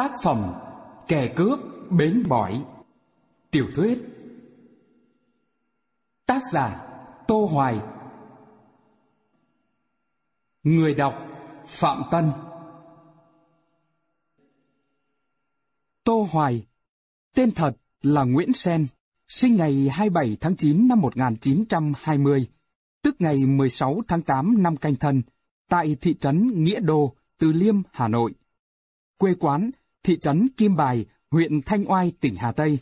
Tác phẩm Kẻ cướp bến bỏi. Tiểu thuyết. Tác giả Tô Hoài. Người đọc Phạm Tân. Tô Hoài Tên thật là Nguyễn Sen Sinh ngày 27 tháng 9 năm 1920 Tức ngày 16 tháng 8 năm canh thân Tại thị trấn Nghĩa Đô, Từ Liêm, Hà Nội. Quê quán thị trấn Kim Bài, huyện Thanh Oai, tỉnh Hà Tây.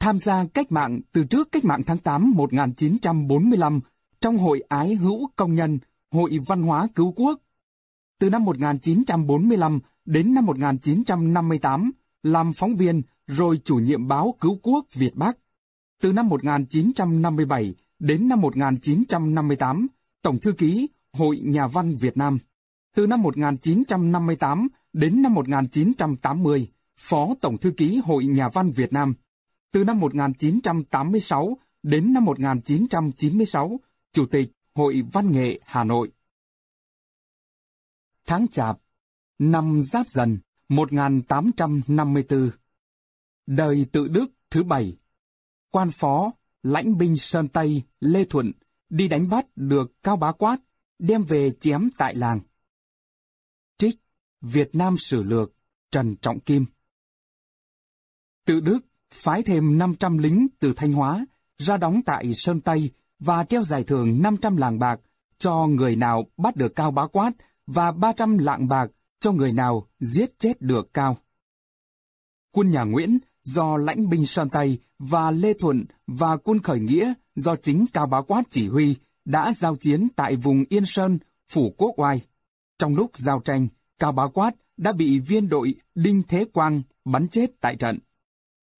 Tham gia cách mạng từ trước cách mạng tháng 8 1945 trong Hội Ái Hữu Công Nhân, Hội Văn hóa Cứu Quốc. Từ năm 1945 đến năm 1958, làm phóng viên rồi chủ nhiệm báo Cứu Quốc Việt Bắc. Từ năm 1957 đến năm 1958, Tổng thư ký Hội Nhà văn Việt Nam. Từ năm 1958 Đến năm 1980, Phó Tổng Thư ký Hội Nhà văn Việt Nam. Từ năm 1986 đến năm 1996, Chủ tịch Hội Văn nghệ Hà Nội. Tháng Chạp, năm Giáp Dần, 1854. Đời tự Đức thứ bảy. Quan phó, lãnh binh Sơn Tây, Lê Thuận, đi đánh bắt được Cao Bá Quát, đem về chém tại làng. Việt Nam Sử Lược, Trần Trọng Kim. Tự Đức phái thêm 500 lính từ Thanh Hóa ra đóng tại Sơn Tây và treo giải thưởng 500 lạng bạc cho người nào bắt được Cao Bá Quát và 300 lạng bạc cho người nào giết chết được Cao. Quân nhà Nguyễn do lãnh binh Sơn Tây và Lê Thuận và quân khởi nghĩa do chính Cao Bá Quát chỉ huy đã giao chiến tại vùng Yên Sơn, Phủ Quốc Oai. Trong lúc giao tranh, Cao Bá Quát đã bị viên đội Đinh Thế Quang bắn chết tại trận.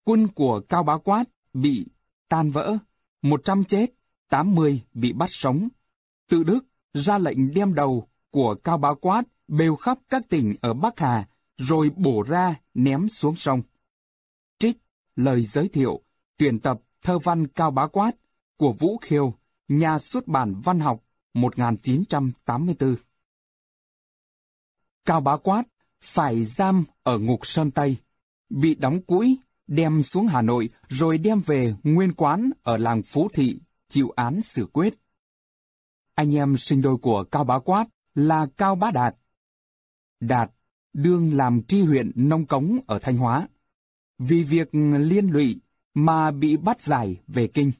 Quân của Cao Bá Quát bị tan vỡ, 100 chết, 80 bị bắt sống. Tự Đức ra lệnh đem đầu của Cao Bá Quát bêu khắp các tỉnh ở Bắc Hà, rồi bổ ra ném xuống sông. Trích lời giới thiệu, tuyển tập thơ văn Cao Bá Quát của Vũ Khiêu, nhà xuất bản văn học 1984. Cao Bá Quát phải giam ở ngục Sơn Tây, bị đóng cũi, đem xuống Hà Nội rồi đem về nguyên quán ở làng Phú Thị, chịu án xử quyết. Anh em sinh đôi của Cao Bá Quát là Cao Bá Đạt. Đạt đương làm tri huyện nông cống ở Thanh Hóa. Vì việc liên lụy mà bị bắt giải về kinh.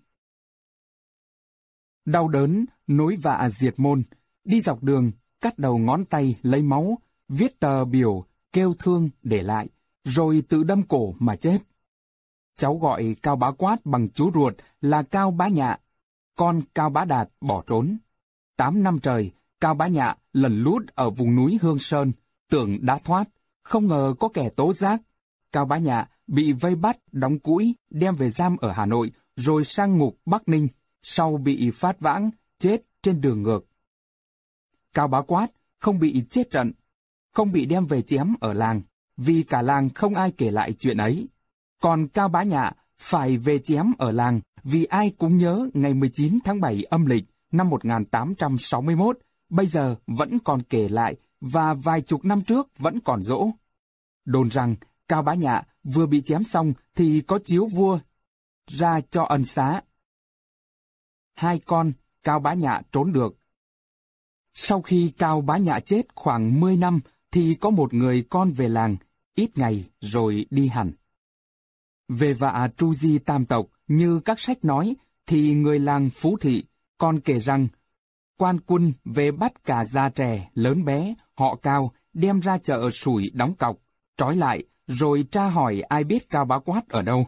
Đau đớn, nối vạ diệt môn, đi dọc đường, cắt đầu ngón tay lấy máu, viết tờ biểu, kêu thương để lại, rồi tự đâm cổ mà chết. Cháu gọi Cao Bá Quát bằng chú ruột là Cao Bá Nhạ, con Cao Bá Đạt bỏ trốn. Tám năm trời, Cao Bá Nhạ lần lút ở vùng núi Hương Sơn, tưởng đã thoát, không ngờ có kẻ tố giác. Cao Bá Nhạ bị vây bắt, đóng cũi, đem về giam ở Hà Nội, rồi sang ngục Bắc Ninh, sau bị phát vãng, chết trên đường ngược. Cao Bá Quát không bị chết trận, không bị đem về chém ở làng, vì cả làng không ai kể lại chuyện ấy. Còn Cao Bá Nhạ phải về chém ở làng vì ai cũng nhớ ngày 19 tháng 7 âm lịch năm 1861, bây giờ vẫn còn kể lại và vài chục năm trước vẫn còn dỗ. Đồn rằng Cao Bá Nhạ vừa bị chém xong thì có chiếu vua ra cho ân xá. Hai con Cao Bá Nhạ trốn được. Sau khi Cao Bá Nhạ chết khoảng 10 năm thì có một người con về làng, ít ngày rồi đi hẳn. Về vạ tru di tam tộc, như các sách nói, thì người làng Phú Thị còn kể rằng, quan quân về bắt cả gia trẻ, lớn bé, họ cao, đem ra chợ sủi đóng cọc, trói lại, rồi tra hỏi ai biết cao bá quát ở đâu.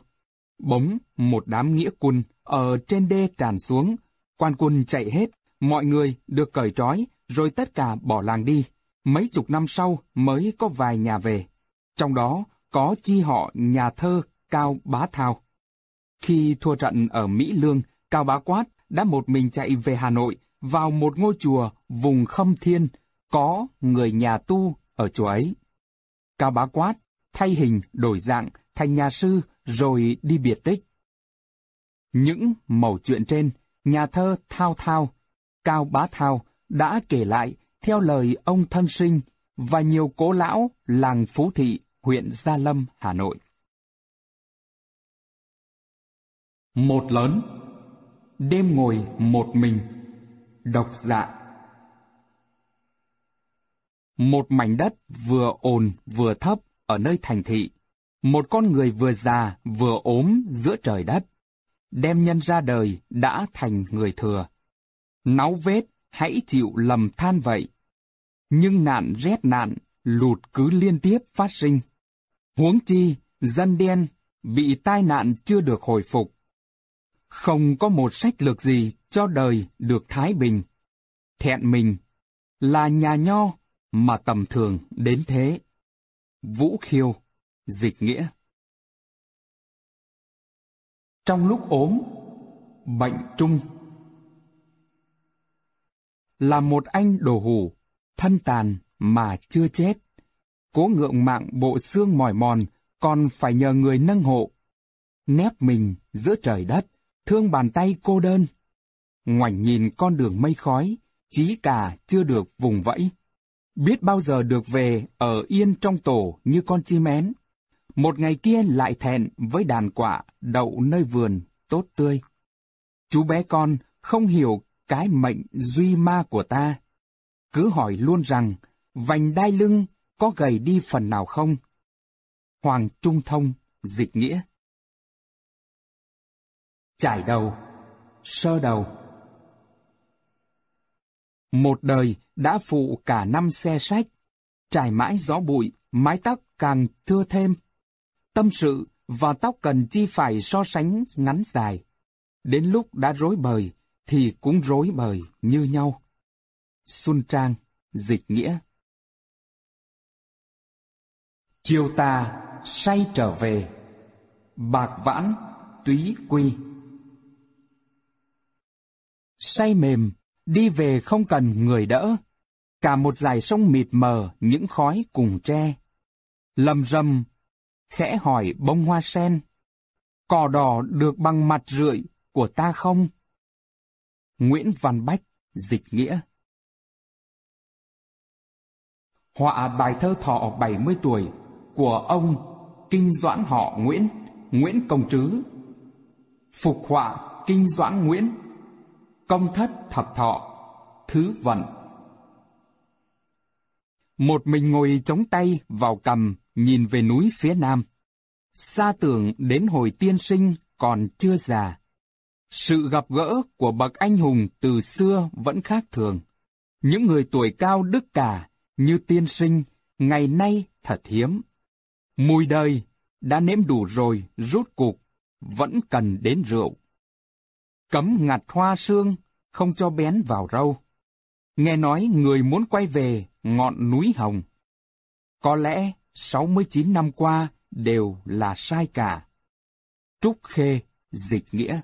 Bỗng, một đám nghĩa quân ở trên đê tràn xuống, quan quân chạy hết, mọi người được cởi trói, rồi tất cả bỏ làng đi. Mấy chục năm sau mới có vài nhà về. Trong đó có chi họ nhà thơ Cao Bá Thao. Khi thua trận ở Mỹ Lương, Cao Bá Quát đã một mình chạy về Hà Nội vào một ngôi chùa vùng Khâm Thiên, có người nhà tu ở chùa ấy. Cao Bá Quát thay hình đổi dạng thành nhà sư rồi đi biệt tích. Những mẩu chuyện trên, nhà thơ Thao Thao, Cao Bá Thao đã kể lại theo lời ông thân sinh và nhiều cố lão làng Phú Thị huyện Gia Lâm, Hà Nội. Một lớn, đêm ngồi một mình, độc dạ. Một mảnh đất vừa ồn vừa thấp ở nơi thành thị, một con người vừa già vừa ốm giữa trời đất, đem nhân ra đời đã thành người thừa. Náu vết hãy chịu lầm than vậy. Nhưng nạn rét nạn, lụt cứ liên tiếp phát sinh. Huống chi, dân đen bị tai nạn chưa được hồi phục. Không có một sách lược gì cho đời được thái bình. Thẹn mình là nhà nho mà tầm thường đến thế. Vũ Khiêu, dịch nghĩa. Trong lúc ốm, bệnh trung là một anh đồ hủ, thân tàn mà chưa chết. Cố ngượng mạng bộ xương mỏi mòn, còn phải nhờ người nâng hộ. Nép mình giữa trời đất, thương bàn tay cô đơn. Ngoảnh nhìn con đường mây khói, chí cả chưa được vùng vẫy. Biết bao giờ được về ở yên trong tổ như con chim én. Một ngày kia lại thẹn với đàn quả đậu nơi vườn tốt tươi. Chú bé con không hiểu cái mệnh duy ma của ta. Cứ hỏi luôn rằng, vành đai lưng có gầy đi phần nào không? Hoàng Trung Thông, dịch nghĩa. Trải đầu, sơ đầu. Một đời đã phụ cả năm xe sách, trải mãi gió bụi, mái tóc càng thưa thêm. Tâm sự và tóc cần chi phải so sánh ngắn dài. Đến lúc đã rối bời, thì cũng rối bời như nhau. Xuân Trang, dịch nghĩa. Chiều tà, say trở về, bạc vãn, túy quy. Say mềm, đi về không cần người đỡ, cả một dải sông mịt mờ những khói cùng tre. Lầm rầm, khẽ hỏi bông hoa sen, cỏ đỏ được bằng mặt rượi của ta không? Nguyễn Văn Bách, dịch nghĩa. Họa bài thơ thọ 70 tuổi của ông Kinh Doãn họ Nguyễn, Nguyễn Công Trứ. Phục họa Kinh Doãn Nguyễn, Công thất thập thọ, Thứ vận. Một mình ngồi chống tay vào cầm, nhìn về núi phía nam. Xa tưởng đến hồi tiên sinh còn chưa già. Sự gặp gỡ của bậc anh hùng từ xưa vẫn khác thường. Những người tuổi cao đức cả như tiên sinh ngày nay thật hiếm. Mùi đời đã nếm đủ rồi rút cục, vẫn cần đến rượu. Cấm ngặt hoa sương, không cho bén vào râu. Nghe nói người muốn quay về ngọn núi Hồng. Có lẽ 69 năm qua đều là sai cả. Trúc Khê, dịch nghĩa.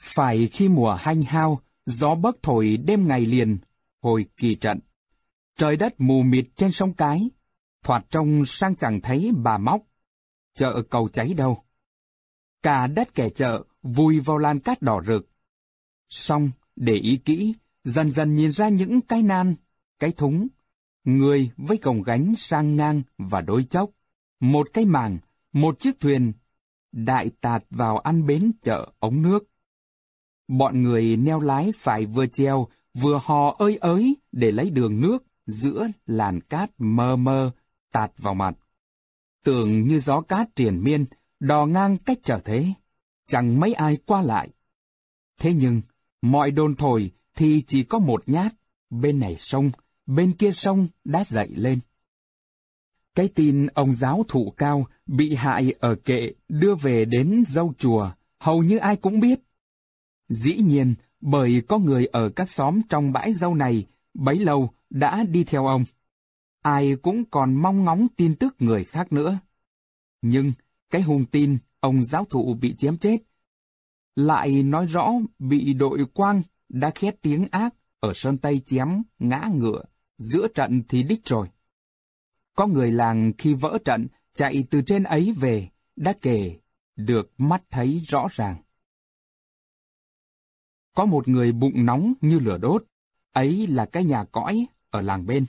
Phải khi mùa hanh hao, gió bấc thổi đêm ngày liền, hồi kỳ trận. Trời đất mù mịt trên sông Cái, thoạt trông sang chẳng thấy bà móc. Chợ cầu cháy đâu. Cả đất kẻ chợ vùi vào lan cát đỏ rực. Xong, để ý kỹ, dần dần nhìn ra những cái nan, cái thúng, người với cồng gánh sang ngang và đối chốc, một cái màng, một chiếc thuyền, đại tạt vào ăn bến chợ ống nước. Bọn người neo lái phải vừa treo, vừa hò ơi ới để lấy đường nước giữa làn cát mơ mơ tạt vào mặt. Tưởng như gió cát triền miên, đò ngang cách trở thế, chẳng mấy ai qua lại. Thế nhưng, mọi đồn thổi thì chỉ có một nhát, bên này sông, bên kia sông đã dậy lên. Cái tin ông giáo thụ cao bị hại ở kệ đưa về đến dâu chùa, hầu như ai cũng biết. Dĩ nhiên, bởi có người ở các xóm trong bãi dâu này, bấy lâu đã đi theo ông. Ai cũng còn mong ngóng tin tức người khác nữa. Nhưng, cái hung tin ông giáo thụ bị chém chết, lại nói rõ bị đội quang đã khét tiếng ác ở Sơn Tây chém ngã ngựa, giữa trận thì đích rồi. Có người làng khi vỡ trận chạy từ trên ấy về, đã kể, được mắt thấy rõ ràng. Có một người bụng nóng như lửa đốt, ấy là cái nhà cõi ở làng bên.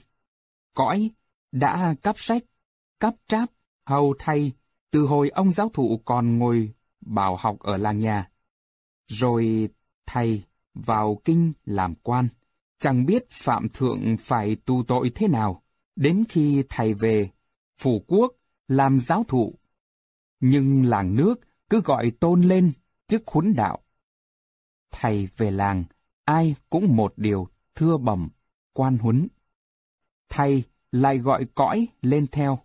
Cõi đã cắp sách, cắp tráp, hầu thay, từ hồi ông giáo thụ còn ngồi bảo học ở làng nhà. Rồi thầy vào kinh làm quan, chẳng biết Phạm Thượng phải tu tội thế nào, đến khi thầy về, phủ quốc, làm giáo thụ. Nhưng làng nước cứ gọi tôn lên chức khuấn đạo. Thầy về làng, ai cũng một điều thưa bẩm, quan huấn. Thầy lại gọi cõi lên theo.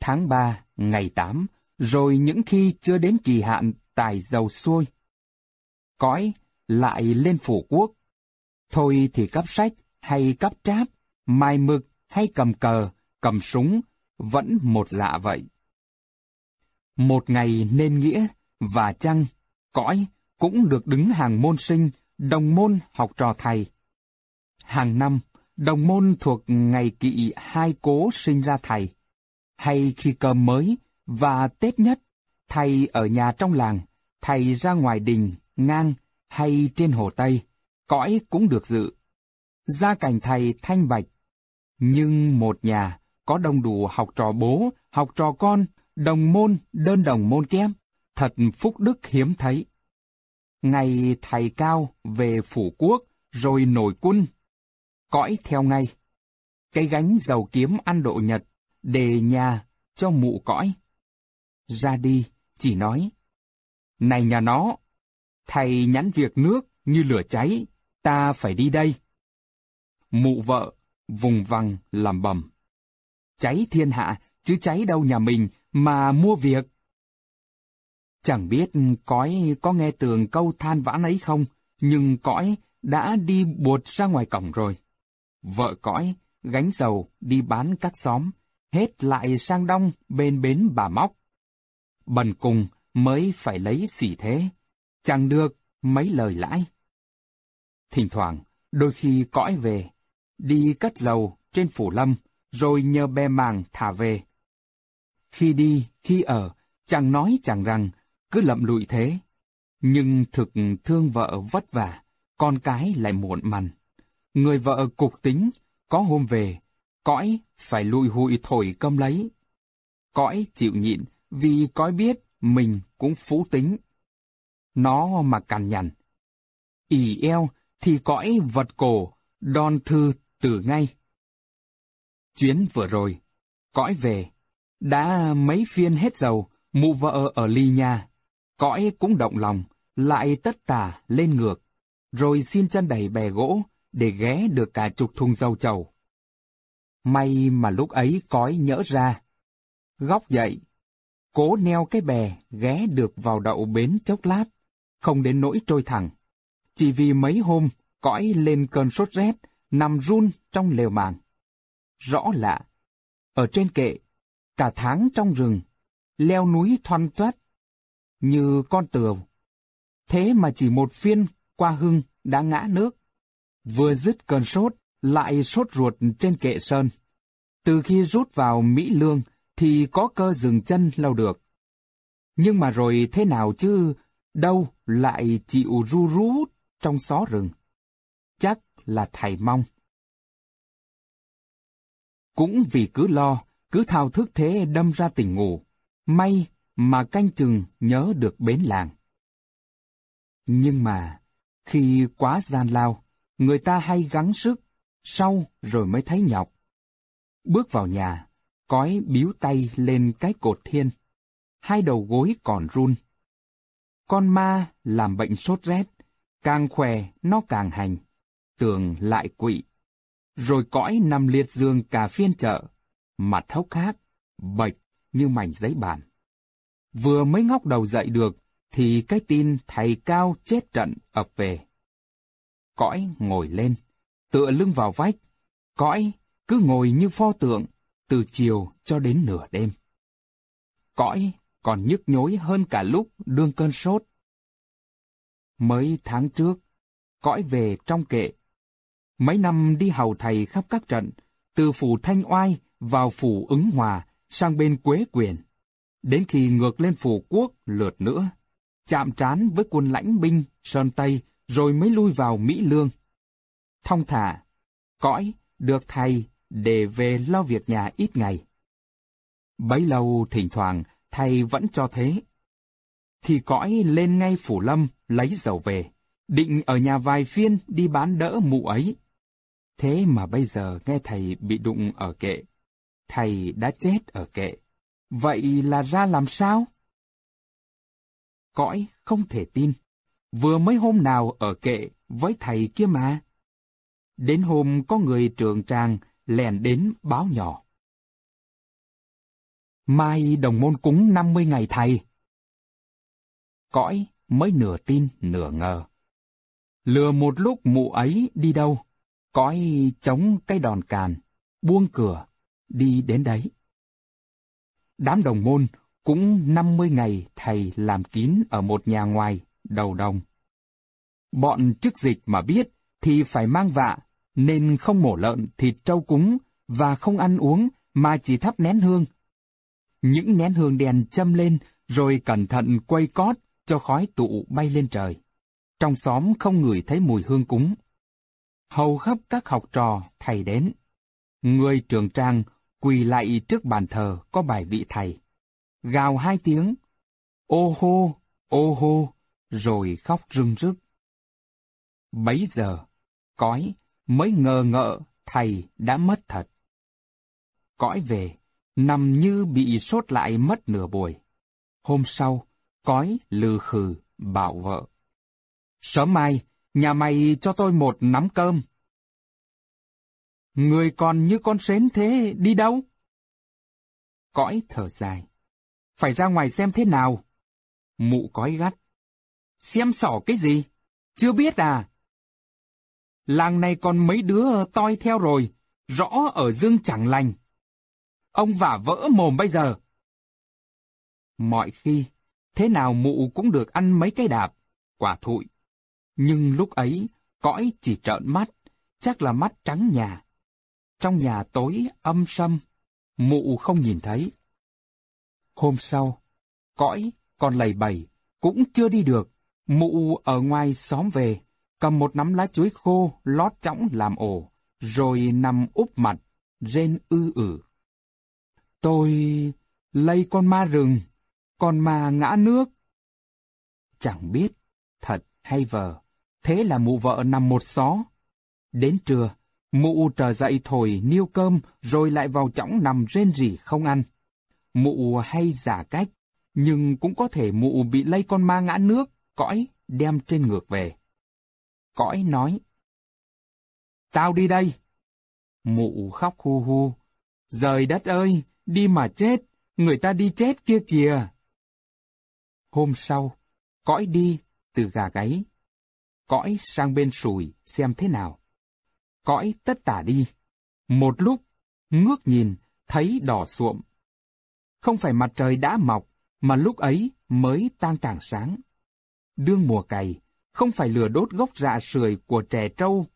Tháng 3, ngày 8, rồi những khi chưa đến kỳ hạn tài dầu xuôi. Cõi lại lên phủ quốc. Thôi thì cấp sách hay cấp tráp, mai mực hay cầm cờ, cầm súng, vẫn một dạ vậy. Một ngày nên nghĩa, và chăng, cõi cũng được đứng hàng môn sinh, đồng môn học trò thầy. Hàng năm, đồng môn thuộc ngày kỵ hai cố sinh ra thầy. Hay khi cơm mới và Tết nhất, thầy ở nhà trong làng, thầy ra ngoài đình, ngang hay trên hồ Tây, cõi cũng được dự. Gia cảnh thầy thanh bạch. Nhưng một nhà có đông đủ học trò bố, học trò con, đồng môn, đơn đồng môn kém, thật phúc đức hiếm thấy. Ngày thầy cao về phủ quốc, rồi nổi quân. Cõi theo ngay. Cái gánh dầu kiếm ăn độ nhật, đề nhà cho mụ cõi. Ra đi, chỉ nói. Này nhà nó, thầy nhắn việc nước như lửa cháy, ta phải đi đây. Mụ vợ, vùng vằng làm bầm. Cháy thiên hạ, chứ cháy đâu nhà mình mà mua việc. Chẳng biết cõi có nghe tường câu than vãn ấy không, nhưng cõi đã đi buột ra ngoài cổng rồi. Vợ cõi, gánh dầu, đi bán các xóm, hết lại sang đông bên bến bà móc. Bần cùng mới phải lấy xỉ thế, chẳng được mấy lời lãi. Thỉnh thoảng, đôi khi cõi về, đi cắt dầu trên phủ lâm, rồi nhờ bè màng thả về. Khi đi, khi ở, chẳng nói chẳng rằng, cứ lậm lụi thế. Nhưng thực thương vợ vất vả, con cái lại muộn mằn. Người vợ cục tính, có hôm về, cõi phải lụi hụi thổi cơm lấy. Cõi chịu nhịn vì cõi biết mình cũng phú tính. Nó mà cằn nhằn. ỉ eo thì cõi vật cổ, đòn thư từ ngay. Chuyến vừa rồi, cõi về, đã mấy phiên hết dầu, mụ vợ ở ly nhà, cõi cũng động lòng, lại tất tả lên ngược, rồi xin chân đẩy bè gỗ để ghé được cả chục thùng dầu chầu. May mà lúc ấy cõi nhỡ ra. Góc dậy, cố neo cái bè ghé được vào đậu bến chốc lát, không đến nỗi trôi thẳng. Chỉ vì mấy hôm cõi lên cơn sốt rét, nằm run trong lều màng. Rõ lạ, ở trên kệ, cả tháng trong rừng, leo núi thoăn toát, như con tường. Thế mà chỉ một phiên qua hưng đã ngã nước. Vừa dứt cơn sốt, lại sốt ruột trên kệ sơn. Từ khi rút vào Mỹ Lương thì có cơ dừng chân lâu được. Nhưng mà rồi thế nào chứ, đâu lại chịu ru rú trong xó rừng. Chắc là thầy mong. Cũng vì cứ lo, cứ thao thức thế đâm ra tỉnh ngủ. May mà canh chừng nhớ được bến làng. Nhưng mà, khi quá gian lao, người ta hay gắng sức, sau rồi mới thấy nhọc. Bước vào nhà, cói biếu tay lên cái cột thiên. Hai đầu gối còn run. Con ma làm bệnh sốt rét, càng khỏe nó càng hành, tường lại quỵ. Rồi cõi nằm liệt giường cả phiên chợ, mặt hốc hác, bệch như mảnh giấy bàn. Vừa mới ngóc đầu dậy được, thì cái tin thầy cao chết trận ập về. Cõi ngồi lên, tựa lưng vào vách. Cõi cứ ngồi như pho tượng, từ chiều cho đến nửa đêm. Cõi còn nhức nhối hơn cả lúc đương cơn sốt. Mấy tháng trước, cõi về trong kệ. Mấy năm đi hầu thầy khắp các trận, từ phủ Thanh Oai vào phủ ứng hòa sang bên Quế Quyền. Đến khi ngược lên phủ quốc lượt nữa, chạm trán với quân lãnh binh Sơn Tây rồi mới lui vào Mỹ Lương. Thông thả, cõi được thầy để về lo việc nhà ít ngày. Bấy lâu thỉnh thoảng thầy vẫn cho thế. Thì cõi lên ngay phủ lâm lấy dầu về, định ở nhà vài phiên đi bán đỡ mụ ấy. Thế mà bây giờ nghe thầy bị đụng ở kệ. Thầy đã chết ở kệ. Vậy là ra làm sao? Cõi không thể tin. Vừa mấy hôm nào ở kệ với thầy kia mà. Đến hôm có người trường tràng lèn đến báo nhỏ. Mai đồng môn cúng 50 ngày thầy. Cõi mới nửa tin nửa ngờ. Lừa một lúc mụ ấy đi đâu, cõi chống cái đòn càn, buông cửa, đi đến đấy. Đám đồng môn cũng 50 ngày thầy làm kín ở một nhà ngoài, đầu đồng. Bọn chức dịch mà biết thì phải mang vạ, nên không mổ lợn, thịt trâu cúng và không ăn uống mà chỉ thắp nén hương. Những nén hương đèn châm lên rồi cẩn thận quay cót cho khói tụ bay lên trời. Trong xóm không người thấy mùi hương cúng. Hầu khắp các học trò thầy đến. Người trưởng trang quỳ lại trước bàn thờ có bài vị thầy. Gào hai tiếng, ô hô, ô hô, rồi khóc rưng rức. Bấy giờ, cõi mới ngờ ngợ thầy đã mất thật. Cõi về, nằm như bị sốt lại mất nửa buổi. Hôm sau, cõi lừ khừ, bảo vợ. Sớm mai, nhà mày cho tôi một nắm cơm. Người còn như con sến thế, đi đâu? Cõi thở dài. Phải ra ngoài xem thế nào. Mụ cõi gắt. Xem sỏ cái gì? Chưa biết à? Làng này còn mấy đứa toi theo rồi, rõ ở dương chẳng lành. Ông vả vỡ mồm bây giờ. Mọi khi, thế nào mụ cũng được ăn mấy cái đạp, quả thụi. Nhưng lúc ấy, cõi chỉ trợn mắt, chắc là mắt trắng nhà. Trong nhà tối âm sâm, mụ không nhìn thấy. Hôm sau, cõi còn lầy bầy, cũng chưa đi được, mụ ở ngoài xóm về, cầm một nắm lá chuối khô lót chõng làm ổ, rồi nằm úp mặt, rên ư ử. Tôi lây con ma rừng, con ma ngã nước. Chẳng biết, thật hay vờ, thế là mụ vợ nằm một xó. Đến trưa, mụ trở dậy thổi niêu cơm rồi lại vào chõng nằm rên rỉ không ăn. Mụ hay giả cách, nhưng cũng có thể mụ bị lây con ma ngã nước, cõi, đem trên ngược về. Cõi nói. Tao đi đây. Mụ khóc hu hu. Rời đất ơi, đi mà chết, người ta đi chết kia kìa. Hôm sau, cõi đi từ gà gáy. Cõi sang bên sùi xem thế nào. Cõi tất tả đi. Một lúc, ngước nhìn, thấy đỏ suộm. Không phải mặt trời đã mọc, mà lúc ấy mới tang tảng sáng. Đương mùa cày, không phải lửa đốt gốc dạ sưởi của trẻ trâu,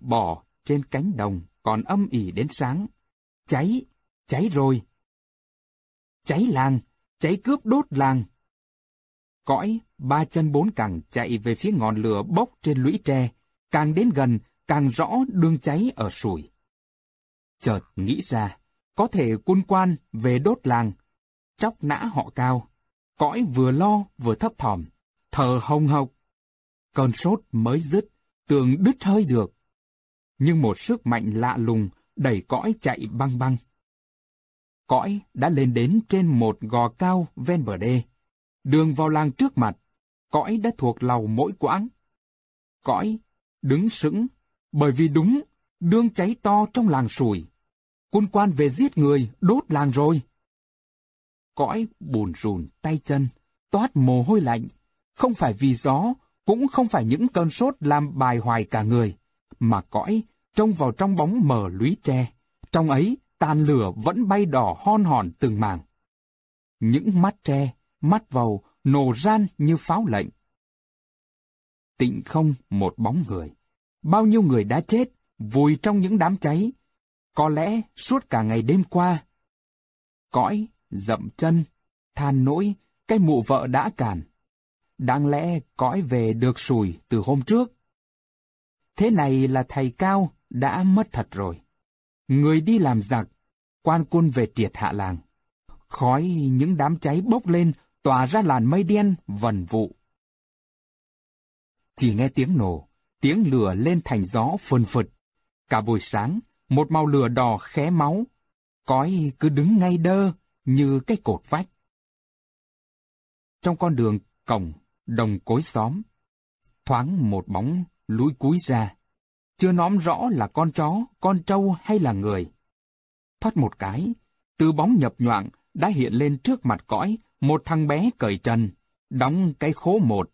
bò trên cánh đồng còn âm ỉ đến sáng. Cháy, cháy rồi. Cháy làng, cháy cướp đốt làng. Cõi, ba chân bốn cẳng chạy về phía ngọn lửa bốc trên lũy tre, càng đến gần, càng rõ đương cháy ở sủi. Chợt nghĩ ra, có thể quân quan về đốt làng, chóc nã họ cao. Cõi vừa lo vừa thấp thỏm, thở hồng hộc, Cơn sốt mới dứt, tường đứt hơi được. Nhưng một sức mạnh lạ lùng đẩy cõi chạy băng băng. Cõi đã lên đến trên một gò cao ven bờ đê. Đường vào làng trước mặt, cõi đã thuộc lầu mỗi quãng. Cõi đứng sững, bởi vì đúng, đương cháy to trong làng sủi. Quân quan về giết người, đốt làng rồi. Cõi bùn rùn tay chân, toát mồ hôi lạnh, không phải vì gió cũng không phải những cơn sốt làm bài hoài cả người, mà cõi trông vào trong bóng mờ lũy tre. Trong ấy, tàn lửa vẫn bay đỏ hon hòn từng màng. Những mắt tre, mắt vầu, nổ ran như pháo lệnh. Tịnh không một bóng người. Bao nhiêu người đã chết, vùi trong những đám cháy. Có lẽ suốt cả ngày đêm qua. Cõi, dậm chân, than nỗi, cái mụ vợ đã cản Đáng lẽ cõi về được sùi từ hôm trước. Thế này là thầy Cao đã mất thật rồi. người đi làm giặc, quan quân về triệt hạ làng. Khói những đám cháy bốc lên, tỏa ra làn mây đen, vần vụ. Chỉ nghe tiếng nổ, tiếng lửa lên thành gió phơn phật. Cả buổi sáng, một màu lửa đỏ khé máu, cói cứ đứng ngay đơ như cái cột vách. Trong con đường cổng, đồng cối xóm, thoáng một bóng lúi cúi ra. Chưa nóm rõ là con chó, con trâu hay là người. Thoát một cái, từ bóng nhập nhoạng đã hiện lên trước mặt cõi một thằng bé cởi trần, đóng cái khố một.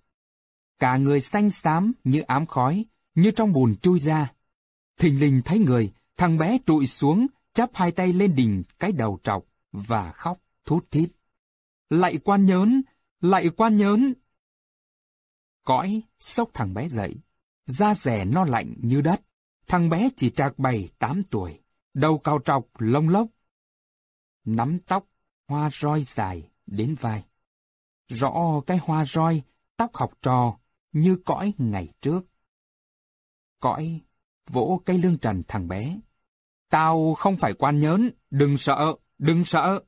Cả người xanh xám như ám khói, như trong bùn chui ra. Thình lình thấy người, thằng bé trụi xuống, chắp hai tay lên đỉnh cái đầu trọc và khóc thút thít. Lại quan nhớn, lại quan nhớn. Cõi sốc thằng bé dậy, da rẻ no lạnh như đất. Thằng bé chỉ trạc bảy tám tuổi, đầu cao trọc lông lốc. Nắm tóc, hoa roi dài đến vai. Rõ cái hoa roi, tóc học trò, như cõi ngày trước. Cõi vỗ cây lương trần thằng bé. Tao không phải quan nhớn, đừng sợ, đừng sợ.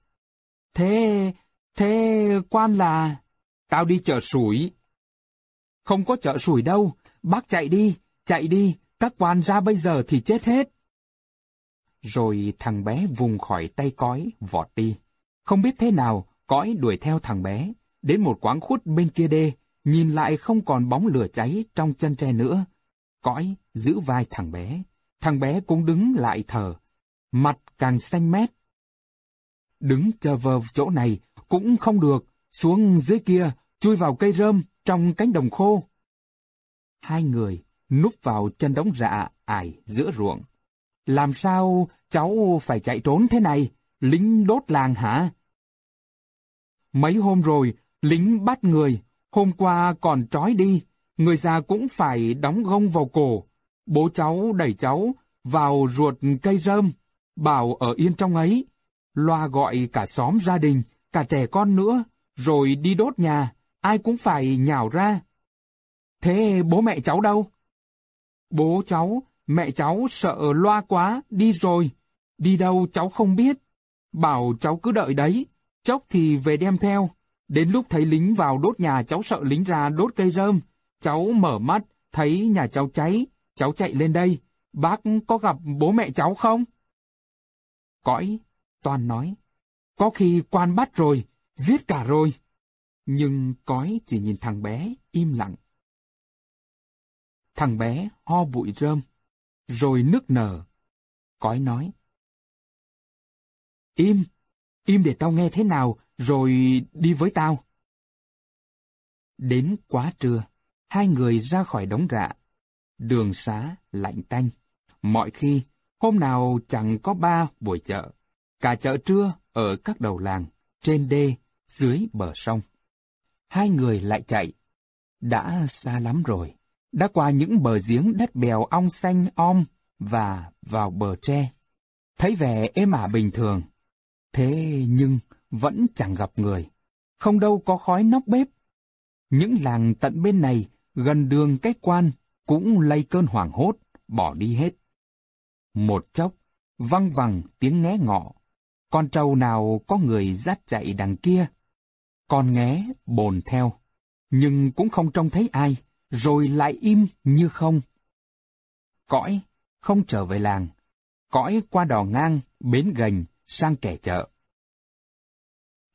Thế, thế quan là... Tao đi chợ sủi. Không có chợ sủi đâu, bác chạy đi, chạy đi, các quan ra bây giờ thì chết hết. Rồi thằng bé vùng khỏi tay cói, vọt đi. Không biết thế nào, cõi đuổi theo thằng bé, đến một quán khuất bên kia đê, nhìn lại không còn bóng lửa cháy trong chân tre nữa. Cõi giữ vai thằng bé, thằng bé cũng đứng lại thở, mặt càng xanh mét. Đứng chờ vờ chỗ này cũng không được, xuống dưới kia, chui vào cây rơm trong cánh đồng khô. Hai người núp vào chân đống rạ ải giữa ruộng. Làm sao cháu phải chạy trốn thế này? Lính đốt làng hả? Mấy hôm rồi, lính bắt người, hôm qua còn trói đi, người già cũng phải đóng gông vào cổ. Bố cháu đẩy cháu vào ruột cây rơm, bảo ở yên trong ấy. Loa gọi cả xóm gia đình, cả trẻ con nữa, rồi đi đốt nhà, ai cũng phải nhào ra. Thế bố mẹ cháu đâu? Bố cháu, mẹ cháu sợ loa quá, đi rồi. Đi đâu cháu không biết. Bảo cháu cứ đợi đấy, chốc thì về đem theo. Đến lúc thấy lính vào đốt nhà cháu sợ lính ra đốt cây rơm. Cháu mở mắt, thấy nhà cháu cháy, cháu chạy lên đây. Bác có gặp bố mẹ cháu không? Cõi, Toàn nói. Có khi quan bắt rồi, giết cả rồi. Nhưng cõi chỉ nhìn thằng bé, im lặng. Thằng bé ho bụi rơm, rồi nức nở. cõi nói. Im, im để tao nghe thế nào, rồi đi với tao. Đến quá trưa, hai người ra khỏi đống rạ. Đường xá lạnh tanh. Mọi khi, hôm nào chẳng có ba buổi chợ. Cả chợ trưa ở các đầu làng, trên đê, dưới bờ sông. Hai người lại chạy. Đã xa lắm rồi. Đã qua những bờ giếng đất bèo ong xanh om và vào bờ tre. Thấy vẻ êm ả bình thường. Thế nhưng vẫn chẳng gặp người. Không đâu có khói nóc bếp. Những làng tận bên này, gần đường cách quan, cũng lây cơn hoảng hốt, bỏ đi hết. Một chốc, văng vẳng tiếng ngé ngọ. Con trâu nào có người dắt chạy đằng kia. Con ngé bồn theo, nhưng cũng không trông thấy ai, rồi lại im như không. Cõi không trở về làng, cõi qua đò ngang, bến gành, sang kẻ chợ.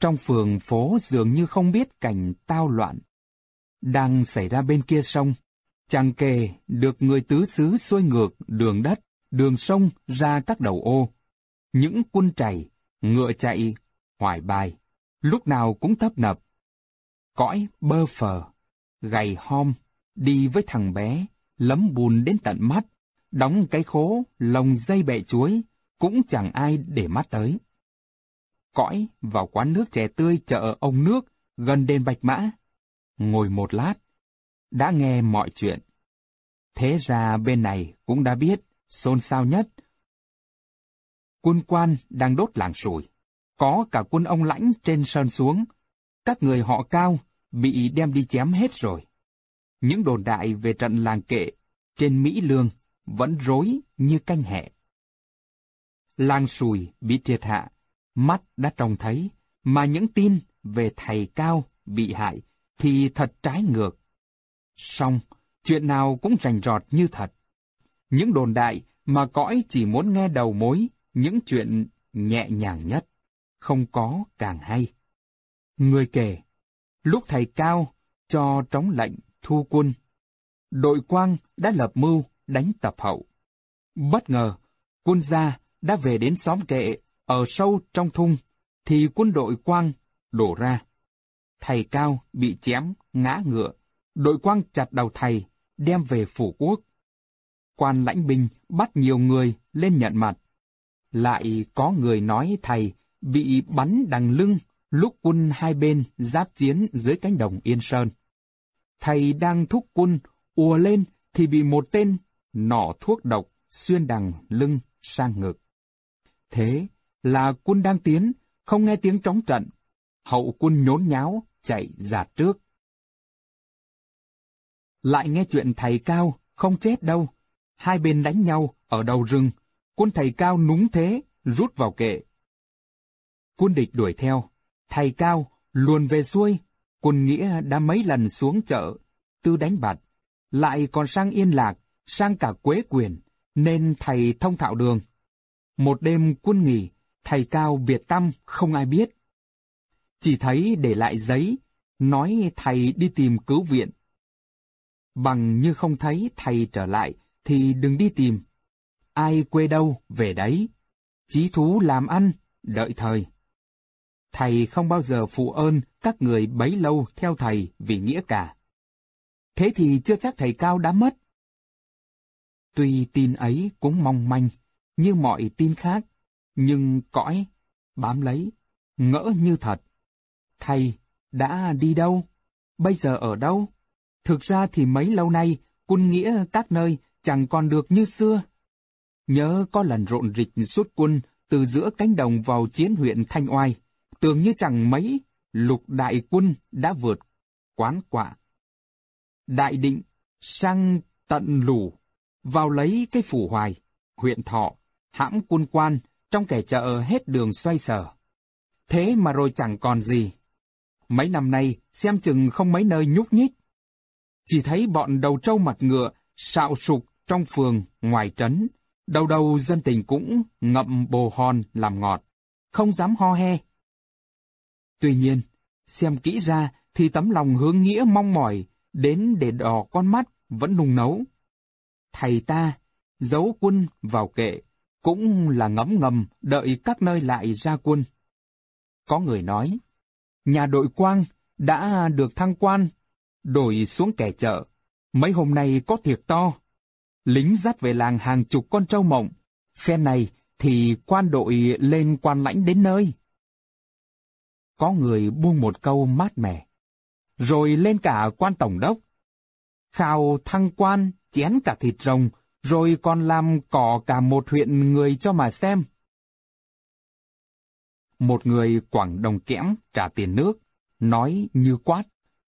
Trong phường phố dường như không biết cảnh tao loạn. Đang xảy ra bên kia sông, chàng kề được người tứ xứ xuôi ngược đường đất, đường sông ra các đầu ô. Những quân chảy, ngựa chạy, hoài bài, lúc nào cũng tấp nập. Cõi bơ phờ, gầy hom, đi với thằng bé, lấm bùn đến tận mắt, đóng cái khố, lồng dây bẹ chuối, cũng chẳng ai để mắt tới. Cõi vào quán nước chè tươi chợ ông nước, gần đền Bạch Mã. Ngồi một lát, đã nghe mọi chuyện. Thế ra bên này cũng đã biết, xôn xao nhất. Quân quan đang đốt làng sủi. Có cả quân ông lãnh trên sơn xuống. Các người họ cao bị đem đi chém hết rồi. Những đồn đại về trận làng kệ trên Mỹ Lương vẫn rối như canh hẹ. làng sùi bị triệt hạ, mắt đã trông thấy, mà những tin về thầy cao bị hại thì thật trái ngược. song chuyện nào cũng rành rọt như thật. Những đồn đại mà cõi chỉ muốn nghe đầu mối, những chuyện nhẹ nhàng nhất, không có càng hay. Người kể, lúc thầy cao cho trống lệnh thu quân, đội quang đã lập mưu đánh tập hậu. Bất ngờ, quân gia đã về đến xóm kệ ở sâu trong thung, thì quân đội quang đổ ra. Thầy cao bị chém, ngã ngựa, đội quang chặt đầu thầy, đem về phủ quốc. Quan lãnh binh bắt nhiều người lên nhận mặt. Lại có người nói thầy bị bắn đằng lưng lúc quân hai bên giáp chiến dưới cánh đồng Yên Sơn. Thầy đang thúc quân ùa lên thì bị một tên nỏ thuốc độc xuyên đằng lưng sang ngực. Thế là quân đang tiến, không nghe tiếng trống trận. Hậu quân nhốn nháo, chạy giạt trước. Lại nghe chuyện thầy Cao, không chết đâu. Hai bên đánh nhau ở đầu rừng, quân thầy Cao núng thế, rút vào kệ. Quân địch đuổi theo, thầy Cao luồn về xuôi, quân Nghĩa đã mấy lần xuống chợ, tư đánh bạt, lại còn sang Yên Lạc, sang cả Quế Quyền, nên thầy thông thạo đường. Một đêm quân nghỉ, thầy Cao biệt tâm không ai biết. Chỉ thấy để lại giấy, nói thầy đi tìm cứu viện. Bằng như không thấy thầy trở lại, thì đừng đi tìm. Ai quê đâu, về đấy. Chí thú làm ăn, đợi thời. Thầy không bao giờ phụ ơn các người bấy lâu theo thầy vì nghĩa cả. Thế thì chưa chắc thầy Cao đã mất. Tuy tin ấy cũng mong manh, như mọi tin khác, nhưng cõi, bám lấy, ngỡ như thật. Thầy, đã đi đâu? Bây giờ ở đâu? Thực ra thì mấy lâu nay, quân nghĩa các nơi chẳng còn được như xưa. Nhớ có lần rộn rịch suốt quân từ giữa cánh đồng vào chiến huyện Thanh Oai, tưởng như chẳng mấy, lục đại quân đã vượt quán quạ. Đại định sang tận lù vào lấy cái phủ hoài, huyện thọ, hãm quân quan, trong kẻ chợ hết đường xoay sở. Thế mà rồi chẳng còn gì. Mấy năm nay, xem chừng không mấy nơi nhúc nhích. Chỉ thấy bọn đầu trâu mặt ngựa, sạo sụp trong phường, ngoài trấn. Đầu đầu dân tình cũng ngậm bồ hòn làm ngọt, không dám ho he. Tuy nhiên, xem kỹ ra thì tấm lòng hướng nghĩa mong mỏi, đến để đỏ con mắt vẫn nung nấu. Thầy ta, giấu quân vào kệ, cũng là ngấm ngầm đợi các nơi lại ra quân. Có người nói, nhà đội quang đã được thăng quan, đổi xuống kẻ chợ. Mấy hôm nay có thiệt to. Lính dắt về làng hàng chục con trâu mộng. Phen này thì quan đội lên quan lãnh đến nơi. Có người buông một câu mát mẻ. Rồi lên cả quan tổng đốc. Khao thăng quan, chén cả thịt rồng, rồi còn làm cỏ cả một huyện người cho mà xem. Một người Quảng Đồng kẽm trả tiền nước, nói như quát.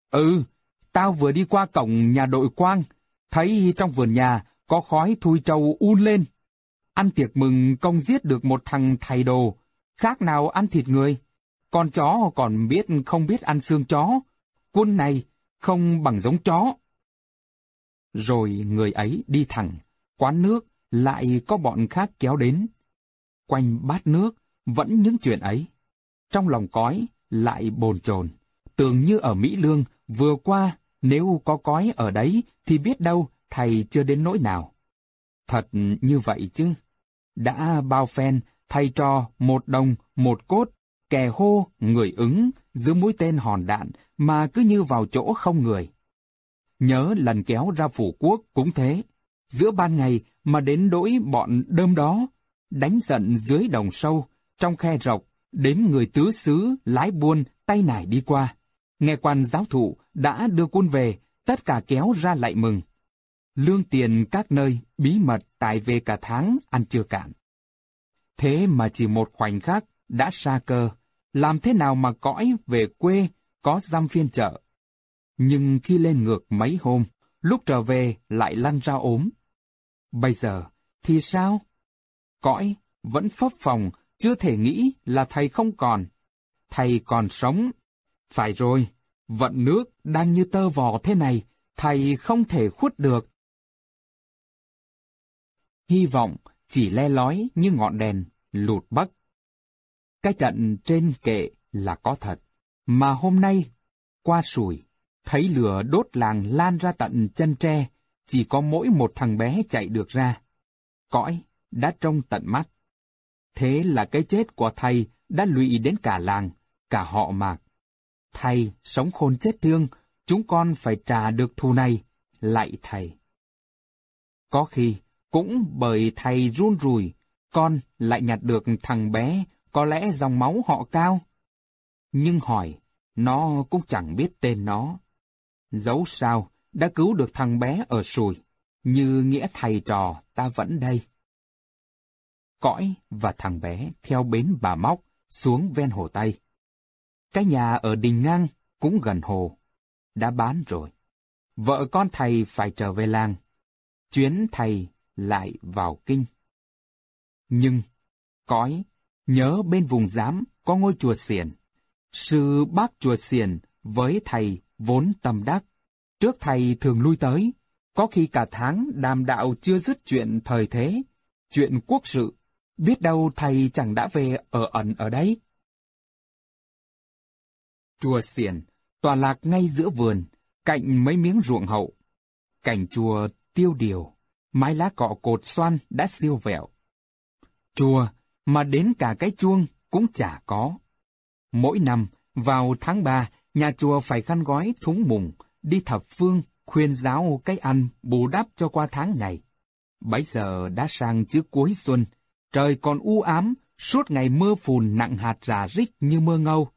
Ừ, tao vừa đi qua cổng nhà đội quang, thấy trong vườn nhà có khói thui trâu un lên. Ăn tiệc mừng công giết được một thằng thầy đồ, khác nào ăn thịt người. Con chó còn biết không biết ăn xương chó. Quân này không bằng giống chó. Rồi người ấy đi thẳng, quán nước lại có bọn khác kéo đến. Quanh bát nước vẫn những chuyện ấy. Trong lòng cói lại bồn chồn tưởng như ở Mỹ Lương vừa qua nếu có cói ở đấy thì biết đâu thầy chưa đến nỗi nào. Thật như vậy chứ. Đã bao phen, thầy trò một đồng, một cốt, kẻ hô, người ứng, giữa mũi tên hòn đạn, mà cứ như vào chỗ không người. Nhớ lần kéo ra phủ quốc cũng thế. Giữa ban ngày mà đến đỗi bọn đơm đó, đánh giận dưới đồng sâu, trong khe rọc đến người tứ xứ, lái buôn, tay nải đi qua. Nghe quan giáo thụ đã đưa quân về, tất cả kéo ra lại mừng. Lương tiền các nơi bí mật tại về cả tháng ăn chưa cạn. Thế mà chỉ một khoảnh khắc đã xa cơ, làm thế nào mà cõi về quê có giam phiên chợ. Nhưng khi lên ngược mấy hôm, lúc trở về lại lăn ra ốm. Bây giờ thì sao? Cõi vẫn phấp phòng, chưa thể nghĩ là thầy không còn. Thầy còn sống. Phải rồi, vận nước đang như tơ vò thế này, thầy không thể khuất được. Hy vọng chỉ le lói như ngọn đèn, lụt bắc. Cái trận trên kệ là có thật, mà hôm nay, qua sủi, thấy lửa đốt làng lan ra tận chân tre, chỉ có mỗi một thằng bé chạy được ra. Cõi đã trông tận mắt. Thế là cái chết của thầy đã lụy đến cả làng, cả họ mạc. Thầy sống khôn chết thương, chúng con phải trả được thù này, lại thầy. Có khi, cũng bởi thầy run rùi, con lại nhặt được thằng bé, có lẽ dòng máu họ cao. Nhưng hỏi, nó cũng chẳng biết tên nó. Dẫu sao, đã cứu được thằng bé ở sùi, như nghĩa thầy trò ta vẫn đây. Cõi và thằng bé theo bến bà móc xuống ven hồ Tây. Cái nhà ở Đình Ngang cũng gần hồ. Đã bán rồi. Vợ con thầy phải trở về làng. Chuyến thầy lại vào kinh. Nhưng, cõi, nhớ bên vùng giám có ngôi chùa xiển. Sư bác chùa xiển với thầy vốn tâm đắc. Trước thầy thường lui tới, có khi cả tháng đàm đạo chưa dứt chuyện thời thế, chuyện quốc sự, biết đâu thầy chẳng đã về ở ẩn ở đấy. Chùa xiển, tòa lạc ngay giữa vườn, cạnh mấy miếng ruộng hậu. Cảnh chùa tiêu điều, mái lá cọ cột xoan đã siêu vẹo. Chùa, mà đến cả cái chuông cũng chả có. Mỗi năm, vào tháng ba, nhà chùa phải khăn gói thúng mùng, đi thập phương, khuyên giáo cái ăn bù đắp cho qua tháng ngày. Bấy giờ đã sang chữ cuối xuân, trời còn u ám, suốt ngày mưa phùn nặng hạt rà rích như mưa ngâu.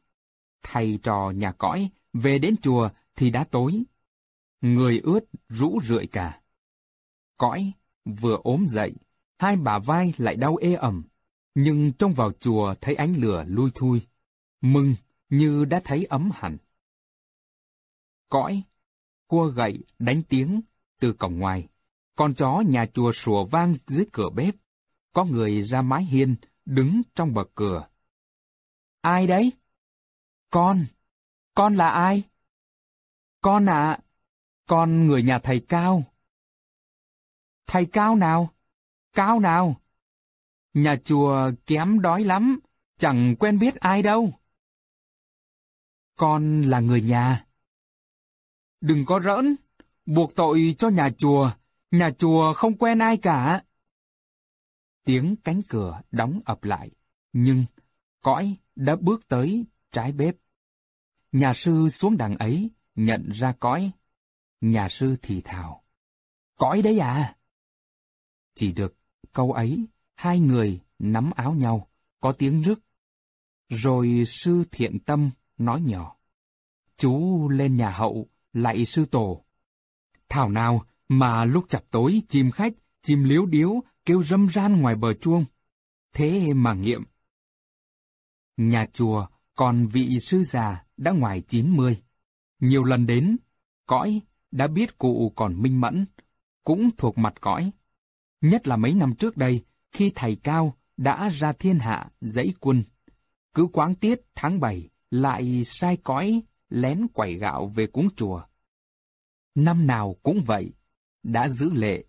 Thầy trò nhà cõi, về đến chùa thì đã tối. Người ướt rũ rượi cả. Cõi, vừa ốm dậy, hai bà vai lại đau ê ẩm, nhưng trông vào chùa thấy ánh lửa lui thui. Mừng như đã thấy ấm hẳn. Cõi, cua gậy đánh tiếng từ cổng ngoài. Con chó nhà chùa sủa vang dưới cửa bếp. Có người ra mái hiên, đứng trong bậc cửa. Ai đấy? Con. Con là ai? Con ạ. con người nhà thầy Cao. Thầy Cao nào? Cao nào? Nhà chùa kém đói lắm, chẳng quen biết ai đâu. Con là người nhà. Đừng có rỡn, buộc tội cho nhà chùa, nhà chùa không quen ai cả. Tiếng cánh cửa đóng ập lại, nhưng cõi đã bước tới trái bếp. Nhà sư xuống đằng ấy, nhận ra cõi. Nhà sư thì thào. Cõi đấy à? Chỉ được câu ấy, hai người nắm áo nhau, có tiếng nức. Rồi sư thiện tâm nói nhỏ. Chú lên nhà hậu, lạy sư tổ. Thảo nào mà lúc chập tối chim khách, chim liếu điếu kêu râm ran ngoài bờ chuông. Thế mà nghiệm. Nhà chùa còn vị sư già đã ngoài 90. Nhiều lần đến, cõi đã biết cụ còn minh mẫn, cũng thuộc mặt cõi. Nhất là mấy năm trước đây, khi thầy Cao đã ra thiên hạ dãy quân. Cứ quáng tiết tháng 7 lại sai cõi lén quẩy gạo về cúng chùa. Năm nào cũng vậy, đã giữ lệ.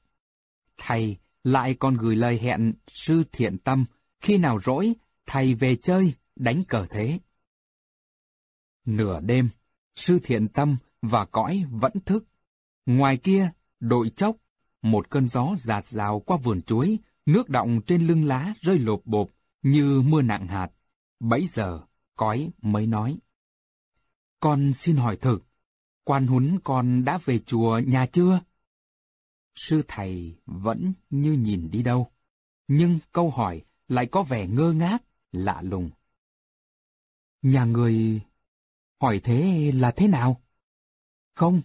Thầy lại còn gửi lời hẹn sư thiện tâm, khi nào rỗi, thầy về chơi, đánh cờ thế. Nửa đêm, sư thiện tâm và cõi vẫn thức. Ngoài kia, đội chốc, một cơn gió giạt rào qua vườn chuối, nước động trên lưng lá rơi lộp bộp như mưa nặng hạt. Bấy giờ, cõi mới nói. Con xin hỏi thực, quan huấn con đã về chùa nhà chưa? Sư thầy vẫn như nhìn đi đâu, nhưng câu hỏi lại có vẻ ngơ ngác, lạ lùng. Nhà người hỏi thế là thế nào? Không,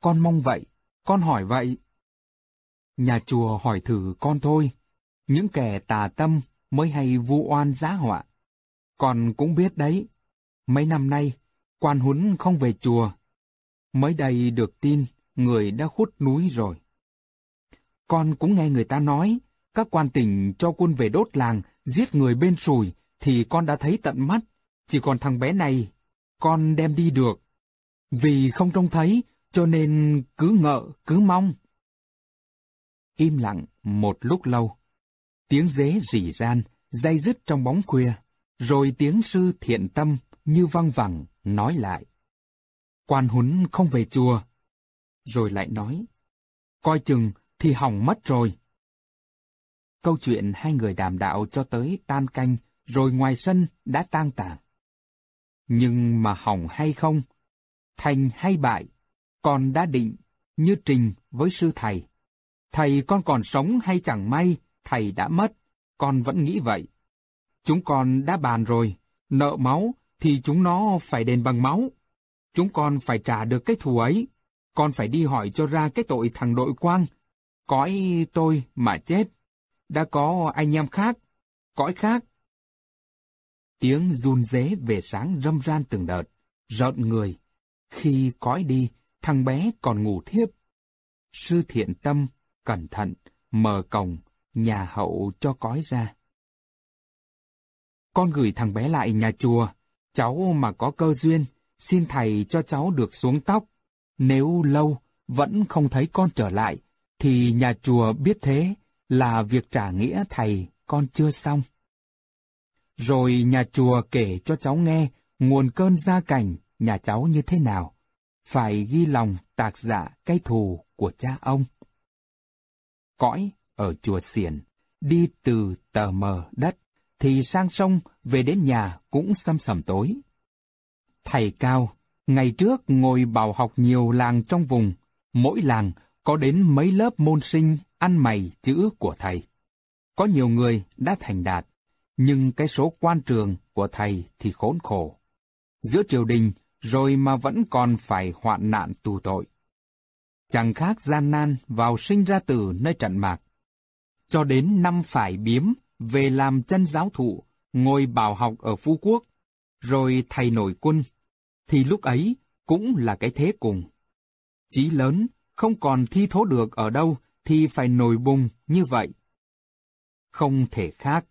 con mong vậy, con hỏi vậy. Nhà chùa hỏi thử con thôi, những kẻ tà tâm mới hay vu oan giá họa. Con cũng biết đấy, mấy năm nay, quan huấn không về chùa. Mới đây được tin, người đã khuất núi rồi. Con cũng nghe người ta nói, các quan tỉnh cho quân về đốt làng Giết người bên sùi thì con đã thấy tận mắt, chỉ còn thằng bé này, con đem đi được. Vì không trông thấy, cho nên cứ ngợ, cứ mong. Im lặng một lúc lâu. Tiếng dế rỉ ran, dây dứt trong bóng khuya, rồi tiếng sư thiện tâm như văng vẳng nói lại. Quan huấn không về chùa. Rồi lại nói, coi chừng thì hỏng mất rồi. Câu chuyện hai người đàm đạo cho tới tan canh, rồi ngoài sân đã tan tàn. Nhưng mà hỏng hay không, thành hay bại, con đã định, như trình với sư thầy. Thầy con còn sống hay chẳng may, thầy đã mất, con vẫn nghĩ vậy. Chúng con đã bàn rồi, nợ máu thì chúng nó phải đền bằng máu. Chúng con phải trả được cái thù ấy. Con phải đi hỏi cho ra cái tội thằng đội quang. Cõi tôi mà chết. Đã có anh em khác, cõi khác. Tiếng run rế về sáng râm ran từng đợt, rợn người. Khi cõi đi, thằng bé còn ngủ thiếp. Sư thiện tâm, cẩn thận, mở cổng, nhà hậu cho cõi ra. Con gửi thằng bé lại nhà chùa, cháu mà có cơ duyên, xin thầy cho cháu được xuống tóc. Nếu lâu vẫn không thấy con trở lại, thì nhà chùa biết thế là việc trả nghĩa thầy con chưa xong. Rồi nhà chùa kể cho cháu nghe nguồn cơn gia cảnh nhà cháu như thế nào. Phải ghi lòng tạc dạ cái thù của cha ông. Cõi ở chùa Xiển, đi từ tờ mờ đất, thì sang sông về đến nhà cũng xăm sầm tối. Thầy Cao, ngày trước ngồi bảo học nhiều làng trong vùng, mỗi làng có đến mấy lớp môn sinh ăn mày chữ của thầy. Có nhiều người đã thành đạt, nhưng cái số quan trường của thầy thì khốn khổ. Giữa triều đình rồi mà vẫn còn phải hoạn nạn tù tội. Chẳng khác gian nan vào sinh ra từ nơi trận mạc. Cho đến năm phải biếm về làm chân giáo thụ, ngồi bảo học ở Phú Quốc, rồi thầy nổi quân, thì lúc ấy cũng là cái thế cùng. Chí lớn, không còn thi thố được ở đâu, thì phải nổi bùng như vậy. Không thể khác.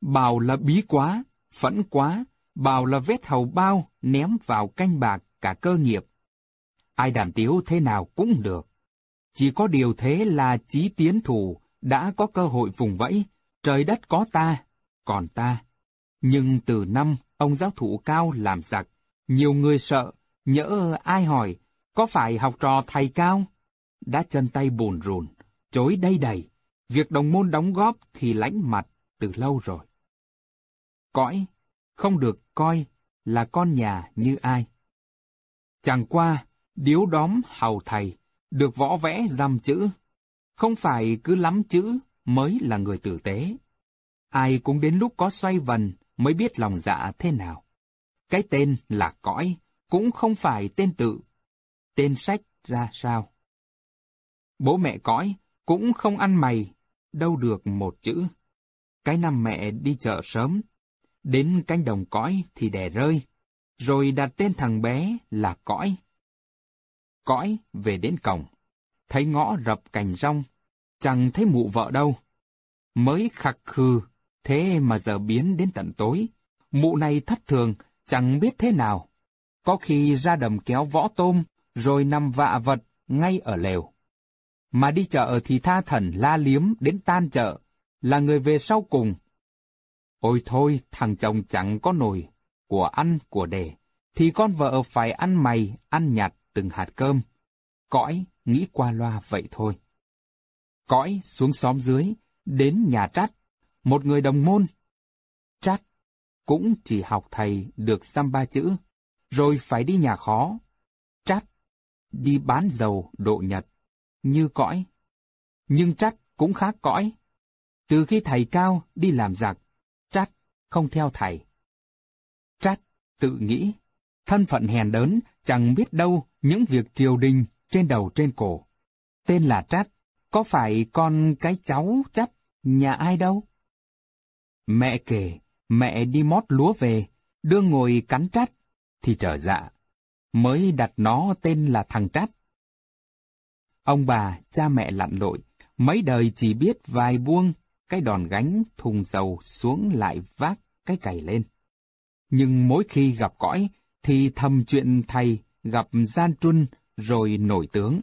Bảo là bí quá, phẫn quá, bảo là vết hầu bao ném vào canh bạc cả cơ nghiệp. Ai đảm tiếu thế nào cũng được. Chỉ có điều thế là chí tiến thủ đã có cơ hội vùng vẫy, trời đất có ta, còn ta. Nhưng từ năm ông giáo thụ cao làm giặc, nhiều người sợ, nhỡ ai hỏi, có phải học trò thầy cao? Đã chân tay bùn rùn, chối đây đầy, việc đồng môn đóng góp thì lãnh mặt từ lâu rồi. Cõi, không được coi là con nhà như ai. Chẳng qua, điếu đóm hầu thầy, được võ vẽ dăm chữ. Không phải cứ lắm chữ mới là người tử tế. Ai cũng đến lúc có xoay vần mới biết lòng dạ thế nào. Cái tên là cõi, cũng không phải tên tự. Tên sách ra sao? Bố mẹ cõi cũng không ăn mày, đâu được một chữ. Cái năm mẹ đi chợ sớm, đến cánh đồng cõi thì đẻ rơi, rồi đặt tên thằng bé là cõi. Cõi về đến cổng, thấy ngõ rập cành rong, chẳng thấy mụ vợ đâu. Mới khặc khư, thế mà giờ biến đến tận tối. Mụ này thất thường, chẳng biết thế nào. Có khi ra đầm kéo võ tôm, rồi nằm vạ vật ngay ở lều. Mà đi chợ thì tha thần la liếm đến tan chợ, là người về sau cùng. Ôi thôi, thằng chồng chẳng có nồi, của ăn, của đề, thì con vợ phải ăn mày, ăn nhặt từng hạt cơm. Cõi, nghĩ qua loa vậy thôi. Cõi xuống xóm dưới, đến nhà trát, một người đồng môn. Trát, cũng chỉ học thầy được xăm ba chữ, rồi phải đi nhà khó. Trát, đi bán dầu độ nhật, như cõi. Nhưng trát cũng khác cõi. Từ khi thầy cao đi làm giặc, trát không theo thầy. Trát tự nghĩ, thân phận hèn đớn chẳng biết đâu những việc triều đình trên đầu trên cổ. Tên là Trát, có phải con cái cháu chắc nhà ai đâu? Mẹ kể, mẹ đi mót lúa về, đưa ngồi cắn Trát, thì trở dạ. Mới đặt nó tên là thằng Trát. Ông bà, cha mẹ lặn lội, mấy đời chỉ biết vài buông, cái đòn gánh thùng dầu xuống lại vác cái cày lên. Nhưng mỗi khi gặp cõi, thì thầm chuyện thầy gặp gian truân rồi nổi tướng.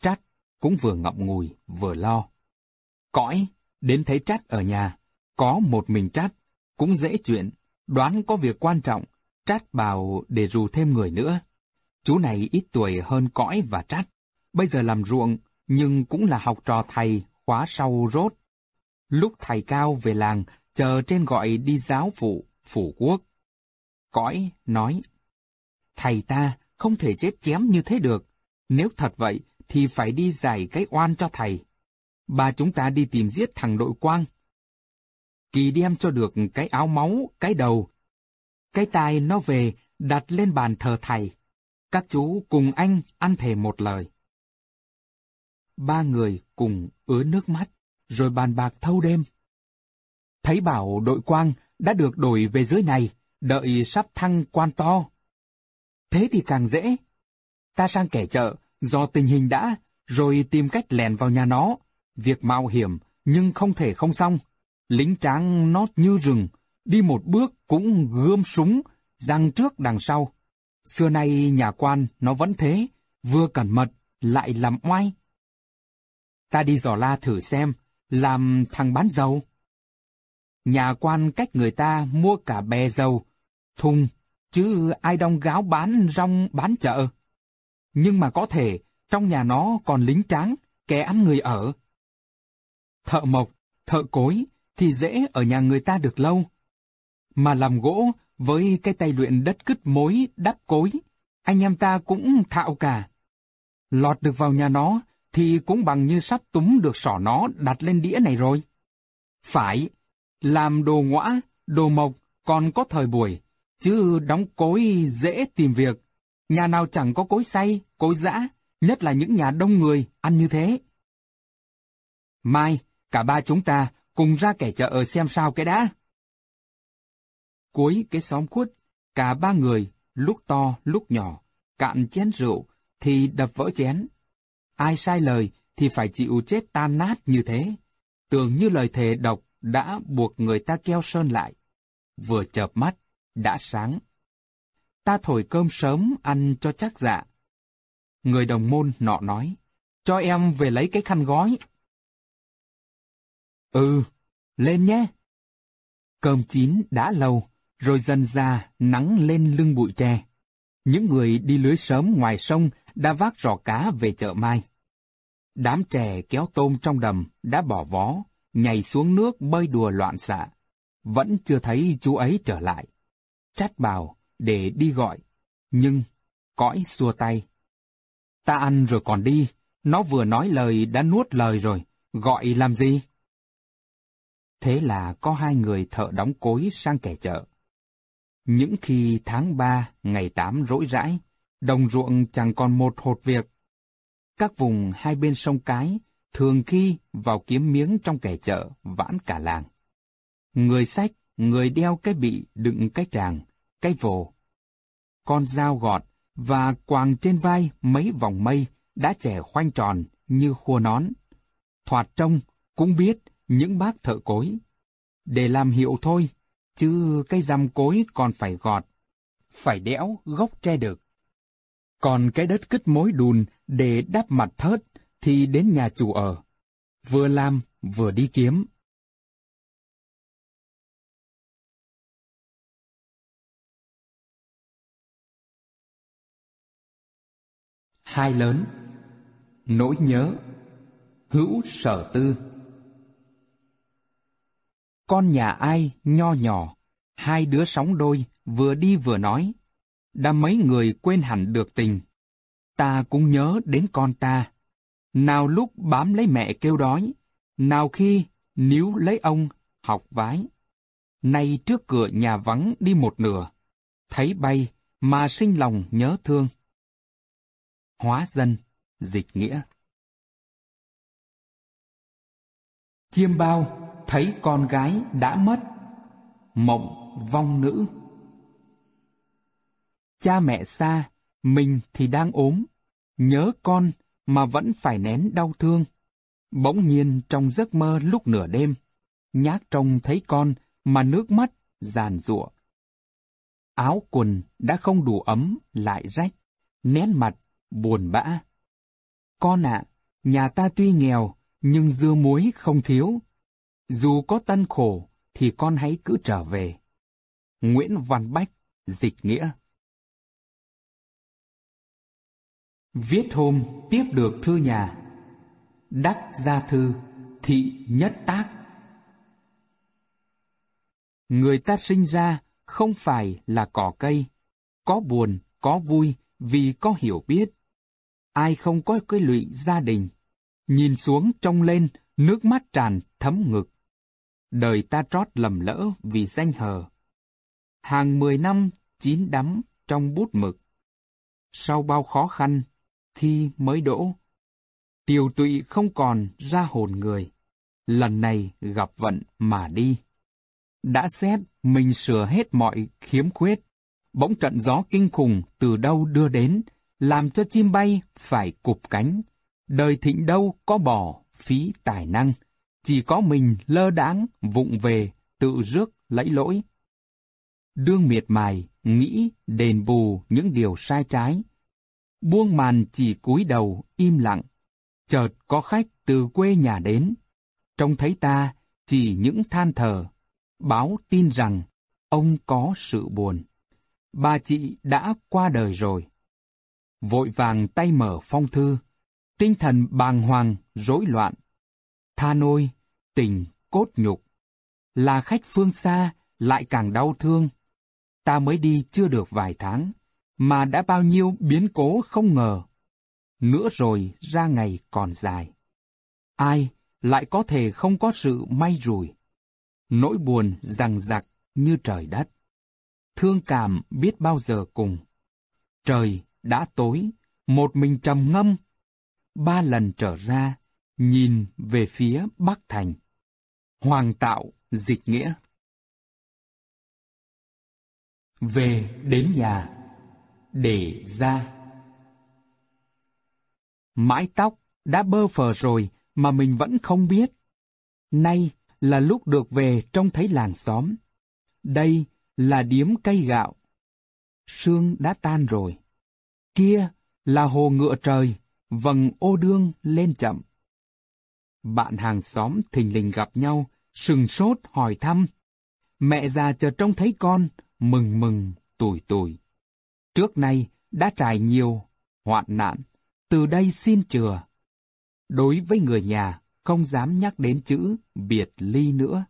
Trát cũng vừa ngậm ngùi vừa lo. Cõi, đến thấy Trát ở nhà, có một mình Trát, cũng dễ chuyện, đoán có việc quan trọng, Trát bảo để rù thêm người nữa. Chú này ít tuổi hơn Cõi và Trát, bây giờ làm ruộng, nhưng cũng là học trò thầy khóa sau rốt. Lúc thầy cao về làng, chờ trên gọi đi giáo phụ, phủ quốc. Cõi nói, thầy ta không thể chết chém như thế được. Nếu thật vậy, thì phải đi giải cái oan cho thầy. Bà chúng ta đi tìm giết thằng đội quang. Kỳ đem cho được cái áo máu, cái đầu. Cái tai nó về, đặt lên bàn thờ thầy. Các chú cùng anh ăn thề một lời. Ba người cùng ứa nước mắt, rồi bàn bạc thâu đêm. Thấy bảo đội quang đã được đổi về dưới này, đợi sắp thăng quan to. Thế thì càng dễ. Ta sang kẻ chợ, do tình hình đã, rồi tìm cách lèn vào nhà nó. Việc mạo hiểm, nhưng không thể không xong. Lính tráng nó như rừng, đi một bước cũng gươm súng, răng trước đằng sau. Xưa nay nhà quan nó vẫn thế, vừa cẩn mật, lại làm oai. Ta đi dò la thử xem, làm thằng bán dầu. Nhà quan cách người ta mua cả bè dầu, thùng, chứ ai đong gáo bán rong bán chợ. Nhưng mà có thể, trong nhà nó còn lính tráng, kẻ ăn người ở. Thợ mộc, thợ cối, thì dễ ở nhà người ta được lâu. Mà làm gỗ, với cái tay luyện đất cứt mối, đắp cối, anh em ta cũng thạo cả. Lọt được vào nhà nó, thì cũng bằng như sắp túm được sỏ nó đặt lên đĩa này rồi. Phải, làm đồ ngõa, đồ mộc còn có thời buổi, chứ đóng cối dễ tìm việc. Nhà nào chẳng có cối xay, cối dã, nhất là những nhà đông người ăn như thế. Mai, cả ba chúng ta cùng ra kẻ chợ xem sao cái đã. Cuối cái xóm khuất, cả ba người, lúc to lúc nhỏ, cạn chén rượu, thì đập vỡ chén. Ai sai lời thì phải chịu chết tan nát như thế. Tưởng như lời thề độc đã buộc người ta keo sơn lại. Vừa chợp mắt, đã sáng. Ta thổi cơm sớm ăn cho chắc dạ. Người đồng môn nọ nói, cho em về lấy cái khăn gói. Ừ, lên nhé. Cơm chín đã lâu, rồi dần ra nắng lên lưng bụi tre. Những người đi lưới sớm ngoài sông đã vác rò cá về chợ mai. Đám trẻ kéo tôm trong đầm đã bỏ vó, nhảy xuống nước bơi đùa loạn xạ. Vẫn chưa thấy chú ấy trở lại. Trát bào để đi gọi, nhưng cõi xua tay. Ta ăn rồi còn đi, nó vừa nói lời đã nuốt lời rồi, gọi làm gì? Thế là có hai người thợ đóng cối sang kẻ chợ. Những khi tháng ba, ngày tám rỗi rãi, đồng ruộng chẳng còn một hột việc. Các vùng hai bên sông Cái thường khi vào kiếm miếng trong kẻ chợ vãn cả làng. Người sách, người đeo cái bị đựng cái tràng, cái vồ. Con dao gọt và quàng trên vai mấy vòng mây đã trẻ khoanh tròn như khua nón. Thoạt trông cũng biết những bác thợ cối. Để làm hiệu thôi, chứ cây răm cối còn phải gọt, phải đẽo gốc tre được. Còn cái đất cứt mối đùn để đắp mặt thớt thì đến nhà chủ ở. Vừa làm, vừa đi kiếm. Hai lớn Nỗi nhớ Hữu sở tư con nhà ai nho nhỏ. Hai đứa sóng đôi vừa đi vừa nói. Đã mấy người quên hẳn được tình. Ta cũng nhớ đến con ta. Nào lúc bám lấy mẹ kêu đói Nào khi níu lấy ông học vái. Nay trước cửa nhà vắng đi một nửa. Thấy bay mà sinh lòng nhớ thương. Hóa dân, dịch nghĩa. Chiêm bao thấy con gái đã mất, mộng vong nữ. Cha mẹ xa, mình thì đang ốm, nhớ con mà vẫn phải nén đau thương. Bỗng nhiên trong giấc mơ lúc nửa đêm, nhác trông thấy con mà nước mắt giàn giụa. Áo quần đã không đủ ấm, lại rách, nén mặt, buồn bã. Con ạ, nhà ta tuy nghèo, nhưng dưa muối không thiếu. Dù có tân khổ, thì con hãy cứ trở về. Nguyễn Văn Bách, Dịch Nghĩa. Viết hôm tiếp được thư nhà Đắc gia thư Thị nhất tác. Người ta sinh ra không phải là cỏ cây Có buồn, có vui vì có hiểu biết. Ai không có cái lụy gia đình Nhìn xuống trông lên Nước mắt tràn thấm ngực. Đời ta trót lầm lỡ vì danh hờ Hàng mười năm chín đắm trong bút mực Sau bao khó khăn thi mới đỗ. Tiều tụy không còn ra hồn người. Lần này gặp vận mà đi. Đã xét mình sửa hết mọi khiếm khuyết. Bỗng trận gió kinh khủng từ đâu đưa đến, làm cho chim bay phải cụp cánh. Đời thịnh đâu có bỏ, phí tài năng. Chỉ có mình lơ đãng vụng về, tự rước lấy lỗi. Đương miệt mài, nghĩ đền bù những điều sai trái, buông màn chỉ cúi đầu, im lặng. Chợt có khách từ quê nhà đến. Trông thấy ta, chỉ những than thở. Báo tin rằng, ông có sự buồn. Bà chị đã qua đời rồi. Vội vàng tay mở phong thư. Tinh thần bàng hoàng, rối loạn. Tha nôi, tình, cốt nhục. Là khách phương xa, lại càng đau thương. Ta mới đi chưa được vài tháng mà đã bao nhiêu biến cố không ngờ. Nữa rồi ra ngày còn dài. Ai lại có thể không có sự may rủi. Nỗi buồn rằng giặc như trời đất. Thương cảm biết bao giờ cùng. Trời đã tối, một mình trầm ngâm. Ba lần trở ra, nhìn về phía Bắc Thành. Hoàng tạo dịch nghĩa. Về đến nhà để ra. Mãi tóc đã bơ phờ rồi mà mình vẫn không biết. Nay là lúc được về trông thấy làng xóm. Đây là điếm cây gạo. Sương đã tan rồi. Kia là hồ ngựa trời, vầng ô đương lên chậm. Bạn hàng xóm thình lình gặp nhau, sừng sốt hỏi thăm. Mẹ già chờ trông thấy con, mừng mừng, tủi tủi trước nay đã trải nhiều hoạn nạn, từ đây xin chừa. Đối với người nhà, không dám nhắc đến chữ biệt ly nữa.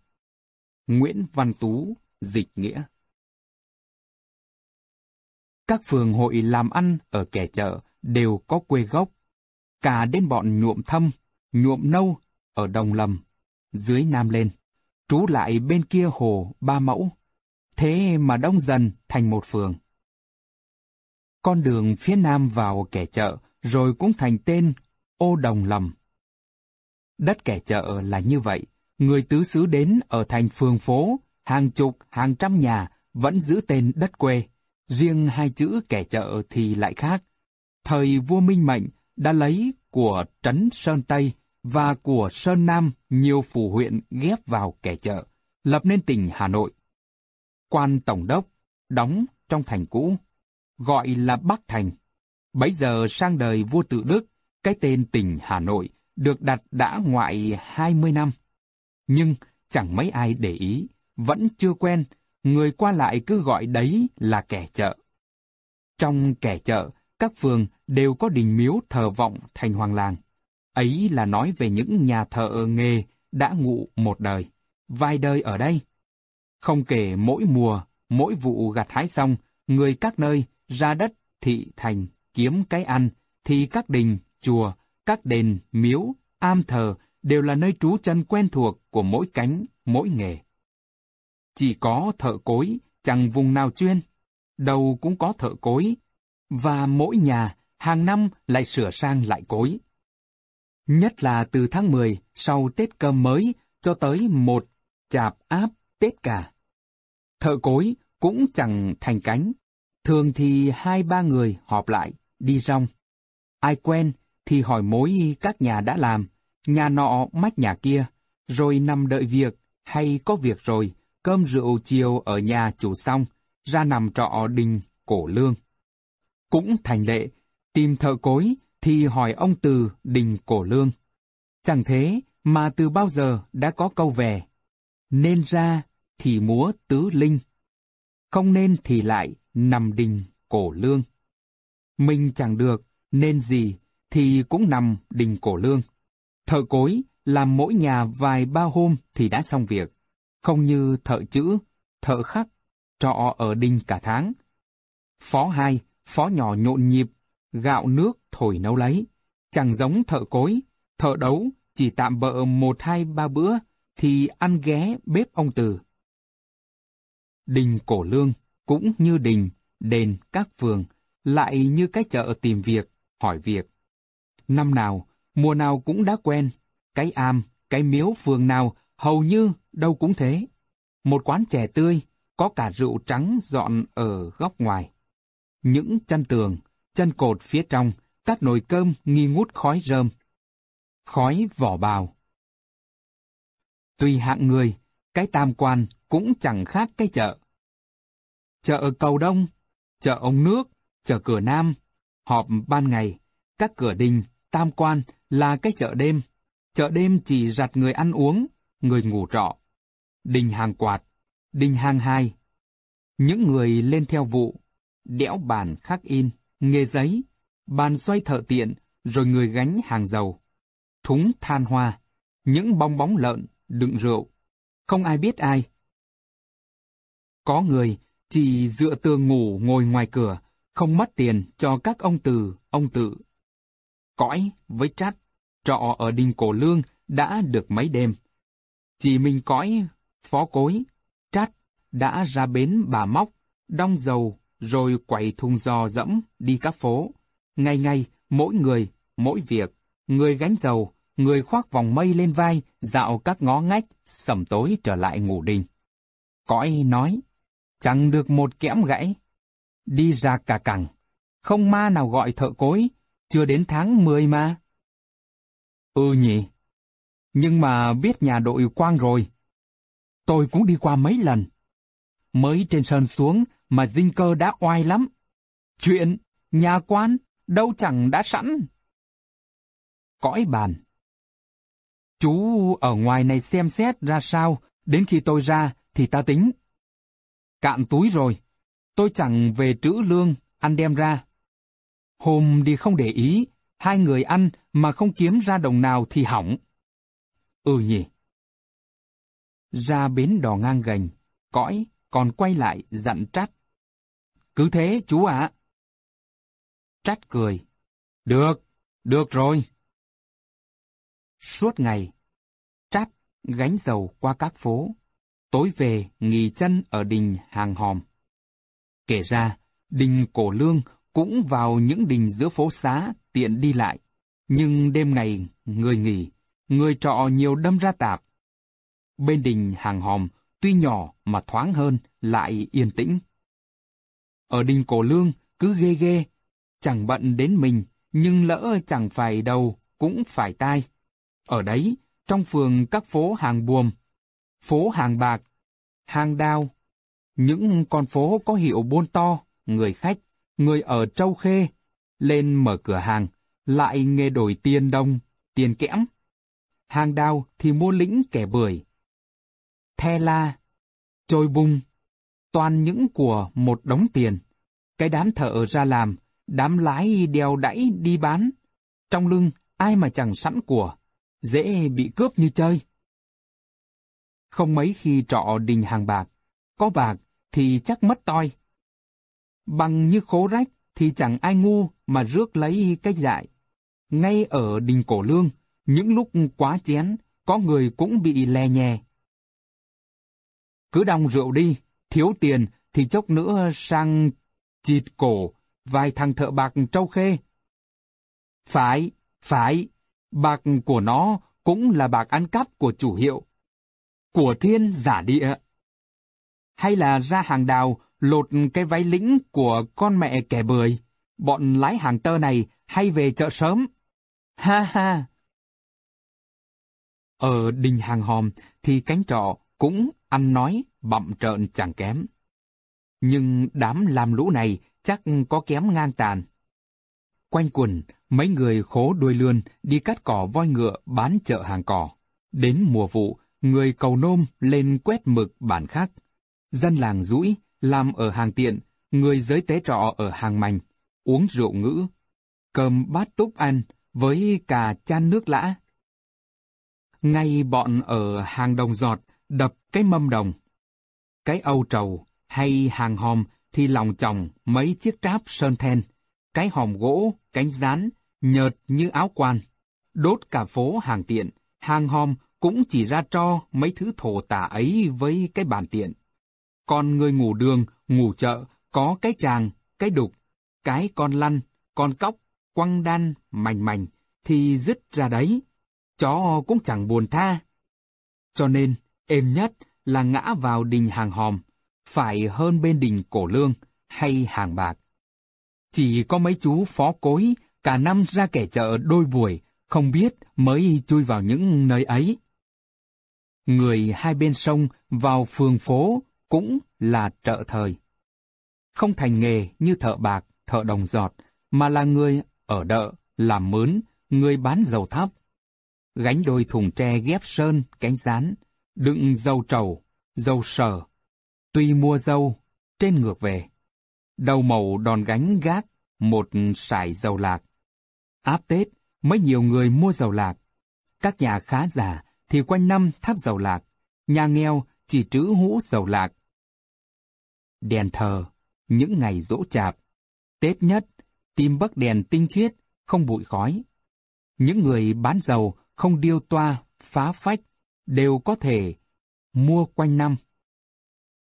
Nguyễn Văn Tú, dịch nghĩa Các phường hội làm ăn ở kẻ chợ đều có quê gốc, cả đến bọn nhuộm thâm, nhuộm nâu ở Đồng Lầm, dưới Nam lên, trú lại bên kia hồ Ba Mẫu. Thế mà đông dần thành một phường. Con đường phía nam vào kẻ chợ, rồi cũng thành tên ô đồng lầm. Đất kẻ chợ là như vậy, người tứ xứ đến ở thành phường phố, hàng chục, hàng trăm nhà vẫn giữ tên đất quê, riêng hai chữ kẻ chợ thì lại khác. Thời vua Minh Mệnh đã lấy của Trấn Sơn Tây và của Sơn Nam nhiều phủ huyện ghép vào kẻ chợ, lập nên tỉnh Hà Nội. Quan Tổng đốc đóng trong thành cũ gọi là Bắc Thành. Bấy giờ sang đời vua tự Đức, cái tên tỉnh Hà Nội được đặt đã ngoại 20 năm. Nhưng chẳng mấy ai để ý, vẫn chưa quen, người qua lại cứ gọi đấy là kẻ chợ. Trong kẻ chợ, các phường đều có đình miếu thờ vọng thành hoàng làng. Ấy là nói về những nhà thợ nghề đã ngụ một đời, vài đời ở đây. Không kể mỗi mùa, mỗi vụ gặt hái xong, người các nơi ra đất, thị, thành, kiếm cái ăn, thì các đình, chùa, các đền, miếu, am thờ đều là nơi trú chân quen thuộc của mỗi cánh, mỗi nghề. Chỉ có thợ cối, chẳng vùng nào chuyên, đâu cũng có thợ cối, và mỗi nhà hàng năm lại sửa sang lại cối. Nhất là từ tháng 10 sau Tết cơm mới cho tới một chạp áp Tết cả. Thợ cối cũng chẳng thành cánh, Thường thì hai ba người họp lại, đi rong. Ai quen thì hỏi mối các nhà đã làm, nhà nọ mách nhà kia, rồi nằm đợi việc, hay có việc rồi, cơm rượu chiều ở nhà chủ xong, ra nằm trọ đình cổ lương. Cũng thành lệ, tìm thợ cối thì hỏi ông từ đình cổ lương. Chẳng thế mà từ bao giờ đã có câu về. Nên ra thì múa tứ linh. Không nên thì lại nằm đình cổ lương. Mình chẳng được, nên gì thì cũng nằm đình cổ lương. Thợ cối làm mỗi nhà vài ba hôm thì đã xong việc. Không như thợ chữ, thợ khắc, trọ ở đình cả tháng. Phó hai, phó nhỏ nhộn nhịp, gạo nước thổi nấu lấy. Chẳng giống thợ cối, thợ đấu chỉ tạm bợ một hai ba bữa thì ăn ghé bếp ông Từ. Đình cổ lương cũng như đình, đền, các phường, lại như cái chợ tìm việc, hỏi việc. Năm nào, mùa nào cũng đã quen, cái am, cái miếu phường nào hầu như đâu cũng thế. Một quán chè tươi, có cả rượu trắng dọn ở góc ngoài. Những chân tường, chân cột phía trong, các nồi cơm nghi ngút khói rơm. Khói vỏ bào. Tùy hạng người, cái tam quan cũng chẳng khác cái chợ. Chợ cầu đông, chợ ông nước, chợ cửa nam, họp ban ngày, các cửa đình, tam quan là cái chợ đêm. Chợ đêm chỉ giặt người ăn uống, người ngủ trọ. Đình hàng quạt, đình hàng hai. Những người lên theo vụ, đẽo bàn khắc in, nghề giấy, bàn xoay thợ tiện, rồi người gánh hàng dầu. Thúng than hoa, những bong bóng lợn, đựng rượu. Không ai biết ai. Có người chỉ dựa tường ngủ ngồi ngoài cửa, không mất tiền cho các ông từ, ông tự. Cõi với trát, trọ ở đình cổ lương đã được mấy đêm. Chỉ mình cõi, phó cối, trát đã ra bến bà móc, đong dầu, rồi quậy thùng giò dẫm đi các phố. Ngày ngày, mỗi người, mỗi việc, người gánh dầu, người khoác vòng mây lên vai, dạo các ngõ ngách, sầm tối trở lại ngủ đình. Cõi nói, chẳng được một kẽm gãy. Đi ra cả cẳng, không ma nào gọi thợ cối, chưa đến tháng 10 mà. Ừ nhỉ, nhưng mà biết nhà đội quang rồi. Tôi cũng đi qua mấy lần. Mới trên sơn xuống mà dinh cơ đã oai lắm. Chuyện, nhà quan, đâu chẳng đã sẵn. Cõi bàn. Chú ở ngoài này xem xét ra sao, đến khi tôi ra thì ta tính. Cạn túi rồi, tôi chẳng về trữ lương, ăn đem ra. Hôm đi không để ý, hai người ăn mà không kiếm ra đồng nào thì hỏng. Ừ nhỉ. Ra bến đò ngang gành, cõi, còn quay lại dặn trát. Cứ thế chú ạ. À. Trát cười. Được, được rồi. Suốt ngày, trát gánh dầu qua các phố, tối về nghỉ chân ở đình hàng hòm. Kể ra, đình cổ lương cũng vào những đình giữa phố xá tiện đi lại, nhưng đêm ngày người nghỉ, người trọ nhiều đâm ra tạp. Bên đình hàng hòm, tuy nhỏ mà thoáng hơn, lại yên tĩnh. Ở đình cổ lương, cứ ghê ghê, chẳng bận đến mình, nhưng lỡ chẳng phải đầu, cũng phải tai. Ở đấy, trong phường các phố hàng buồm, phố hàng bạc, hàng đao, những con phố có hiệu buôn to, người khách, người ở Châu Khê, lên mở cửa hàng, lại nghe đổi tiền đồng, tiền kẽm. Hàng đao thì mua lĩnh kẻ bưởi. The la, trôi bung, toàn những của một đống tiền. Cái đám thợ ra làm, đám lái đeo đẫy đi bán. Trong lưng, ai mà chẳng sẵn của, dễ bị cướp như chơi. Không mấy khi trọ đình hàng bạc, có bạc thì chắc mất toi. Bằng như khố rách thì chẳng ai ngu mà rước lấy cái dại. Ngay ở đình cổ lương, những lúc quá chén, có người cũng bị lè nhè. Cứ đong rượu đi, thiếu tiền thì chốc nữa sang chịt cổ vài thằng thợ bạc trâu khê. Phải, phải, bạc của nó cũng là bạc ăn cắp của chủ hiệu. Của thiên giả địa. Hay là ra hàng đào lột cái váy lĩnh của con mẹ kẻ bưởi. Bọn lái hàng tơ này hay về chợ sớm. Ha ha! Ở đình hàng hòm thì cánh trọ cũng ăn nói, bậm trợn chẳng kém. Nhưng đám làm lũ này chắc có kém ngang tàn. Quanh quần, mấy người khố đuôi lươn đi cắt cỏ voi ngựa bán chợ hàng cỏ. Đến mùa vụ, người cầu nôm lên quét mực bản khác. Dân làng rũi, làm ở hàng tiện, người giới tế trọ ở hàng mành, uống rượu ngữ, cơm bát túc ăn, với cả chan nước lã. Ngay bọn ở hàng đồng giọt đập cái mâm đồng. Cái âu trầu hay hàng hòm thì lòng chồng mấy chiếc tráp sơn then, cái hòm gỗ, cánh rán, nhợt như áo quan. Đốt cả phố hàng tiện, hàng hòm cũng chỉ ra cho mấy thứ thổ tả ấy với cái bàn tiện. Còn người ngủ đường, ngủ chợ, có cái tràng, cái đục, cái con lăn, con cóc, quăng đan, mảnh mảnh, thì dứt ra đấy. Chó cũng chẳng buồn tha. Cho nên, êm nhất là ngã vào đình hàng hòm, phải hơn bên đình cổ lương hay hàng bạc. Chỉ có mấy chú phó cối cả năm ra kẻ chợ đôi buổi, không biết mới chui vào những nơi ấy. Người hai bên sông vào phường phố cũng là trợ thời. Không thành nghề như thợ bạc, thợ đồng giọt, mà là người ở đợ, làm mướn, người bán dầu thắp. Gánh đôi thùng tre ghép sơn, cánh rán, đựng dầu trầu, dầu sờ. Tuy mua dâu, trên ngược về. Đầu màu đòn gánh gác, một sải dầu lạc. Áp Tết, mới nhiều người mua dầu lạc. Các nhà khá giả thì quanh năm thắp dầu lạc. Nhà nghèo chỉ trữ hũ dầu lạc. Đèn thờ, những ngày dỗ chạp. Tết nhất, tìm bắc đèn tinh khiết, không bụi khói. Những người bán dầu không điêu toa, phá phách, đều có thể mua quanh năm.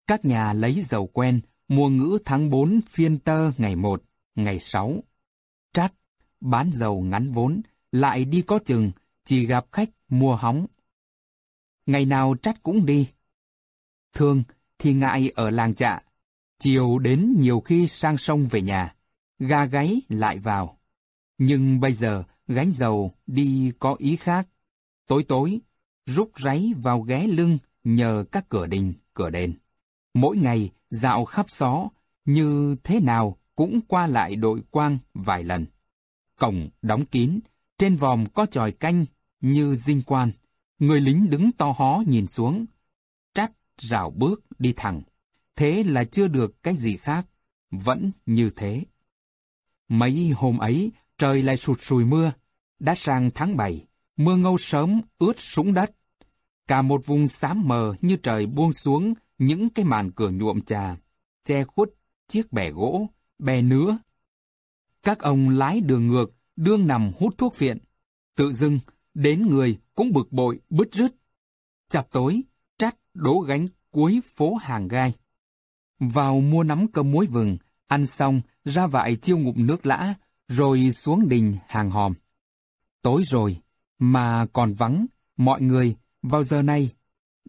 Các nhà lấy dầu quen, mua ngữ tháng 4 phiên tơ ngày 1, ngày 6. Trát, bán dầu ngắn vốn, lại đi có chừng, chỉ gặp khách mua hóng. Ngày nào trát cũng đi. Thường thì ngại ở làng trạ, chiều đến nhiều khi sang sông về nhà, ga gáy lại vào. Nhưng bây giờ gánh dầu đi có ý khác. Tối tối, rút ráy vào ghé lưng nhờ các cửa đình, cửa đền. Mỗi ngày dạo khắp xó, như thế nào cũng qua lại đội quang vài lần. Cổng đóng kín, trên vòm có tròi canh như dinh quan. Người lính đứng to hó nhìn xuống. Trát rào bước đi thẳng. Thế là chưa được cái gì khác. Vẫn như thế. Mấy hôm ấy, trời lại sụt sùi mưa. Đã sang tháng 7, mưa ngâu sớm ướt sũng đất. Cả một vùng xám mờ như trời buông xuống những cái màn cửa nhuộm trà, che khuất chiếc bè gỗ, bè nứa. Các ông lái đường ngược, đương nằm hút thuốc phiện. Tự dưng, đến người cũng bực bội, bứt rứt. Chập tối, trát đố gánh cuối phố hàng gai. Vào mua nắm cơm muối vừng, ăn xong, ra vại chiêu ngụm nước lã, rồi xuống đình hàng hòm. Tối rồi, mà còn vắng, mọi người, vào giờ này,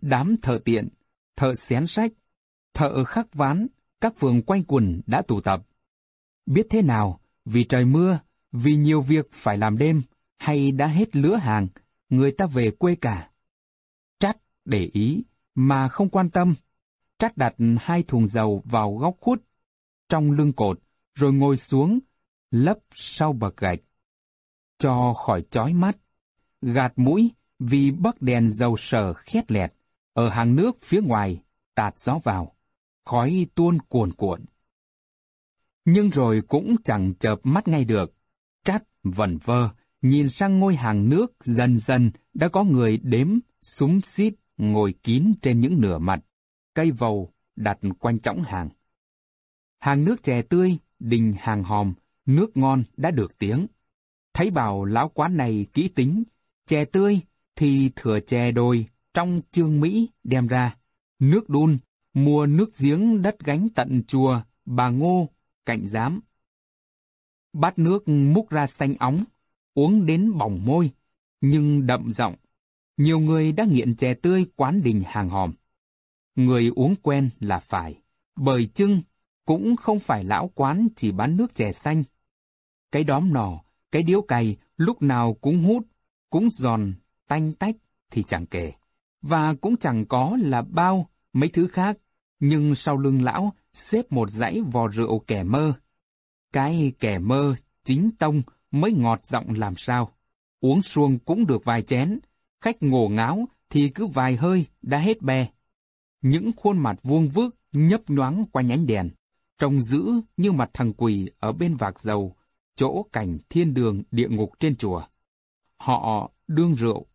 đám thợ tiện, thợ xén sách, thợ khắc ván, các phường quanh quần đã tụ tập. Biết thế nào, vì trời mưa, vì nhiều việc phải làm đêm, hay đã hết lứa hàng, người ta về quê cả. Trát để ý, mà không quan tâm. Trát đặt hai thùng dầu vào góc khuất, trong lưng cột, rồi ngồi xuống, lấp sau bậc gạch. Cho khỏi chói mắt, gạt mũi vì bắc đèn dầu sờ khét lẹt, ở hàng nước phía ngoài, tạt gió vào, khói tuôn cuồn cuộn. Nhưng rồi cũng chẳng chợp mắt ngay được, trát vẩn vơ, nhìn sang ngôi hàng nước dần dần đã có người đếm, súng xít, ngồi kín trên những nửa mặt, cây vầu đặt quanh chõng hàng. Hàng nước chè tươi, đình hàng hòm, nước ngon đã được tiếng. Thấy bảo lão quán này kỹ tính, chè tươi thì thừa chè đồi trong trương Mỹ đem ra. Nước đun, mua nước giếng đất gánh tận chùa, bà ngô, cạnh giám. Bát nước múc ra xanh óng, uống đến bỏng môi, nhưng đậm giọng. Nhiều người đã nghiện chè tươi quán đình hàng hòm. Người uống quen là phải, bởi chưng cũng không phải lão quán chỉ bán nước chè xanh. Cái đóm nỏ, cái điếu cày lúc nào cũng hút, cũng giòn, tanh tách thì chẳng kể. và cũng chẳng có là bao mấy thứ khác, nhưng sau lưng lão xếp một dãy vò rượu kẻ mơ. Cái kẻ mơ chính tông mới ngọt giọng làm sao. Uống xuông cũng được vài chén, khách ngổ ngáo thì cứ vài hơi đã hết bè. Những khuôn mặt vuông vước nhấp nhoáng qua nhánh đèn, trông dữ như mặt thằng quỷ ở bên vạc dầu, chỗ cảnh thiên đường địa ngục trên chùa. Họ đương rượu,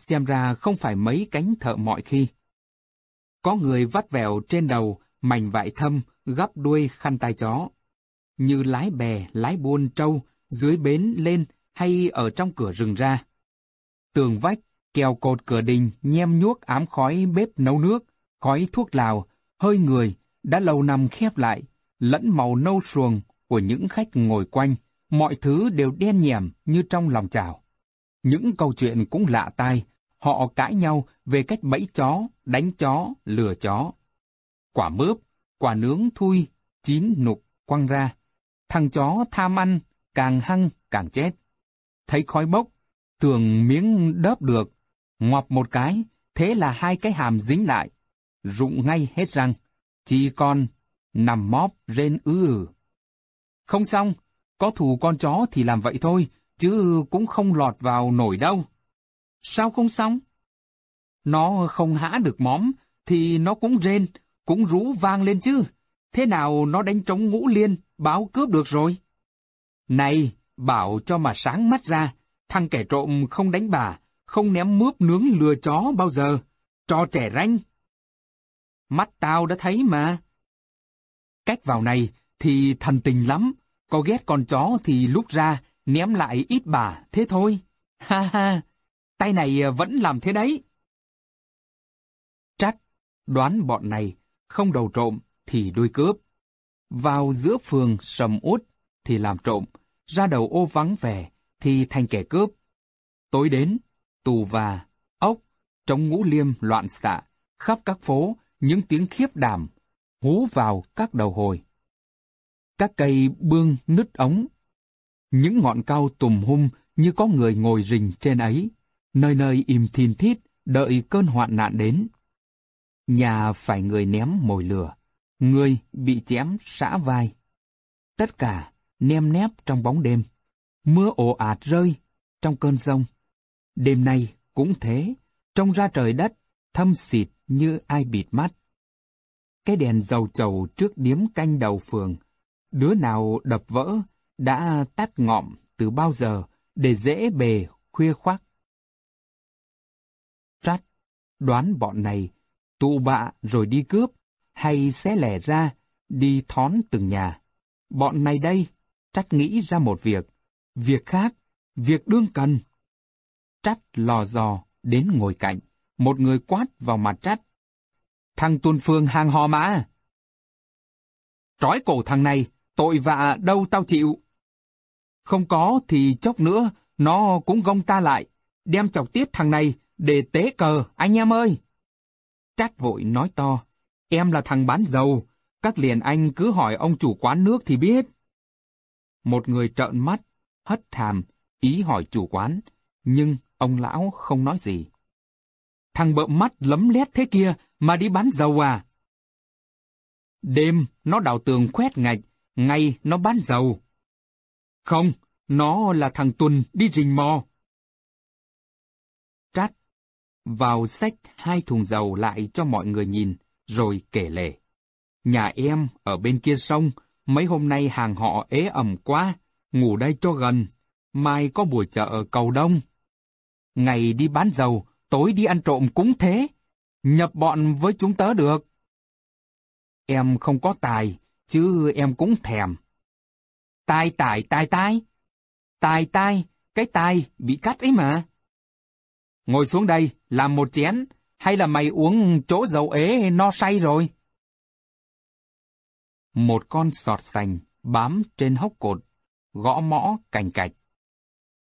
xem ra không phải mấy cánh thợ mọi khi. Có người vắt vẻo trên đầu, mảnh vải thâm, gấp đuôi khăn tai chó. Như lái bè, lái buôn trâu, dưới bến lên hay ở trong cửa rừng ra. Tường vách, kèo cột cửa đình nhem nhuốc ám khói bếp nấu nước, khói thuốc lào, hơi người, đã lâu năm khép lại, lẫn màu nâu xuồng của những khách ngồi quanh, mọi thứ đều đen nhèm như trong lòng chảo. Những câu chuyện cũng lạ tai, họ cãi nhau về cách bẫy chó, đánh chó, lừa chó. Quả mướp, quả nướng thui, chín nục, quăng ra. Thằng chó tham ăn, càng hăng, càng chết. Thấy khói bốc, tường miếng đớp được, ngoạp một cái, thế là hai cái hàm dính lại, rụng ngay hết răng, chỉ con nằm móp rên ư ừ Không xong, có thù con chó thì làm vậy thôi, chứ cũng không lọt vào nổi đâu. Sao không xong? Nó không hã được móm, thì nó cũng rên, cũng rú vang lên chứ. Thế nào nó đánh trống ngũ liên, báo cướp được rồi? Này, bảo cho mà sáng mắt ra, thằng kẻ trộm không đánh bà, không ném mướp nướng lừa chó bao giờ, cho trẻ ranh. Mắt tao đã thấy mà. Cách vào này thì thần tình lắm, có ghét con chó thì lúc ra ném lại ít bà, thế thôi. Ha ha, tay này ờ, vẫn làm thế đấy. Trách, đoán bọn này không đầu trộm thì đuôi cướp. Vào giữa phường sầm út thì làm trộm, ra đầu ô vắng vẻ thì thành kẻ cướp. Tối đến, tù và, ốc, trống ngũ liêm loạn xạ, khắp các phố, những tiếng khiếp đảm, hú vào các đầu hồi. Các cây bương nứt ống, những ngọn cao tùm hum như có người ngồi rình trên ấy, nơi nơi im thiên thít, đợi cơn hoạn nạn đến. Nhà phải người ném mồi lửa, người bị chém xã vai. Tất cả nem nép trong bóng đêm, mưa ồ ạt rơi trong cơn rông. Đêm nay cũng thế, trông ra trời đất, thâm xịt như ai bịt mắt. Cái đèn dầu trầu trước điếm canh đầu phường, đứa nào đập vỡ, đã tắt ngọm từ bao giờ để dễ bề khuya khoác. Trát, đoán bọn này tụ bạ rồi đi cướp, hay sẽ lẻ ra, đi thón từng nhà. Bọn này đây, trách nghĩ ra một việc, việc khác, việc đương cần. Trách lò dò, đến ngồi cạnh, một người quát vào mặt trách. Thằng Tuân phương hàng hò mã. Trói cổ thằng này, tội vạ đâu tao chịu. Không có thì chốc nữa, nó cũng gông ta lại, đem chọc tiết thằng này để tế cờ, anh em ơi. Trát vội nói to, em là thằng bán dầu, các liền anh cứ hỏi ông chủ quán nước thì biết. Một người trợn mắt, hất hàm, ý hỏi chủ quán, nhưng ông lão không nói gì. Thằng bợm mắt lấm lét thế kia mà đi bán dầu à? Đêm nó đào tường khoét ngạch, ngày nó bán dầu. Không, nó là thằng Tuần đi rình mò. Trát vào sách hai thùng dầu lại cho mọi người nhìn, rồi kể lể. Nhà em ở bên kia sông, mấy hôm nay hàng họ ế ẩm quá, ngủ đây cho gần, mai có buổi chợ cầu đông. Ngày đi bán dầu, tối đi ăn trộm cũng thế, nhập bọn với chúng tớ được. Em không có tài, chứ em cũng thèm. Tai tai tai tai. Tai tai, cái tai bị cắt ấy mà. Ngồi xuống đây, làm một chén, hay là mày uống chỗ dầu ế no say rồi? Một con sọt sành bám trên hốc cột, gõ mõ cành cạch.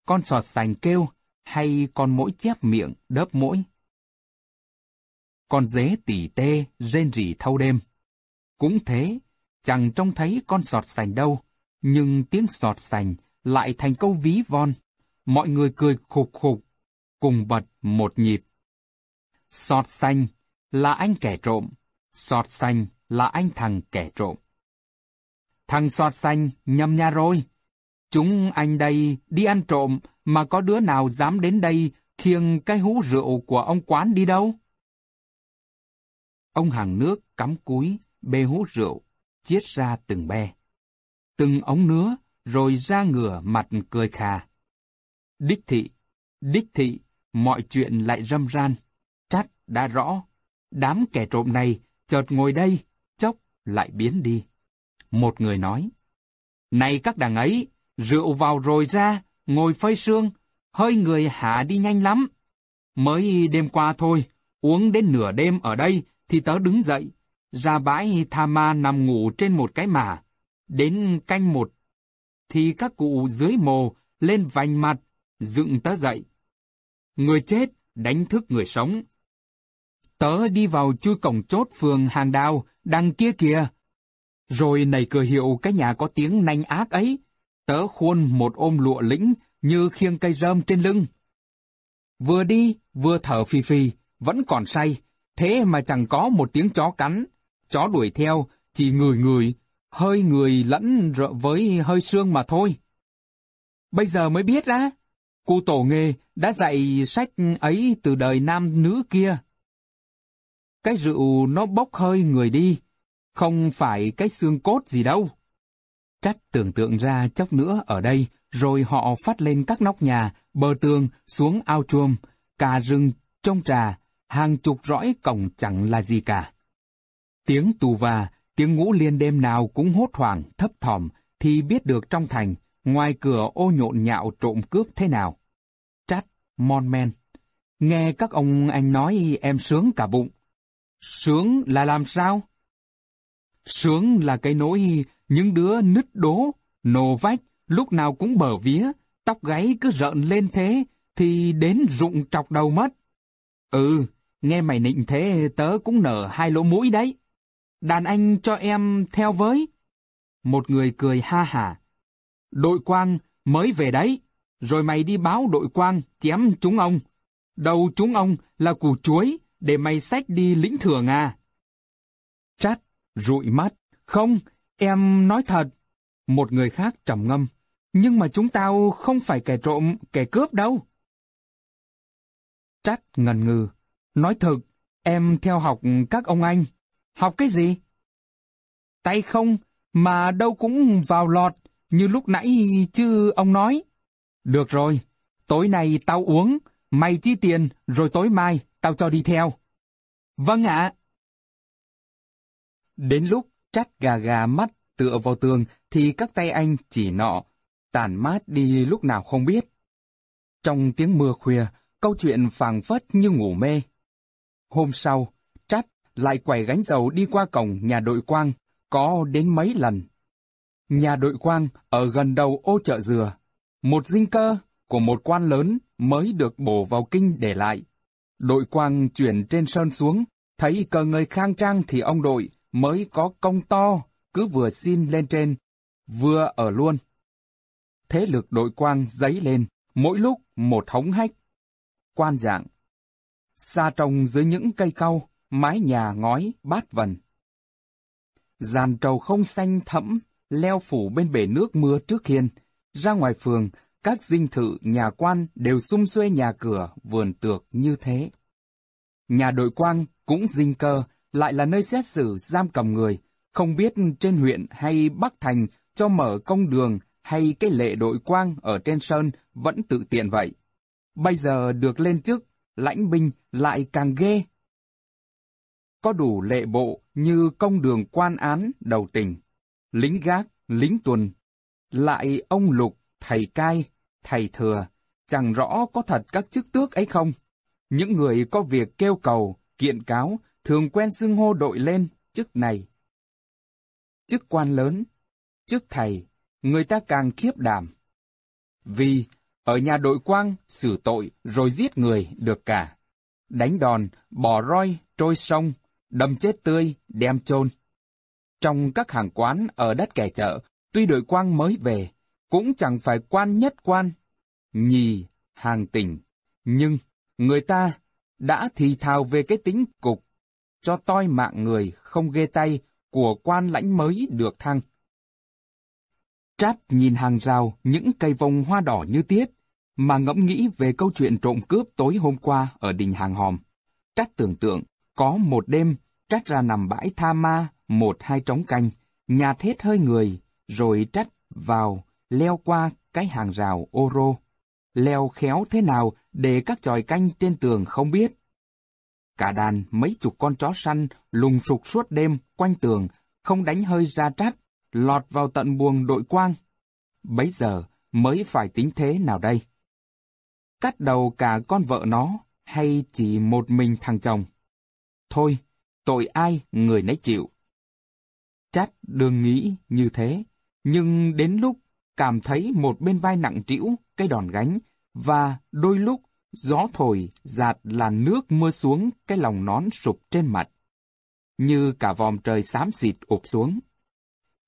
Con sọt sành kêu, hay con mũi chép miệng đớp mũi. Con dế tỉ tê rên rỉ thâu đêm. Cũng thế, chẳng trông thấy con sọt sành đâu, nhưng tiếng sọt sành lại thành câu ví von. Mọi người cười khục khục, cùng bật một nhịp. Sọt xanh là anh kẻ trộm, sọt xanh là anh thằng kẻ trộm. Thằng sọt xanh nhầm nhà rồi. Chúng anh đây đi ăn trộm mà có đứa nào dám đến đây khiêng cái hũ rượu của ông quán đi đâu? Ông hàng nước cắm cúi, bê hũ rượu, chiết ra từng be. Từng ống nứa, rồi ra ngửa mặt cười khà. Đích thị, đích thị, mọi chuyện lại râm ran. Trát đã rõ, đám kẻ trộm này chợt ngồi đây, chốc lại biến đi. Một người nói, Này các đằng ấy, rượu vào rồi ra, ngồi phơi sương, hơi người hạ đi nhanh lắm. Mới đêm qua thôi, uống đến nửa đêm ở đây thì tớ đứng dậy, ra bãi tha ma nằm ngủ trên một cái mà Đến canh một, thì các cụ dưới mồ lên vành mặt, dựng tớ dậy. Người chết đánh thức người sống. Tớ đi vào chui cổng chốt phường hàng đào, đằng kia kìa. Rồi nảy cửa hiệu cái nhà có tiếng nanh ác ấy, tớ khuôn một ôm lụa lĩnh như khiêng cây rơm trên lưng. Vừa đi, vừa thở phì phì, vẫn còn say, thế mà chẳng có một tiếng chó cắn. Chó đuổi theo, chỉ người người, hơi người lẫn rợ với hơi xương mà thôi. Bây giờ mới biết á, cụ tổ nghề đã dạy sách ấy từ đời nam nữ kia. Cái rượu nó bốc hơi người đi, không phải cái xương cốt gì đâu. Trách tưởng tượng ra chốc nữa ở đây, rồi họ phát lên các nóc nhà, bờ tường, xuống ao chuông, cà rừng, trông trà, hàng chục rõi cổng chẳng là gì cả. Tiếng tù và, tiếng ngũ liên đêm nào cũng hốt hoảng, thấp thỏm, thì biết được trong thành, ngoài cửa ô nhộn nhạo trộm cướp thế nào. chát mon men. Nghe các ông anh nói em sướng cả bụng. Sướng là làm sao? Sướng là cái nỗi những đứa nứt đố, nổ vách, lúc nào cũng bở vía, tóc gáy cứ rợn lên thế, thì đến rụng trọc đầu mất. Ừ, nghe mày nịnh thế tớ cũng nở hai lỗ mũi đấy. Đàn anh cho em theo với. Một người cười ha hả. Đội quang mới về đấy, rồi mày đi báo đội quang chém chúng ông. Đầu chúng ông là củ chuối, để mày xách đi lĩnh thưởng à. Trát, rụi mắt. Không, em nói thật. Một người khác trầm ngâm. Nhưng mà chúng tao không phải kẻ trộm, kẻ cướp đâu. Trát ngần ngừ. Nói thật em theo học các ông anh. Học cái gì? Tay không, mà đâu cũng vào lọt, như lúc nãy chứ ông nói. Được rồi, tối nay tao uống, mày chi tiền, rồi tối mai tao cho đi theo. Vâng ạ. Đến lúc chắt gà gà mắt tựa vào tường thì các tay anh chỉ nọ, tàn mát đi lúc nào không biết. Trong tiếng mưa khuya, câu chuyện phàng phất như ngủ mê. Hôm sau, lại quẩy gánh dầu đi qua cổng nhà đội quang, có đến mấy lần. Nhà đội quang ở gần đầu ô chợ dừa, một dinh cơ của một quan lớn mới được bổ vào kinh để lại. Đội quang chuyển trên sơn xuống, thấy cờ người khang trang thì ông đội mới có công to, cứ vừa xin lên trên, vừa ở luôn. Thế lực đội quang dấy lên, mỗi lúc một hống hách. Quan dạng. Xa trồng dưới những cây cau, mái nhà ngói bát vần. Giàn trầu không xanh thẫm, leo phủ bên bể nước mưa trước hiên. Ra ngoài phường, các dinh thự, nhà quan đều xung xuê nhà cửa, vườn tược như thế. Nhà đội quang cũng dinh cơ, lại là nơi xét xử giam cầm người, không biết trên huyện hay Bắc Thành cho mở công đường hay cái lệ đội quang ở trên sơn vẫn tự tiện vậy. Bây giờ được lên chức, lãnh binh lại càng ghê. Có đủ lệ bộ như công đường quan án đầu tỉnh, lính gác, lính tuần, lại ông lục, thầy cai, thầy thừa, chẳng rõ có thật các chức tước ấy không. Những người có việc kêu cầu, kiện cáo, thường quen xưng hô đội lên, chức này. Chức quan lớn, chức thầy, người ta càng khiếp đảm. Vì, ở nhà đội quang, xử tội rồi giết người được cả. Đánh đòn, bỏ roi, trôi sông, đâm chết tươi, đem chôn. Trong các hàng quán ở đất kẻ chợ, tuy đội quang mới về, cũng chẳng phải quan nhất quan, nhì, hàng tỉnh, nhưng người ta đã thì thào về cái tính cục, cho toi mạng người không ghê tay của quan lãnh mới được thăng. Trát nhìn hàng rào những cây vông hoa đỏ như tiết, mà ngẫm nghĩ về câu chuyện trộm cướp tối hôm qua ở đình hàng hòm. Trát tưởng tượng, có một đêm, Trát ra nằm bãi tha ma, một hai trống canh, nhạt hết hơi người, rồi Trát vào, leo qua cái hàng rào ô rô. Leo khéo thế nào để các tròi canh trên tường không biết. Cả đàn mấy chục con chó săn lùng sục suốt đêm quanh tường, không đánh hơi ra trát, lọt vào tận buồng đội quang. Bấy giờ mới phải tính thế nào đây? Cắt đầu cả con vợ nó, hay chỉ một mình thằng chồng? Thôi, tội ai người nấy chịu. chát đừng nghĩ như thế, nhưng đến lúc cảm thấy một bên vai nặng trĩu cái đòn gánh, và đôi lúc gió thổi giạt làn nước mưa xuống cái lòng nón sụp trên mặt. Như cả vòm trời xám xịt ụp xuống.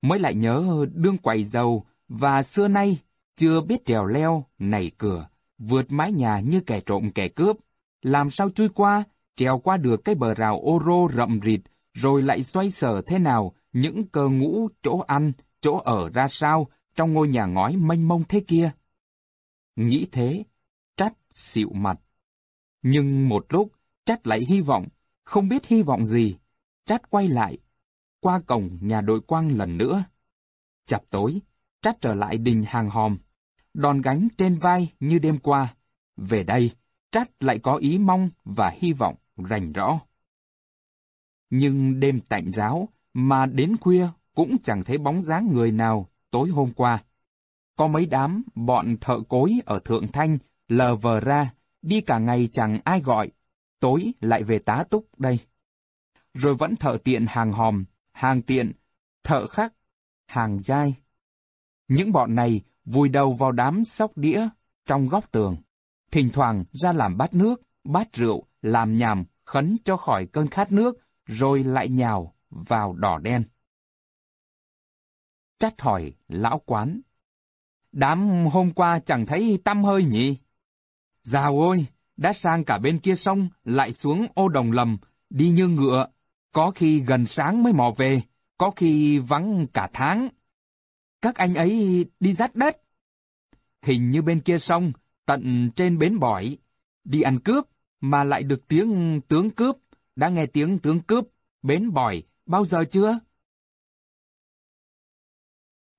Mới lại nhớ đương quầy dầu và xưa nay chưa biết trèo leo, nảy cửa, vượt mái nhà như kẻ trộm kẻ cướp. Làm sao chui qua, trèo qua được cái bờ rào ô rô rậm rịt, rồi lại xoay sở thế nào những cơ ngũ chỗ ăn, chỗ ở ra sao trong ngôi nhà ngói mênh mông thế kia. Nghĩ thế, Trách xịu mặt. Nhưng một lúc, Trách lại hy vọng, không biết hy vọng gì. Trách quay lại, qua cổng nhà đội quang lần nữa. Chập tối, Trách trở lại đình hàng hòm, đòn gánh trên vai như đêm qua. Về đây, Trách lại có ý mong và hy vọng rành rõ. Nhưng đêm tạnh ráo, mà đến khuya cũng chẳng thấy bóng dáng người nào tối hôm qua. Có mấy đám bọn thợ cối ở Thượng Thanh lờ vờ ra, đi cả ngày chẳng ai gọi, tối lại về tá túc đây. Rồi vẫn thợ tiện hàng hòm, hàng tiện, thợ khắc, hàng dai. Những bọn này vùi đầu vào đám sóc đĩa trong góc tường, thỉnh thoảng ra làm bát nước, bát rượu, làm nhàm, khấn cho khỏi cơn khát nước, rồi lại nhào vào đỏ đen. Trách hỏi lão quán. Đám hôm qua chẳng thấy tâm hơi nhỉ? Dào ôi, đã sang cả bên kia sông, lại xuống ô đồng lầm, đi như ngựa. Có khi gần sáng mới mò về, có khi vắng cả tháng. Các anh ấy đi dắt đất. Hình như bên kia sông, tận trên bến bỏi, đi ăn cướp, mà lại được tiếng tướng cướp. Đã nghe tiếng tướng cướp, bến bỏi, bao giờ chưa?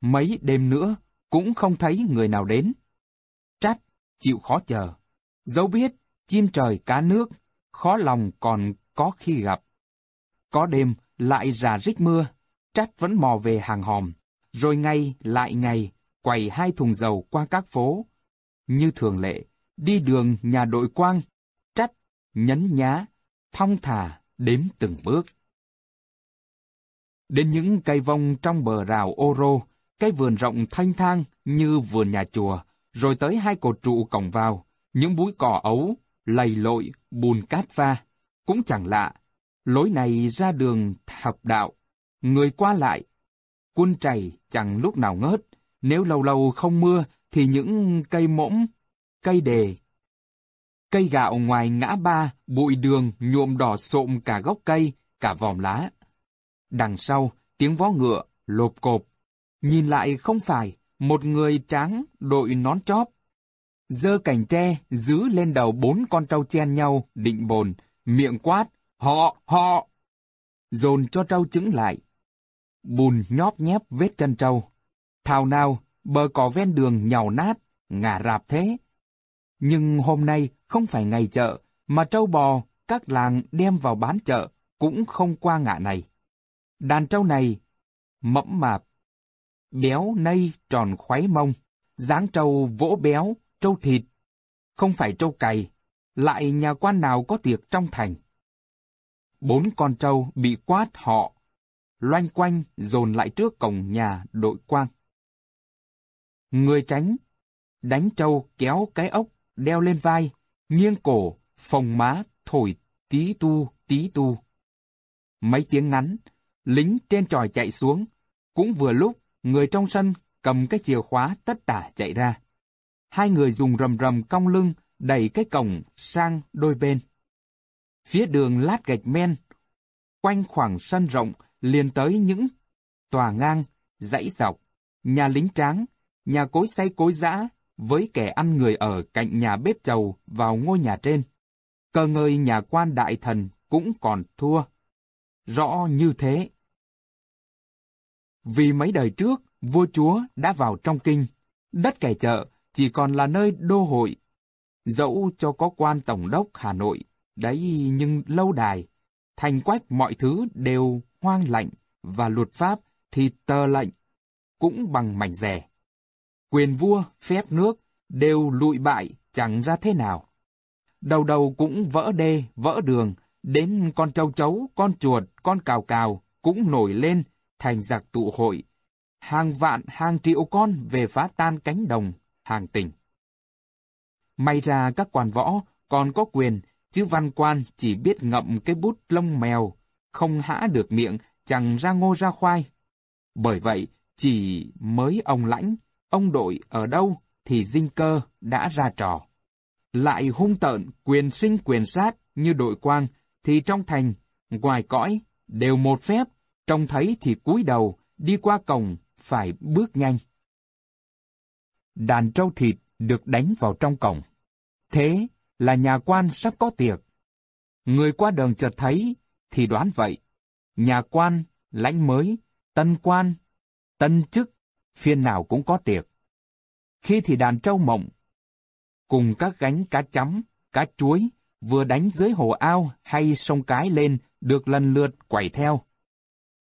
Mấy đêm nữa, cũng không thấy người nào đến. Trách, chịu khó chờ. Dẫu biết, chim trời cá nước, khó lòng còn có khi gặp. Có đêm, lại rà rích mưa, trách vẫn mò về hàng hòm, rồi ngay lại ngày, quầy hai thùng dầu qua các phố. Như thường lệ, đi đường nhà đội quang, nhấn nhá, thong thả, đếm từng bước. Đến những cây vông trong bờ rào ô rô, cây vườn rộng thanh thang như vườn nhà chùa, rồi tới hai cột trụ cổng vào, những búi cỏ ấu, lầy lội, bùn cát va. Cũng chẳng lạ, lối này ra đường thập đạo, người qua lại. Quân chảy chẳng lúc nào ngớt, nếu lâu lâu không mưa thì những cây mỗng, cây đề, cây gạo ngoài ngã ba, bụi đường nhuộm đỏ sộm cả gốc cây, cả vòm lá. Đằng sau, tiếng vó ngựa, lộp cộp. Nhìn lại không phải, một người tráng đội nón chóp, dơ cành tre giữ lên đầu bốn con trâu chen nhau, định bồn, miệng quát, họ, họ. Dồn cho trâu trứng lại. Bùn nhóp nhép vết chân trâu. Thảo nào, bờ cỏ ven đường nhàu nát, ngả rạp thế. Nhưng hôm nay không phải ngày chợ, mà trâu bò, các làng đem vào bán chợ, cũng không qua ngã này. Đàn trâu này, mẫm mạp, béo nây tròn khoái mông, dáng trâu vỗ béo, trâu thịt, không phải trâu cày, lại nhà quan nào có tiệc trong thành. Bốn con trâu bị quát họ, loanh quanh dồn lại trước cổng nhà đội quang. Người tránh, đánh trâu kéo cái ốc, đeo lên vai, nghiêng cổ, phồng má, thổi tí tu, tí tu. Mấy tiếng ngắn, lính trên tròi chạy xuống, cũng vừa lúc người trong sân cầm cái chìa khóa tất tả chạy ra hai người dùng rầm rầm cong lưng đẩy cái cổng sang đôi bên. Phía đường lát gạch men, quanh khoảng sân rộng liền tới những tòa ngang, dãy dọc, nhà lính tráng, nhà cối xay cối giã, với kẻ ăn người ở cạnh nhà bếp chầu vào ngôi nhà trên. Cờ ngơi nhà quan đại thần cũng còn thua. Rõ như thế. Vì mấy đời trước, vua chúa đã vào trong kinh, đất kẻ chợ chỉ còn là nơi đô hội. Dẫu cho có quan tổng đốc Hà Nội, đấy nhưng lâu đài, thành quách mọi thứ đều hoang lạnh và luật pháp thì tờ lệnh cũng bằng mảnh rẻ. Quyền vua, phép nước đều lụi bại chẳng ra thế nào. Đầu đầu cũng vỡ đê, vỡ đường, đến con châu chấu, con chuột, con cào cào cũng nổi lên thành giặc tụ hội. Hàng vạn, hàng triệu con về phá tan cánh đồng, hàng tỉnh. May ra các quan võ còn có quyền, chứ văn quan chỉ biết ngậm cái bút lông mèo, không hã được miệng, chẳng ra ngô ra khoai. Bởi vậy, chỉ mới ông lãnh, ông đội ở đâu thì dinh cơ đã ra trò. Lại hung tợn, quyền sinh quyền sát như đội quang, thì trong thành, ngoài cõi, đều một phép, trông thấy thì cúi đầu, đi qua cổng, phải bước nhanh. Đàn trâu thịt được đánh vào trong cổng. Thế là nhà quan sắp có tiệc. Người qua đường chợt thấy, thì đoán vậy. Nhà quan, lãnh mới, tân quan, tân chức, phiên nào cũng có tiệc. Khi thì đàn trâu mộng, cùng các gánh cá chấm, cá chuối, vừa đánh dưới hồ ao hay sông cái lên được lần lượt quẩy theo.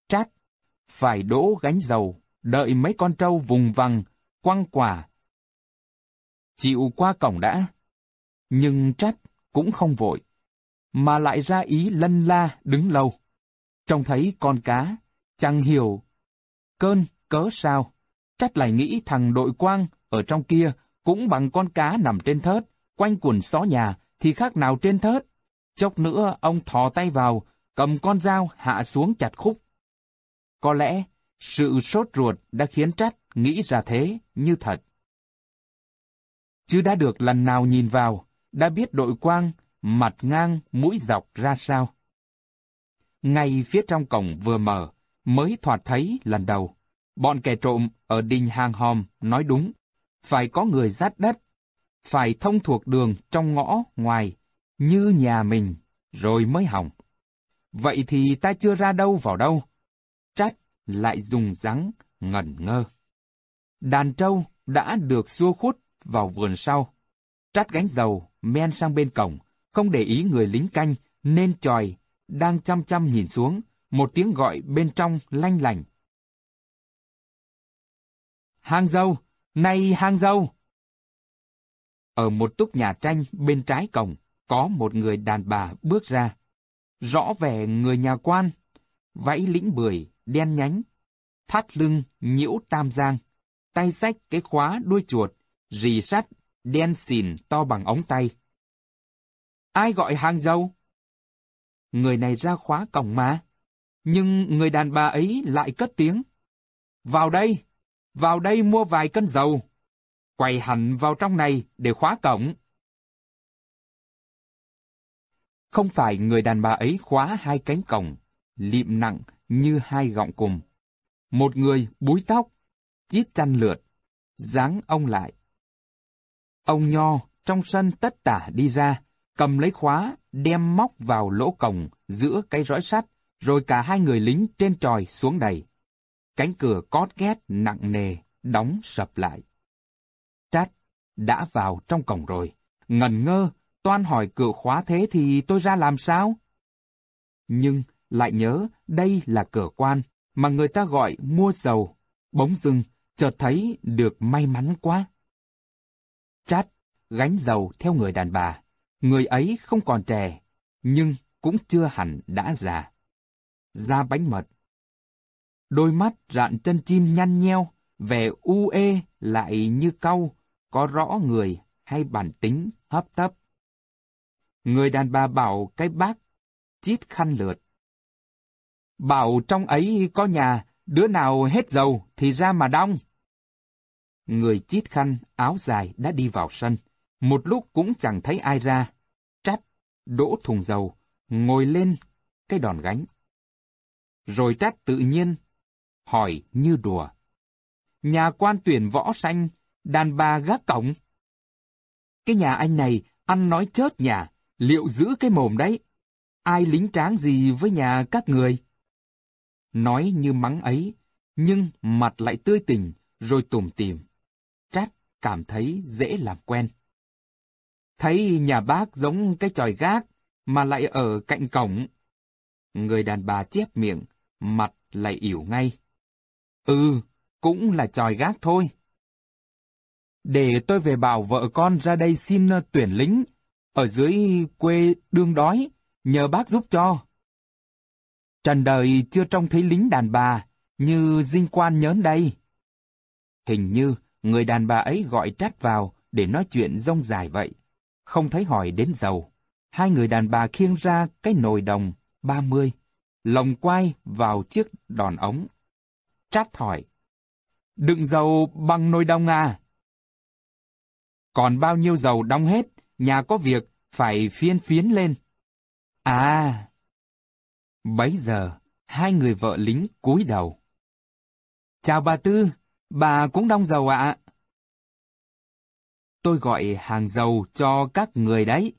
Trát, phải đỗ gánh dầu, đợi mấy con trâu vùng vằng, quăng quả. Chịu qua cổng đã. Nhưng trát cũng không vội, mà lại ra ý lân la đứng lâu. Trông thấy con cá, chẳng hiểu cơn cớ sao chắc lại nghĩ thằng đội quang ở trong kia cũng bằng con cá nằm trên thớt, quanh quần xó nhà, thì khác nào trên thớt. Chốc nữa ông thò tay vào, cầm con dao hạ xuống chặt khúc. Có lẽ sự sốt ruột đã khiến Trách nghĩ ra thế như thật. Chứ đã được lần nào nhìn vào, đã biết đội quang, mặt ngang, mũi dọc ra sao. Ngay phía trong cổng vừa mở, mới thoạt thấy lần đầu. Bọn kẻ trộm ở đình hàng hòm nói đúng, phải có người dắt đất, phải thông thuộc đường trong ngõ ngoài, như nhà mình, rồi mới hỏng. Vậy thì ta chưa ra đâu vào đâu. Trách lại dùng rắn ngẩn ngơ. Đàn trâu đã được xua khuất vào vườn sau. Trát gánh dầu, men sang bên cổng, không để ý người lính canh, nên tròi, đang chăm chăm nhìn xuống, một tiếng gọi bên trong lanh lành. Hang dâu, nay hang dâu! Ở một túp nhà tranh bên trái cổng, có một người đàn bà bước ra. Rõ vẻ người nhà quan, vẫy lĩnh bưởi, đen nhánh, thắt lưng nhiễu tam giang, tay sách cái khóa đuôi chuột, rì sắt, đen xìn to bằng ống tay. Ai gọi hàng dâu? Người này ra khóa cổng mà. Nhưng người đàn bà ấy lại cất tiếng. Vào đây, vào đây mua vài cân dầu. Quay hẳn vào trong này để khóa cổng. Không phải người đàn bà ấy khóa hai cánh cổng, liệm nặng như hai gọng cùm Một người búi tóc, chít chăn lượt, dáng ông lại. Ông Nho trong sân tất tả đi ra, cầm lấy khóa, đem móc vào lỗ cổng giữa cái rõi sắt, rồi cả hai người lính trên tròi xuống đầy. Cánh cửa cót két nặng nề, đóng sập lại. Trát đã vào trong cổng rồi, ngần ngơ, toan hỏi cửa khóa thế thì tôi ra làm sao? Nhưng lại nhớ đây là cửa quan, mà người ta gọi mua dầu. Bỗng dưng, chợt thấy được may mắn quá. Trát gánh dầu theo người đàn bà. Người ấy không còn trẻ, nhưng cũng chưa hẳn đã già. Da bánh mật. Đôi mắt rạn chân chim nhăn nheo, vẻ u ê lại như cau, có rõ người hay bản tính hấp tấp. Người đàn bà bảo cái bác chít khăn lượt. Bảo trong ấy có nhà, đứa nào hết dầu thì ra mà đong. Người chít khăn, áo dài đã đi vào sân. Một lúc cũng chẳng thấy ai ra. Trắp, đỗ thùng dầu, ngồi lên cái đòn gánh. Rồi trát tự nhiên, hỏi như đùa. Nhà quan tuyển võ xanh, đàn bà gác cổng. Cái nhà anh này ăn nói chớt nhà, liệu giữ cái mồm đấy. Ai lính tráng gì với nhà các người? Nói như mắng ấy, nhưng mặt lại tươi tỉnh, rồi tủm tìm. Trát cảm thấy dễ làm quen. Thấy nhà bác giống cái tròi gác, mà lại ở cạnh cổng. Người đàn bà chép miệng, mặt lại ỉu ngay. Ừ, cũng là tròi gác thôi. Để tôi về bảo vợ con ra đây xin ờ, tuyển lính, ở dưới quê đương đói, nhờ bác giúp cho. Trần đời chưa trông thấy lính đàn bà, như dinh quan nhớn đây. Hình như người đàn bà ấy gọi trát vào để nói chuyện rông dài vậy. Không thấy hỏi đến giàu Hai người đàn bà khiêng ra cái nồi đồng, ba mươi, lồng quay vào chiếc đòn ống chát hỏi. Đựng dầu bằng nồi đồng à? Còn bao nhiêu dầu đông hết, nhà có việc, phải phiên phiến lên. À! Bấy giờ, hai người vợ lính cúi đầu. Chào bà Tư, bà cũng đong dầu ạ. Tôi gọi hàng dầu cho các người đấy.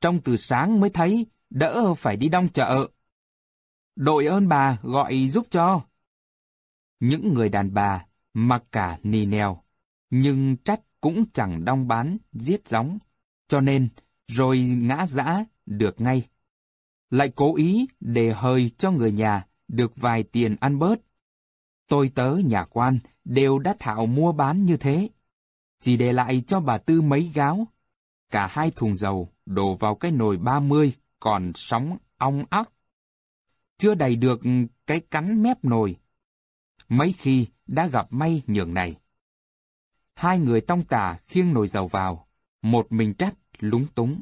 Trong từ sáng mới thấy, đỡ phải đi đong chợ. Đội ơn bà gọi giúp cho. Những người đàn bà mặc cả nì nèo, nhưng trách cũng chẳng đong bán, giết gióng, cho nên rồi ngã dã được ngay. Lại cố ý để hơi cho người nhà được vài tiền ăn bớt. Tôi tớ nhà quan đều đã thạo mua bán như thế. Chỉ để lại cho bà Tư mấy gáo. Cả hai thùng dầu đổ vào cái nồi ba mươi còn sóng ong óc. Chưa đầy được cái cắn mép nồi. Mấy khi đã gặp may nhường này. Hai người tông tà khiêng nồi dầu vào, một mình trách lúng túng.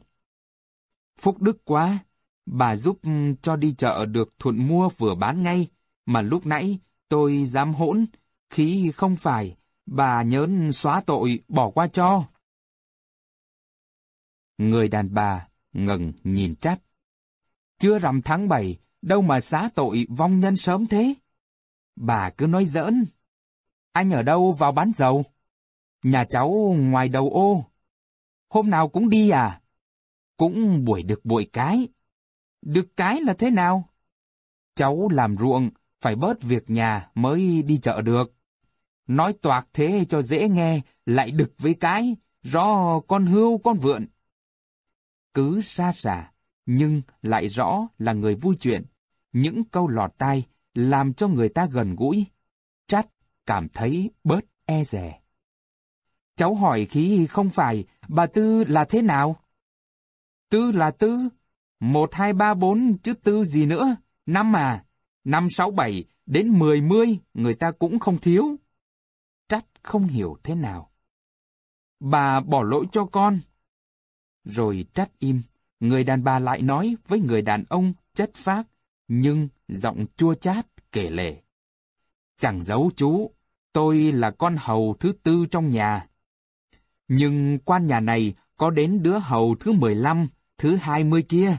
Phúc đức quá, bà giúp ừ, cho đi chợ được thuận mua vừa bán ngay, mà lúc nãy tôi dám hỗn, khí không phải, bà nhớn xóa tội bỏ qua cho. Người đàn bà ngừng nhìn trách. Chưa rằm tháng bảy, đâu mà xá tội vong nhân sớm thế? Bà cứ nói giỡn. Anh ở đâu vào bán dầu? Nhà cháu ngoài đầu ô. Hôm nào cũng đi à? Cũng buổi được buổi cái. Được cái là thế nào? Cháu làm ruộng, phải bớt việc nhà mới đi chợ được. Nói toạc thế cho dễ nghe, lại đực với cái, rõ con hươu con vượn. Cứ xa xả, nhưng lại rõ là người vui chuyện. Những câu lọt tai làm cho người ta gần gũi. Trát cảm thấy bớt e dè. Cháu hỏi khí không phải, bà Tư là thế nào? Tư là Tư. Một, hai, ba, bốn, chứ Tư gì nữa? Năm à? Năm, sáu, bảy, đến mười, mươi, người ta cũng không thiếu. Trách không hiểu thế nào. Bà bỏ lỗi cho con. Rồi trách im, người đàn bà lại nói với người đàn ông chất phác, nhưng giọng chua chát kể lể. Chẳng giấu chú, tôi là con hầu thứ tư trong nhà. Nhưng quan nhà này có đến đứa hầu thứ 15, thứ 20 kia.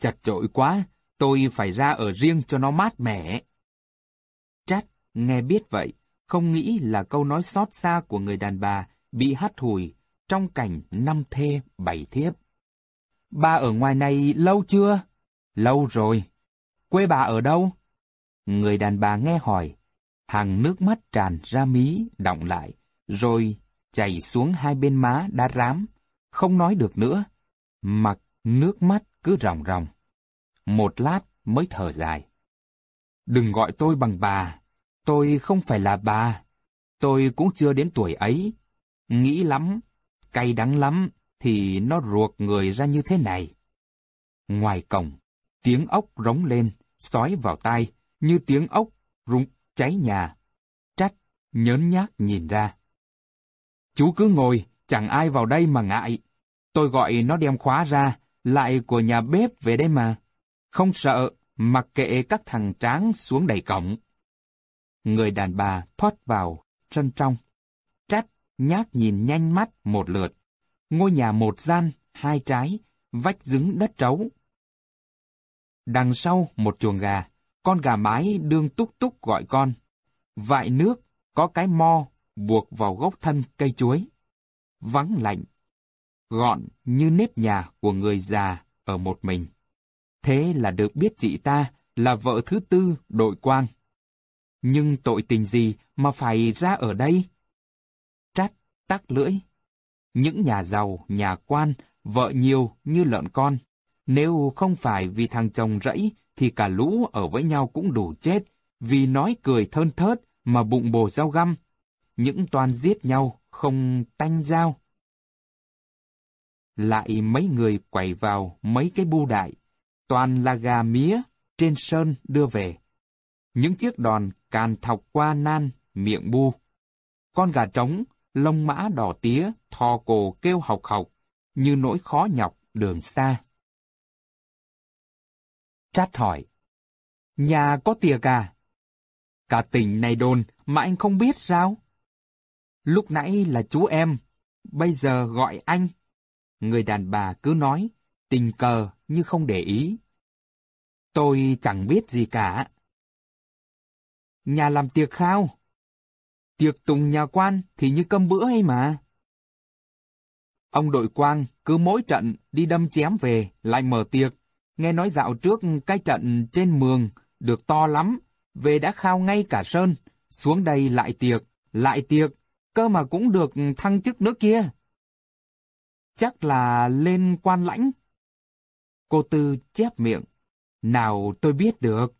Chặt chội quá, tôi phải ra ở riêng cho nó mát mẻ. Trát, nghe biết vậy, không nghĩ là câu nói xót xa của người đàn bà bị hắt hủi trong cảnh năm thê bảy thiếp. Bà ở ngoài này lâu chưa? Lâu rồi. Quê bà ở đâu? Người đàn bà nghe hỏi. Hàng nước mắt tràn ra mí, động lại, rồi chảy xuống hai bên má đã rám, không nói được nữa. mặt nước mắt cứ ròng ròng. Một lát mới thở dài. Đừng gọi tôi bằng bà, tôi không phải là bà, tôi cũng chưa đến tuổi ấy. Nghĩ lắm, cay đắng lắm, thì nó ruột người ra như thế này. Ngoài cổng, tiếng ốc rống lên, sói vào tai, như tiếng ốc rung cháy nhà. Trách, nhớn nhác nhìn ra. Chú cứ ngồi, chẳng ai vào đây mà ngại. Tôi gọi nó đem khóa ra, lại của nhà bếp về đây mà. Không sợ, mặc kệ các thằng tráng xuống đầy cổng. Người đàn bà thoát vào, sân trong. Trách, nhát nhìn nhanh mắt một lượt. Ngôi nhà một gian, hai trái, vách dứng đất trấu. Đằng sau một chuồng gà, con gà mái đương túc túc gọi con. Vại nước, có cái mo buộc vào gốc thân cây chuối. Vắng lạnh, gọn như nếp nhà của người già ở một mình. Thế là được biết chị ta là vợ thứ tư đội quang. Nhưng tội tình gì mà phải ra ở đây? Trát, tắc lưỡi. Những nhà giàu, nhà quan, vợ nhiều như lợn con. Nếu không phải vì thằng chồng rẫy, thì cả lũ ở với nhau cũng đủ chết, vì nói cười thơn thớt mà bụng bồ dao găm. Những toàn giết nhau, không tanh dao. Lại mấy người quẩy vào mấy cái bu đại, toàn là gà mía trên sơn đưa về. Những chiếc đòn càn thọc qua nan, miệng bu. Con gà trống, lông mã đỏ tía, thò cổ kêu học học, như nỗi khó nhọc đường xa chát hỏi. Nhà có tiệc à? Cả tỉnh này đồn mà anh không biết sao? Lúc nãy là chú em, bây giờ gọi anh. Người đàn bà cứ nói, tình cờ như không để ý. Tôi chẳng biết gì cả. Nhà làm tiệc khao. Tiệc tùng nhà quan thì như cơm bữa hay mà. Ông đội quang cứ mỗi trận đi đâm chém về lại mở tiệc. Nghe nói dạo trước cái trận trên mường được to lắm, về đã khao ngay cả sơn, xuống đây lại tiệc, lại tiệc, cơ mà cũng được thăng chức nữa kia. Chắc là lên quan lãnh. Cô Tư chép miệng. Nào tôi biết được.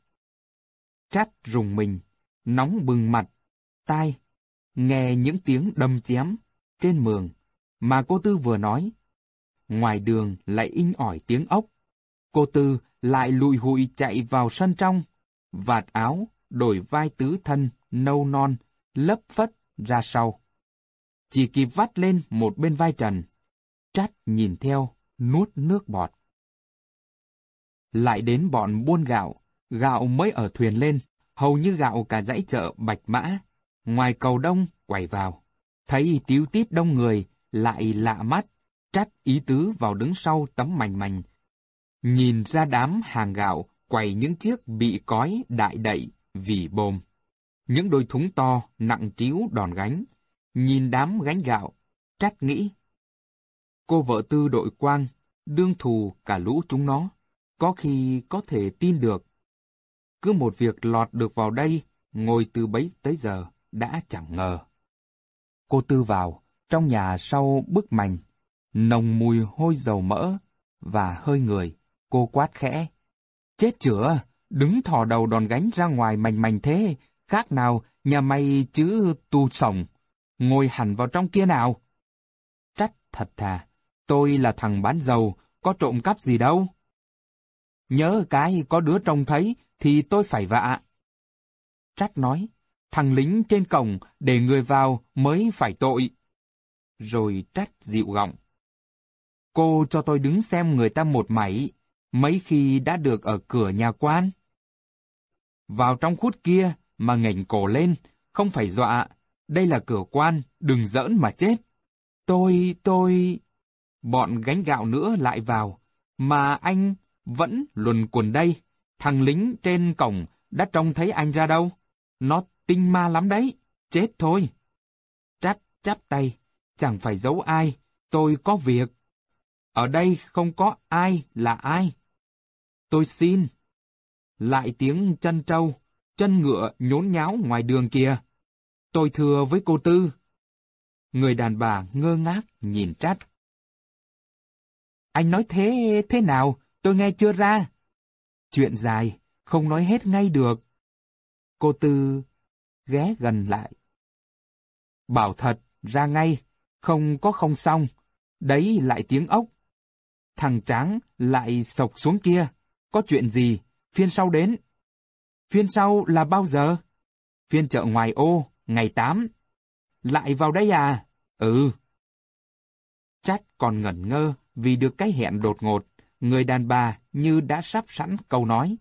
Trát rùng mình, nóng bừng mặt, tai, nghe những tiếng đâm chém trên mường mà cô Tư vừa nói. Ngoài đường lại inh ỏi tiếng ốc. Cô Tư lại lùi hụi chạy vào sân trong, vạt áo, đổi vai tứ thân, nâu non, lấp phất ra sau. Chỉ kịp vắt lên một bên vai trần. Trát nhìn theo, nuốt nước bọt. Lại đến bọn buôn gạo, gạo mới ở thuyền lên, hầu như gạo cả dãy chợ Bạch Mã. Ngoài cầu đông, quẩy vào. Thấy tiếu tít đông người, lại lạ mắt, trách ý tứ vào đứng sau tấm mảnh mảnh. Nhìn ra đám hàng gạo, quầy những chiếc bị cói đại đậy, vì bồm. Những đôi thúng to, nặng trĩu đòn gánh. Nhìn đám gánh gạo, trách nghĩ. Cô vợ tư đội quang, đương thù cả lũ chúng nó có khi có thể tin được. Cứ một việc lọt được vào đây, ngồi từ bấy tới giờ, đã chẳng ngờ. Cô Tư vào, trong nhà sau bức mành, nồng mùi hôi dầu mỡ và hơi người, cô quát khẽ. Chết chữa, đứng thò đầu đòn gánh ra ngoài mành mành thế, khác nào nhà mày chứ tu sổng. ngồi hẳn vào trong kia nào. Trách thật thà, tôi là thằng bán dầu, có trộm cắp gì đâu. Nhớ cái có đứa trông thấy thì tôi phải vạ. Trách nói, thằng lính trên cổng để người vào mới phải tội. Rồi trách dịu gọng. Cô cho tôi đứng xem người ta một mảy, mấy khi đã được ở cửa nhà quan. Vào trong khút kia mà ngẩng cổ lên, không phải dọa, đây là cửa quan, đừng giỡn mà chết. Tôi, tôi... Bọn gánh gạo nữa lại vào, mà anh vẫn luồn quần đây. Thằng lính trên cổng đã trông thấy anh ra đâu. Nó tinh ma lắm đấy. Chết thôi. Trách chắp tay. Chẳng phải giấu ai. Tôi có việc. Ở đây không có ai là ai. Tôi xin. Lại tiếng chân trâu, chân ngựa nhốn nháo ngoài đường kia. Tôi thưa với cô Tư. Người đàn bà ngơ ngác nhìn trách. Anh nói thế thế nào? tôi nghe chưa ra. Chuyện dài, không nói hết ngay được. Cô Tư ghé gần lại. Bảo thật, ra ngay, không có không xong. Đấy lại tiếng ốc. Thằng Tráng lại sộc xuống kia. Có chuyện gì? Phiên sau đến. Phiên sau là bao giờ? Phiên chợ ngoài ô, ngày 8. Lại vào đây à? Ừ. Trách còn ngẩn ngơ vì được cái hẹn đột ngột người đàn bà như đã sắp sẵn câu nói.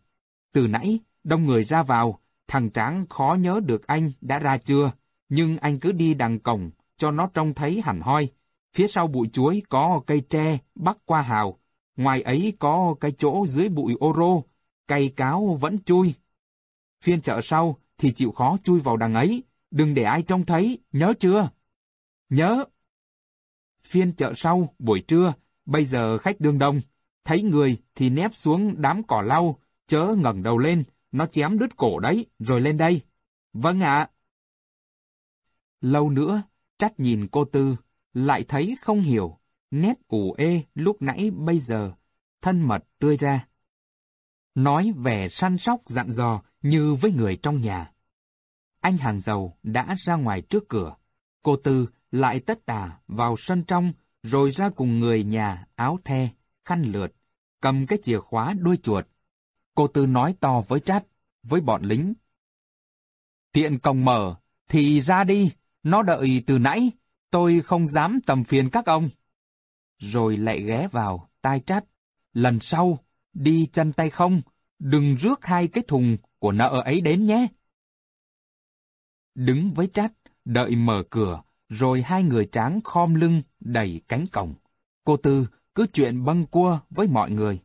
Từ nãy, đông người ra vào, thằng Tráng khó nhớ được anh đã ra chưa, nhưng anh cứ đi đằng cổng, cho nó trông thấy hẳn hoi. Phía sau bụi chuối có cây tre bắc qua hào, ngoài ấy có cái chỗ dưới bụi ô rô, cây cáo vẫn chui. Phiên chợ sau thì chịu khó chui vào đằng ấy, đừng để ai trông thấy, nhớ chưa? Nhớ. Phiên chợ sau, buổi trưa, bây giờ khách đương đông, thấy người thì nép xuống đám cỏ lau, chớ ngẩng đầu lên, nó chém đứt cổ đấy, rồi lên đây. Vâng ạ. Lâu nữa, trách nhìn cô Tư, lại thấy không hiểu, nét ủ ê lúc nãy bây giờ, thân mật tươi ra. Nói vẻ săn sóc dặn dò như với người trong nhà. Anh hàng dầu đã ra ngoài trước cửa. Cô Tư lại tất tả vào sân trong, rồi ra cùng người nhà áo the, khăn lượt, cầm cái chìa khóa đuôi chuột. Cô Tư nói to với Trát, với bọn lính. Tiện cổng mở, thì ra đi, nó đợi từ nãy, tôi không dám tầm phiền các ông. Rồi lại ghé vào, tai Trát. Lần sau, đi chân tay không, đừng rước hai cái thùng của nợ ấy đến nhé. Đứng với Trát, đợi mở cửa, rồi hai người tráng khom lưng đẩy cánh cổng. Cô Tư cứ chuyện băng cua với mọi người.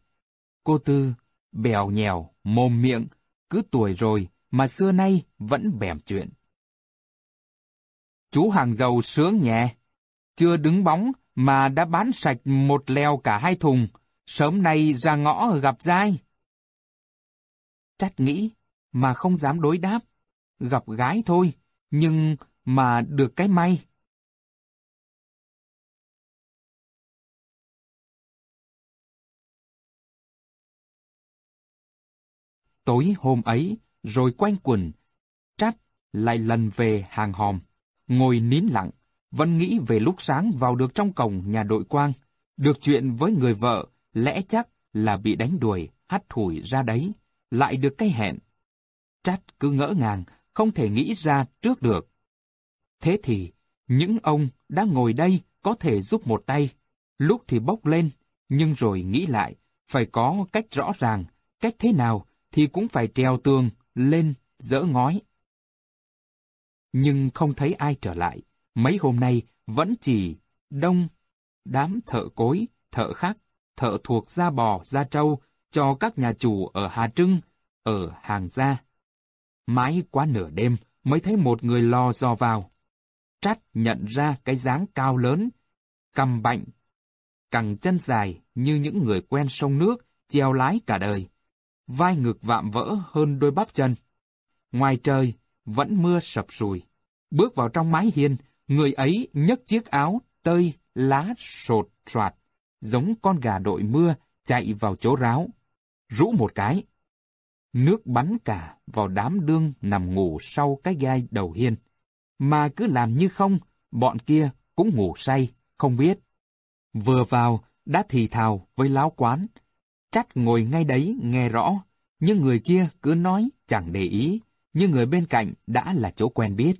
Cô Tư bèo nhèo, mồm miệng, cứ tuổi rồi mà xưa nay vẫn bèm chuyện. Chú hàng dầu sướng nhẹ, chưa đứng bóng mà đã bán sạch một leo cả hai thùng, sớm nay ra ngõ gặp dai. Trách nghĩ, mà không dám đối đáp, gặp gái thôi, nhưng mà được cái may. Tối hôm ấy, rồi quanh quần, Trát lại lần về hàng hòm, ngồi nín lặng, vẫn nghĩ về lúc sáng vào được trong cổng nhà đội quang, được chuyện với người vợ, lẽ chắc là bị đánh đuổi, hắt hủi ra đấy, lại được cái hẹn. Trát cứ ngỡ ngàng, không thể nghĩ ra trước được. Thế thì, những ông đã ngồi đây có thể giúp một tay, lúc thì bốc lên, nhưng rồi nghĩ lại, phải có cách rõ ràng, cách thế nào thì cũng phải treo tường, lên, dỡ ngói. Nhưng không thấy ai trở lại, mấy hôm nay vẫn chỉ đông, đám thợ cối, thợ khác, thợ thuộc da bò, da trâu cho các nhà chủ ở Hà Trưng, ở Hàng Gia. Mãi quá nửa đêm mới thấy một người lò dò vào. Trát nhận ra cái dáng cao lớn, cầm bạnh, cẳng chân dài như những người quen sông nước, treo lái cả đời vai ngực vạm vỡ hơn đôi bắp chân. Ngoài trời, vẫn mưa sập sùi. Bước vào trong mái hiên, người ấy nhấc chiếc áo tơi lá sột soạt, giống con gà đội mưa chạy vào chỗ ráo. Rũ một cái. Nước bắn cả vào đám đương nằm ngủ sau cái gai đầu hiên. Mà cứ làm như không, bọn kia cũng ngủ say, không biết. Vừa vào, đã thì thào với láo quán, Trách ngồi ngay đấy nghe rõ, nhưng người kia cứ nói chẳng để ý, nhưng người bên cạnh đã là chỗ quen biết.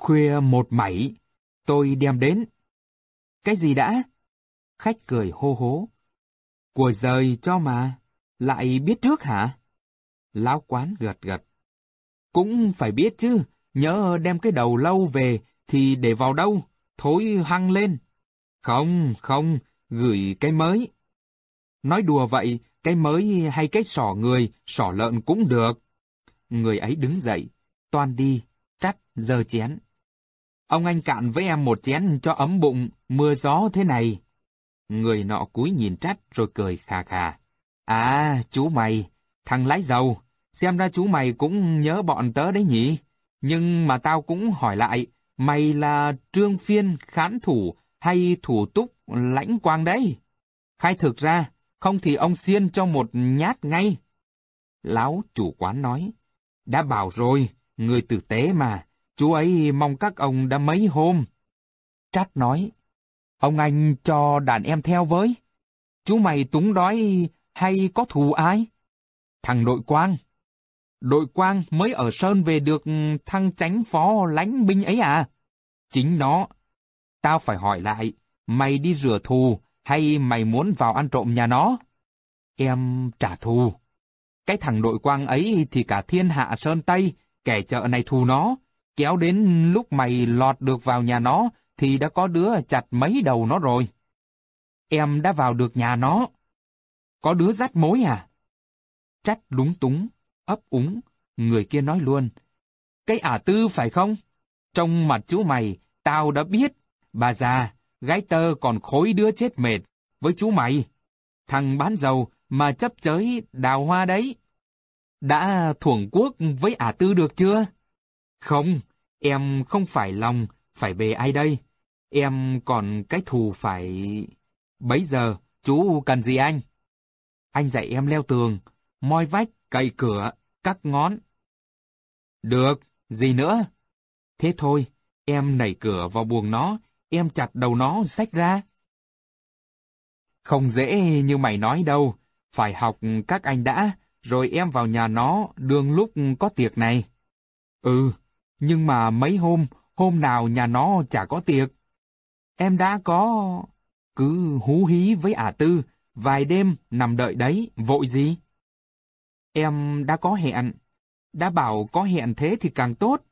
Khuya một mảy, tôi đem đến. Cái gì đã? Khách cười hô hố. Của rời cho mà, lại biết trước hả? Lão quán gật gật. Cũng phải biết chứ, nhớ đem cái đầu lâu về thì để vào đâu, thối hăng lên. Không, không, gửi cái mới. Nói đùa vậy, cái mới hay cái sỏ người, sỏ lợn cũng được. Người ấy đứng dậy, toan đi, trắt, dơ chén. Ông anh cạn với em một chén cho ấm bụng, mưa gió thế này. Người nọ cúi nhìn trách rồi cười khà khà. À, chú mày, thằng lái dầu, xem ra chú mày cũng nhớ bọn tớ đấy nhỉ? Nhưng mà tao cũng hỏi lại, mày là trương phiên khán thủ hay thủ túc lãnh quang đấy? Khai thực ra, không thì ông xiên cho một nhát ngay. Lão chủ quán nói, đã bảo rồi, người tử tế mà, chú ấy mong các ông đã mấy hôm. Trát nói, ông anh cho đàn em theo với. Chú mày túng đói hay có thù ai? Thằng đội quang. Đội quang mới ở Sơn về được thăng chánh phó lãnh binh ấy à? Chính nó. Tao phải hỏi lại, mày đi rửa thù hay mày muốn vào ăn trộm nhà nó? Em trả thù. Cái thằng đội quang ấy thì cả thiên hạ sơn Tây, kẻ chợ này thù nó. Kéo đến lúc mày lọt được vào nhà nó, thì đã có đứa chặt mấy đầu nó rồi. Em đã vào được nhà nó. Có đứa dắt mối à? Trách lúng túng, ấp úng, người kia nói luôn. Cái ả tư phải không? Trong mặt chú mày, tao đã biết. Bà già, gái tơ còn khối đứa chết mệt với chú mày. Thằng bán dầu mà chấp chới đào hoa đấy. Đã thuồng quốc với ả tư được chưa? Không, em không phải lòng, phải về ai đây? Em còn cái thù phải... Bấy giờ, chú cần gì anh? Anh dạy em leo tường, moi vách, cậy cửa, cắt ngón. Được, gì nữa? Thế thôi, em nảy cửa vào buồng nó, em chặt đầu nó xách ra. Không dễ như mày nói đâu, phải học các anh đã, rồi em vào nhà nó đương lúc có tiệc này. Ừ, nhưng mà mấy hôm, hôm nào nhà nó chả có tiệc. Em đã có... Cứ hú hí với ả tư, vài đêm nằm đợi đấy, vội gì? Em đã có hẹn. Đã bảo có hẹn thế thì càng tốt.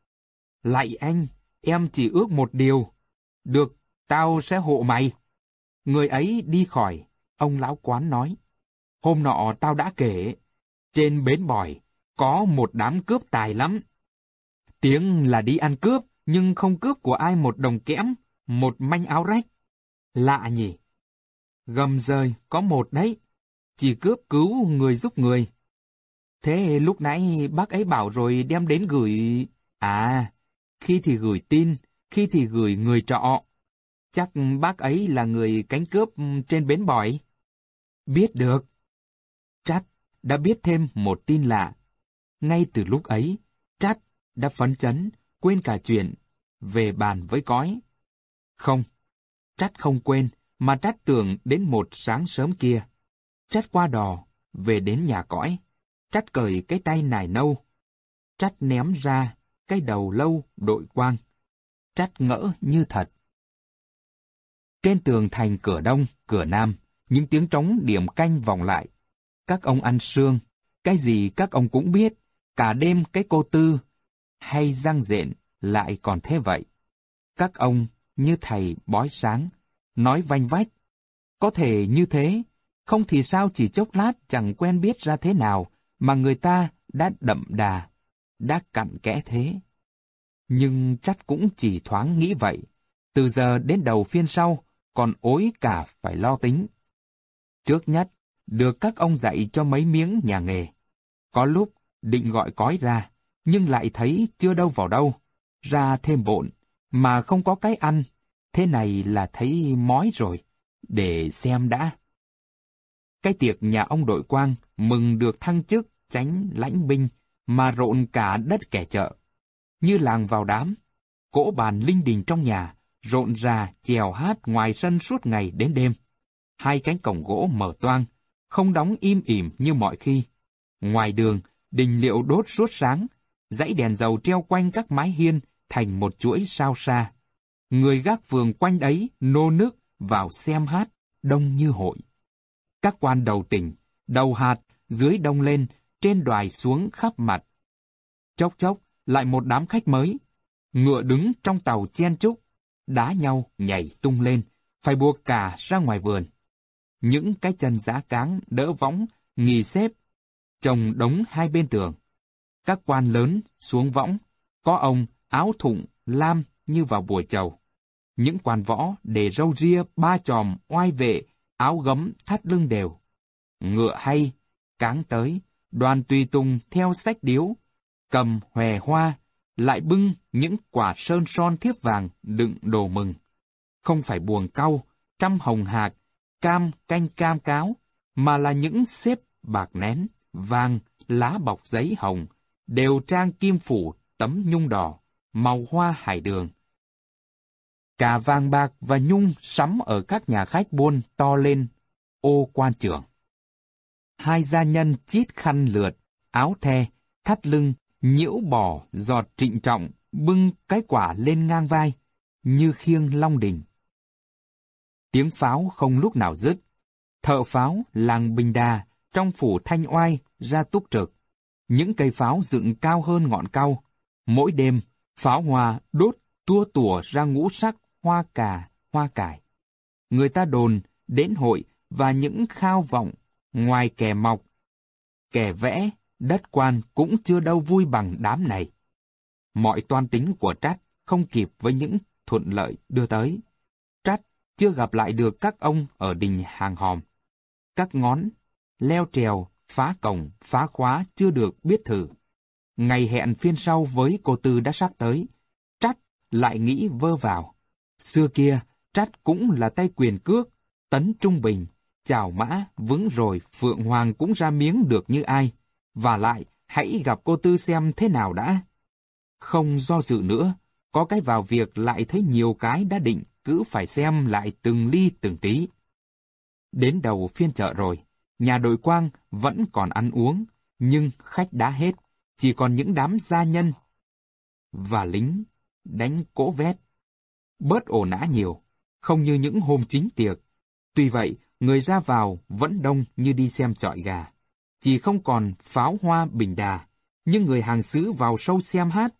Lại anh, em chỉ ước một điều. Được, tao sẽ hộ mày. Người ấy đi khỏi, ông lão quán nói. Hôm nọ tao đã kể, trên bến bòi, có một đám cướp tài lắm. Tiếng là đi ăn cướp, nhưng không cướp của ai một đồng kẽm, một manh áo rách. Lạ nhỉ? Gầm rơi, có một đấy. Chỉ cướp cứu người giúp người. Thế lúc nãy bác ấy bảo rồi đem đến gửi... À, khi thì gửi tin, khi thì gửi người trọ. Chắc bác ấy là người cánh cướp trên bến bòi. Biết được. Trát đã biết thêm một tin lạ. Ngay từ lúc ấy, Trát đã phấn chấn, quên cả chuyện, về bàn với cói. Không, trách không quên, mà trách tưởng đến một sáng sớm kia. Trách qua đò, về đến nhà cõi. Trách cởi cái tay nải nâu. Trách ném ra cái đầu lâu đội quang. Trách ngỡ như thật. Trên tường thành cửa đông, cửa nam, những tiếng trống điểm canh vòng lại. Các ông ăn sương, cái gì các ông cũng biết, cả đêm cái cô tư, hay răng rện, lại còn thế vậy. Các ông như thầy bói sáng, nói vanh vách. Có thể như thế, không thì sao chỉ chốc lát chẳng quen biết ra thế nào mà người ta đã đậm đà, đã cặn kẽ thế. Nhưng chắc cũng chỉ thoáng nghĩ vậy. Từ giờ đến đầu phiên sau, còn ối cả phải lo tính. Trước nhất, được các ông dạy cho mấy miếng nhà nghề. Có lúc định gọi cói ra, nhưng lại thấy chưa đâu vào đâu, ra thêm bộn, mà không có cái ăn, thế này là thấy mói rồi, để xem đã. Cái tiệc nhà ông đội quang mừng được thăng chức tránh lãnh binh mà rộn cả đất kẻ chợ. Như làng vào đám, cỗ bàn linh đình trong nhà, rộn ra chèo hát ngoài sân suốt ngày đến đêm. Hai cánh cổng gỗ mở toang, không đóng im ỉm như mọi khi. Ngoài đường, đình liệu đốt suốt sáng, dãy đèn dầu treo quanh các mái hiên thành một chuỗi sao xa. Người gác vườn quanh ấy nô nước vào xem hát, đông như hội. Các quan đầu tỉnh, đầu hạt, dưới đông lên, trên đoài xuống khắp mặt. Chốc chốc, lại một đám khách mới. Ngựa đứng trong tàu chen chúc, đá nhau nhảy tung lên, phải buộc cả ra ngoài vườn. Những cái chân giá cáng đỡ võng, nghỉ xếp, chồng đống hai bên tường. Các quan lớn xuống võng, có ông áo thụng, lam như vào buổi chầu. Những quan võ để râu ria ba chòm oai vệ, áo gấm thắt lưng đều. Ngựa hay, cáng tới, đoàn tùy tùng theo sách điếu, cầm hòe hoa, lại bưng những quả sơn son thiếp vàng đựng đồ mừng. Không phải buồng cau, trăm hồng hạt, cam canh cam cáo, mà là những xếp bạc nén, vàng, lá bọc giấy hồng, đều trang kim phủ tấm nhung đỏ, màu hoa hải đường. Cả vàng bạc và nhung sắm ở các nhà khách buôn to lên, ô quan trưởng. Hai gia nhân chít khăn lượt, áo the, thắt lưng, nhiễu bò, giọt trịnh trọng, bưng cái quả lên ngang vai, như khiêng long đình. Tiếng pháo không lúc nào dứt. Thợ pháo làng Bình Đà trong phủ Thanh Oai ra túc trực. Những cây pháo dựng cao hơn ngọn cao. Mỗi đêm, pháo hoa đốt tua tủa ra ngũ sắc hoa cà, hoa cải. Người ta đồn đến hội và những khao vọng ngoài kẻ mọc. kẻ vẽ, đất quan cũng chưa đâu vui bằng đám này. Mọi toan tính của Trát không kịp với những thuận lợi đưa tới. Trát chưa gặp lại được các ông ở đình hàng hòm. Các ngón, leo trèo, phá cổng, phá khóa chưa được biết thử. Ngày hẹn phiên sau với cô Tư đã sắp tới. Trát lại nghĩ vơ vào. Xưa kia, Trát cũng là tay quyền cước, tấn trung bình, chào mã, vững rồi Phượng Hoàng cũng ra miếng được như ai. Và lại, hãy gặp cô Tư xem thế nào đã. Không do dự nữa, có cái vào việc lại thấy nhiều cái đã định, cứ phải xem lại từng ly từng tí. Đến đầu phiên chợ rồi, nhà đội quang vẫn còn ăn uống, nhưng khách đã hết, chỉ còn những đám gia nhân và lính đánh cỗ vét. Bớt ồn nã nhiều, không như những hôm chính tiệc. Tuy vậy, người ra vào vẫn đông như đi xem trọi gà. Chỉ không còn pháo hoa bình đà, nhưng người hàng xứ vào sâu xem hát.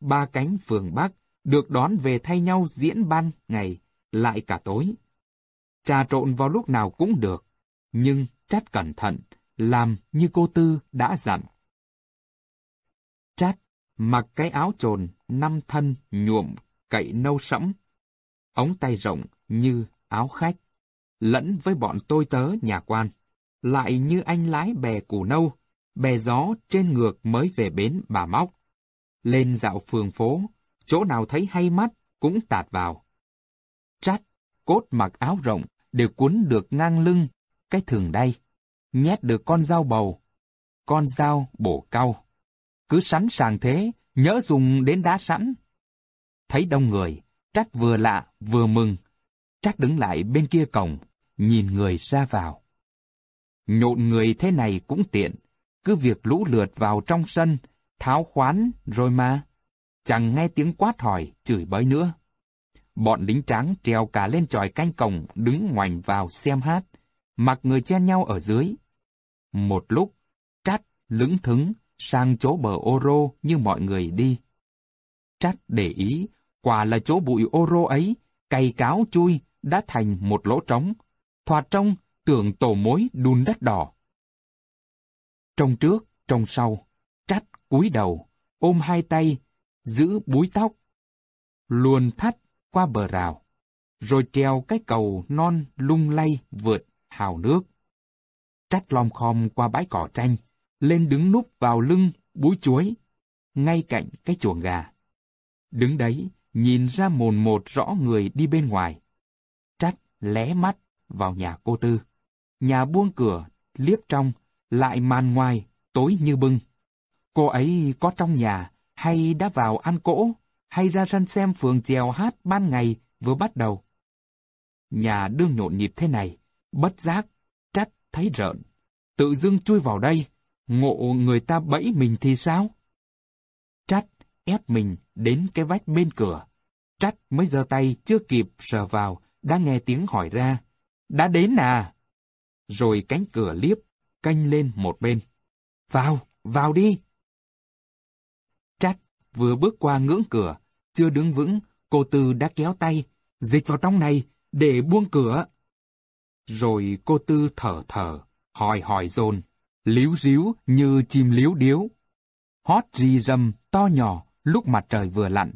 Ba cánh phường Bắc được đón về thay nhau diễn ban ngày, lại cả tối. Trà trộn vào lúc nào cũng được, nhưng trát cẩn thận, làm như cô Tư đã dặn. Trát mặc cái áo trồn năm thân nhuộm cậy nâu sẫm, ống tay rộng như áo khách, lẫn với bọn tôi tớ nhà quan, lại như anh lái bè củ nâu, bè gió trên ngược mới về bến bà móc. Lên dạo phường phố, chỗ nào thấy hay mắt cũng tạt vào. Trát, cốt mặc áo rộng, đều cuốn được ngang lưng, cái thường đây, nhét được con dao bầu, con dao bổ cau. Cứ sẵn sàng thế, nhớ dùng đến đá sẵn. Thấy đông người, Trác vừa lạ vừa mừng. Trác đứng lại bên kia cổng, nhìn người ra vào. Nhộn người thế này cũng tiện, cứ việc lũ lượt vào trong sân, tháo khoán rồi mà. Chẳng nghe tiếng quát hỏi, chửi bới nữa. Bọn lính trắng trèo cả lên tròi canh cổng, đứng ngoảnh vào xem hát, mặc người chen nhau ở dưới. Một lúc, Trát lững thững sang chỗ bờ ô rô như mọi người đi. Trát để ý, quả là chỗ bụi ô rô ấy, cày cáo chui, đã thành một lỗ trống, thoạt trong tưởng tổ mối đun đất đỏ. Trong trước, trong sau, Trát cúi đầu, ôm hai tay, giữ búi tóc, luồn thắt qua bờ rào, rồi treo cái cầu non lung lay vượt hào nước. Trách lom khom qua bãi cỏ tranh, lên đứng núp vào lưng búi chuối, ngay cạnh cái chuồng gà. Đứng đấy, nhìn ra mồn một rõ người đi bên ngoài. Trách lé mắt vào nhà cô Tư. Nhà buông cửa, liếp trong, lại màn ngoài, tối như bưng. Cô ấy có trong nhà, hay đã vào ăn cỗ, hay ra sân xem phường chèo hát ban ngày vừa bắt đầu. Nhà đương nhộn nhịp thế này, bất giác, trách thấy rợn. Tự dưng chui vào đây, ngộ người ta bẫy mình thì sao? Trách ép mình đến cái vách bên cửa. Trách mới giơ tay chưa kịp sờ vào, đã nghe tiếng hỏi ra. Đã đến à? Rồi cánh cửa liếp, canh lên một bên. Vào, vào đi! Trách vừa bước qua ngưỡng cửa, chưa đứng vững, cô Tư đã kéo tay, dịch vào trong này, để buông cửa. Rồi cô Tư thở thở, hỏi hỏi dồn, líu ríu như chim líu điếu. Hót rì rầm, to nhỏ, lúc mặt trời vừa lặn.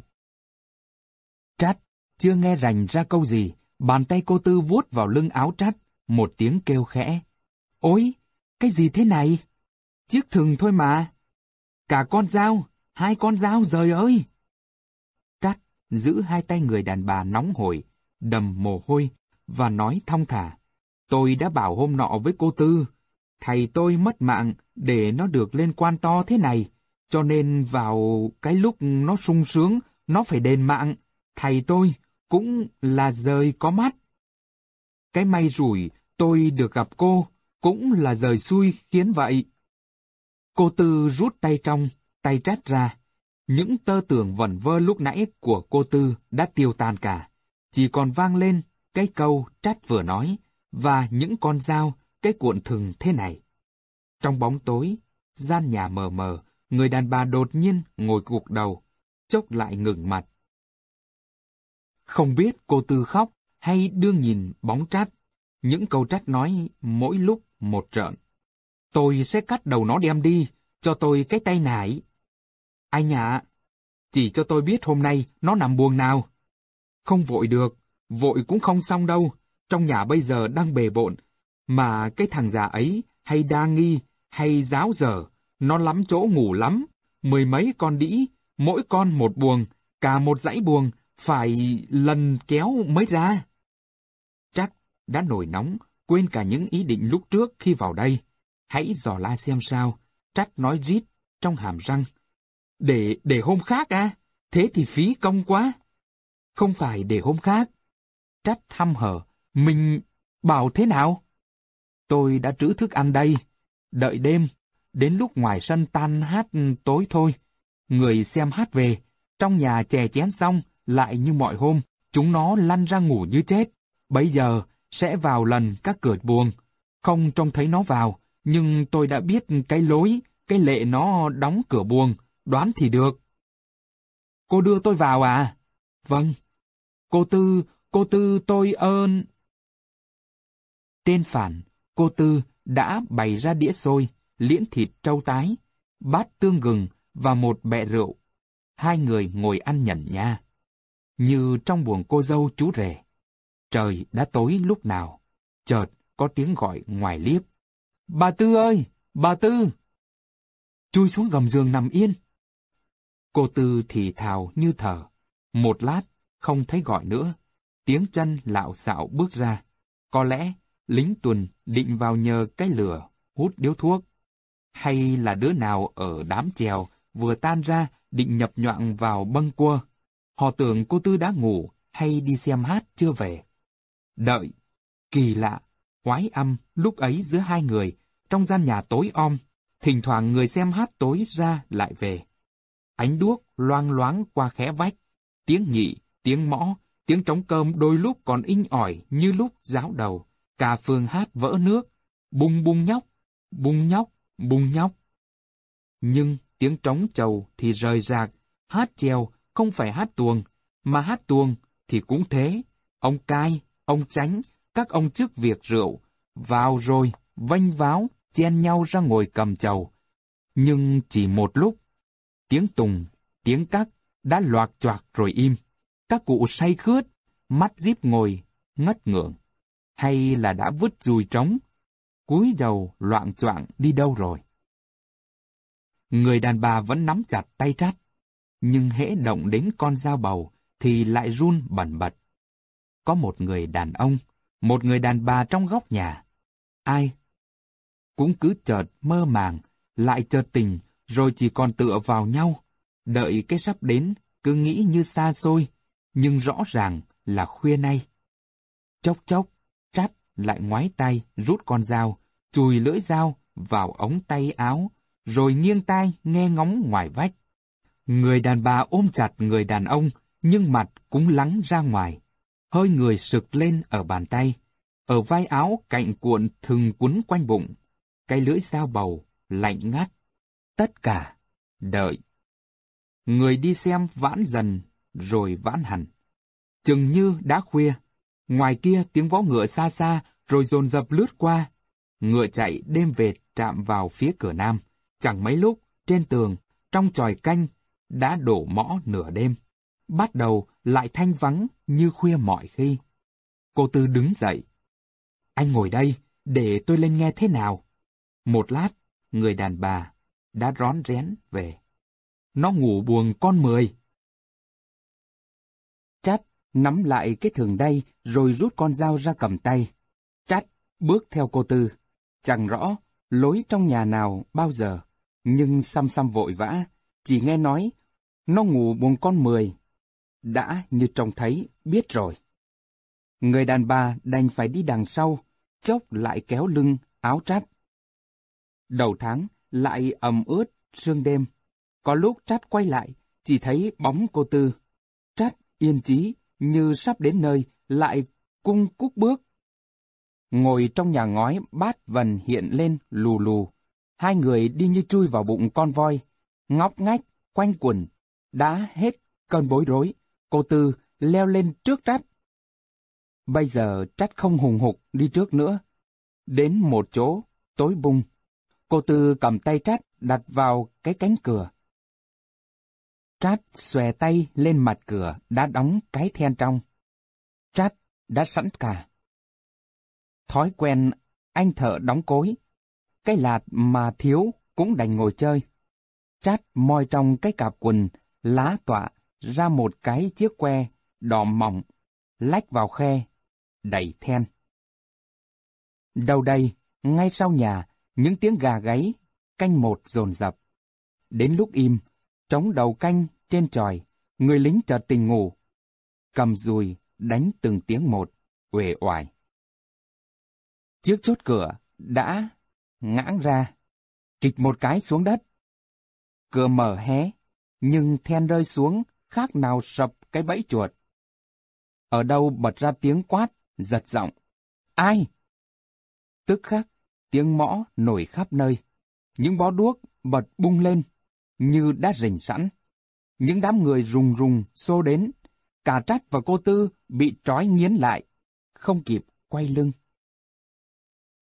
Trát, chưa nghe rành ra câu gì, bàn tay cô Tư vuốt vào lưng áo trát, một tiếng kêu khẽ. Ôi, cái gì thế này? Chiếc thừng thôi mà. Cả con dao, hai con dao rời ơi! Trát giữ hai tay người đàn bà nóng hổi, đầm mồ hôi, và nói thong thả. Tôi đã bảo hôm nọ với cô Tư, thầy tôi mất mạng để nó được lên quan to thế này, cho nên vào cái lúc nó sung sướng, nó phải đền mạng. Thầy tôi cũng là rời có mắt. Cái may rủi tôi được gặp cô cũng là rời xui khiến vậy. Cô Tư rút tay trong, tay trát ra. Những tơ tưởng vẩn vơ lúc nãy của cô Tư đã tiêu tan cả. Chỉ còn vang lên cái câu trát vừa nói, và những con dao, cái cuộn thừng thế này. Trong bóng tối, gian nhà mờ mờ, người đàn bà đột nhiên ngồi gục đầu, chốc lại ngừng mặt. Không biết cô Tư khóc hay đương nhìn bóng trát, những câu trát nói mỗi lúc một trợn. Tôi sẽ cắt đầu nó đem đi, cho tôi cái tay nải. Anh ạ, chỉ cho tôi biết hôm nay nó nằm buồn nào. Không vội được, vội cũng không xong đâu, trong nhà bây giờ đang bề bộn, mà cái thằng già ấy hay đa nghi, hay giáo dở, nó lắm chỗ ngủ lắm, mười mấy con đĩ, mỗi con một buồng, cả một dãy buồng, phải lần kéo mới ra. Chắc đã nổi nóng, quên cả những ý định lúc trước khi vào đây. Hãy dò la xem sao, trách nói rít trong hàm răng. Để, để hôm khác à? Thế thì phí công quá. Không phải để hôm khác. Trách hăm hở. Mình bảo thế nào? Tôi đã trữ thức ăn đây. Đợi đêm, đến lúc ngoài sân tan hát tối thôi. Người xem hát về, trong nhà chè chén xong, lại như mọi hôm, chúng nó lăn ra ngủ như chết. Bây giờ, sẽ vào lần các cửa buồng. Không trông thấy nó vào, nhưng tôi đã biết cái lối, cái lệ nó đóng cửa buồng, đoán thì được. Cô đưa tôi vào à? Vâng. Cô Tư, cô Tư tôi ơn. Trên phản, cô Tư đã bày ra đĩa xôi, liễn thịt trâu tái, bát tương gừng và một bẹ rượu. Hai người ngồi ăn nhẩn nha. Như trong buồng cô dâu chú rể. Trời đã tối lúc nào. Chợt có tiếng gọi ngoài liếp. Bà Tư ơi! Bà Tư! Chui xuống gầm giường nằm yên. Cô Tư thì thào như thở. Một lát, không thấy gọi nữa. Tiếng chân lạo xạo bước ra. Có lẽ, lính tuần định vào nhờ cái lửa, hút điếu thuốc. Hay là đứa nào ở đám chèo vừa tan ra định nhập nhọn vào bâng cua. Họ tưởng cô Tư đã ngủ hay đi xem hát chưa về. Đợi. Kỳ lạ, quái âm lúc ấy giữa hai người, trong gian nhà tối om, thỉnh thoảng người xem hát tối ra lại về. Ánh đuốc loang loáng qua khẽ vách, tiếng nhị, tiếng mõ, tiếng trống cơm đôi lúc còn inh ỏi như lúc giáo đầu. Cả phường hát vỡ nước, bung bung nhóc, bung nhóc, bung nhóc. Nhưng tiếng trống trầu thì rời rạc, hát treo không phải hát tuồng, mà hát tuồng thì cũng thế. Ông cai, ông tránh, các ông trước việc rượu, vào rồi, vanh váo, chen nhau ra ngồi cầm chầu. Nhưng chỉ một lúc, tiếng tùng, tiếng cắt đã loạt choạc rồi im. Các cụ say khướt, mắt díp ngồi, ngất ngưỡng. Hay là đã vứt dùi trống, cúi đầu loạn choạng đi đâu rồi. Người đàn bà vẫn nắm chặt tay trát, nhưng hễ động đến con dao bầu thì lại run bẩn bật. Có một người đàn ông, một người đàn bà trong góc nhà. Ai? Cũng cứ chợt mơ màng, lại chợt tình, rồi chỉ còn tựa vào nhau, đợi cái sắp đến, cứ nghĩ như xa xôi, nhưng rõ ràng là khuya nay. Chốc chốc, lại ngoái tay, rút con dao, chùi lưỡi dao vào ống tay áo, rồi nghiêng tai nghe ngóng ngoài vách. Người đàn bà ôm chặt người đàn ông, nhưng mặt cũng lắng ra ngoài. Hơi người sực lên ở bàn tay. Ở vai áo cạnh cuộn thừng quấn quanh bụng. Cái lưỡi dao bầu, lạnh ngắt. Tất cả, đợi. Người đi xem vãn dần, rồi vãn hẳn. Chừng như đã khuya. Ngoài kia tiếng vó ngựa xa xa, rồi dồn dập lướt qua. Ngựa chạy đêm về chạm vào phía cửa nam. Chẳng mấy lúc, trên tường, trong tròi canh, đã đổ mõ nửa đêm. Bắt đầu lại thanh vắng như khuya mọi khi. Cô Tư đứng dậy. Anh ngồi đây, để tôi lên nghe thế nào. Một lát, người đàn bà đã rón rén về. Nó ngủ buồn con mười. Nắm lại cái thường đây rồi rút con dao ra cầm tay. Chát bước theo cô Tư. Chẳng rõ lối trong nhà nào bao giờ, nhưng xăm xăm vội vã, chỉ nghe nói, nó ngủ buồn con mười. Đã như trông thấy, biết rồi. Người đàn bà đành phải đi đằng sau, chốc lại kéo lưng, áo trát. Đầu tháng lại ẩm ướt, sương đêm. Có lúc trát quay lại, chỉ thấy bóng cô Tư. Trát yên chí, như sắp đến nơi, lại cung cúc bước. Ngồi trong nhà ngói, bát vần hiện lên lù lù. Hai người đi như chui vào bụng con voi, ngóc ngách, quanh quần. Đã hết cơn bối rối, cô Tư leo lên trước trát. Bây giờ trát không hùng hục đi trước nữa. Đến một chỗ, tối bung. Cô Tư cầm tay Trát đặt vào cái cánh cửa. Trát xòe tay lên mặt cửa đã đóng cái then trong. Trát đã sẵn cả. Thói quen anh thợ đóng cối. Cái lạt mà thiếu cũng đành ngồi chơi. Trát moi trong cái cạp quần, lá tọa ra một cái chiếc que đỏ mỏng, lách vào khe, đẩy then. Đầu đây, ngay sau nhà, những tiếng gà gáy, canh một dồn dập. Đến lúc im, trống đầu canh trên tròi, người lính chợt tình ngủ. Cầm dùi, đánh từng tiếng một, uể oải. Chiếc chốt cửa đã ngãng ra, kịch một cái xuống đất. Cửa mở hé, nhưng then rơi xuống khác nào sập cái bẫy chuột. Ở đâu bật ra tiếng quát, giật giọng. Ai? Tức khắc, tiếng mõ nổi khắp nơi. Những bó đuốc bật bung lên, như đã rình sẵn. Những đám người rùng rùng xô đến. Cả trách và cô Tư bị trói nghiến lại, không kịp quay lưng.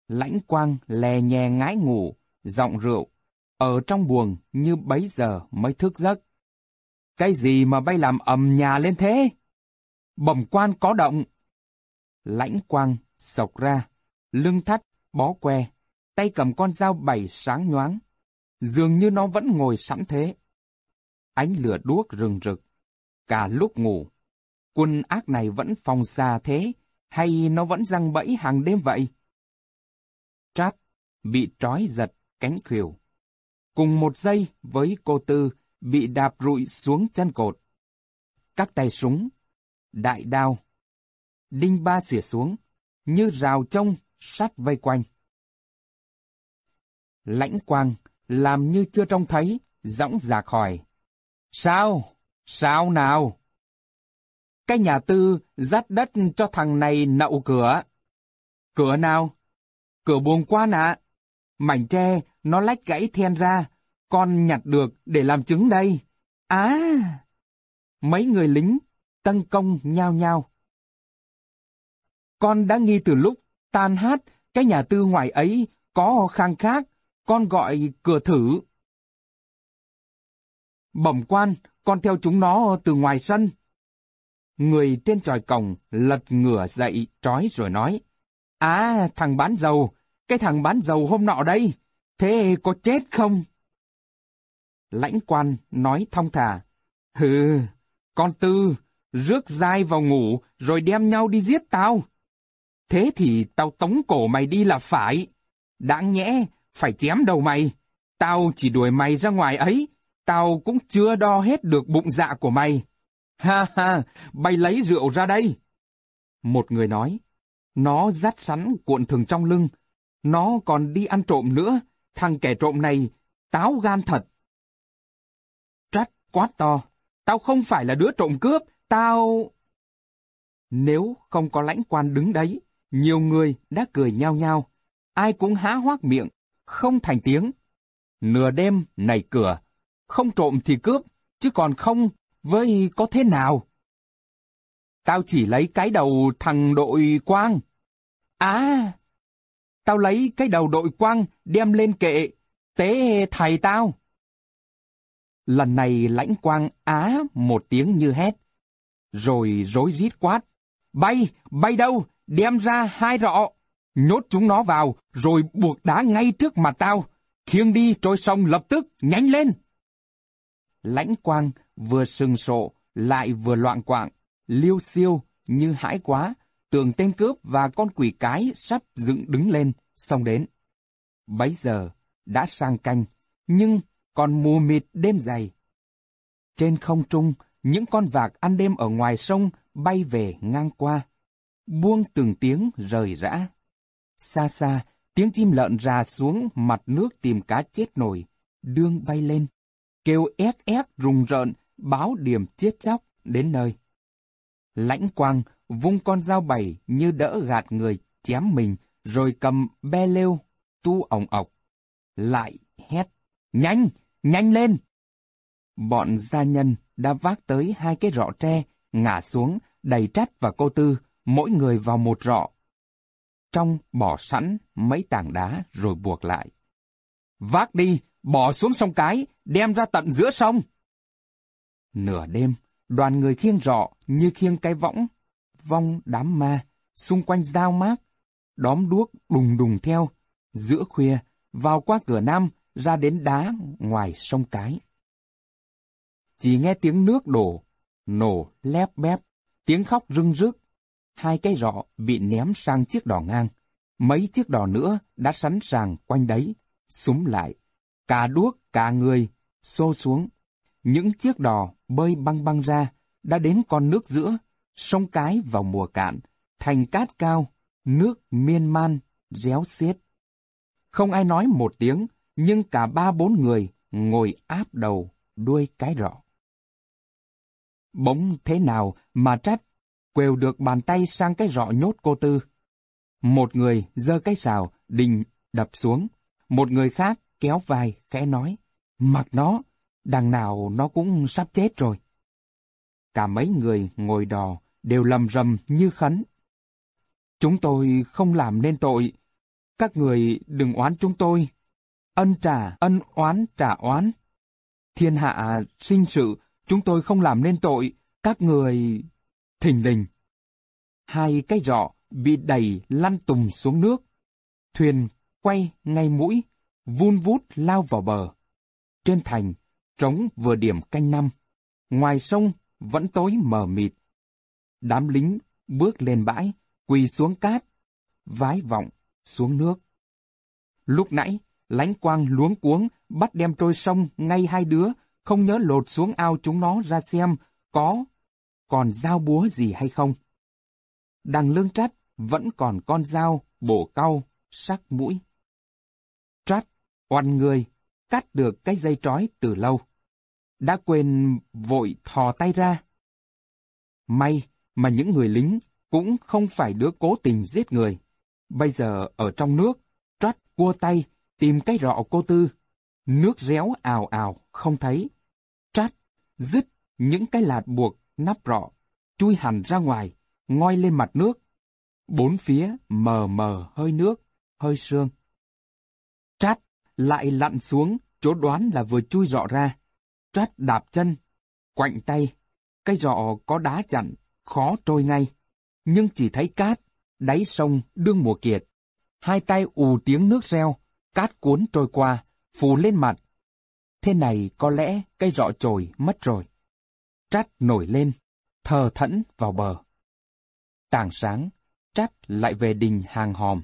Lãnh quang lè nhè ngái ngủ, giọng rượu, ở trong buồng như bấy giờ mới thức giấc. Cái gì mà bay làm ầm nhà lên thế? Bẩm quan có động. Lãnh quang sộc ra, lưng thắt, bó que, tay cầm con dao bảy sáng nhoáng. Dường như nó vẫn ngồi sẵn thế. Ánh lửa đuốc rừng rực. Cả lúc ngủ, quân ác này vẫn phòng xa thế, hay nó vẫn răng bẫy hàng đêm vậy? Trát bị trói giật cánh khuỷu. Cùng một giây với cô Tư bị đạp rụi xuống chân cột. Các tay súng, đại đao, đinh ba xỉa xuống, như rào trông sát vây quanh. Lãnh quang, làm như chưa trông thấy, dõng dạc hỏi. Sao? Sao nào? Cái nhà tư dắt đất cho thằng này nậu cửa. Cửa nào? Cửa buồng quan ạ. Mảnh tre, nó lách gãy then ra, con nhặt được để làm chứng đây. À! Mấy người lính tân công nhao nhao. Con đã nghi từ lúc tan hát, cái nhà tư ngoài ấy có khang khác, con gọi cửa thử. Bẩm quan, con theo chúng nó từ ngoài sân. Người trên tròi cổng lật ngửa dậy trói rồi nói. À, thằng bán dầu, cái thằng bán dầu hôm nọ đây, thế có chết không? Lãnh quan nói thong thả. Hừ, con tư, rước dai vào ngủ rồi đem nhau đi giết tao. Thế thì tao tống cổ mày đi là phải. Đáng nhẽ, phải chém đầu mày. Tao chỉ đuổi mày ra ngoài ấy, tao cũng chưa đo hết được bụng dạ của mày. Ha ha, bay lấy rượu ra đây. Một người nói, nó dắt sắn cuộn thường trong lưng. Nó còn đi ăn trộm nữa, thằng kẻ trộm này, táo gan thật. trát quát to, tao không phải là đứa trộm cướp, tao... Nếu không có lãnh quan đứng đấy, nhiều người đã cười nhao nhao, ai cũng há hoác miệng, không thành tiếng. Nửa đêm nảy cửa, không trộm thì cướp, chứ còn không với có thế nào? Tao chỉ lấy cái đầu thằng đội quang. À, tao lấy cái đầu đội quang đem lên kệ, tế thầy tao. Lần này lãnh quang á một tiếng như hét, rồi rối rít quát. Bay, bay đâu, đem ra hai rọ, nhốt chúng nó vào, rồi buộc đá ngay trước mặt tao, khiêng đi trôi sông lập tức, nhanh lên. Lãnh quang vừa sừng sộ, lại vừa loạn quạng, liêu siêu như hãi quá, tưởng tên cướp và con quỷ cái sắp dựng đứng lên, xông đến. Bấy giờ, đã sang canh, nhưng còn mù mịt đêm dày. Trên không trung, những con vạc ăn đêm ở ngoài sông bay về ngang qua, buông từng tiếng rời rã. Xa xa, tiếng chim lợn rà xuống mặt nước tìm cá chết nổi, đương bay lên, kêu ép ép rùng rợn, báo điểm chết chóc đến nơi. Lãnh quang vung con dao bảy như đỡ gạt người chém mình, rồi cầm be lêu, tu ổng ọc. Lại hét, nhanh, nhanh lên! Bọn gia nhân đã vác tới hai cái rọ tre, ngả xuống, đầy trách và cô tư, mỗi người vào một rọ. Trong bỏ sẵn mấy tảng đá rồi buộc lại. vác đi, bỏ xuống sông cái, đem ra tận giữa sông. Nửa đêm, đoàn người khiêng rọ như khiêng cái võng, vong đám ma, xung quanh dao mát, đóm đuốc đùng đùng theo, giữa khuya, vào qua cửa nam, ra đến đá ngoài sông cái. Chỉ nghe tiếng nước đổ, nổ lép bép, tiếng khóc rưng rức. Hai cái rọ bị ném sang chiếc đò ngang. Mấy chiếc đò nữa đã sẵn sàng quanh đấy, súng lại. Cả đuốc, cả người, xô xuống. Những chiếc đò bơi băng băng ra, đã đến con nước giữa, sông cái vào mùa cạn, thành cát cao, nước miên man, réo xiết. Không ai nói một tiếng, nhưng cả ba bốn người ngồi áp đầu đuôi cái rọ. Bỗng thế nào mà trách, quều được bàn tay sang cái rọ nhốt cô Tư. Một người giơ cái xào, đình đập xuống. Một người khác kéo vai, khẽ nói, mặc nó, đằng nào nó cũng sắp chết rồi. Cả mấy người ngồi đò đều lầm rầm như khấn. Chúng tôi không làm nên tội. Các người đừng oán chúng tôi. Ân trả, ân oán trả oán. Thiên hạ sinh sự Chúng tôi không làm nên tội, các người... Thình lình. Hai cái rọ bị đẩy lăn tùng xuống nước. Thuyền quay ngay mũi, vun vút lao vào bờ. Trên thành, trống vừa điểm canh năm. Ngoài sông vẫn tối mờ mịt. Đám lính bước lên bãi, quỳ xuống cát, vái vọng xuống nước. Lúc nãy, lánh quang luống cuống bắt đem trôi sông ngay hai đứa không nhớ lột xuống ao chúng nó ra xem có còn dao búa gì hay không. Đằng lương trát vẫn còn con dao, bổ cau, sắc mũi. trát oằn người, cắt được cái dây trói từ lâu. Đã quên vội thò tay ra. May mà những người lính cũng không phải đứa cố tình giết người. Bây giờ ở trong nước, trát cua tay, tìm cái rọ cô Tư. Nước réo ào ào, không thấy. Trát, dứt những cái lạt buộc nắp rọ, chui hẳn ra ngoài, ngoi lên mặt nước. Bốn phía mờ mờ hơi nước, hơi sương. Trát lại lặn xuống, chỗ đoán là vừa chui rọ ra. Trát đạp chân, quạnh tay. Cái rọ có đá chặn, khó trôi ngay. Nhưng chỉ thấy cát, đáy sông đương mùa kiệt. Hai tay ù tiếng nước reo, cát cuốn trôi qua, phù lên mặt, Thế này có lẽ cây rọ trồi mất rồi. Trát nổi lên, thờ thẫn vào bờ. Tảng sáng, Trát lại về đình hàng hòm.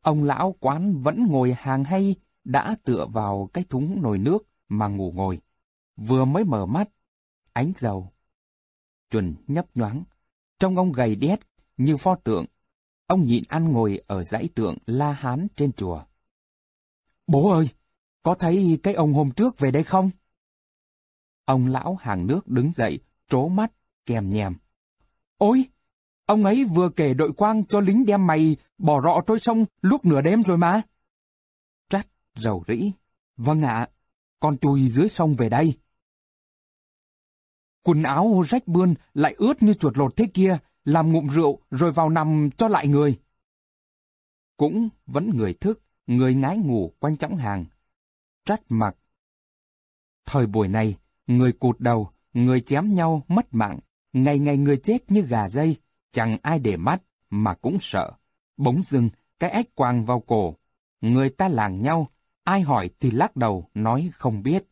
Ông lão quán vẫn ngồi hàng hay, đã tựa vào cái thúng nồi nước mà ngủ ngồi. Vừa mới mở mắt, ánh dầu. Chuẩn nhấp nhoáng, trong ông gầy đét như pho tượng. Ông nhịn ăn ngồi ở dãy tượng La Hán trên chùa. Bố ơi! Có thấy cái ông hôm trước về đây không? Ông lão hàng nước đứng dậy, trố mắt, kèm nhèm. Ôi! Ông ấy vừa kể đội quang cho lính đem mày bỏ rọ trôi sông lúc nửa đêm rồi mà. Trách, rầu rĩ. Vâng ạ, con chui dưới sông về đây. Quần áo rách bươn lại ướt như chuột lột thế kia, làm ngụm rượu rồi vào nằm cho lại người. Cũng vẫn người thức, người ngái ngủ quanh chõng hàng, trách mặc. Thời buổi này, người cụt đầu, người chém nhau mất mạng, ngày ngày người chết như gà dây, chẳng ai để mắt, mà cũng sợ. Bỗng dưng, cái ếch quàng vào cổ. Người ta làng nhau, ai hỏi thì lắc đầu, nói không biết.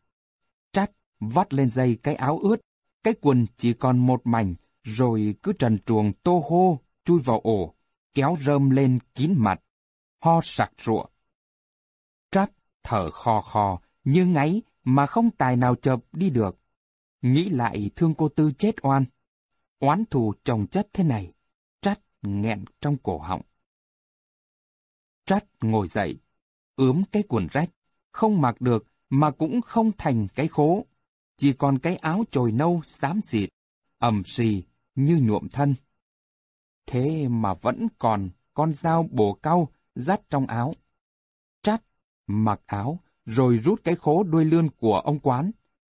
Trát vắt lên dây cái áo ướt, cái quần chỉ còn một mảnh, rồi cứ trần truồng tô hô, chui vào ổ, kéo rơm lên kín mặt, ho sặc rụa. Trát thở khò khò, như ngáy mà không tài nào chợp đi được. Nghĩ lại thương cô Tư chết oan. Oán thù chồng chất thế này, trách nghẹn trong cổ họng. Trách ngồi dậy, ướm cái quần rách, không mặc được mà cũng không thành cái khố. Chỉ còn cái áo trồi nâu xám xịt, ẩm xì như nhuộm thân. Thế mà vẫn còn con dao bổ cau dắt trong áo mặc áo, rồi rút cái khố đuôi lươn của ông quán.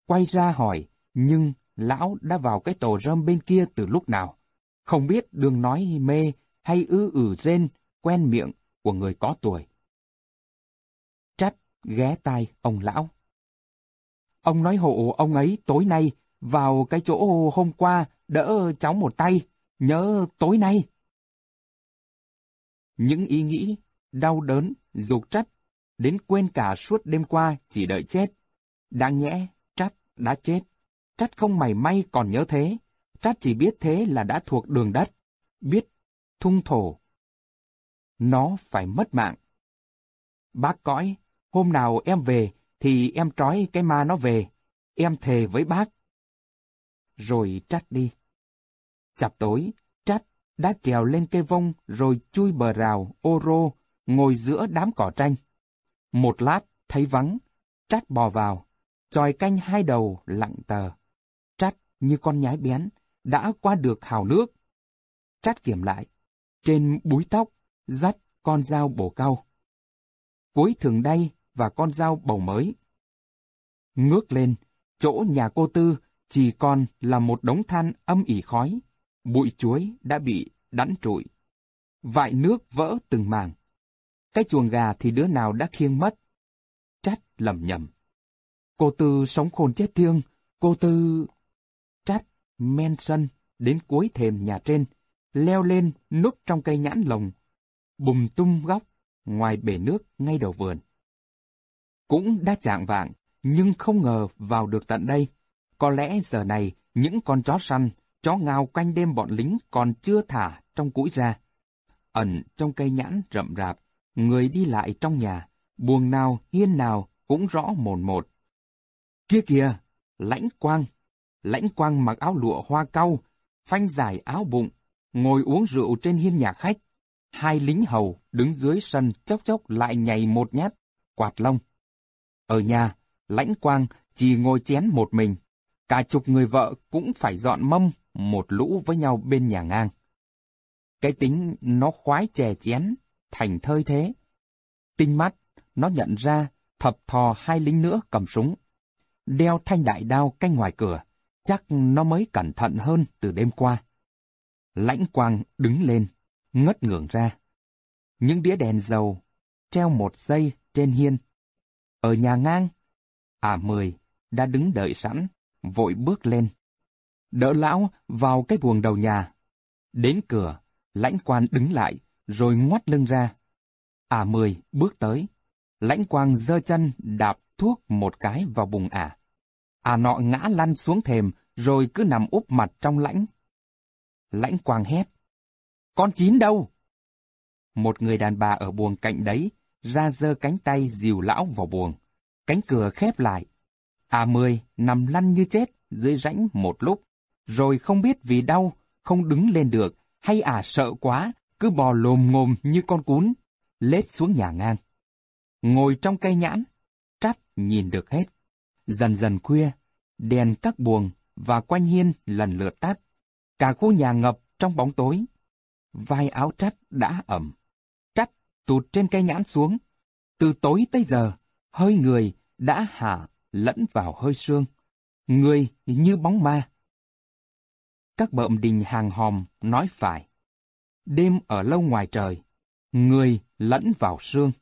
Quay ra hỏi, nhưng lão đã vào cái tổ rơm bên kia từ lúc nào. Không biết đường nói mê hay ư ử rên, quen miệng của người có tuổi. Trách ghé tai ông lão. Ông nói hộ ông ấy tối nay vào cái chỗ hôm qua đỡ cháu một tay, nhớ tối nay. Những ý nghĩ, đau đớn, dục trách, đến quên cả suốt đêm qua chỉ đợi chết. Đáng nhẽ, Trát đã chết. Trát không mảy may còn nhớ thế. Trát chỉ biết thế là đã thuộc đường đất, biết thung thổ. Nó phải mất mạng. Bác cõi, hôm nào em về thì em trói cái ma nó về. Em thề với bác. Rồi Trát đi. Chập tối, Trát đã trèo lên cây vông rồi chui bờ rào, ô rô, ngồi giữa đám cỏ tranh. Một lát, thấy vắng, trát bò vào, tròi canh hai đầu lặng tờ. Trát như con nhái bén, đã qua được hào nước. Trát kiểm lại, trên búi tóc, dắt con dao bổ cau. Cuối thường đay và con dao bầu mới. Ngước lên, chỗ nhà cô Tư chỉ còn là một đống than âm ỉ khói. Bụi chuối đã bị đắn trụi. Vại nước vỡ từng màng. Cái chuồng gà thì đứa nào đã khiêng mất. Trách lầm nhầm. Cô Tư sống khôn chết thương, cô Tư... Trách, men sân, đến cuối thềm nhà trên, leo lên núp trong cây nhãn lồng, bùm tung góc, ngoài bể nước ngay đầu vườn. Cũng đã chạng vạng, nhưng không ngờ vào được tận đây. Có lẽ giờ này, những con chó săn, chó ngao quanh đêm bọn lính còn chưa thả trong củi ra. Ẩn trong cây nhãn rậm rạp, người đi lại trong nhà, buồng nào, hiên nào cũng rõ mồn một. Kia kìa, lãnh quang. Lãnh quang mặc áo lụa hoa cau, phanh dài áo bụng, ngồi uống rượu trên hiên nhà khách. Hai lính hầu đứng dưới sân chốc chốc lại nhảy một nhát, quạt lông. Ở nhà, lãnh quang chỉ ngồi chén một mình. Cả chục người vợ cũng phải dọn mâm một lũ với nhau bên nhà ngang. Cái tính nó khoái chè chén, thành thơi thế. Tinh mắt, nó nhận ra thập thò hai lính nữa cầm súng. Đeo thanh đại đao canh ngoài cửa, chắc nó mới cẩn thận hơn từ đêm qua. Lãnh quang đứng lên, ngất ngưỡng ra. Những đĩa đèn dầu treo một giây trên hiên. Ở nhà ngang, à mười đã đứng đợi sẵn, vội bước lên. Đỡ lão vào cái buồng đầu nhà. Đến cửa, lãnh quan đứng lại, rồi ngoắt lưng ra. À mười bước tới. Lãnh quang giơ chân đạp thuốc một cái vào bụng ả. À nọ ngã lăn xuống thềm, rồi cứ nằm úp mặt trong lãnh. Lãnh quang hét. Con chín đâu? Một người đàn bà ở buồng cạnh đấy, ra giơ cánh tay dìu lão vào buồng. Cánh cửa khép lại. À mười nằm lăn như chết dưới rãnh một lúc, rồi không biết vì đau, không đứng lên được, hay à sợ quá, cứ bò lồm ngồm như con cún, lết xuống nhà ngang. Ngồi trong cây nhãn, trắt nhìn được hết. Dần dần khuya, đèn các buồng và quanh hiên lần lượt tắt. Cả khu nhà ngập trong bóng tối. Vai áo trắt đã ẩm. Trắt tụt trên cây nhãn xuống. Từ tối tới giờ, hơi người đã hạ lẫn vào hơi sương. Người như bóng ma. Các bợm đình hàng hòm nói phải. Đêm ở lâu ngoài trời, người lẫn vào sương.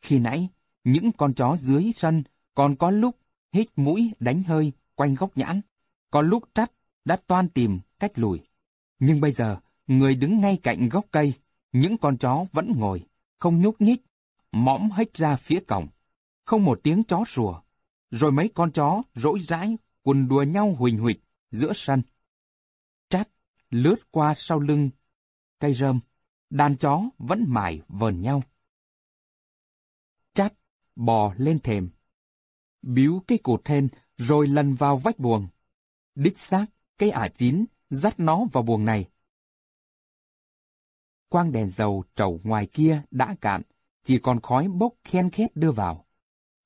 Khi nãy, những con chó dưới sân còn có lúc hít mũi đánh hơi quanh góc nhãn, có lúc trắt đã toan tìm cách lùi. Nhưng bây giờ, người đứng ngay cạnh gốc cây, những con chó vẫn ngồi, không nhúc nhích, mõm hết ra phía cổng. Không một tiếng chó rùa. rồi mấy con chó rỗi rãi quần đùa nhau huỳnh huỵch giữa sân. Trát lướt qua sau lưng cây rơm, đàn chó vẫn mải vờn nhau. chát bò lên thềm, biếu cái cột hên rồi lần vào vách buồng. Đích xác, cây ả chín dắt nó vào buồng này. Quang đèn dầu trầu ngoài kia đã cạn, chỉ còn khói bốc khen khét đưa vào.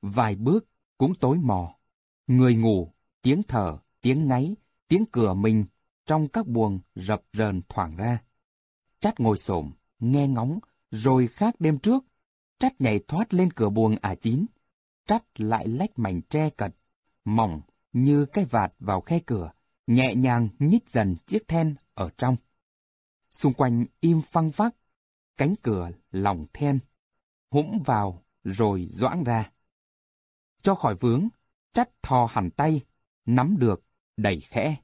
Vài bước, cũng tối mò. Người ngủ, tiếng thở, tiếng ngáy, tiếng cửa mình trong các buồng rập rờn thoảng ra. Trát ngồi xổm nghe ngóng, rồi khác đêm trước, Trát nhảy thoát lên cửa buồng ả chín. Trát lại lách mảnh tre cật, mỏng như cái vạt vào khe cửa, nhẹ nhàng nhích dần chiếc then ở trong. Xung quanh im phăng phắc, cánh cửa lỏng then, hũng vào rồi doãn ra. cho khỏi vướng, trách thò hẳn tay, nắm được, đẩy khẽ.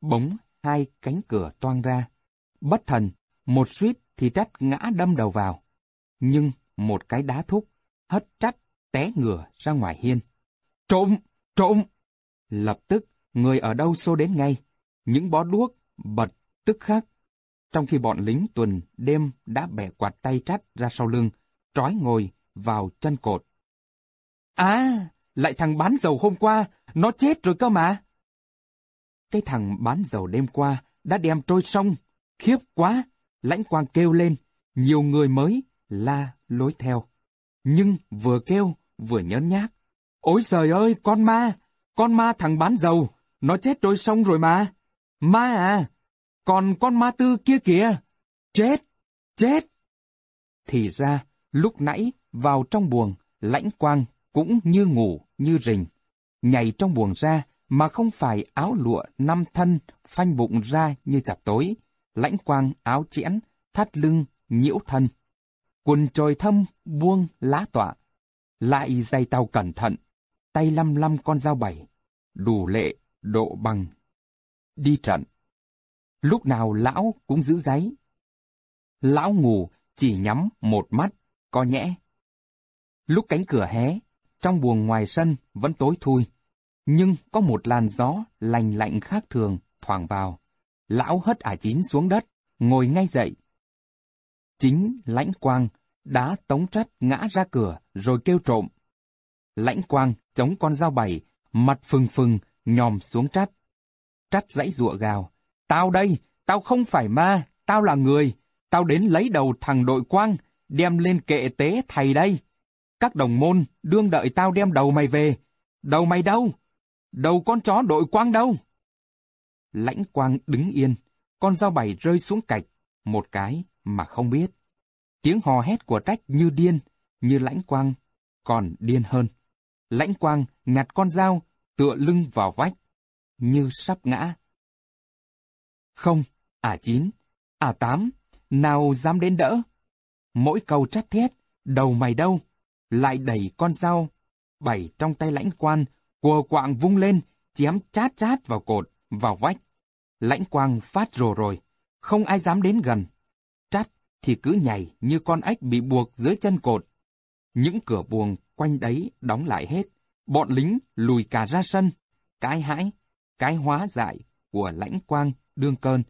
Bóng hai cánh cửa toang ra. Bất thần, một suýt thì trách ngã đâm đầu vào. Nhưng một cái đá thúc, hất trách té ngửa ra ngoài hiên. Trộm! Trộm! Lập tức, người ở đâu xô đến ngay. Những bó đuốc, bật, tức khắc. Trong khi bọn lính tuần đêm đã bẻ quạt tay trách ra sau lưng, trói ngồi vào chân cột. À, lại thằng bán dầu hôm qua, nó chết rồi cơ mà. Cái thằng bán dầu đêm qua đã đem trôi sông, khiếp quá, lãnh quang kêu lên, nhiều người mới la lối theo. Nhưng vừa kêu, vừa nhớn nhác. Ôi trời ơi, con ma, con ma thằng bán dầu, nó chết rồi xong rồi mà. Ma à, còn con ma tư kia kìa, chết, chết. Thì ra, lúc nãy vào trong buồng, lãnh quang cũng như ngủ, như rình. Nhảy trong buồng ra mà không phải áo lụa năm thân phanh bụng ra như chặt tối. Lãnh quang áo chẽn, thắt lưng, nhiễu thân. Quần trồi thâm, buông, lá tọa. Lại dày tàu cẩn thận, tay lăm lăm con dao bảy, đủ lệ, độ bằng. Đi trận. Lúc nào lão cũng giữ gáy. Lão ngủ chỉ nhắm một mắt, co nhẽ. Lúc cánh cửa hé, trong buồng ngoài sân vẫn tối thui, nhưng có một làn gió lành lạnh khác thường thoảng vào. Lão hất ả chín xuống đất, ngồi ngay dậy. Chính lãnh quang đã tống trách ngã ra cửa rồi kêu trộm. Lãnh quang chống con dao bảy, mặt phừng phừng, nhòm xuống trách. Trách dãy rụa gào. Tao đây, tao không phải ma, tao là người. Tao đến lấy đầu thằng đội quang, đem lên kệ tế thầy đây. Các đồng môn đương đợi tao đem đầu mày về. Đầu mày đâu? Đầu con chó đội quang đâu? Lãnh quang đứng yên, con dao bảy rơi xuống cạch, một cái mà không biết. Tiếng hò hét của trách như điên, như lãnh quang, còn điên hơn. Lãnh quang ngặt con dao, tựa lưng vào vách, như sắp ngã. Không, à chín, à tám, nào dám đến đỡ. Mỗi câu trách thét, đầu mày đâu, lại đẩy con dao, bảy trong tay lãnh quan, cùa quạng vung lên, chém chát chát vào cột, vào vách. Lãnh quang phát rồ rồi, không ai dám đến gần. Trát thì cứ nhảy như con ếch bị buộc dưới chân cột. Những cửa buồng quanh đấy đóng lại hết. Bọn lính lùi cả ra sân. Cái hãi, cái hóa dại của lãnh quang đương cơn.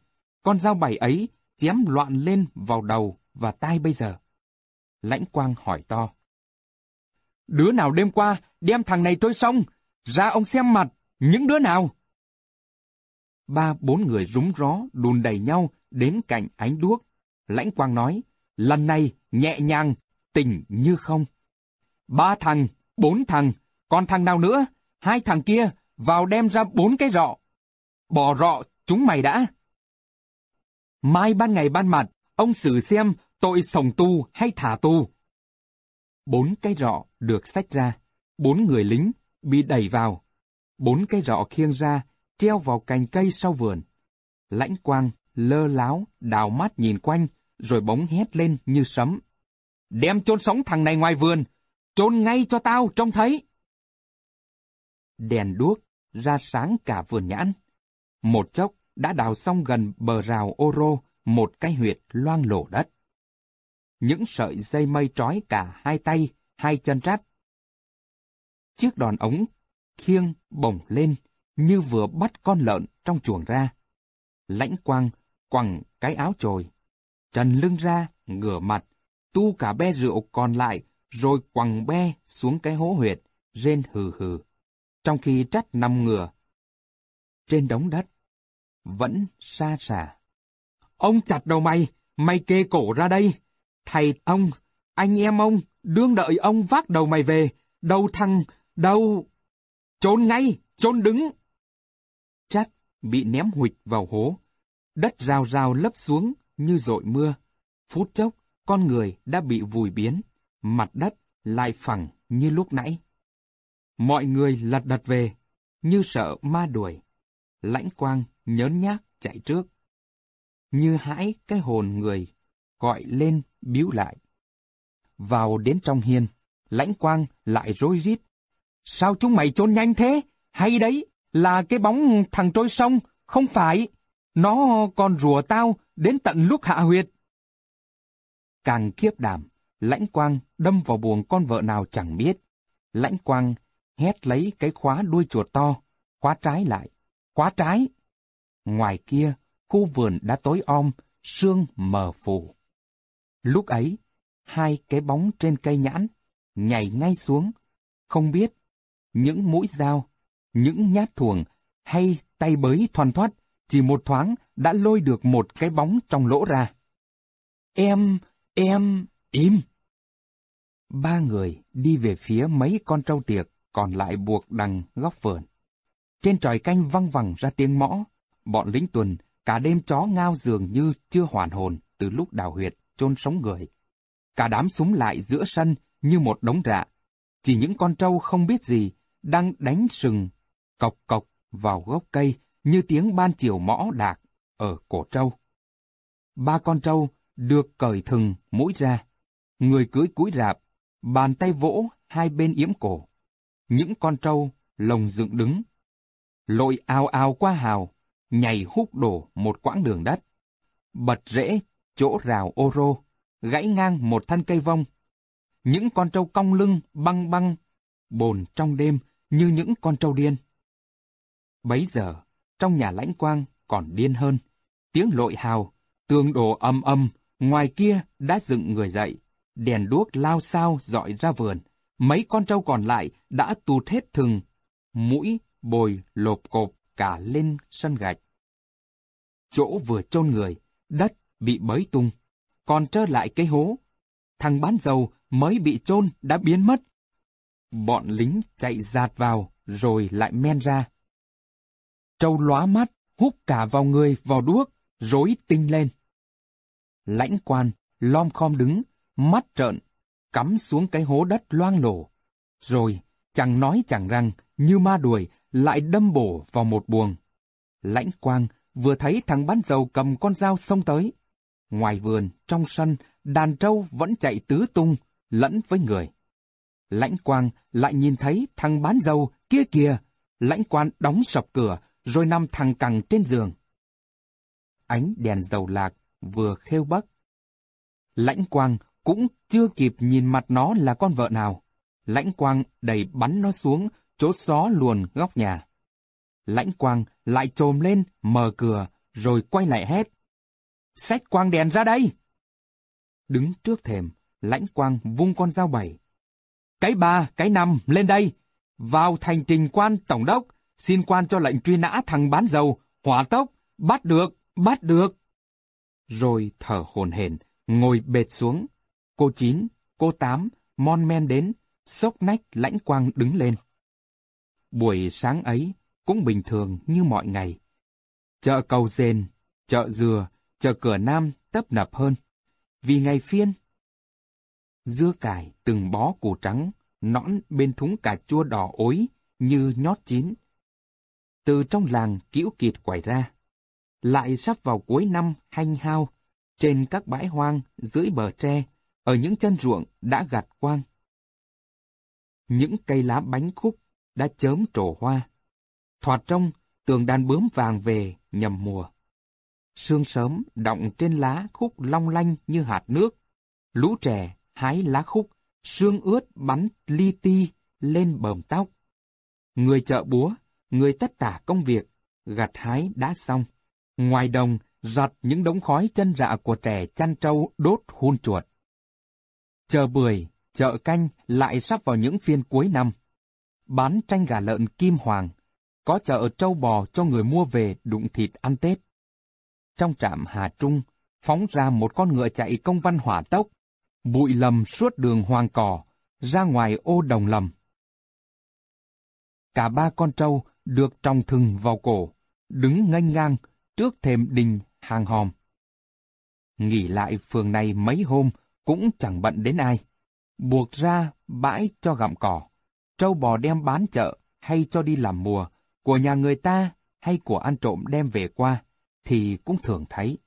Con dao bảy ấy chém loạn lên vào đầu và tai bây giờ. Lãnh quang hỏi to. Đứa nào đêm qua đem thằng này trôi sông? Ra ông xem mặt, những đứa nào? Ba bốn người rúng ró đùn đầy nhau đến cạnh ánh đuốc. Lãnh quang nói, lần này nhẹ nhàng, tình như không. Ba thằng, bốn thằng, còn thằng nào nữa? Hai thằng kia, vào đem ra bốn cái rọ. Bỏ rọ, chúng mày đã. Mai ban ngày ban mặt, ông xử xem tội sồng tu hay thả tu. Bốn cái rọ được sách ra, bốn người lính bị đẩy vào. Bốn cái rọ khiêng ra, treo vào cành cây sau vườn. Lãnh quang, lơ láo, đào mắt nhìn quanh, rồi bóng hét lên như sấm. Đem chôn sống thằng này ngoài vườn, chôn ngay cho tao trông thấy. Đèn đuốc ra sáng cả vườn nhãn. Một chốc đã đào xong gần bờ rào ô rô một cái huyệt loang lổ đất. Những sợi dây mây trói cả hai tay, hai chân rát. Chiếc đòn ống khiêng bổng lên như vừa bắt con lợn trong chuồng ra. Lãnh quang quẳng cái áo trồi, trần lưng ra, ngửa mặt, tu cả be rượu còn lại, rồi quẳng be xuống cái hố huyệt, rên hừ hừ. Trong khi trách nằm ngửa, trên đống đất, vẫn xa xả. Ông chặt đầu mày, mày kê cổ ra đây. Thầy ông, anh em ông, đương đợi ông vác đầu mày về. Đầu thằng, đầu... Trốn ngay, trốn đứng. Bị ném huỵch vào hố. Đất rào rào lấp xuống như dội mưa. Phút chốc, con người đã bị vùi biến. Mặt đất lại phẳng như lúc nãy. Mọi người lật đật về, như sợ ma đuổi. Lãnh quang nhớn nhác chạy trước. Như hãi cái hồn người, gọi lên biếu lại. Vào đến trong hiên, lãnh quang lại rối rít. Sao chúng mày trốn nhanh thế? Hay đấy, là cái bóng thằng trôi sông, không phải. Nó còn rùa tao đến tận lúc hạ huyệt. Càng kiếp đảm, lãnh quang đâm vào buồng con vợ nào chẳng biết. Lãnh quang hét lấy cái khóa đuôi chuột to, khóa trái lại, khóa trái. Ngoài kia, khu vườn đã tối om, sương mờ phủ. Lúc ấy, hai cái bóng trên cây nhãn nhảy ngay xuống, không biết những mũi dao, những nhát thuồng hay tay bới thoăn thoát chỉ một thoáng đã lôi được một cái bóng trong lỗ ra. Em, em, im! Ba người đi về phía mấy con trâu tiệc còn lại buộc đằng góc vườn. Trên tròi canh văng vẳng ra tiếng mõ, bọn lính tuần cả đêm chó ngao dường như chưa hoàn hồn từ lúc đào huyệt, chôn sống người. Cả đám súng lại giữa sân như một đống rạ. Chỉ những con trâu không biết gì đang đánh sừng, cọc cọc vào gốc cây như tiếng ban chiều mõ đạc ở cổ trâu. Ba con trâu được cởi thừng mũi ra, người cưới cúi rạp, bàn tay vỗ hai bên yếm cổ. Những con trâu lồng dựng đứng, lội ao ao qua hào, nhảy hút đổ một quãng đường đất. Bật rễ chỗ rào ô rô, gãy ngang một thân cây vông. Những con trâu cong lưng băng băng, bồn trong đêm như những con trâu điên. Bấy giờ, trong nhà lãnh quang còn điên hơn. Tiếng lội hào, tường đổ âm âm, ngoài kia đã dựng người dậy. Đèn đuốc lao sao dọi ra vườn. Mấy con trâu còn lại đã tụt hết thừng. Mũi, bồi, lộp cộp cả lên sân gạch. Chỗ vừa chôn người, đất bị bới tung. Còn trơ lại cái hố. Thằng bán dầu mới bị chôn đã biến mất. Bọn lính chạy giạt vào, rồi lại men ra. Trâu lóa mắt, hút cả vào người vào đuốc, rối tinh lên. Lãnh quan, lom khom đứng, mắt trợn, cắm xuống cái hố đất loang lổ. Rồi, chẳng nói chẳng rằng, như ma đuổi, lại đâm bổ vào một buồng. Lãnh quang vừa thấy thằng bán dầu cầm con dao xông tới. Ngoài vườn, trong sân, đàn trâu vẫn chạy tứ tung, lẫn với người. Lãnh quang lại nhìn thấy thằng bán dầu kia kìa. Lãnh quan đóng sập cửa, rồi nằm thẳng cẳng trên giường. Ánh đèn dầu lạc vừa khêu bắc. Lãnh quang cũng chưa kịp nhìn mặt nó là con vợ nào. Lãnh quang đẩy bắn nó xuống chỗ xó luồn góc nhà. Lãnh quang lại trồm lên, mở cửa, rồi quay lại hét. Xách quang đèn ra đây! Đứng trước thềm, lãnh quang vung con dao bảy. Cái ba, cái năm, lên đây! Vào thành trình quan tổng đốc, xin quan cho lệnh truy nã thằng bán dầu, hỏa tốc, bắt được, bắt được. Rồi thở hồn hển, ngồi bệt xuống. Cô Chín, cô Tám, mon men đến, sốc nách lãnh quang đứng lên. Buổi sáng ấy cũng bình thường như mọi ngày. Chợ cầu rền, chợ dừa, chợ cửa nam tấp nập hơn. Vì ngày phiên, dưa cải từng bó củ trắng, nõn bên thúng cà chua đỏ ối như nhót chín. Từ trong làng kiễu kiệt quẩy ra. Lại sắp vào cuối năm hanh hao, trên các bãi hoang, dưới bờ tre, ở những chân ruộng đã gặt quang. Những cây lá bánh khúc đã chớm trổ hoa. Thoạt trong, tường đàn bướm vàng về nhầm mùa. Sương sớm động trên lá khúc long lanh như hạt nước. Lũ trẻ hái lá khúc, sương ướt bắn li ti lên bờm tóc. Người chợ búa, người tất tả công việc, gặt hái đã xong. Ngoài đồng, giặt những đống khói chân rạ của trẻ chăn trâu đốt hun chuột. chờ bưởi, chợ canh lại sắp vào những phiên cuối năm. Bán tranh gà lợn kim hoàng, có chợ trâu bò cho người mua về đụng thịt ăn Tết. Trong trạm Hà Trung, phóng ra một con ngựa chạy công văn hỏa tốc, bụi lầm suốt đường hoàng cỏ, ra ngoài ô đồng lầm. Cả ba con trâu được tròng thừng vào cổ, đứng nganh ngang trước thềm đình hàng hòm. Nghỉ lại phường này mấy hôm cũng chẳng bận đến ai. Buộc ra bãi cho gặm cỏ, trâu bò đem bán chợ hay cho đi làm mùa, của nhà người ta hay của ăn trộm đem về qua, thì cũng thường thấy.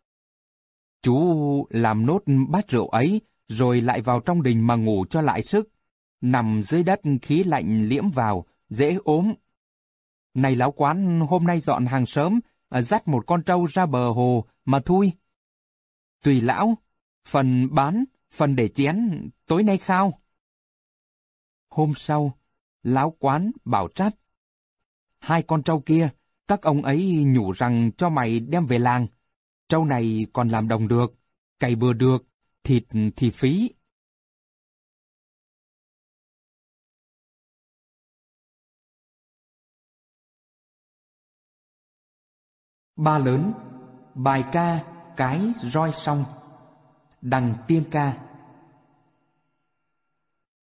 Chú làm nốt bát rượu ấy, rồi lại vào trong đình mà ngủ cho lại sức. nằm dưới đất khí lạnh liễm vào, dễ ốm. Này lão quán, hôm nay dọn hàng sớm, à, dắt một con trâu ra bờ hồ mà thui. Tùy lão, phần bán, phần để chén, tối nay khao. Hôm sau, lão quán bảo trát. Hai con trâu kia, các ông ấy nhủ rằng cho mày đem về làng. Trâu này còn làm đồng được, cày bừa được, thịt thì phí. Ba lớn, bài ca, cái roi song, đằng tiên ca.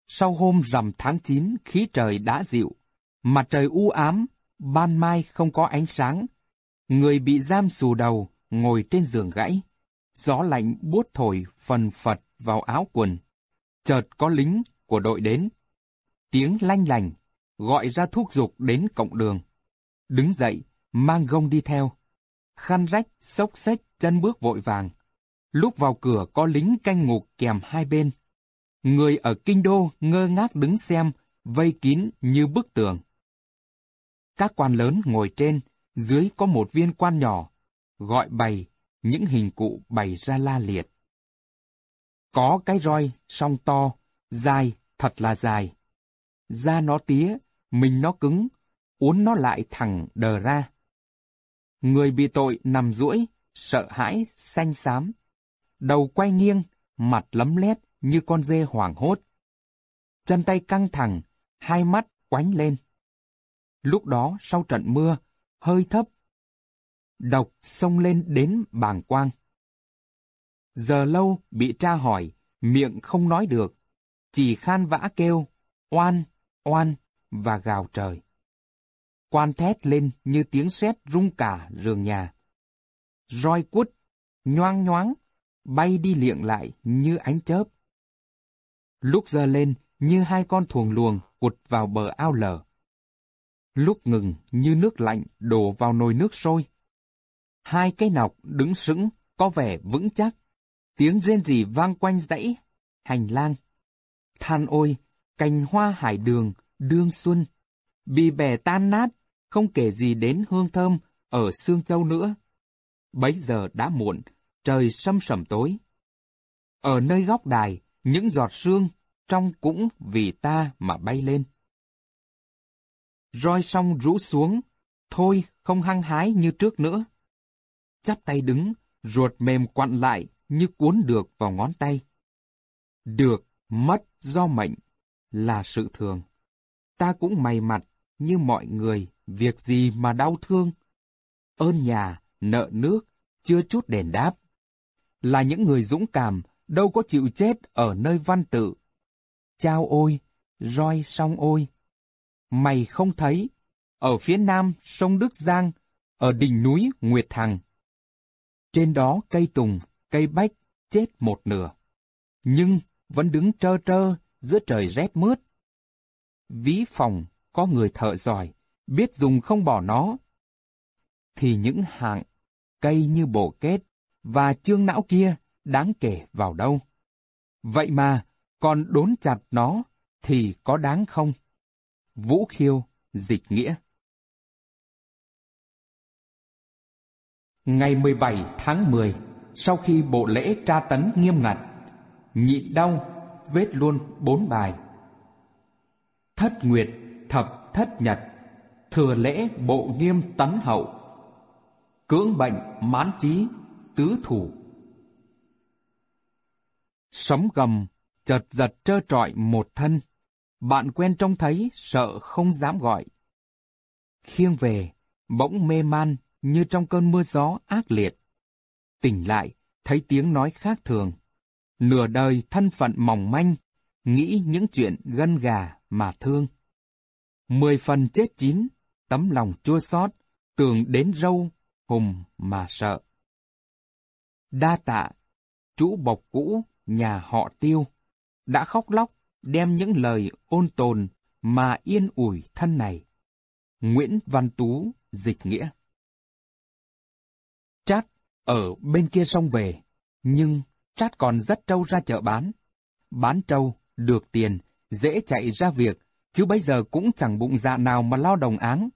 Sau hôm rằm tháng 9, khí trời đã dịu, mặt trời u ám, ban mai không có ánh sáng. Người bị giam xù đầu, ngồi trên giường gãy. Gió lạnh buốt thổi phần phật vào áo quần. Chợt có lính của đội đến. Tiếng lanh lành, gọi ra thuốc dục đến cộng đường. Đứng dậy, mang gông đi theo. Khăn rách, xốc xếch, chân bước vội vàng. Lúc vào cửa có lính canh ngục kèm hai bên. Người ở kinh đô ngơ ngác đứng xem, vây kín như bức tường. Các quan lớn ngồi trên, dưới có một viên quan nhỏ, gọi bày, những hình cụ bày ra la liệt. Có cái roi, song to, dài, thật là dài. Da nó tía, mình nó cứng, uốn nó lại thẳng đờ ra. Người bị tội nằm duỗi, sợ hãi, xanh xám. Đầu quay nghiêng, mặt lấm lét như con dê hoảng hốt. Chân tay căng thẳng, hai mắt quánh lên. Lúc đó sau trận mưa, hơi thấp, độc xông lên đến bàng quang. Giờ lâu bị tra hỏi, miệng không nói được, chỉ khan vã kêu, oan, oan và gào trời. Quan thét lên như tiếng sét rung cả rường nhà. Roi quất, nhoang nhoáng, bay đi liệng lại như ánh chớp. Lúc giờ lên như hai con thuồng luồng cụt vào bờ ao lở lúc ngừng như nước lạnh đổ vào nồi nước sôi. Hai cái nọc đứng sững, có vẻ vững chắc. Tiếng rên rỉ vang quanh dãy, hành lang. Than ôi, cành hoa hải đường, đương xuân. Bị bẻ tan nát, không kể gì đến hương thơm ở xương Châu nữa. Bấy giờ đã muộn, trời sâm sầm tối. Ở nơi góc đài, những giọt sương trong cũng vì ta mà bay lên roi xong rũ xuống, thôi không hăng hái như trước nữa. Chắp tay đứng, ruột mềm quặn lại như cuốn được vào ngón tay. Được, mất do mệnh là sự thường. Ta cũng mày mặt như mọi người, việc gì mà đau thương. Ơn nhà, nợ nước, chưa chút đền đáp. Là những người dũng cảm, đâu có chịu chết ở nơi văn tự. Chao ôi, roi song ôi, mày không thấy, ở phía nam sông Đức Giang, ở đỉnh núi Nguyệt Hằng. Trên đó cây tùng, cây bách chết một nửa, nhưng vẫn đứng trơ trơ giữa trời rét mướt. Ví phòng có người thợ giỏi, biết dùng không bỏ nó. Thì những hạng cây như bổ kết và chương não kia đáng kể vào đâu. Vậy mà, còn đốn chặt nó thì có đáng không? Vũ Khiêu, dịch nghĩa. Ngày 17 tháng 10, sau khi bộ lễ tra tấn nghiêm ngặt, nhịn đau, vết luôn bốn bài. Thất Nguyệt, Thập Thất Nhật, thừa lễ bộ nghiêm tấn hậu. Cưỡng bệnh mãn trí, tứ thủ. Sấm gầm, chợt giật trơ trọi một thân, bạn quen trông thấy, sợ không dám gọi. Khiêng về, bỗng mê man như trong cơn mưa gió ác liệt. Tỉnh lại, thấy tiếng nói khác thường. Nửa đời thân phận mỏng manh, nghĩ những chuyện gân gà mà thương. Mười phần chết chín, tấm lòng chua xót, tưởng đến râu, hùng mà sợ. Đa tạ, chú bọc cũ, nhà họ tiêu, đã khóc lóc đem những lời ôn tồn mà yên ủi thân này. Nguyễn Văn Tú dịch nghĩa Chát ở bên kia sông về, nhưng Chát còn rất trâu ra chợ bán. Bán trâu, được tiền, dễ chạy ra việc, chứ bây giờ cũng chẳng bụng dạ nào mà lo đồng áng.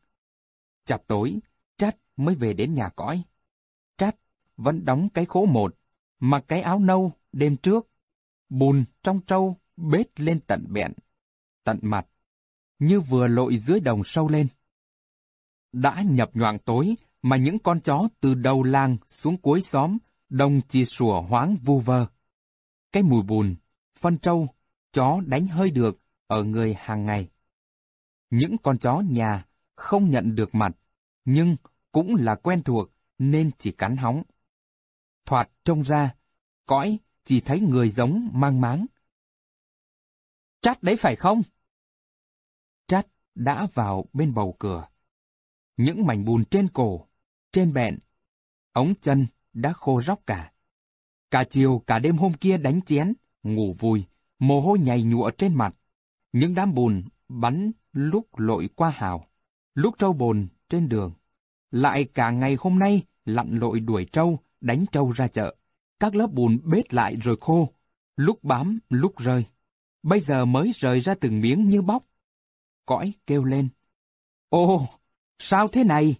Chập tối, Trát mới về đến nhà cõi. Trát vẫn đóng cái khố một, mặc cái áo nâu đêm trước, bùn trong trâu bết lên tận bẹn, tận mặt, như vừa lội dưới đồng sâu lên. Đã nhập nhoạng tối mà những con chó từ đầu làng xuống cuối xóm, đồng chỉ sủa hoáng vu vơ. Cái mùi bùn, phân trâu, chó đánh hơi được ở người hàng ngày. Những con chó nhà không nhận được mặt, nhưng cũng là quen thuộc nên chỉ cắn hóng. Thoạt trông ra, cõi chỉ thấy người giống mang máng. Chát đấy phải không? Chát đã vào bên bầu cửa. Những mảnh bùn trên cổ, trên bẹn, ống chân đã khô róc cả. Cả chiều cả đêm hôm kia đánh chén, ngủ vui, mồ hôi nhầy nhụa trên mặt. Những đám bùn bắn lúc lội qua hào, lúc trâu bồn trên đường. Lại cả ngày hôm nay lặn lội đuổi trâu, đánh trâu ra chợ. Các lớp bùn bết lại rồi khô, lúc bám, lúc rơi. Bây giờ mới rời ra từng miếng như bóc. Cõi kêu lên. Ô, sao thế này?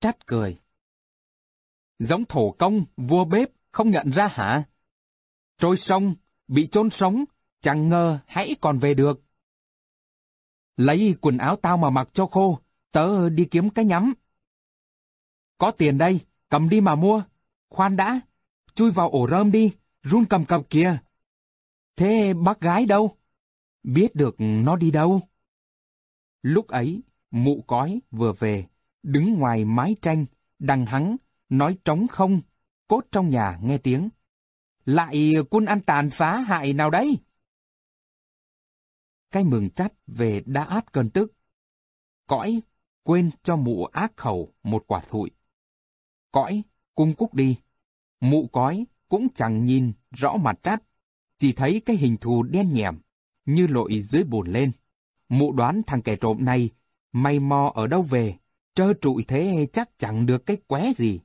Trách cười. Giống thổ công, vua bếp, không nhận ra hả? Trôi sông, bị chôn sống, chẳng ngờ hãy còn về được. Lấy quần áo tao mà mặc cho khô, tớ đi kiếm cái nhắm. Có tiền đây, cầm đi mà mua. Khoan đã, chui vào ổ rơm đi, run cầm cập kìa. Thế bác gái đâu? Biết được nó đi đâu? Lúc ấy, mụ cói vừa về, đứng ngoài mái tranh, đằng hắng, nói trống không, cốt trong nhà nghe tiếng. Lại quân ăn tàn phá hại nào đấy? Cái mừng trách về đã át cơn tức. Cõi quên cho mụ ác khẩu một quả thụi. Cõi cung cúc đi. Mụ cói cũng chẳng nhìn rõ mặt trách, chỉ thấy cái hình thù đen nhèm, như lội dưới bùn lên. Mụ đoán thằng kẻ trộm này, may mò ở đâu về, trơ trụi thế chắc chẳng được cái qué gì.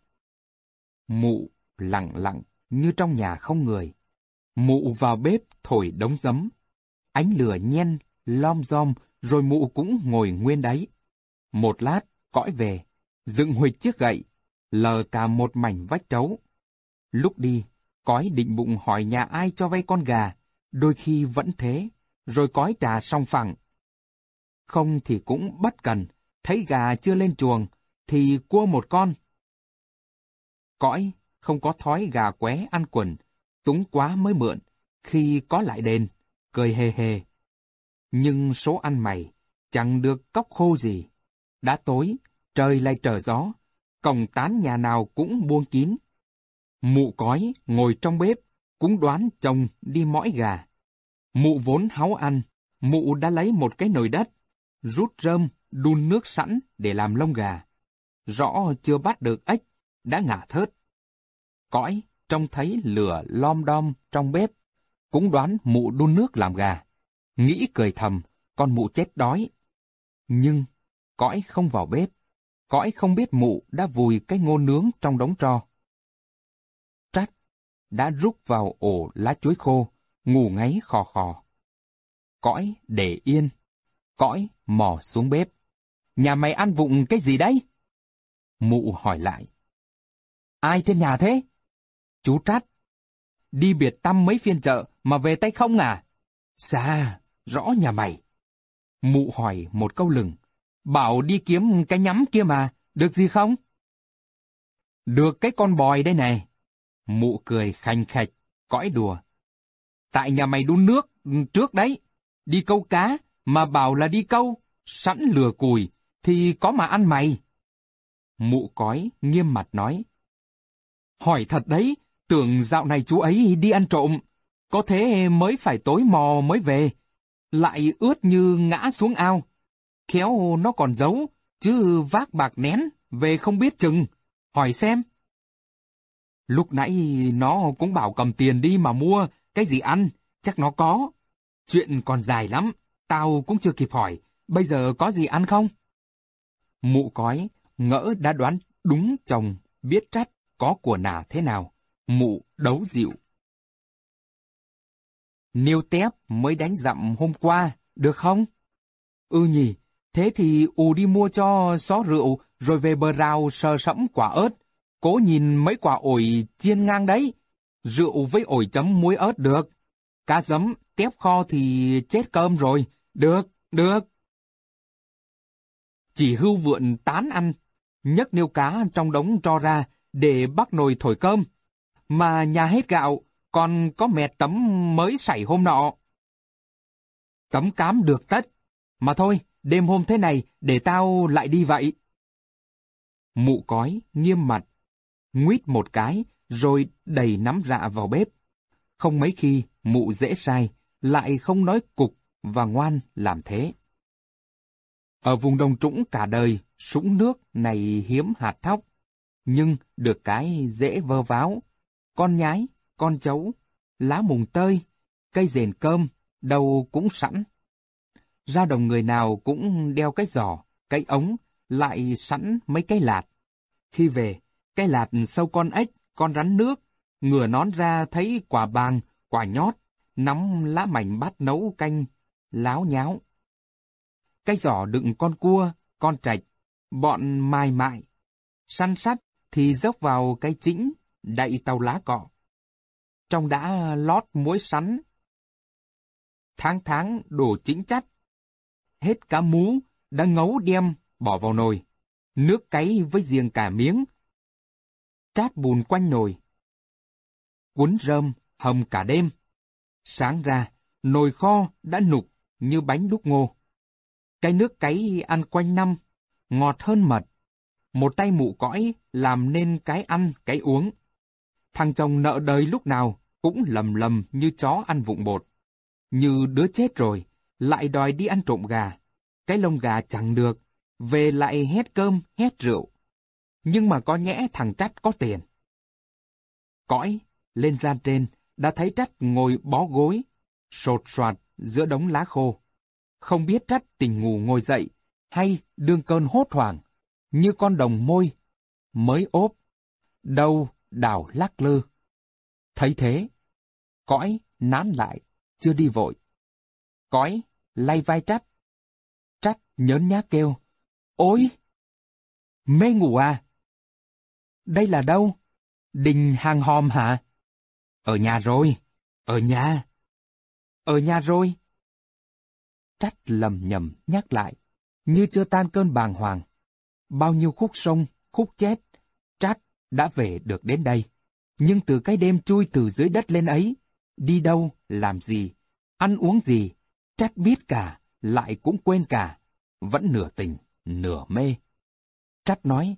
Mụ lặng lặng như trong nhà không người. Mụ vào bếp thổi đống giấm. Ánh lửa nhen, lom rom, rồi mụ cũng ngồi nguyên đấy. Một lát, cõi về, dựng huỵch chiếc gậy, lờ cả một mảnh vách trấu. Lúc đi, cõi định bụng hỏi nhà ai cho vay con gà, đôi khi vẫn thế, rồi cõi trà xong phẳng. Không thì cũng bất cần, thấy gà chưa lên chuồng, thì cua một con. Cõi không có thói gà qué ăn quần, túng quá mới mượn, khi có lại đền, cười hề hề. Nhưng số ăn mày, chẳng được cóc khô gì. Đã tối, trời lại trở gió, cổng tán nhà nào cũng buông kín. Mụ cói ngồi trong bếp, cũng đoán chồng đi mõi gà. Mụ vốn háu ăn, mụ đã lấy một cái nồi đất, rút rơm, đun nước sẵn để làm lông gà. Rõ chưa bắt được ếch, đã ngả thớt cõi, trông thấy lửa lom đom trong bếp, cũng đoán mụ đun nước làm gà. Nghĩ cười thầm, con mụ chết đói. Nhưng, cõi không vào bếp, cõi không biết mụ đã vùi cái ngô nướng trong đống tro. Trách, đã rút vào ổ lá chuối khô, ngủ ngáy khò khò. Cõi để yên, cõi mò xuống bếp. Nhà mày ăn vụng cái gì đấy? Mụ hỏi lại. Ai trên nhà thế? Chú Trát, đi biệt tâm mấy phiên chợ mà về tay không à? Xa, rõ nhà mày. Mụ hỏi một câu lừng, bảo đi kiếm cái nhắm kia mà, được gì không? Được cái con bòi đây này. Mụ cười khanh khạch, cõi đùa. Tại nhà mày đun nước trước đấy, đi câu cá mà bảo là đi câu, sẵn lừa cùi, thì có mà ăn mày. Mụ cói nghiêm mặt nói. Hỏi thật đấy, Tưởng dạo này chú ấy đi ăn trộm, có thế mới phải tối mò mới về. Lại ướt như ngã xuống ao. Khéo nó còn giấu, chứ vác bạc nén, về không biết chừng. Hỏi xem. Lúc nãy nó cũng bảo cầm tiền đi mà mua, cái gì ăn, chắc nó có. Chuyện còn dài lắm, tao cũng chưa kịp hỏi, bây giờ có gì ăn không? Mụ cói, ngỡ đã đoán đúng chồng, biết trách có của nà thế nào mụ đấu dịu. Niêu tép mới đánh dặm hôm qua, được không? Ừ nhỉ, thế thì ù đi mua cho xó rượu, rồi về bờ rào sờ sẫm quả ớt. Cố nhìn mấy quả ổi chiên ngang đấy. Rượu với ổi chấm muối ớt được. Cá giấm, tép kho thì chết cơm rồi. Được, được. Chỉ hưu vượn tán ăn, nhấc niêu cá trong đống cho ra để bắt nồi thổi cơm. Mà nhà hết gạo, còn có mẹ tấm mới xảy hôm nọ. Tấm cám được tất. Mà thôi, đêm hôm thế này, để tao lại đi vậy. Mụ cói, nghiêm mặt, nguyết một cái, rồi đầy nắm rạ vào bếp. Không mấy khi, mụ dễ sai, lại không nói cục và ngoan làm thế. Ở vùng đồng trũng cả đời, sũng nước này hiếm hạt thóc, nhưng được cái dễ vơ váo. Con nhái, con chấu, lá mùng tơi, cây rền cơm, đầu cũng sẵn. Ra đồng người nào cũng đeo cái giỏ, cái ống, lại sẵn mấy cái lạt. Khi về, cái lạt sâu con ếch, con rắn nước, ngửa nón ra thấy quả bàng, quả nhót, nắm lá mảnh bát nấu canh, láo nháo. Cái giỏ đựng con cua, con trạch, bọn mai mại. Săn sắt thì dốc vào cái chính, đậy tàu lá cọ. Trong đã lót muối sắn. Tháng tháng đổ chính chắt. Hết cá mú, đã ngấu đem, bỏ vào nồi. Nước cấy với riêng cả miếng. Trát bùn quanh nồi. Cuốn rơm, hầm cả đêm. Sáng ra, nồi kho đã nục như bánh đúc ngô. Cái nước cấy ăn quanh năm, ngọt hơn mật. Một tay mụ cõi làm nên cái ăn, cái uống. Thằng chồng nợ đời lúc nào cũng lầm lầm như chó ăn vụng bột. Như đứa chết rồi, lại đòi đi ăn trộm gà. Cái lông gà chẳng được, về lại hét cơm, hét rượu. Nhưng mà có nhẽ thằng Trách có tiền. Cõi, lên gian trên, đã thấy Trách ngồi bó gối, sột soạt giữa đống lá khô. Không biết Trách tỉnh ngủ ngồi dậy, hay đương cơn hốt hoảng, như con đồng môi, mới ốp, đầu đào lắc lư. Thấy thế, cõi nán lại, chưa đi vội. Cõi lay vai Trách. Trách nhớn nhá kêu, ôi! Mê ngủ à? Đây là đâu? Đình hàng hòm hả? Ở nhà rồi, ở nhà. Ở nhà rồi. Trách lầm nhầm nhắc lại, như chưa tan cơn bàng hoàng. Bao nhiêu khúc sông, khúc chết, đã về được đến đây. Nhưng từ cái đêm chui từ dưới đất lên ấy, đi đâu, làm gì, ăn uống gì, Trách biết cả, lại cũng quên cả, vẫn nửa tình, nửa mê. Trách nói,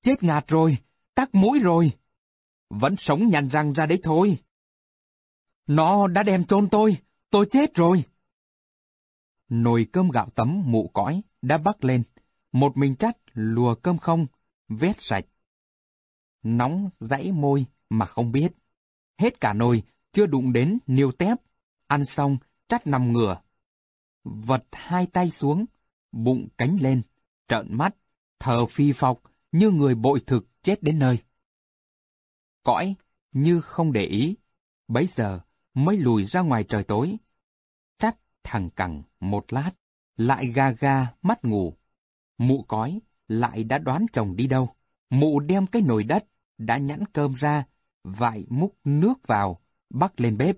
chết ngạt rồi, tắc mũi rồi. Vẫn sống nhằn răng ra đấy thôi. Nó đã đem chôn tôi, tôi chết rồi. Nồi cơm gạo tấm mụ cõi đã bắt lên, một mình trách lùa cơm không, vét sạch. Nóng dãy môi mà không biết. Hết cả nồi, chưa đụng đến niêu tép. Ăn xong, trách nằm ngửa. Vật hai tay xuống, bụng cánh lên, trợn mắt, thở phi phọc như người bội thực chết đến nơi. Cõi như không để ý, bấy giờ mới lùi ra ngoài trời tối. Trách thằng cẳng một lát, lại ga ga mắt ngủ. Mụ cói lại đã đoán chồng đi đâu. Mụ đem cái nồi đất, đã nhẵn cơm ra, vại múc nước vào, bắt lên bếp.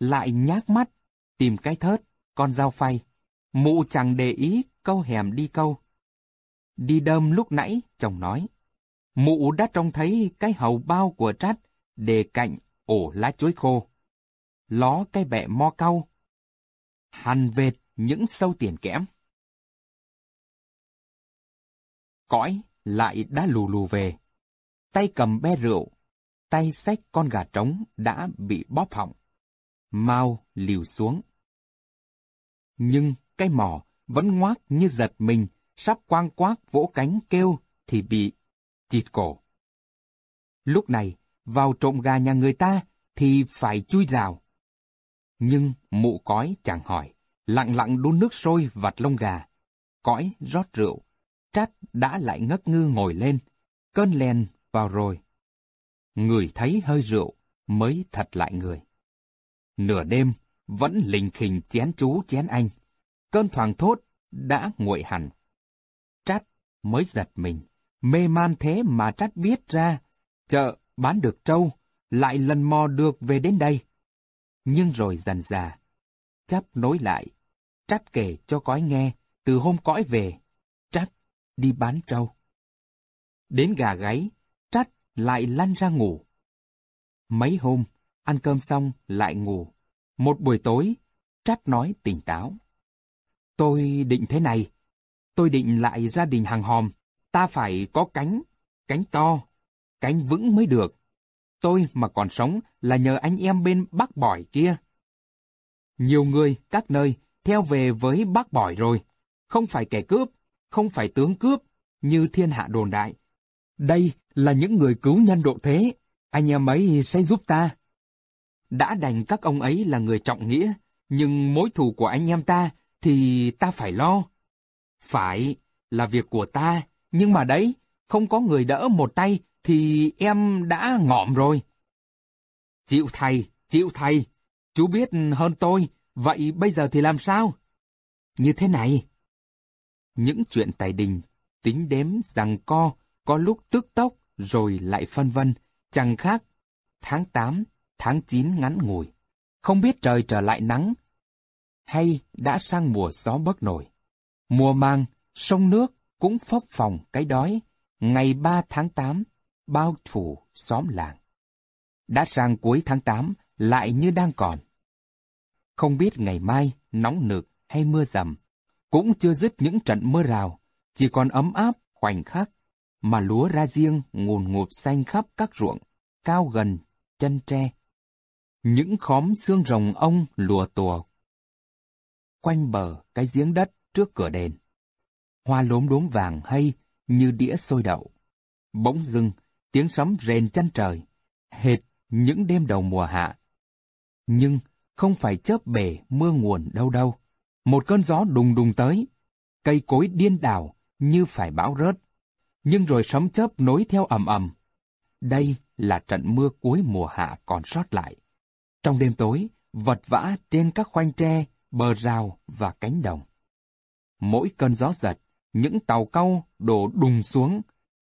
Lại nhát mắt, tìm cái thớt, con dao phay. Mụ chẳng để ý câu hẻm đi câu. Đi đơm lúc nãy, chồng nói. Mụ đã trông thấy cái hầu bao của trát để cạnh ổ lá chuối khô. Ló cái bẹ mo cau. Hành vệt những sâu tiền kẽm. Cõi lại đã lù lù về. Tay cầm be rượu, tay xách con gà trống đã bị bóp họng. Mau liều xuống. Nhưng cái mỏ vẫn ngoác như giật mình, sắp quang quác vỗ cánh kêu thì bị chịt cổ. Lúc này, vào trộm gà nhà người ta thì phải chui rào. Nhưng mụ cói chẳng hỏi, lặng lặng đun nước sôi vặt lông gà. Cõi rót rượu, trát đã lại ngất ngư ngồi lên, cơn len vào rồi. Người thấy hơi rượu mới thật lại người. Nửa đêm, vẫn lình khình chén chú chén anh. Cơn thoảng thốt đã nguội hẳn. Trát mới giật mình. Mê man thế mà Trát biết ra. Chợ bán được trâu, lại lần mò được về đến đây. Nhưng rồi dần dà, chắp nối lại. Trát kể cho cõi nghe, từ hôm cõi về, Trát đi bán trâu. Đến gà gáy, lại lăn ra ngủ. Mấy hôm, ăn cơm xong lại ngủ. Một buổi tối, Trát nói tỉnh táo. Tôi định thế này. Tôi định lại gia đình hàng hòm. Ta phải có cánh, cánh to, cánh vững mới được. Tôi mà còn sống là nhờ anh em bên bác bỏi kia. Nhiều người, các nơi, theo về với bác bỏi rồi. Không phải kẻ cướp, không phải tướng cướp, như thiên hạ đồn đại. Đây là những người cứu nhân độ thế, anh em ấy sẽ giúp ta. Đã đành các ông ấy là người trọng nghĩa, nhưng mối thù của anh em ta thì ta phải lo. Phải, là việc của ta, nhưng mà đấy, không có người đỡ một tay thì em đã ngọm rồi. Chịu thầy, chịu thầy, chú biết hơn tôi, vậy bây giờ thì làm sao? Như thế này. Những chuyện tài đình, tính đếm rằng co, có lúc tức tốc rồi lại phân vân, chẳng khác. Tháng 8, tháng 9 ngắn ngủi, không biết trời trở lại nắng, hay đã sang mùa gió bấc nổi. Mùa mang, sông nước cũng phóc phòng cái đói, ngày 3 tháng 8, bao phủ xóm làng. Đã sang cuối tháng 8, lại như đang còn. Không biết ngày mai nóng nực hay mưa rầm, cũng chưa dứt những trận mưa rào, chỉ còn ấm áp khoảnh khắc, mà lúa ra riêng ngùn ngụp xanh khắp các ruộng, cao gần, chân tre. Những khóm xương rồng ông lùa tùa quanh bờ cái giếng đất trước cửa đền. Hoa lốm đốm vàng hay như đĩa sôi đậu. Bỗng dưng, tiếng sấm rền chân trời, hệt những đêm đầu mùa hạ. Nhưng không phải chớp bể mưa nguồn đâu đâu. Một cơn gió đùng đùng tới, cây cối điên đảo như phải bão rớt. Nhưng rồi sấm chớp nối theo ầm ầm. Đây là trận mưa cuối mùa hạ còn sót lại. Trong đêm tối, vật vã trên các khoanh tre bờ rào và cánh đồng. Mỗi cơn gió giật, những tàu câu đổ đùng xuống,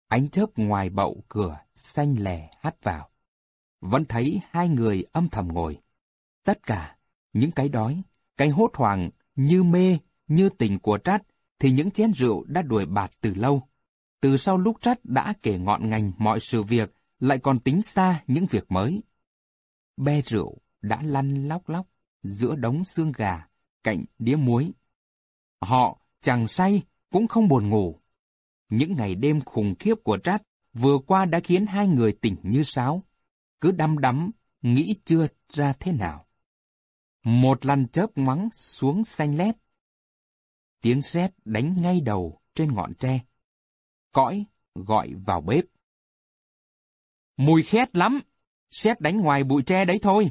ánh chớp ngoài bậu cửa xanh lè hắt vào. Vẫn thấy hai người âm thầm ngồi. Tất cả, những cái đói, cái hốt hoảng, như mê, như tình của Trát, thì những chén rượu đã đuổi bạt từ lâu. Từ sau lúc Trát đã kể ngọn ngành mọi sự việc, lại còn tính xa những việc mới. Be rượu đã lăn lóc lóc, giữa đống xương gà, cạnh đĩa muối. Họ chẳng say, cũng không buồn ngủ. Những ngày đêm khủng khiếp của Trát vừa qua đã khiến hai người tỉnh như sáo. Cứ đăm đắm, nghĩ chưa ra thế nào. Một lần chớp ngoắng xuống xanh lét. Tiếng sét đánh ngay đầu trên ngọn tre. Cõi gọi vào bếp. Mùi khét lắm, xét đánh ngoài bụi tre đấy thôi.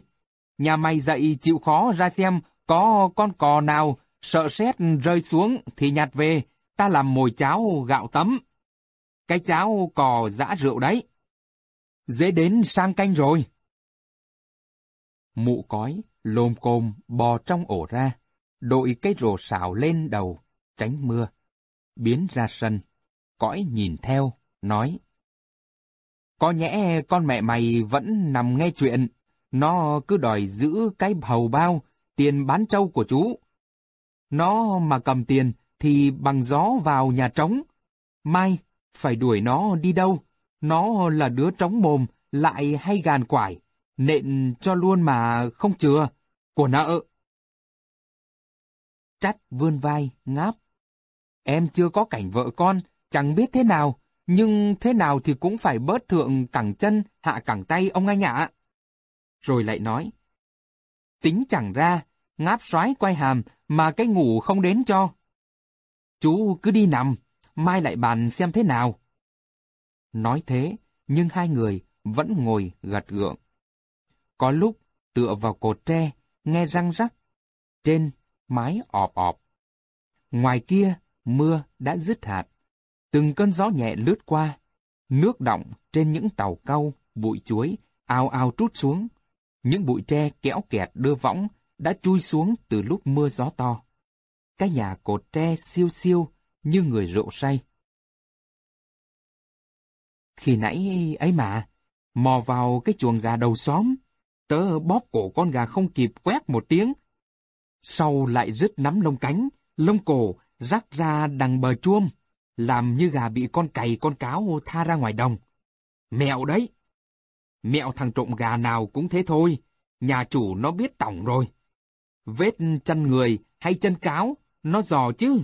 Nhà mày dậy chịu khó ra xem có con cò nào sợ xét rơi xuống thì nhặt về, ta làm mồi cháo gạo tấm. Cái cháo cò dã rượu đấy. Dễ đến sang canh rồi. Mụ cói, lồm cồm, bò trong ổ ra, đội cái rổ xào lên đầu, tránh mưa. Biến ra sân, cõi nhìn theo, nói. Có nhẽ con mẹ mày vẫn nằm nghe chuyện. Nó cứ đòi giữ cái hầu bao, tiền bán trâu của chú. Nó mà cầm tiền thì bằng gió vào nhà trống. Mai, phải đuổi nó đi đâu? Nó là đứa trống mồm, lại hay gàn quải. Nện cho luôn mà không chừa. Của nợ. Trắt vươn vai, ngáp. Em chưa có cảnh vợ con, chẳng biết thế nào. Nhưng thế nào thì cũng phải bớt thượng cẳng chân, hạ cẳng tay ông anh ạ rồi lại nói. Tính chẳng ra, ngáp xoái quay hàm mà cái ngủ không đến cho. Chú cứ đi nằm, mai lại bàn xem thế nào. Nói thế, nhưng hai người vẫn ngồi gật gượng. Có lúc tựa vào cột tre, nghe răng rắc. Trên, mái ọp ọp. Ngoài kia, mưa đã dứt hạt. Từng cơn gió nhẹ lướt qua. Nước động trên những tàu cau, bụi chuối, ao ao trút xuống Những bụi tre kéo kẹt đưa võng đã chui xuống từ lúc mưa gió to. Cái nhà cột tre siêu siêu như người rượu say. Khi nãy ấy mà, mò vào cái chuồng gà đầu xóm, tớ bóp cổ con gà không kịp quét một tiếng. Sau lại rứt nắm lông cánh, lông cổ rắc ra đằng bờ chuông, làm như gà bị con cày con cáo tha ra ngoài đồng. Mẹo đấy! Mẹo thằng trộm gà nào cũng thế thôi, nhà chủ nó biết tổng rồi. Vết chân người hay chân cáo, nó dò chứ.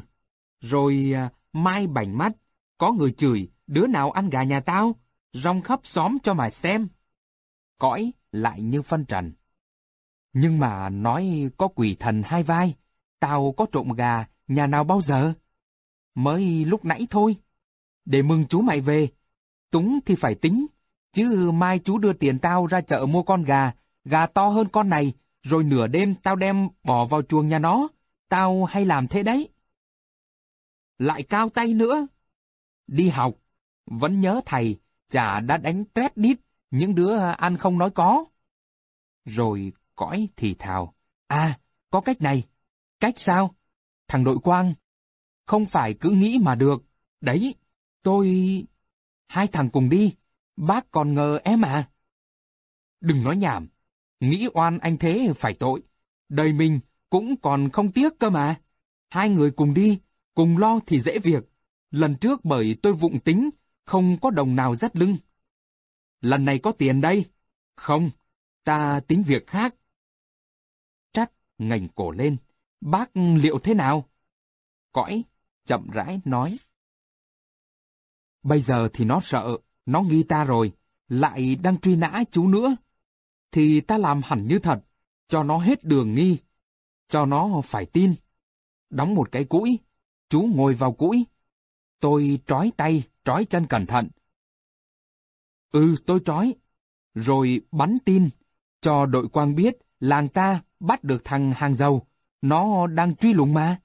Rồi à, mai bảnh mắt, có người chửi, đứa nào ăn gà nhà tao, rong khắp xóm cho mà xem. Cõi lại như phân trần. Nhưng mà nói có quỷ thần hai vai, tao có trộm gà, nhà nào bao giờ? Mới lúc nãy thôi. Để mừng chú mày về, túng thì phải tính, chứ mai chú đưa tiền tao ra chợ mua con gà, gà to hơn con này, rồi nửa đêm tao đem bỏ vào chuồng nhà nó, tao hay làm thế đấy. Lại cao tay nữa. Đi học, vẫn nhớ thầy, chả đã đánh trét đít, những đứa ăn không nói có. Rồi cõi thì thào, à, có cách này. Cách sao? Thằng đội quang. Không phải cứ nghĩ mà được. Đấy, tôi... Hai thằng cùng đi, bác còn ngờ em à. Đừng nói nhảm, nghĩ oan anh thế phải tội. Đời mình cũng còn không tiếc cơ mà. Hai người cùng đi, cùng lo thì dễ việc. Lần trước bởi tôi vụng tính, không có đồng nào dắt lưng. Lần này có tiền đây. Không, ta tính việc khác. Trắt ngành cổ lên. Bác liệu thế nào? Cõi, chậm rãi nói. Bây giờ thì nó sợ, nó nghi ta rồi, lại đang truy nã chú nữa. Thì ta làm hẳn như thật, cho nó hết đường nghi, cho nó phải tin. Đóng một cái cũi, chú ngồi vào cũi. Tôi trói tay, trói chân cẩn thận. Ừ, tôi trói. Rồi bắn tin, cho đội quang biết làng ta bắt được thằng hàng dầu. Nó đang truy lùng mà.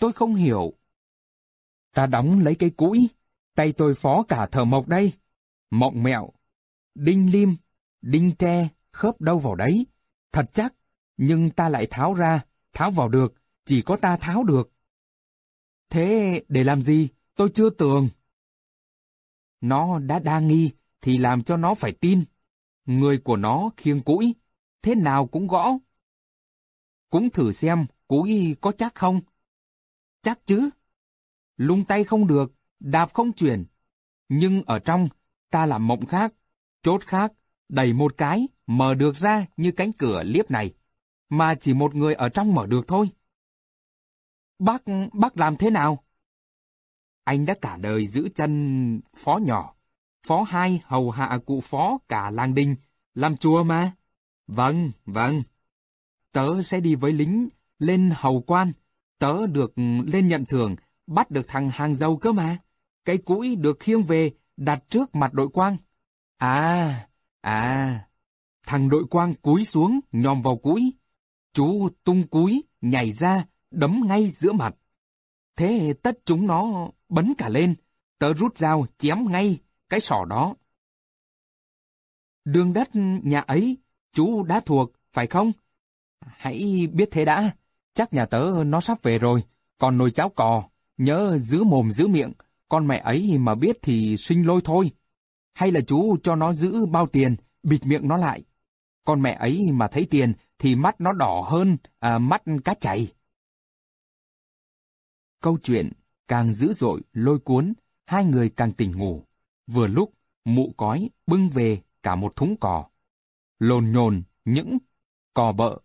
Tôi không hiểu. Ta đóng lấy cái cũi, tay tôi phó cả thờ mộc đây. Mộng mẹo, đinh lim, đinh tre, khớp đâu vào đấy. Thật chắc, nhưng ta lại tháo ra, tháo vào được, chỉ có ta tháo được. Thế để làm gì? Tôi chưa tưởng. Nó đã đa nghi, thì làm cho nó phải tin. Người của nó khiêng cũi, thế nào cũng gõ. Cũng thử xem cũi có chắc không? Chắc chứ. Lung tay không được, đạp không chuyển. Nhưng ở trong, ta làm mộng khác, chốt khác, đẩy một cái, mở được ra như cánh cửa liếp này. Mà chỉ một người ở trong mở được thôi. Bác, bác làm thế nào? Anh đã cả đời giữ chân phó nhỏ, phó hai hầu hạ cụ phó cả làng đình, làm chùa mà. Vâng, vâng. Tớ sẽ đi với lính, lên hầu quan, tớ được lên nhận thưởng, bắt được thằng hàng dâu cơ mà. Cái cũi được khiêng về, đặt trước mặt đội quang. À, à, thằng đội quang cúi xuống, nhòm vào cũi. Chú tung cúi, nhảy ra, đấm ngay giữa mặt. Thế tất chúng nó bấn cả lên, tớ rút dao chém ngay cái sỏ đó. Đường đất nhà ấy, chú đã thuộc, phải không? Hãy biết thế đã, chắc nhà tớ nó sắp về rồi, còn nồi cháo cò, nhớ giữ mồm giữ miệng, con mẹ ấy mà biết thì sinh lôi thôi. Hay là chú cho nó giữ bao tiền, bịt miệng nó lại. Con mẹ ấy mà thấy tiền thì mắt nó đỏ hơn à, mắt cá chảy. Câu chuyện càng dữ dội, lôi cuốn, hai người càng tỉnh ngủ. Vừa lúc, mụ cói bưng về cả một thúng cò. Lồn nhồn những cò bợ,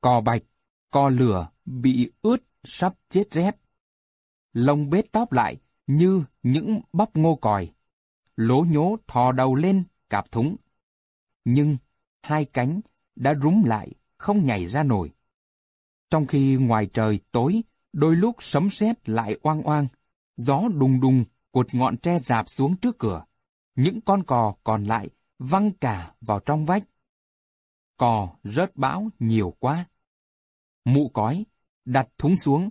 cò bạch, cò lửa bị ướt sắp chết rét. Lông bết tóp lại như những bắp ngô còi. Lố nhố thò đầu lên cạp thúng. Nhưng hai cánh đã rúm lại, không nhảy ra nổi. Trong khi ngoài trời tối, đôi lúc sấm sét lại oang oang, gió đùng đùng cột ngọn tre rạp xuống trước cửa. Những con cò còn lại văng cả vào trong vách. Cò rớt bão nhiều quá. Mụ cói đặt thúng xuống.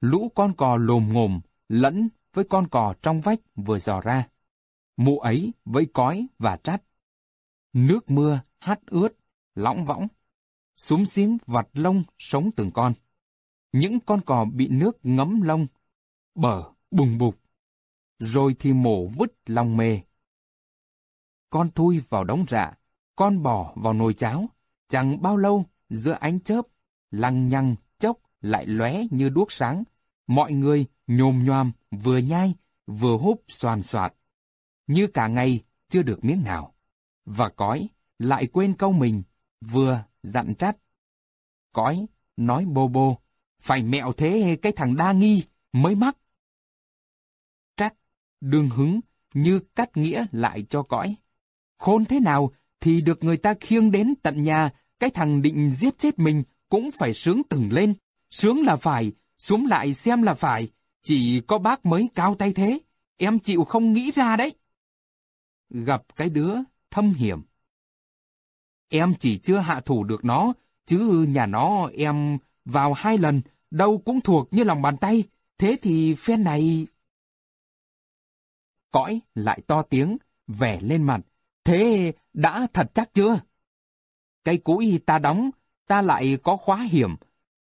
Lũ con cò lồm ngồm lẫn với con cò trong vách vừa dò ra. Mụ ấy với cói và trắt. Nước mưa hát ướt, lõng võng. Súng xím vặt lông sống từng con. Những con cò bị nước ngấm lông, bở, bùng bục. Rồi thì mổ vứt lòng mề. Con thui vào đống rạ, con bò vào nồi cháo. Chẳng bao lâu, giữa ánh chớp, lăng nhăng, chốc lại lóe như đuốc sáng. Mọi người nhồm nhoàm, vừa nhai, vừa húp soàn xoạt. Như cả ngày chưa được miếng nào. Và cói lại quên câu mình, vừa dặn trách. Cói nói bô bô, phải mẹo thế cái thằng đa nghi mới mắc. Trách, đương hứng như cắt nghĩa lại cho cõi. Khôn thế nào thì được người ta khiêng đến tận nhà, cái thằng định giết chết mình cũng phải sướng từng lên. Sướng là phải, xuống lại xem là phải, chỉ có bác mới cao tay thế, em chịu không nghĩ ra đấy. Gặp cái đứa thâm hiểm. Em chỉ chưa hạ thủ được nó, chứ nhà nó em vào hai lần, đâu cũng thuộc như lòng bàn tay, thế thì phen này... Cõi lại to tiếng, vẻ lên mặt, thế đã thật chắc chưa? Cây cũi ta đóng, ta lại có khóa hiểm,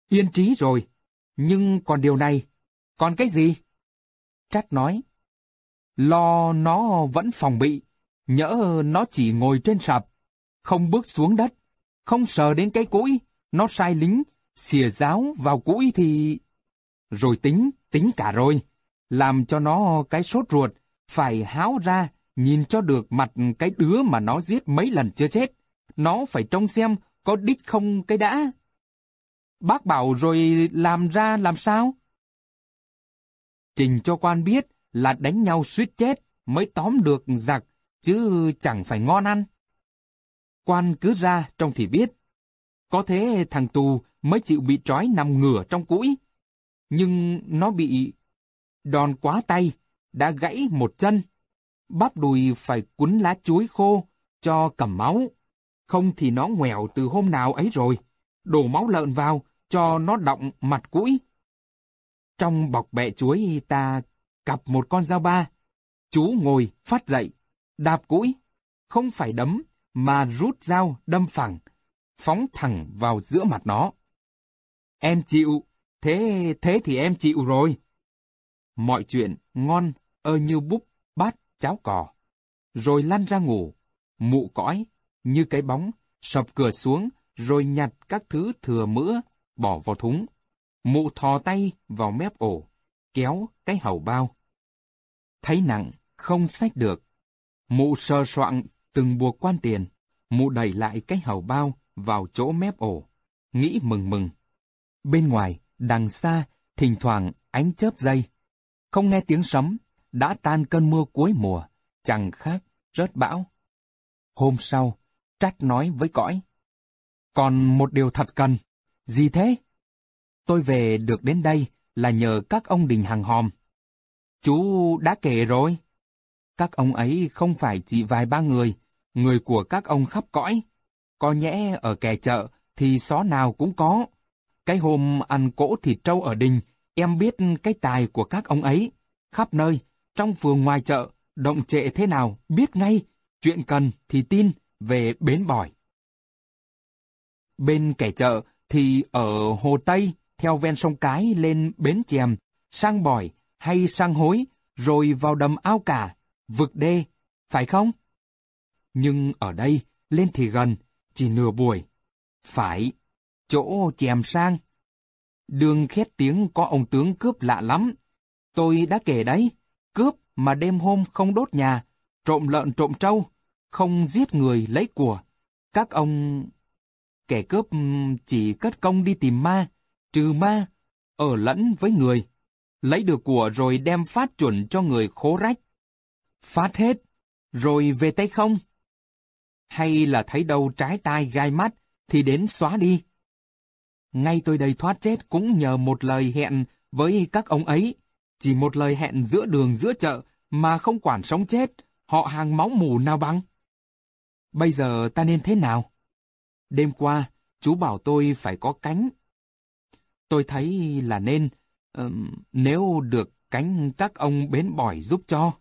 yên trí rồi, nhưng còn điều này, còn cái gì? Trát nói, lo nó vẫn phòng bị, nhỡ nó chỉ ngồi trên sạp, không bước xuống đất, không sờ đến cái cũi, nó sai lính, xìa giáo vào cũi thì... Rồi tính, tính cả rồi, làm cho nó cái sốt ruột, phải háo ra, nhìn cho được mặt cái đứa mà nó giết mấy lần chưa chết. Nó phải trông xem có đích không cái đã. Bác bảo rồi làm ra làm sao? Trình cho quan biết là đánh nhau suýt chết mới tóm được giặc, chứ chẳng phải ngon ăn. Quan cứ ra trong thì biết. Có thế thằng tù mới chịu bị trói nằm ngửa trong cũi. Nhưng nó bị đòn quá tay, đã gãy một chân. Bắp đùi phải cuốn lá chuối khô cho cầm máu. Không thì nó ngoèo từ hôm nào ấy rồi. Đổ máu lợn vào, cho nó động mặt cũi. Trong bọc bẹ chuối ta cặp một con dao ba. Chú ngồi phát dậy, đạp cũi, không phải đấm, mà rút dao đâm phẳng, phóng thẳng vào giữa mặt nó. Em chịu, thế thế thì em chịu rồi. Mọi chuyện ngon ơ như búp bát cháo cò. Rồi lăn ra ngủ, mụ cõi, như cái bóng, sập cửa xuống, rồi nhặt các thứ thừa mỡ, bỏ vào thúng. Mụ thò tay vào mép ổ, kéo cái hầu bao. Thấy nặng, không xách được. Mụ sờ soạn từng buộc quan tiền. Mụ đẩy lại cái hầu bao vào chỗ mép ổ. Nghĩ mừng mừng. Bên ngoài, đằng xa, thỉnh thoảng ánh chớp dây. Không nghe tiếng sấm, đã tan cơn mưa cuối mùa, chẳng khác rớt bão. Hôm sau, Trách nói với cõi. Còn một điều thật cần. Gì thế? Tôi về được đến đây là nhờ các ông đình hàng hòm. Chú đã kể rồi. Các ông ấy không phải chỉ vài ba người, người của các ông khắp cõi. Có nhẽ ở kẻ chợ thì xó nào cũng có. Cái hôm ăn cỗ thịt trâu ở đình, em biết cái tài của các ông ấy. Khắp nơi, trong phường ngoài chợ, động trệ thế nào, biết ngay. Chuyện cần thì tin về bến bòi. Bên kẻ chợ thì ở Hồ Tây, theo ven sông Cái lên bến chèm, sang bòi hay sang hối, rồi vào đầm ao cả, vực đê, phải không? Nhưng ở đây, lên thì gần, chỉ nửa buổi. Phải, chỗ chèm sang. Đường khét tiếng có ông tướng cướp lạ lắm. Tôi đã kể đấy, cướp mà đêm hôm không đốt nhà, trộm lợn trộm trâu, không giết người lấy của. Các ông... Kẻ cướp chỉ cất công đi tìm ma, trừ ma, ở lẫn với người. Lấy được của rồi đem phát chuẩn cho người khố rách. Phát hết, rồi về tay không. Hay là thấy đâu trái tai gai mắt, thì đến xóa đi. Ngay tôi đây thoát chết cũng nhờ một lời hẹn với các ông ấy. Chỉ một lời hẹn giữa đường giữa chợ mà không quản sống chết, họ hàng máu mù nào bằng. Bây giờ ta nên thế nào? Đêm qua, chú bảo tôi phải có cánh. Tôi thấy là nên, uh, nếu được cánh các ông bến bỏi giúp cho.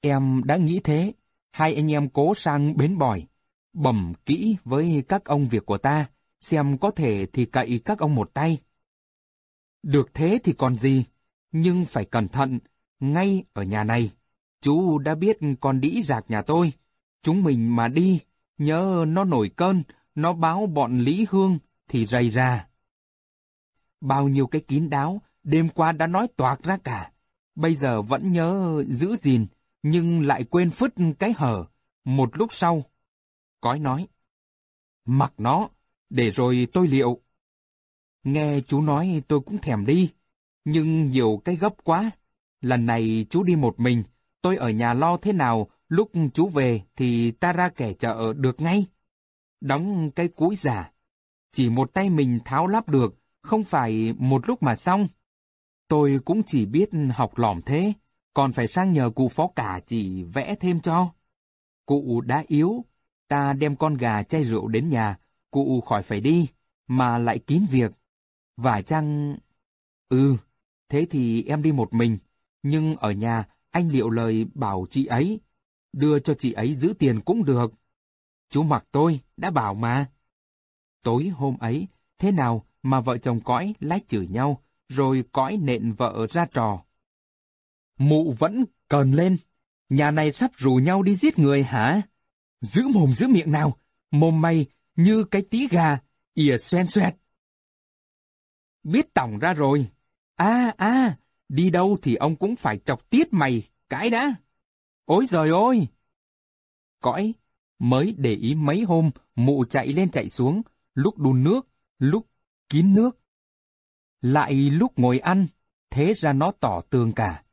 Em đã nghĩ thế, hai anh em cố sang bến bòi, bẩm kỹ với các ông việc của ta, xem có thể thì cậy các ông một tay. Được thế thì còn gì, nhưng phải cẩn thận, ngay ở nhà này. Chú đã biết con đĩ giạc nhà tôi, chúng mình mà đi, nhớ nó nổi cơn, nó báo bọn Lý Hương thì rầy ra. Bao nhiêu cái kín đáo, đêm qua đã nói toạc ra cả. Bây giờ vẫn nhớ giữ gìn, nhưng lại quên phứt cái hở. Một lúc sau, cói nói. Mặc nó, để rồi tôi liệu. Nghe chú nói tôi cũng thèm đi, nhưng nhiều cái gấp quá. Lần này chú đi một mình, tôi ở nhà lo thế nào, lúc chú về thì ta ra kẻ chợ được ngay. Đóng cái cúi giả, chỉ một tay mình tháo lắp được, không phải một lúc mà xong. Tôi cũng chỉ biết học lỏm thế, còn phải sang nhờ cụ phó cả chỉ vẽ thêm cho. Cụ đã yếu, ta đem con gà chai rượu đến nhà, cụ khỏi phải đi, mà lại kín việc. Và chăng... Ừ, thế thì em đi một mình, nhưng ở nhà anh liệu lời bảo chị ấy, đưa cho chị ấy giữ tiền cũng được. Chú mặc tôi, đã bảo mà. Tối hôm ấy, thế nào mà vợ chồng cõi lách chửi nhau, rồi cõi nện vợ ra trò. Mụ vẫn cờn lên, nhà này sắp rủ nhau đi giết người hả? Giữ mồm giữ miệng nào, mồm mày như cái tí gà, ỉa xoen xoẹt. Biết tổng ra rồi. À, à, đi đâu thì ông cũng phải chọc tiết mày, cãi đã. Ôi giời ơi! Cõi, mới để ý mấy hôm, mụ chạy lên chạy xuống, lúc đun nước, lúc kín nước. Lại lúc ngồi ăn, thế ra nó tỏ tường cả.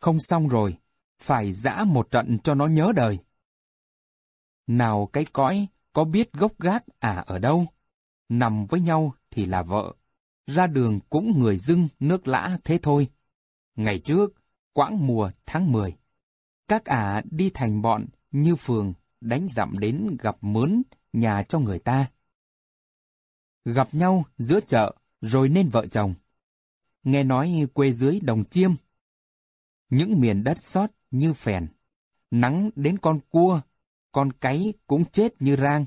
Không xong rồi, phải dã một trận cho nó nhớ đời. Nào cái cõi, có biết gốc gác à ở đâu? Nằm với nhau thì là vợ. Ra đường cũng người dưng nước lã thế thôi. Ngày trước, quãng mùa tháng 10. Các ả đi thành bọn như phường đánh dặm đến gặp mướn nhà cho người ta. Gặp nhau giữa chợ rồi nên vợ chồng. Nghe nói quê dưới đồng chiêm. Những miền đất sót như phèn. Nắng đến con cua, con cái cũng chết như rang.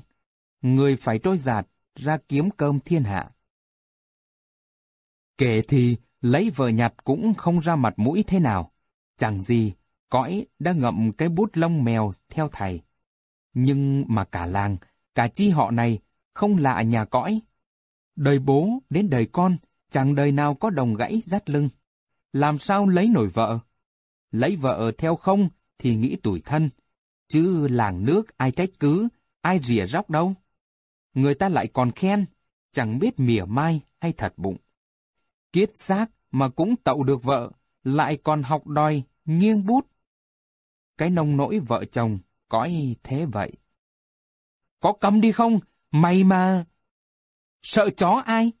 Người phải trôi giạt ra kiếm cơm thiên hạ. Kể thì lấy vợ nhặt cũng không ra mặt mũi thế nào. Chẳng gì, cõi đã ngậm cái bút lông mèo theo thầy. Nhưng mà cả làng, cả chi họ này không lạ nhà cõi. Đời bố đến đời con, chẳng đời nào có đồng gãy dắt lưng. Làm sao lấy nổi vợ? Lấy vợ theo không thì nghĩ tủi thân, chứ làng nước ai trách cứ, ai rỉa róc đâu. Người ta lại còn khen, chẳng biết mỉa mai hay thật bụng. Kiết xác mà cũng tậu được vợ, lại còn học đòi, nghiêng bút. Cái nông nỗi vợ chồng, cõi thế vậy. Có cấm đi không? Mày mà... Sợ chó ai?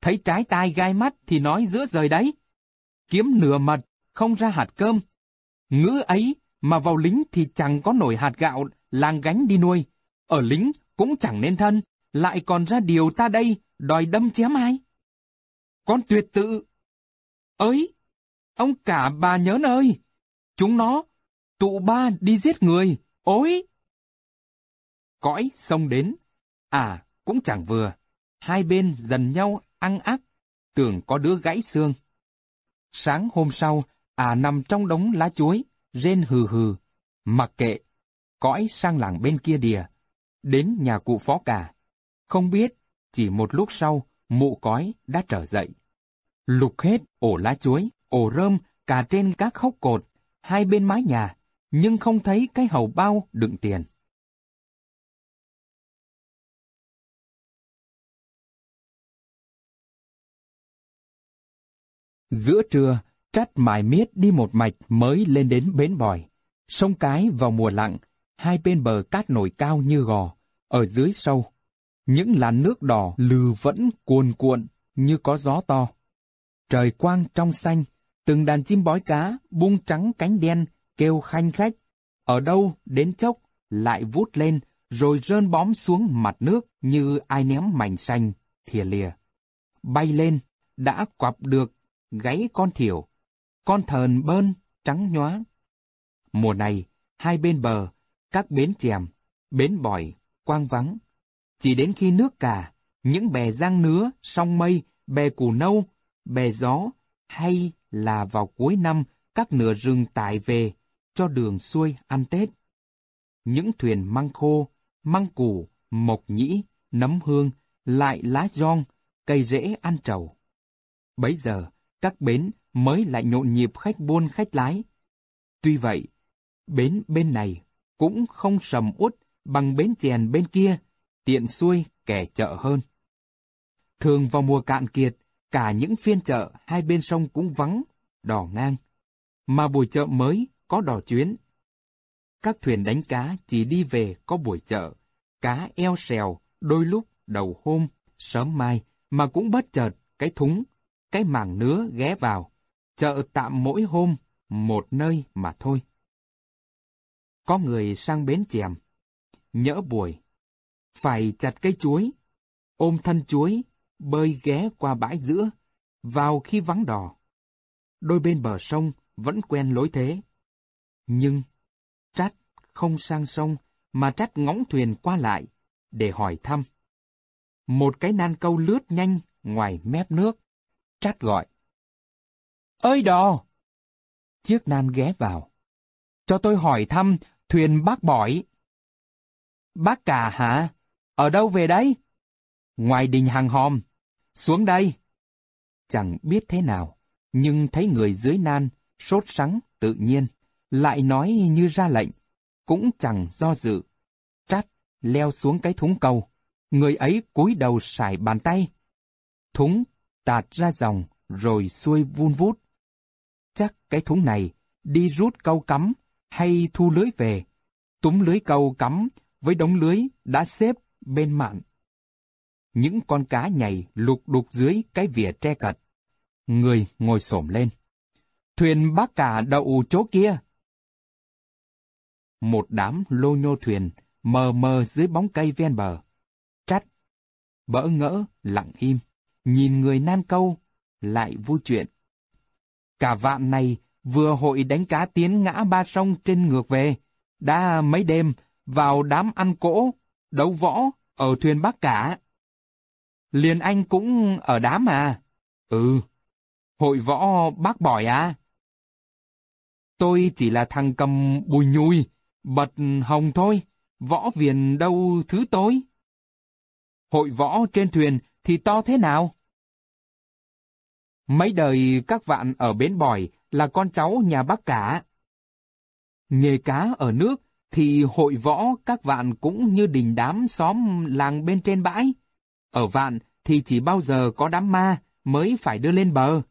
Thấy trái tai gai mắt thì nói giữa rời đấy. Kiếm nửa mật, không ra hạt cơm. Ngữ ấy mà vào lính thì chẳng có nổi hạt gạo, làng gánh đi nuôi. Ở lính cũng chẳng nên thân, lại còn ra điều ta đây, đòi đâm chém ai. Con tuyệt tự. Ơi, ông cả bà nhớn ơi, chúng nó, tụ ba đi giết người, ôi! Cõi xông đến, à, cũng chẳng vừa, hai bên dần nhau ăn ác, tưởng có đứa gãy xương. Sáng hôm sau, à nằm trong đống lá chuối, rên hừ hừ, mặc kệ, cõi sang làng bên kia đìa, đến nhà cụ phó cả. Không biết, chỉ một lúc sau, mụ cói đã trở dậy. Lục hết ổ lá chuối, ổ rơm, cả trên các hốc cột, hai bên mái nhà, nhưng không thấy cái hầu bao đựng tiền. Giữa trưa, trát mài miết đi một mạch mới lên đến bến bòi. Sông cái vào mùa lặng, hai bên bờ cát nổi cao như gò, ở dưới sâu. Những làn nước đỏ lừ vẫn cuồn cuộn như có gió to. Trời quang trong xanh, từng đàn chim bói cá bung trắng cánh đen kêu khanh khách. Ở đâu đến chốc lại vút lên rồi rơn bóm xuống mặt nước như ai ném mảnh xanh, thìa lìa. Bay lên, đã quặp được gáy con thiểu, con thờn bơn, trắng nhóa. Mùa này, hai bên bờ, các bến chèm, bến bòi, quang vắng. Chỉ đến khi nước cả, những bè giang nứa, sông mây, bè củ nâu, bè gió, hay là vào cuối năm các nửa rừng tải về cho đường xuôi ăn Tết. Những thuyền măng khô, măng củ, mộc nhĩ, nấm hương, lại lá giòn, cây rễ ăn trầu. Bấy giờ, các bến mới lại nhộn nhịp khách buôn khách lái. Tuy vậy, bến bên này cũng không sầm út bằng bến chèn bên kia, tiện xuôi kẻ chợ hơn. Thường vào mùa cạn kiệt, cả những phiên chợ hai bên sông cũng vắng, đỏ ngang. Mà buổi chợ mới có đò chuyến. Các thuyền đánh cá chỉ đi về có buổi chợ, cá eo xèo, đôi lúc đầu hôm, sớm mai, mà cũng bất chợt cái thúng, cái màng nứa ghé vào, chợ tạm mỗi hôm, một nơi mà thôi. Có người sang bến chèm, nhỡ buổi, phải chặt cây chuối, ôm thân chuối, bơi ghé qua bãi giữa, vào khi vắng đò. Đôi bên bờ sông vẫn quen lối thế. Nhưng, trát không sang sông, mà trát ngóng thuyền qua lại, để hỏi thăm. Một cái nan câu lướt nhanh ngoài mép nước. Trát gọi. Ơi đò! Chiếc nan ghé vào. Cho tôi hỏi thăm thuyền bác bỏi. Bác cả hả? Ở đâu về đấy? Ngoài đình hàng hòm. Xuống đây. Chẳng biết thế nào, nhưng thấy người dưới nan, sốt sắng, tự nhiên, lại nói như ra lệnh, cũng chẳng do dự. Trát, leo xuống cái thúng cầu. Người ấy cúi đầu xài bàn tay. Thúng tạt ra dòng, rồi xuôi vun vút. Chắc cái thúng này đi rút câu cắm hay thu lưới về. Túm lưới câu cắm với đống lưới đã xếp bên mạn. Những con cá nhảy lục đục dưới cái vỉa tre cật. Người ngồi xổm lên. Thuyền bác cả đậu chỗ kia. Một đám lô nhô thuyền mờ mờ dưới bóng cây ven bờ. Trách. Bỡ ngỡ, lặng im. Nhìn người nan câu, lại vui chuyện. Cả vạn này vừa hội đánh cá tiến ngã ba sông trên ngược về. Đã mấy đêm vào đám ăn cỗ, đấu võ ở thuyền bác cả. Liền anh cũng ở đám à? Ừ. Hội võ bác bỏi à? Tôi chỉ là thằng cầm bùi nhui bật hồng thôi, võ viền đâu thứ tối. Hội võ trên thuyền thì to thế nào? Mấy đời các vạn ở bến bòi là con cháu nhà bác cả. Nghề cá ở nước thì hội võ các vạn cũng như đình đám xóm làng bên trên bãi. Ở vạn thì chỉ bao giờ có đám ma mới phải đưa lên bờ.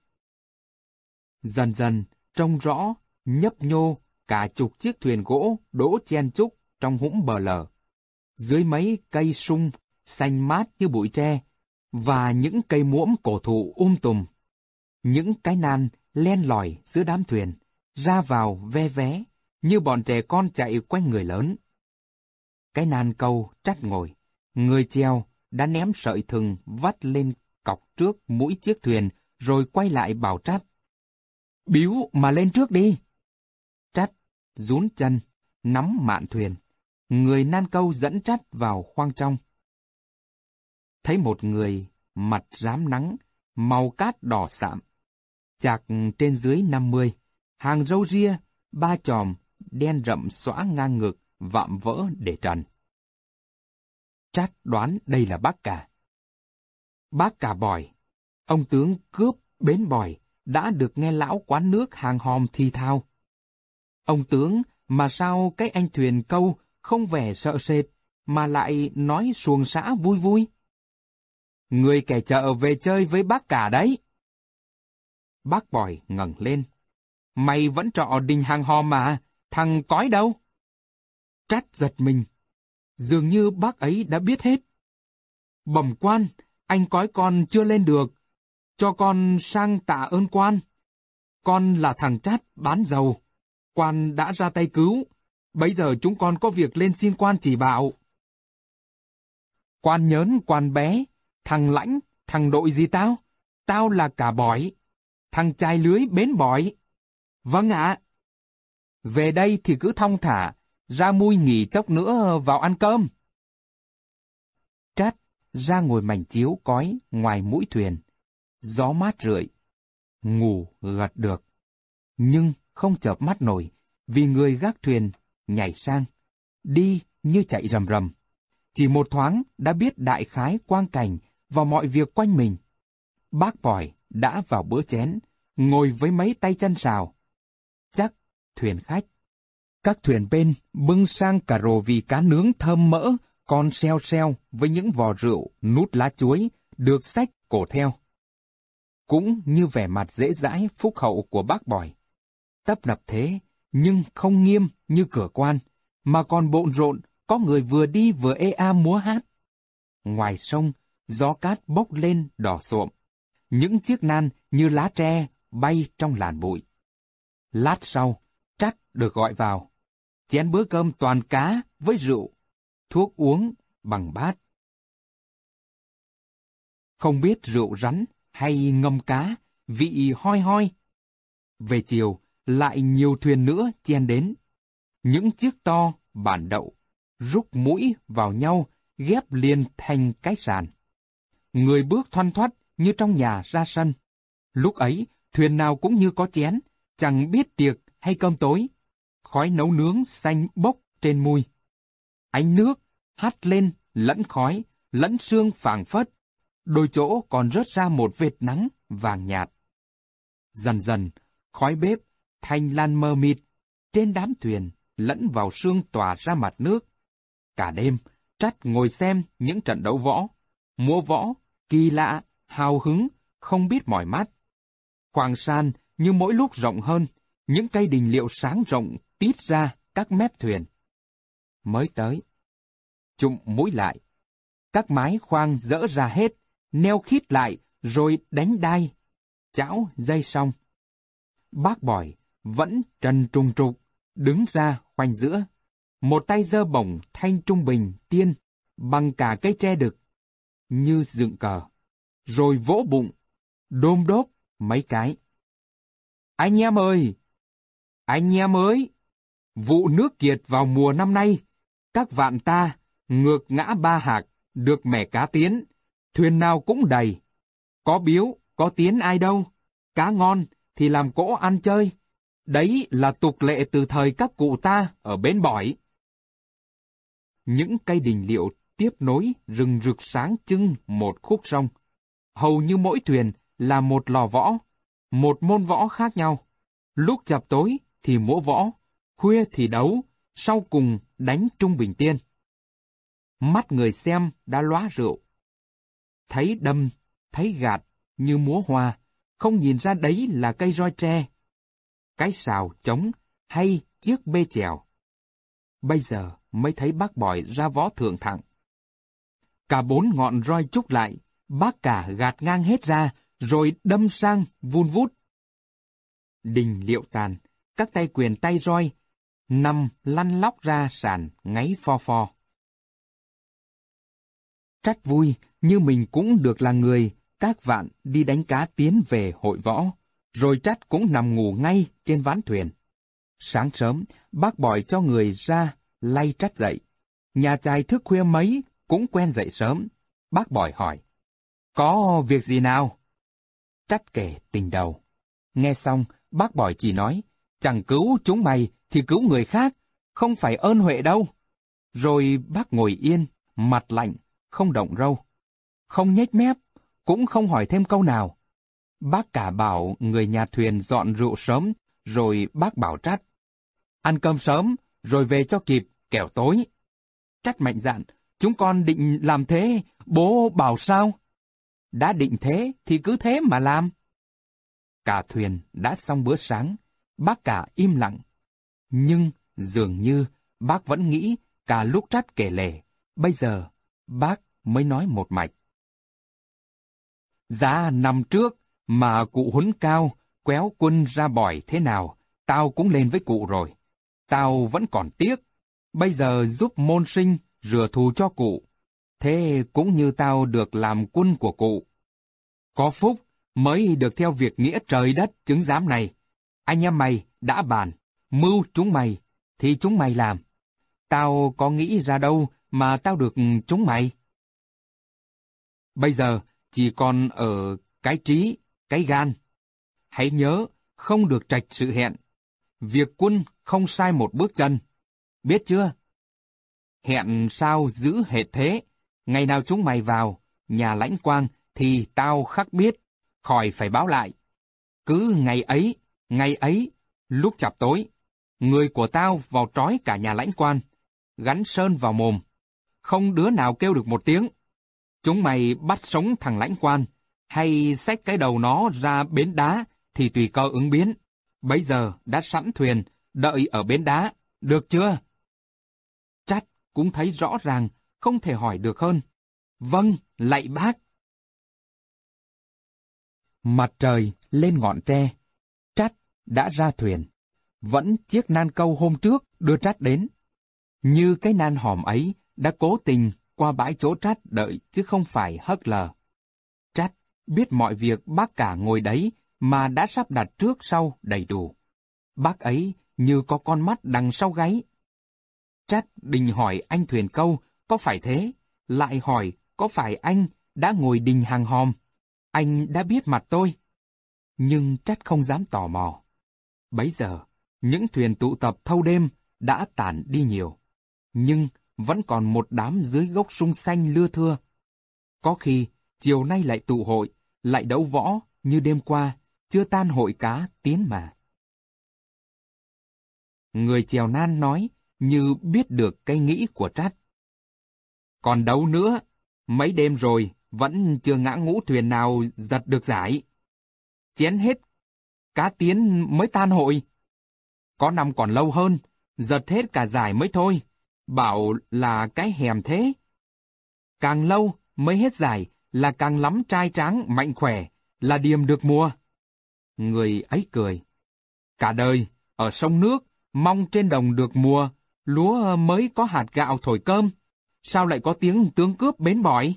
Dần dần, trông rõ, nhấp nhô, cả chục chiếc thuyền gỗ đỗ chen chúc trong hũng bờ lở. Dưới mấy cây sung, xanh mát như bụi tre, và những cây muỗm cổ thụ um tùm. Những cái nan len lỏi giữa đám thuyền, ra vào ve vé, như bọn trẻ con chạy quanh người lớn. Cái nan câu trắt ngồi, người treo đã ném sợi thừng vắt lên cọc trước mũi chiếc thuyền, rồi quay lại bảo trát. Biếu mà lên trước đi. Rún chân, nắm mạn thuyền. Người nan câu dẫn trắt vào khoang trong. Thấy một người, mặt rám nắng, màu cát đỏ sạm. Chạc trên dưới 50, hàng râu ria, ba chòm, đen rậm xóa ngang ngực, vạm vỡ để trần. Trát đoán đây là bác cả. Bác cả bòi, ông tướng cướp bến bòi, đã được nghe lão quán nước hàng hòm thi thao. Ông tướng, mà sao cái anh thuyền câu không vẻ sợ sệt, mà lại nói xuồng xã vui vui? Người kẻ chợ về chơi với bác cả đấy. Bác bòi ngẩng lên. Mày vẫn trọ đình hàng hò mà, thằng cói đâu? Trát giật mình, Dường như bác ấy đã biết hết. Bẩm quan, anh cói con chưa lên được. Cho con sang tạ ơn quan. Con là thằng chát bán dầu. Quan đã ra tay cứu. Bây giờ chúng con có việc lên xin quan chỉ bảo. Quan nhớn, quan bé. Thằng lãnh, thằng đội gì tao? Tao là cả bỏi. Thằng trai lưới bến bỏi. Vâng ạ. Về đây thì cứ thong thả, ra mui nghỉ chốc nữa vào ăn cơm. Trát ra ngồi mảnh chiếu cói ngoài mũi thuyền. Gió mát rượi. Ngủ gật được. Nhưng không chợp mắt nổi vì người gác thuyền nhảy sang. Đi như chạy rầm rầm. Chỉ một thoáng đã biết đại khái quang cảnh và mọi việc quanh mình. Bác bòi đã vào bữa chén, ngồi với mấy tay chân xào. Chắc thuyền khách. Các thuyền bên bưng sang cả rồ vì cá nướng thơm mỡ, còn xeo xeo với những vò rượu, nút lá chuối, được sách cổ theo. Cũng như vẻ mặt dễ dãi phúc hậu của bác bòi. Tấp nập thế, nhưng không nghiêm như cửa quan, mà còn bộn rộn, có người vừa đi vừa ê a múa hát. Ngoài sông, gió cát bốc lên đỏ sộm. Những chiếc nan như lá tre bay trong làn bụi. Lát sau, Trắt được gọi vào. Chén bữa cơm toàn cá với rượu, thuốc uống bằng bát. Không biết rượu rắn hay ngâm cá, vị hoi hoi. Về chiều, lại nhiều thuyền nữa chen đến. Những chiếc to, bản đậu, rút mũi vào nhau, ghép liền thành cái sàn. Người bước thoăn thoắt như trong nhà ra sân. Lúc ấy, thuyền nào cũng như có chén, chẳng biết tiệc hay cơm tối. Khói nấu nướng xanh bốc trên mui. Ánh nước hắt lên lẫn khói, lẫn sương phảng phất. Đôi chỗ còn rớt ra một vệt nắng vàng nhạt. Dần dần, khói bếp thành lan mờ mịt trên đám thuyền lẫn vào sương tỏa ra mặt nước. Cả đêm, Trắt ngồi xem những trận đấu võ, múa võ, kỳ lạ, hào hứng, không biết mỏi mắt. Khoảng san như mỗi lúc rộng hơn, những cây đình liệu sáng rộng tít ra các mép thuyền. Mới tới. chụm mũi lại. Các mái khoang dỡ ra hết, neo khít lại, rồi đánh đai. Chảo dây xong. Bác bòi vẫn trần trùng trục, đứng ra khoanh giữa. Một tay giơ bổng thanh trung bình tiên, bằng cả cây tre đực, như dựng cờ. Rồi vỗ bụng, đôm đốp mấy cái. Anh em ơi! Anh em ơi! Vụ nước kiệt vào mùa năm nay, các vạn ta ngược ngã ba hạc, được mẻ cá tiến, thuyền nào cũng đầy. Có biếu, có tiến ai đâu, cá ngon thì làm cỗ ăn chơi. Đấy là tục lệ từ thời các cụ ta ở bến bỏi. Những cây đình liệu tiếp nối rừng rực sáng trưng một khúc sông. Hầu như mỗi thuyền là một lò võ, một môn võ khác nhau. Lúc chập tối thì múa võ, khuya thì đấu, sau cùng đánh trung bình tiên. Mắt người xem đã lóa rượu. Thấy đâm, thấy gạt, như múa hoa, không nhìn ra đấy là cây roi tre. Cái xào trống hay chiếc bê chèo. Bây giờ mới thấy bác bòi ra võ thượng thẳng. Cả bốn ngọn roi trúc lại, bác cả gạt ngang hết ra, rồi đâm sang vun vút. Đình liệu tàn, các tay quyền tay roi, nằm lăn lóc ra sàn ngáy pho pho. Trách vui như mình cũng được là người, các vạn đi đánh cá tiến về hội võ, rồi trách cũng nằm ngủ ngay trên ván thuyền. Sáng sớm, bác bòi cho người ra, lay trách dậy. Nhà trai thức khuya mấy, cũng quen dậy sớm. Bác bòi hỏi, có việc gì nào? Trách kể tình đầu. Nghe xong, bác bòi chỉ nói, chẳng cứu chúng mày thì cứu người khác, không phải ơn huệ đâu. Rồi bác ngồi yên, mặt lạnh, không động râu. Không nhếch mép, cũng không hỏi thêm câu nào. Bác cả bảo người nhà thuyền dọn rượu sớm, rồi bác bảo trách. Ăn cơm sớm, rồi về cho kịp, kẻo tối. Trách mạnh dạn, chúng con định làm thế, bố bảo sao? Đã định thế thì cứ thế mà làm. Cả thuyền đã xong bữa sáng, bác cả im lặng. Nhưng dường như bác vẫn nghĩ cả lúc trách kể lể, bây giờ bác mới nói một mạch. Giá năm trước mà cụ huấn cao, quéo quân ra bỏi thế nào, tao cũng lên với cụ rồi. Tao vẫn còn tiếc. Bây giờ giúp môn sinh rửa thù cho cụ. Thế cũng như tao được làm quân của cụ. Có phúc mới được theo việc nghĩa trời đất chứng giám này. Anh em mày đã bàn, mưu chúng mày, thì chúng mày làm. Tao có nghĩ ra đâu mà tao được chúng mày. Bây giờ, chỉ còn ở cái trí, cái gan. Hãy nhớ, không được trạch sự hẹn. Việc quân không sai một bước chân. Biết chưa? Hẹn sao giữ hệ thế. Ngày nào chúng mày vào, nhà lãnh quang, thì tao khắc biết, khỏi phải báo lại. Cứ ngày ấy, ngày ấy, lúc chập tối, người của tao vào trói cả nhà lãnh quan, gắn sơn vào mồm. Không đứa nào kêu được một tiếng. Chúng mày bắt sống thằng lãnh quan, hay xách cái đầu nó ra bến đá, thì tùy cơ ứng biến. Bây giờ đã sẵn thuyền, đợi ở bến đá, được chưa? Trát cũng thấy rõ ràng, không thể hỏi được hơn. Vâng, lạy bác. Mặt trời lên ngọn tre, Trát đã ra thuyền. Vẫn chiếc nan câu hôm trước đưa Trát đến. Như cái nan hòm ấy đã cố tình qua bãi chỗ Trát đợi chứ không phải hất lờ. Biết mọi việc bác cả ngồi đấy mà đã sắp đặt trước sau đầy đủ. Bác ấy như có con mắt đằng sau gáy. Trát đình hỏi anh thuyền câu, có phải thế? Lại hỏi, có phải anh đã ngồi đình hàng hòm? Anh đã biết mặt tôi. Nhưng Trát không dám tò mò. Bấy giờ, những thuyền tụ tập thâu đêm đã tản đi nhiều. Nhưng vẫn còn một đám dưới gốc sung xanh lưa thưa. Có khi, chiều nay lại tụ hội, lại đấu võ như đêm qua, chưa tan hội cá tiến mà. Người chèo nan nói như biết được cái nghĩ của Trát. Còn đấu nữa, mấy đêm rồi vẫn chưa ngã ngũ thuyền nào giật được giải. Chén hết, cá tiến mới tan hội. Có năm còn lâu hơn, giật hết cả giải mới thôi, bảo là cái hèm thế. Càng lâu mới hết giải là càng lắm trai tráng mạnh khỏe, là điềm được mùa. Người ấy cười. Cả đời, ở sông nước, mong trên đồng được mùa, lúa mới có hạt gạo thổi cơm. Sao lại có tiếng tướng cướp bến bỏi?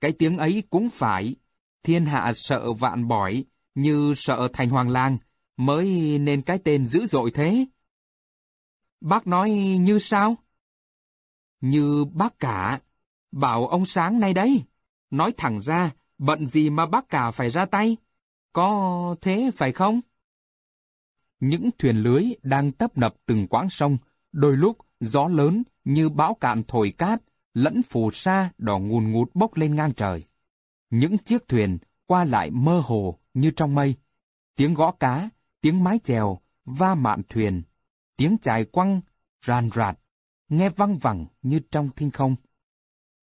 Cái tiếng ấy cũng phải. Thiên hạ sợ vạn bỏi, như sợ thành hoàng lang, mới nên cái tên dữ dội thế. Bác nói như sao? Như bác cả, bảo ông sáng nay đấy. Nói thẳng ra, bận gì mà bác cả phải ra tay? Có thế phải không? Những thuyền lưới đang tấp nập từng quãng sông, đôi lúc gió lớn như bão cạn thổi cát, lẫn phù sa đỏ ngùn ngụt bốc lên ngang trời. Những chiếc thuyền qua lại mơ hồ như trong mây. Tiếng gõ cá, tiếng mái chèo, va mạn thuyền, tiếng chài quăng, ràn rạt, nghe văng vẳng như trong thiên không.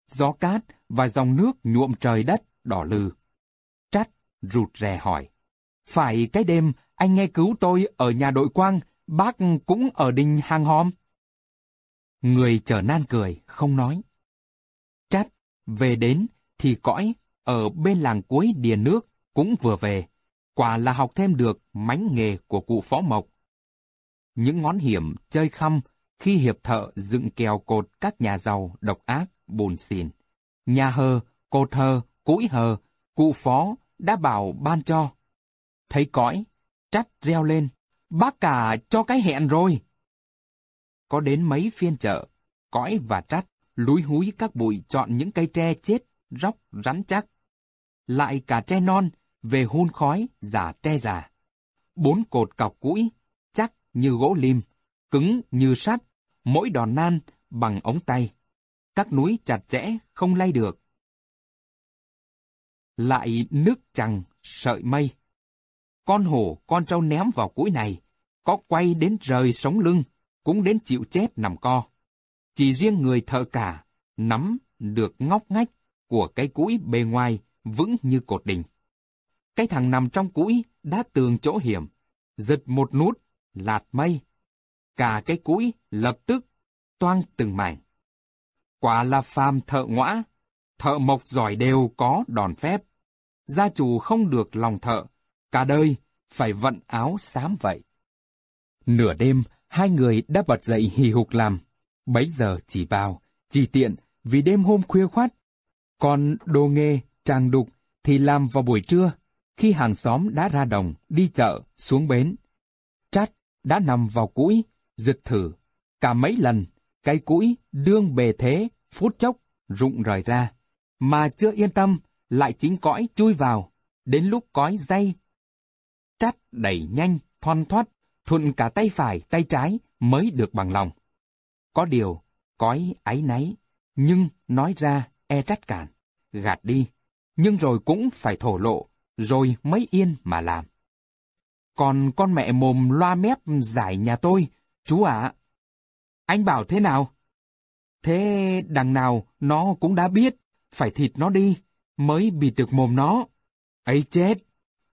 Gió cát và dòng nước nhuộm trời đất đỏ lừ. Trát rụt rè hỏi. Phải cái đêm anh nghe cứu tôi ở nhà đội quang, bác cũng ở đình hàng hòm. Người chờ nan cười, không nói. Trát, về đến thì cõi, ở bên làng cuối đìa nước, cũng vừa về. Quả là học thêm được mánh nghề của cụ phó mộc. Những ngón hiểm chơi khăm khi hiệp thợ dựng kèo cột các nhà giàu độc ác, bùn xỉn. Nhà hờ, cột hờ, cũi hờ, cụ phó đã bảo ban cho. Thấy cõi, trách reo lên, bác cả cho cái hẹn rồi. Có đến mấy phiên chợ, cõi và trách lúi húi các bụi chọn những cây tre chết, róc, rắn chắc. Lại cả tre non, về hun khói, giả tre già. Bốn cột cọc cũi, chắc như gỗ lim, cứng như sắt, mỗi đòn nan bằng ống tay. Các núi chặt chẽ, không lay được. Lại nước chằng, sợi mây. Con hổ, con trâu ném vào cuối này, có quay đến rời sống lưng, cũng đến chịu chết nằm co. Chỉ riêng người thợ cả, nắm được ngóc ngách của cái cũi bề ngoài vững như cột đình. Cái thằng nằm trong cũi đã tường chỗ hiểm, giật một nút, lạt mây. Cả cái cũi lập tức toang từng mảnh. Quả là phàm thợ ngõa, thợ mộc giỏi đều có đòn phép. Gia chủ không được lòng thợ, cả đời phải vận áo xám vậy. Nửa đêm, hai người đã bật dậy hì hục làm. Bấy giờ chỉ vào, chỉ tiện vì đêm hôm khuya khoát. Còn đồ nghề, tràng đục thì làm vào buổi trưa, khi hàng xóm đã ra đồng, đi chợ, xuống bến. Trát đã nằm vào cũi, giật thử. Cả mấy lần, cái cũi đương bề thế, phút chốc, rụng rời ra. Mà chưa yên tâm, lại chính cõi chui vào. Đến lúc cõi dây, trát đẩy nhanh, thoăn thoát, thuận cả tay phải, tay trái mới được bằng lòng. Có điều, cõi áy náy, nhưng nói ra e trách cản, gạt đi, nhưng rồi cũng phải thổ lộ, rồi mới yên mà làm. Còn con mẹ mồm loa mép giải nhà tôi, chú ạ. Anh bảo thế nào? Thế đằng nào nó cũng đã biết, phải thịt nó đi, mới bị được mồm nó. ấy chết!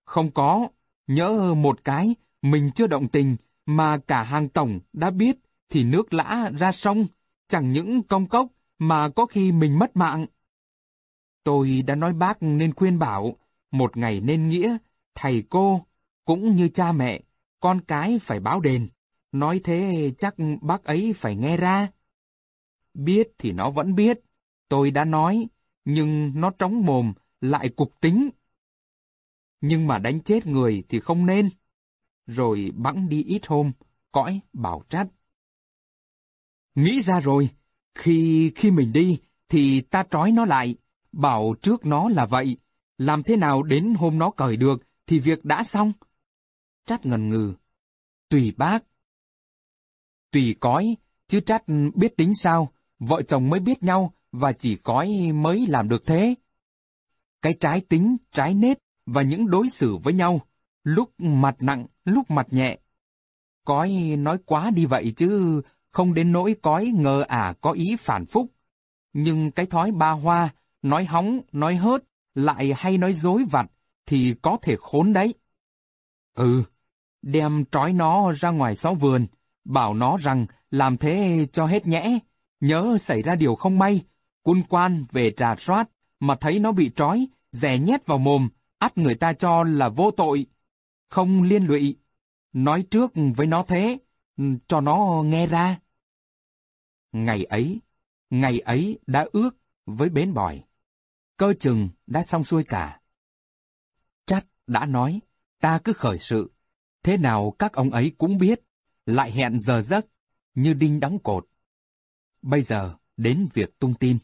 Không có, nhớ một cái, mình chưa động tình, mà cả hàng tổng đã biết, thì nước lã ra sông, chẳng những công cốc, mà có khi mình mất mạng. Tôi đã nói bác nên khuyên bảo, một ngày nên nghĩa, thầy cô, cũng như cha mẹ, con cái phải báo đền. Nói thế chắc bác ấy phải nghe ra. Biết thì nó vẫn biết, tôi đã nói, nhưng nó trống mồm, lại cục tính. Nhưng mà đánh chết người thì không nên. Rồi bẵng đi ít hôm, cõi bảo trách. Nghĩ ra rồi, khi khi mình đi, thì ta trói nó lại, bảo trước nó là vậy. Làm thế nào đến hôm nó cởi được, thì việc đã xong. Trát ngần ngừ. Tùy bác. Tùy cói, chứ Trát biết tính sao, vợ chồng mới biết nhau, và chỉ cói mới làm được thế. Cái trái tính, trái nết, và những đối xử với nhau, lúc mặt nặng, lúc mặt nhẹ. Cói nói quá đi vậy chứ, không đến nỗi cói ngờ ả có ý phản phúc. Nhưng cái thói ba hoa, nói hóng, nói hớt, lại hay nói dối vặt, thì có thể khốn đấy. Ừ, đem trói nó ra ngoài sáu vườn, bảo nó rằng làm thế cho hết nhẽ, nhớ xảy ra điều không may, quân quan về trà soát, mà thấy nó bị trói, rè nhét vào mồm, ắt người ta cho là vô tội, không liên lụy. Nói trước với nó thế, cho nó nghe ra. Ngày ấy, ngày ấy đã ước với bến bòi. Cơ chừng đã xong xuôi cả. Trát đã nói, ta cứ khởi sự. Thế nào các ông ấy cũng biết, lại hẹn giờ giấc, như đinh đóng cột. Bây giờ, đến việc tung tin.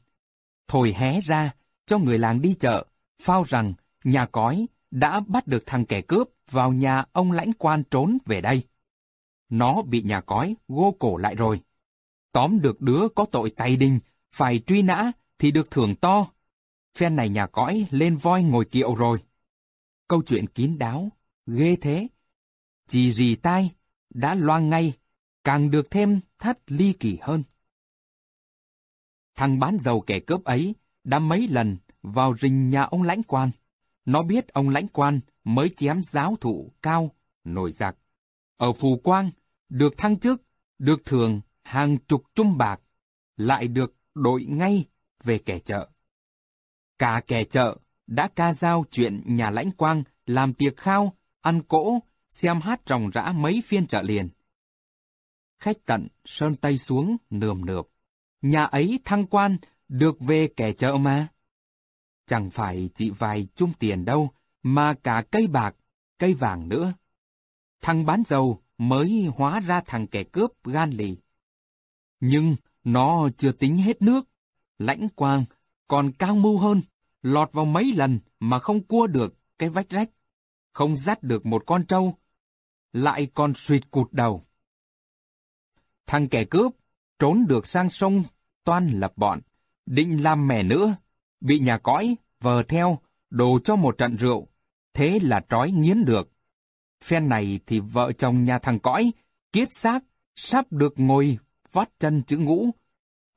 Thổi hé ra, cho người làng đi chợ, phao rằng nhà cói đã bắt được thằng kẻ cướp vào nhà ông lãnh quan trốn về đây. Nó bị nhà cói gô cổ lại rồi. Tóm được đứa có tội tay đình, phải truy nã thì được thưởng to. Phen này nhà cõi lên voi ngồi kiệu rồi. Câu chuyện kín đáo, ghê thế. Chỉ rì tai, đã loang ngay, càng được thêm thắt ly kỳ hơn. Thằng bán dầu kẻ cướp ấy đã mấy lần vào rình nhà ông lãnh quan. Nó biết ông lãnh quan mới chém giáo thụ cao, nổi giặc. Ở Phù Quang, được thăng chức, được thường hàng chục trung bạc, lại được đội ngay về kẻ chợ. Cả kẻ chợ đã ca giao chuyện nhà lãnh quang làm tiệc khao, ăn cỗ, xem hát ròng rã mấy phiên chợ liền. Khách tận sơn tay xuống nườm nượp. Nhà ấy thăng quan được về kẻ chợ mà. Chẳng phải chỉ vài chung tiền đâu, mà cả cây bạc, cây vàng nữa. Thằng bán dầu mới hóa ra thằng kẻ cướp gan lì. Nhưng nó chưa tính hết nước. Lãnh quang còn cao mưu hơn, lọt vào mấy lần mà không cua được cái vách rách, không dắt được một con trâu, lại còn suyệt cụt đầu. Thằng kẻ cướp trốn được sang sông toan lập bọn, định làm mẻ nữa, bị nhà cõi, vờ theo, đồ cho một trận rượu, thế là trói nghiến được. Phen này thì vợ chồng nhà thằng cõi, kiết xác, sắp được ngồi vót chân chữ ngũ,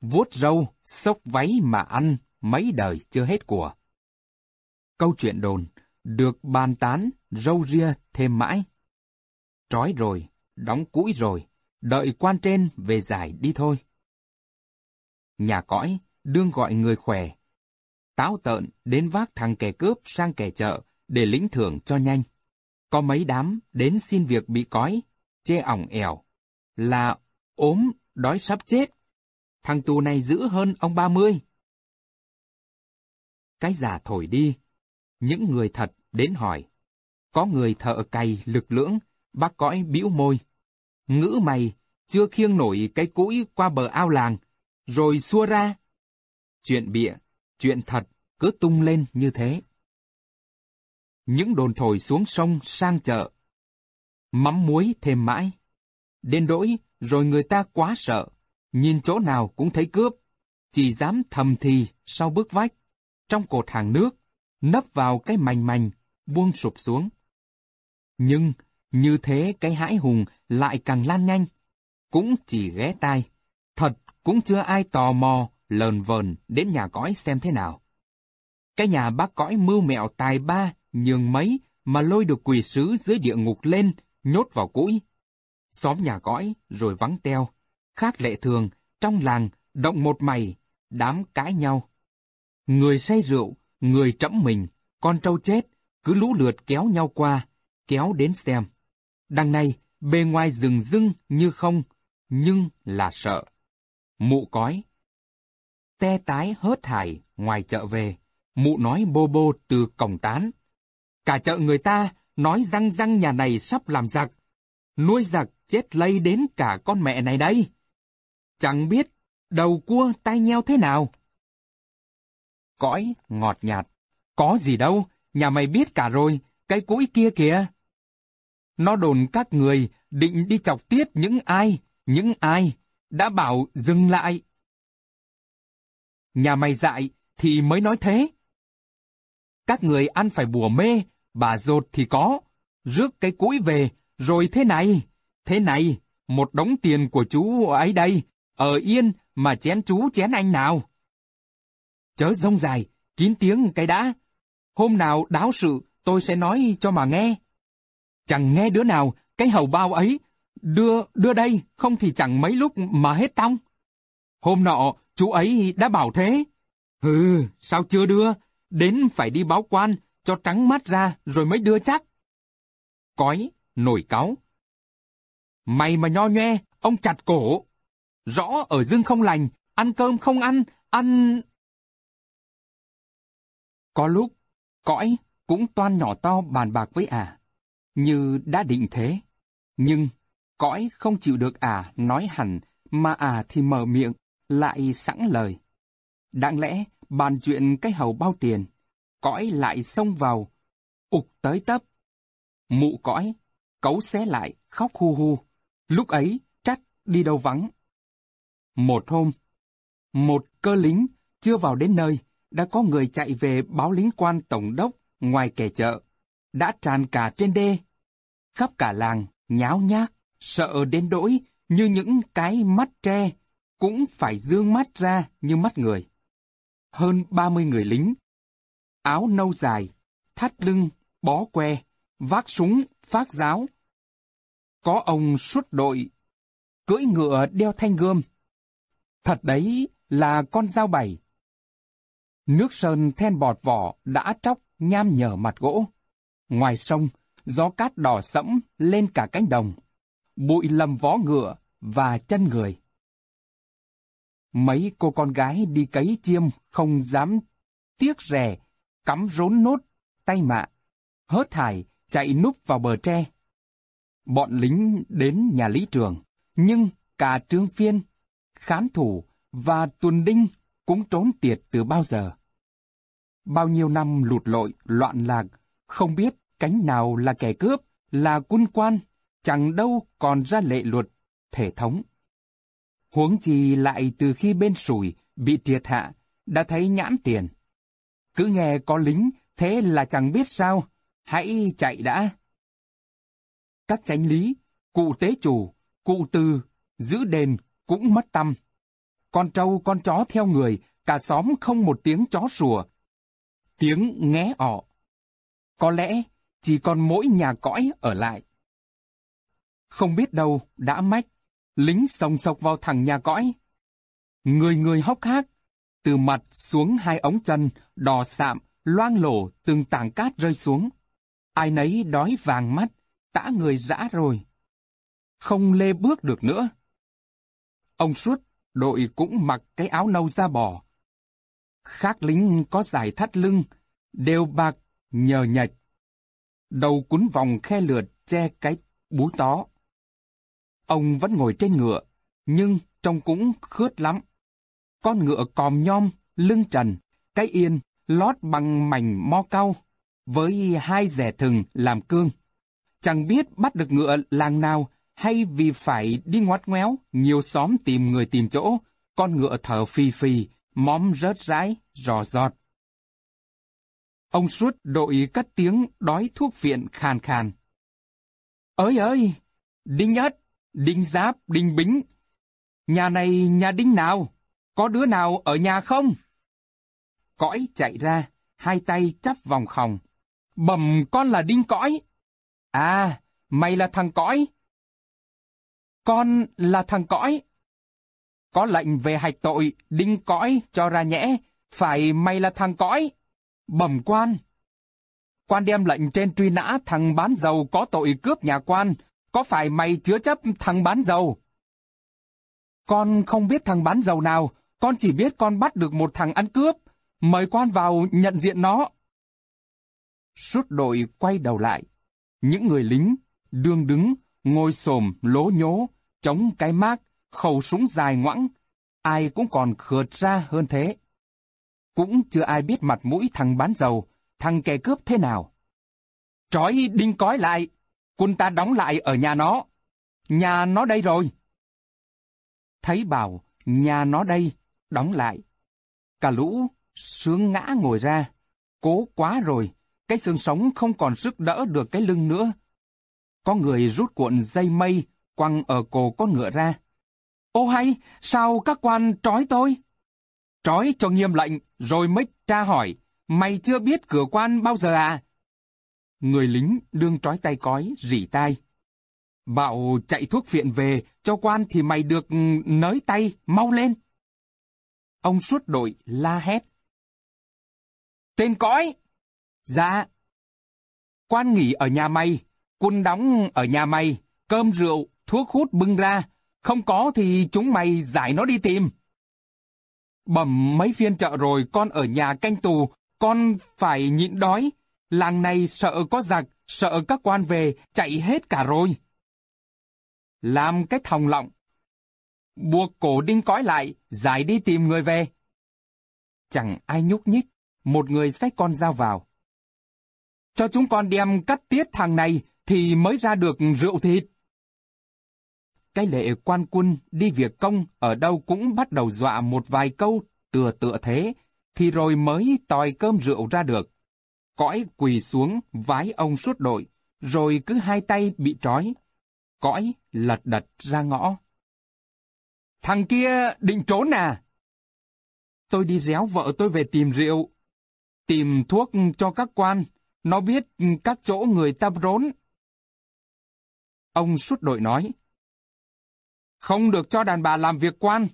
vuốt râu, xốc váy mà ăn mấy đời chưa hết của. Câu chuyện đồn, được bàn tán, râu ria thêm mãi. Trói rồi, đóng cũi rồi, đợi quan trên về giải đi thôi. Nhà cõi, đương gọi người khỏe. Táo tợn đến vác thằng kẻ cướp sang kẻ chợ để lĩnh thưởng cho nhanh. Có mấy đám đến xin việc bị cói, chê ỏng ẻo, là ốm, đói sắp chết. Thằng tù này dữ hơn ông ba mươi. Cái giả thổi đi, những người thật đến hỏi. Có người thợ cày lực lưỡng, bác cõi bĩu môi. Ngữ mày, chưa khiêng nổi cái cũi qua bờ ao làng, rồi xua ra. Chuyện bịa, chuyện thật cứ tung lên như thế. Những đồn thổi xuống sông sang chợ. Mắm muối thêm mãi. Đến đỗi rồi người ta quá sợ, nhìn chỗ nào cũng thấy cướp, chỉ dám thầm thì sau bước vách, trong cột hàng nước, nấp vào cái mành mành buông sụp xuống. Nhưng, như thế cái hãi hùng lại càng lan nhanh, cũng chỉ ghé tai, thật cũng chưa ai tò mò, lờn vờn đến nhà cõi xem thế nào. Cái nhà bác cõi mưu mẹo tài ba, nhường mấy mà lôi được quỷ sứ dưới địa ngục lên, nhốt vào cũi. Xóm nhà cõi rồi vắng teo, khác lệ thường, trong làng, động một mày, đám cãi nhau. Người say rượu, người trẫm mình, con trâu chết, cứ lũ lượt kéo nhau qua, kéo đến xem. Đằng này, bề ngoài rừng rưng như không, nhưng là sợ. Mụ cói. Te tái hớt hải ngoài chợ về, mụ nói bô bô từ cổng tán. Cả chợ người ta nói răng răng nhà này sắp làm giặc. Nuôi giặc chết lây đến cả con mẹ này đây. Chẳng biết đầu cua tay nheo thế nào. Cõi ngọt nhạt. Có gì đâu, nhà mày biết cả rồi, cái cũi kia kìa. Nó đồn các người định đi chọc tiết những ai, những ai, đã bảo dừng lại. Nhà mày dại thì mới nói thế. Các người ăn phải bùa mê, bà rột thì có, rước cái cũi về, rồi thế này, thế này, một đống tiền của chú ấy đây, ở yên mà chén chú chén anh nào. Chớ rông dài, kín tiếng cái đã. Hôm nào đáo sự tôi sẽ nói cho mà nghe. Chẳng nghe đứa nào cái hầu bao ấy đưa đưa đây không thì chẳng mấy lúc mà hết tông. Hôm nọ chú ấy đã bảo thế. Hừ, sao chưa đưa? Đến phải đi báo quan cho trắng mắt ra rồi mới đưa chắc. Cói, nổi cáu. Mày mà nho nhoe, ông chặt cổ. Rõ ở dương không lành, ăn cơm không ăn, ăn... Có lúc, cõi cũng toan nhỏ to bàn bạc với à, như đã định thế. Nhưng, cõi không chịu được à nói hẳn, mà à thì mở miệng, lại sẵn lời. Đáng lẽ, bàn chuyện cái hầu bao tiền, cõi lại xông vào, ục tới tấp. Mụ cõi, cấu xé lại, khóc hu hu. Lúc ấy, trách đi đâu vắng. Một hôm, một cơ lính chưa vào đến nơi, đã có người chạy về báo lính quan tổng đốc ngoài kẻ chợ, đã tràn cả trên đê. Khắp cả làng, nháo nhác, sợ đến đỗi như những cái mắt tre, cũng phải dương mắt ra như mắt người. Hơn 30 người lính, áo nâu dài, thắt lưng, bó que, vác súng, phát giáo. Có ông suốt đội, cưỡi ngựa đeo thanh gươm. Thật đấy là con dao bảy. Nước sơn then bọt vỏ đã tróc nham nhở mặt gỗ. Ngoài sông, gió cát đỏ sẫm lên cả cánh đồng. Bụi lầm vó ngựa và chân người. Mấy cô con gái đi cấy chiêm không dám tiếc rè, cắm rốn nốt, tay mạ, hớt thải chạy núp vào bờ tre. Bọn lính đến nhà lý trường, nhưng cả trương phiên, khán thủ và tuần đinh cũng trốn tiệt từ bao giờ. Bao nhiêu năm lụt lội, loạn lạc, không biết cánh nào là kẻ cướp, là quân quan, chẳng đâu còn ra lệ luật, thể thống. Huống chi lại từ khi bên sủi bị triệt hạ, đã thấy nhãn tiền. Cứ nghe có lính, thế là chẳng biết sao, hãy chạy đã. Các chánh lý, cụ tế chủ, cụ tư giữ đền cũng mất tâm. Con trâu con chó theo người, cả xóm không một tiếng chó sủa. Tiếng nghé ọ. Có lẽ chỉ còn mỗi nhà cõi ở lại. Không biết đâu đã mách, lính sòng sọc vào thẳng nhà cõi. Người người hốc hác, từ mặt xuống hai ống chân, đỏ sạm, loang lổ từng tảng cát rơi xuống. Ai nấy đói vàng mắt, tã người dã rồi. Không lê bước được nữa. Ông suốt, đội cũng mặc cái áo nâu da bò. Khác lính có giải thắt lưng, đều bạc, nhờ nhạch. Đầu cuốn vòng khe lượt che cái bú tó. Ông vẫn ngồi trên ngựa, nhưng trông cũng khướt lắm. con ngựa còm nhom, lưng trần, cái yên, lót bằng mảnh mo cau, với hai rẻ thừng làm cương. Chẳng biết bắt được ngựa làng nào hay vì phải đi ngoắt ngoéo, nhiều xóm tìm người tìm chỗ, con ngựa thở phì phì, móm rớt rãi, rò giọt. Ông suốt đội cất tiếng đói thuốc viện khàn khàn. Ơi ơi, Đinh Ất, Đinh Giáp, Đinh Bính, nhà này nhà Đinh nào? Có đứa nào ở nhà không? Cõi chạy ra, hai tay chắp vòng khòng. Bầm con là Đinh Cõi. À, mày là thằng Cõi. Con là thằng Cõi. Có lệnh về hạch tội, Đinh Cõi cho ra nhẽ, phải mày là thằng Cõi. Bẩm quan. Quan đem lệnh trên truy nã thằng bán dầu có tội cướp nhà quan, có phải mày chứa chấp thằng bán dầu? Con không biết thằng bán dầu nào, con chỉ biết con bắt được một thằng ăn cướp. Mời quan vào nhận diện nó. Suốt đội quay đầu lại. Những người lính, đương đứng, ngồi xồm, lố nhố, chống cái mác, khẩu súng dài ngoẵng. Ai cũng còn khượt ra hơn thế. Cũng chưa ai biết mặt mũi thằng bán dầu, thằng kẻ cướp thế nào. Trói đinh cói lại, quân ta đóng lại ở nhà nó. Nhà nó đây rồi. Thấy bảo, nhà nó đây, đóng lại. Cả lũ sướng ngã ngồi ra. Cố quá rồi, cái xương sống không còn sức đỡ được cái lưng nữa. Có người rút cuộn dây mây, quăng ở cổ con ngựa ra. Ô hay, sao các quan trói tôi? Trói cho nghiêm lệnh, rồi mới tra hỏi, mày chưa biết cửa quan bao giờ à? Người lính đương trói tay cói, rỉ tai. Bảo chạy thuốc viện về, cho quan thì mày được ừ, nới tay, mau lên. Ông suốt đội la hét. Tên cõi! Dạ. Quan nghỉ ở nhà mày, quân đóng ở nhà mày, cơm rượu, thuốc hút bưng ra, không có thì chúng mày giải nó đi tìm. Bẩm mấy phiên chợ rồi con ở nhà canh tù, con phải nhịn đói. Làng này sợ có giặc, sợ các quan về, chạy hết cả rồi. Làm cái thòng lọng. Buộc cổ đinh cõi lại, giải đi tìm người về. Chẳng ai nhúc nhích, một người xách con dao vào. Cho chúng con đem cắt tiết thằng này thì mới ra được rượu thịt. Cái lệ quan quân đi việc công ở đâu cũng bắt đầu dọa một vài câu tựa tựa thế, thì rồi mới tòi cơm rượu ra được. Cõi quỳ xuống vái ông suốt đội, rồi cứ hai tay bị trói. Cõi lật đật ra ngõ. Thằng kia định trốn à? Tôi đi réo vợ tôi về tìm rượu, tìm thuốc cho các quan, nó biết các chỗ người ta rốn. Ông suốt đội nói, không được cho đàn bà làm việc quan,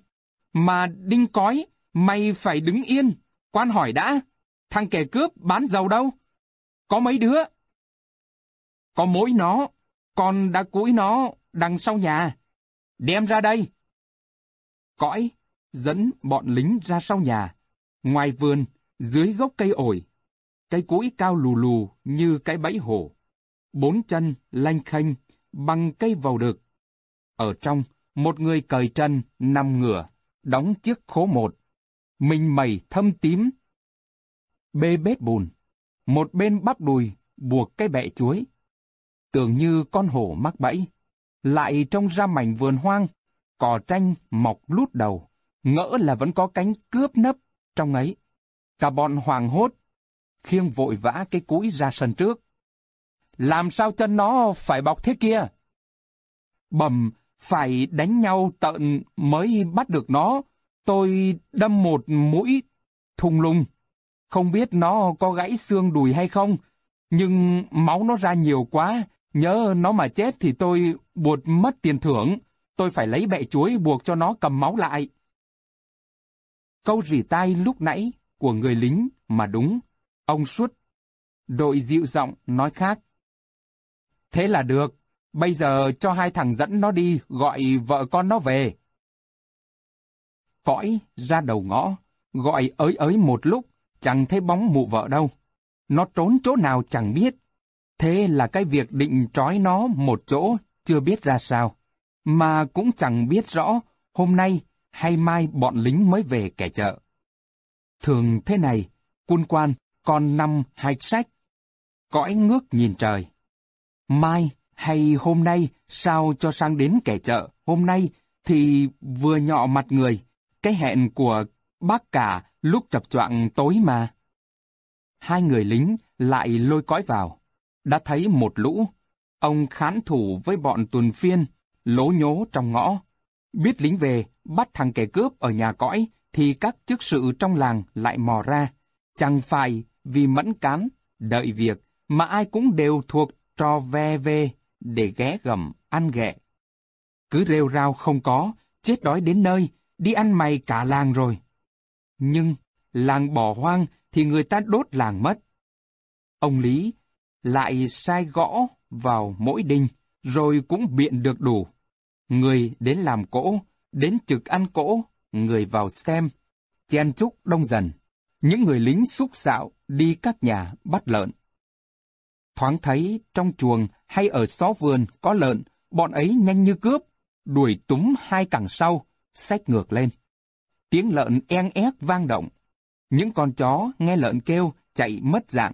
mà đinh cói, mày phải đứng yên, quan hỏi đã, thằng kẻ cướp bán dầu đâu? Có mấy đứa? Có mỗi nó, con đã cúi nó đằng sau nhà. Đem ra đây. Cõi, dẫn bọn lính ra sau nhà. Ngoài vườn, dưới gốc cây ổi. Cây cối cao lù lù như cái bẫy hổ. Bốn chân lanh khênh bằng cây vào được. Ở trong, một người cởi chân nằm ngửa, đóng chiếc khố một. Mình mẩy thâm tím. Bê bết bùn. Một bên bắp đùi buộc cái bẹ chuối. Tưởng như con hổ mắc bẫy. Lại trông ra mảnh vườn hoang, cỏ tranh mọc lút đầu, ngỡ là vẫn có cánh cướp nấp trong ấy. Cả bọn hoàng hốt, khiêng vội vã cái cúi ra sân trước. Làm sao chân nó phải bọc thế kia? Bầm, phải đánh nhau tận mới bắt được nó. Tôi đâm một mũi thùng lùng. Không biết nó có gãy xương đùi hay không, nhưng máu nó ra nhiều quá. Nhớ nó mà chết thì tôi buộc mất tiền thưởng. Tôi phải lấy bẹ chuối buộc cho nó cầm máu lại. Câu rỉ tai lúc nãy của người lính mà đúng, ông suốt. Đội dịu giọng nói khác. Thế là được, bây giờ cho hai thằng dẫn nó đi gọi vợ con nó về. Cõi ra đầu ngõ, gọi ới ới một lúc, chẳng thấy bóng mụ vợ đâu. Nó trốn chỗ nào chẳng biết. Thế là cái việc định trói nó một chỗ chưa biết ra sao. Mà cũng chẳng biết rõ hôm nay hay mai bọn lính mới về kẻ chợ. Thường thế này, quân quan còn nằm hai sách. Cõi ngước nhìn trời. Mai hay hôm nay sao cho sang đến kẻ chợ, hôm nay thì vừa nhọ mặt người, cái hẹn của bác cả lúc chập choạng tối mà. Hai người lính lại lôi cõi vào. Đã thấy một lũ, ông khán thủ với bọn tuần phiên, lố nhố trong ngõ. Biết lính về, bắt thằng kẻ cướp ở nhà cõi, thì các chức sự trong làng lại mò ra. Chẳng phải vì mẫn cán, đợi việc, mà ai cũng đều thuộc trò ve về để ghé gầm, ăn ghẹ. Cứ rêu rao không có, chết đói đến nơi, đi ăn mày cả làng rồi. Nhưng, làng bỏ hoang thì người ta đốt làng mất. Ông Lý lại sai gõ vào mỗi đinh, rồi cũng biện được đủ. Người đến làm cỗ, đến trực ăn cỗ, người vào xem, chen chúc đông dần. Những người lính xúc xạo đi các nhà bắt lợn. Thoáng thấy trong chuồng hay ở xó vườn có lợn, bọn ấy nhanh như cướp, đuổi túm hai cẳng sau, xách ngược lên. Tiếng lợn en ép vang động. Những con chó nghe lợn kêu chạy mất dạng.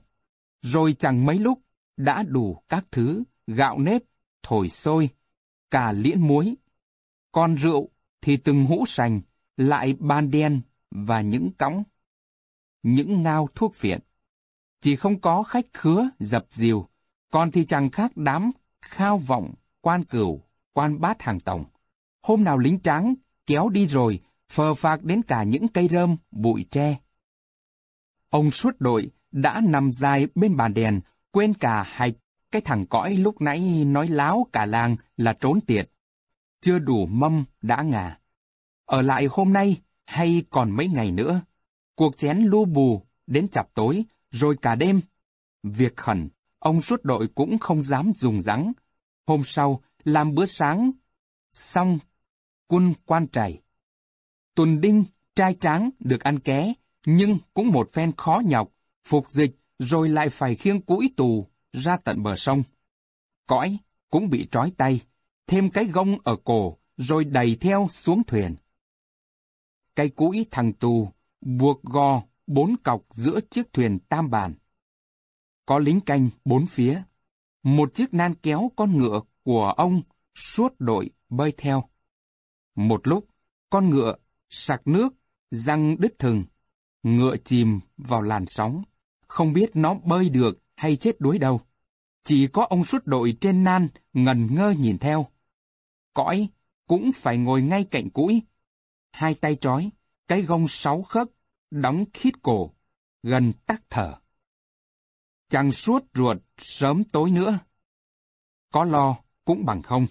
Rồi chẳng mấy lúc đã đủ các thứ, gạo nếp, thổi sôi, cả liễn muối. Con rượu thì từng hũ sành, lại ban đen và những cõng. Những ngao thuốc phiện. Chỉ không có khách khứa dập dìu, còn thì chẳng khác đám khao vọng, quan cửu, quan bát hàng tổng. Hôm nào lính trắng kéo đi rồi, phờ phạc đến cả những cây rơm, bụi tre. Ông suốt đội đã nằm dài bên bàn đèn, quên cả hai cái thằng cõi lúc nãy nói láo cả làng là trốn tiệt. Chưa đủ mâm đã ngà. Ở lại hôm nay hay còn mấy ngày nữa, cuộc chén lu bù đến chập tối, rồi cả đêm. Việc khẩn, ông suốt đội cũng không dám dùng rắn. Hôm sau, làm bữa sáng, xong, quân quan trày. Tuần đinh, trai tráng được ăn ké, nhưng cũng một phen khó nhọc, phục dịch rồi lại phải khiêng củi tù ra tận bờ sông. Cõi cũng bị trói tay, thêm cái gông ở cổ, rồi đầy theo xuống thuyền. Cây củi thằng tù buộc gò bốn cọc giữa chiếc thuyền tam bàn. Có lính canh bốn phía. Một chiếc nan kéo con ngựa của ông suốt đội bơi theo. Một lúc, con ngựa sặc nước, răng đứt thừng. Ngựa chìm vào làn sóng. Không biết nó bơi được hay chết đuối đâu. Chỉ có ông suốt đội trên nan ngần ngơ nhìn theo. Cõi cũng phải ngồi ngay cạnh cũi. Hai tay trói, cái gông sáu khớp, đóng khít cổ, gần tắc thở. Chẳng suốt ruột sớm tối nữa. Có lo cũng bằng không.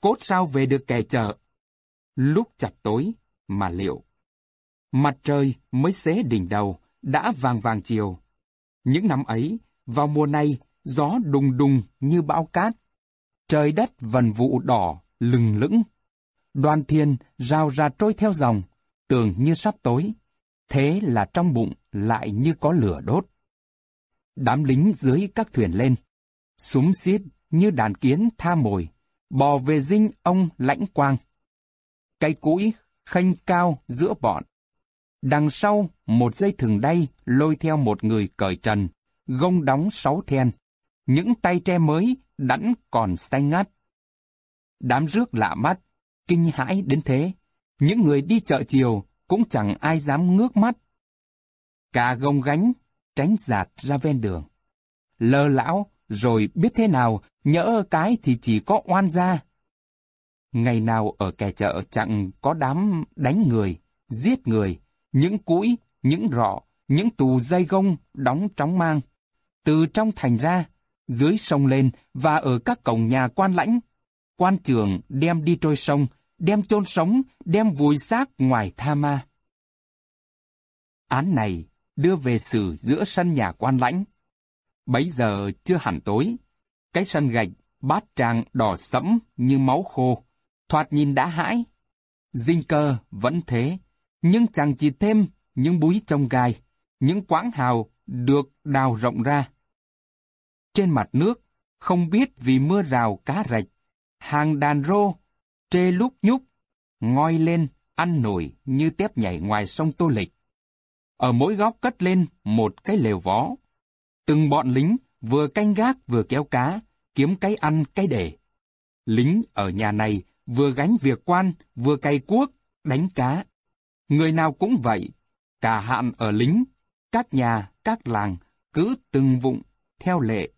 Cốt sao về được kẻ chợ. Lúc chập tối mà liệu. Mặt trời mới xế đỉnh đầu, đã vàng vàng chiều. Những năm ấy, vào mùa này, gió đùng đùng như bão cát. Trời đất vần vụ đỏ, lừng lững. Đoàn thiên rào ra trôi theo dòng, tưởng như sắp tối. Thế là trong bụng lại như có lửa đốt. Đám lính dưới các thuyền lên, súng xiết như đàn kiến tha mồi, bò về dinh ông lãnh quang. Cây cũi khênh cao giữa bọn. Đằng sau, một dây thừng đay lôi theo một người cởi trần, gông đóng sáu then. Những tay tre mới đẵn còn xanh ngắt. Đám rước lạ mắt, kinh hãi đến thế. Những người đi chợ chiều cũng chẳng ai dám ngước mắt. Cả gông gánh, tránh giạt ra ven đường. Lơ lão, rồi biết thế nào, nhỡ cái thì chỉ có oan ra. Ngày nào ở kẻ chợ chẳng có đám đánh người, giết người, những cũi, những rọ, những tù dây gông đóng tróng mang. Từ trong thành ra, dưới sông lên và ở các cổng nhà quan lãnh. Quan trường đem đi trôi sông, đem chôn sống, đem vùi xác ngoài tha ma. Án này đưa về xử giữa sân nhà quan lãnh. Bấy giờ chưa hẳn tối, cái sân gạch bát tràng đỏ sẫm như máu khô, thoạt nhìn đã hãi. Dinh cơ vẫn thế, nhưng chẳng chỉ thêm những búi trong gai, những quãng hào được đào rộng ra. Trên mặt nước, không biết vì mưa rào cá rạch, hàng đàn rô, trê lúc nhúc, ngoi lên ăn nổi như tép nhảy ngoài sông Tô Lịch. Ở mỗi góc cất lên một cái lều vó. Từng bọn lính vừa canh gác vừa kéo cá, kiếm cái ăn cái để. Lính ở nhà này vừa gánh việc quan, vừa cày cuốc, đánh cá. Người nào cũng vậy, cả hạn ở lính, các nhà, các làng, cứ từng vụng, theo lệ.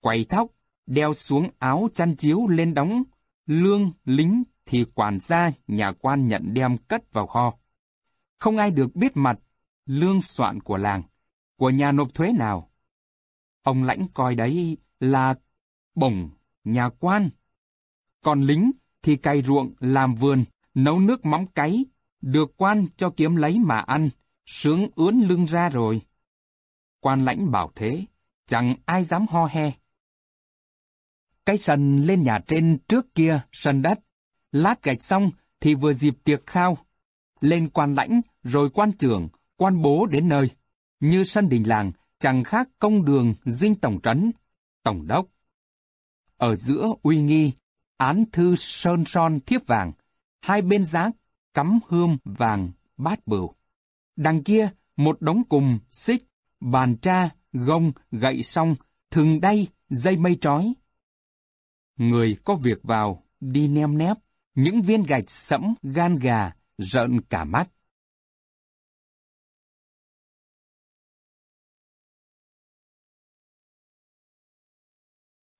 Quay thóc, đeo xuống áo chăn chiếu lên đóng, lương, lính thì quản gia nhà quan nhận đem cất vào kho. Không ai được biết mặt, lương soạn của làng, của nhà nộp thuế nào. Ông lãnh coi đấy là bổng, nhà quan. Còn lính thì cày ruộng, làm vườn, nấu nước mắm cáy, được quan cho kiếm lấy mà ăn, sướng ướn lưng ra rồi. Quan lãnh bảo thế, chẳng ai dám ho he. Cái sân lên nhà trên trước kia, sân đất. Lát gạch xong thì vừa dịp tiệc khao. Lên quan lãnh, rồi quan trưởng, quan bố đến nơi. Như sân đình làng, chẳng khác công đường dinh tổng trấn, tổng đốc. Ở giữa uy nghi, án thư sơn son thiếp vàng, hai bên giá cắm hương vàng bát bửu. Đằng kia, một đống cùng, xích, bàn tra, gông, gậy song, thừng đay, dây mây trói. Người có việc vào, đi nem nép, những viên gạch sẫm gan gà, rợn cả mắt.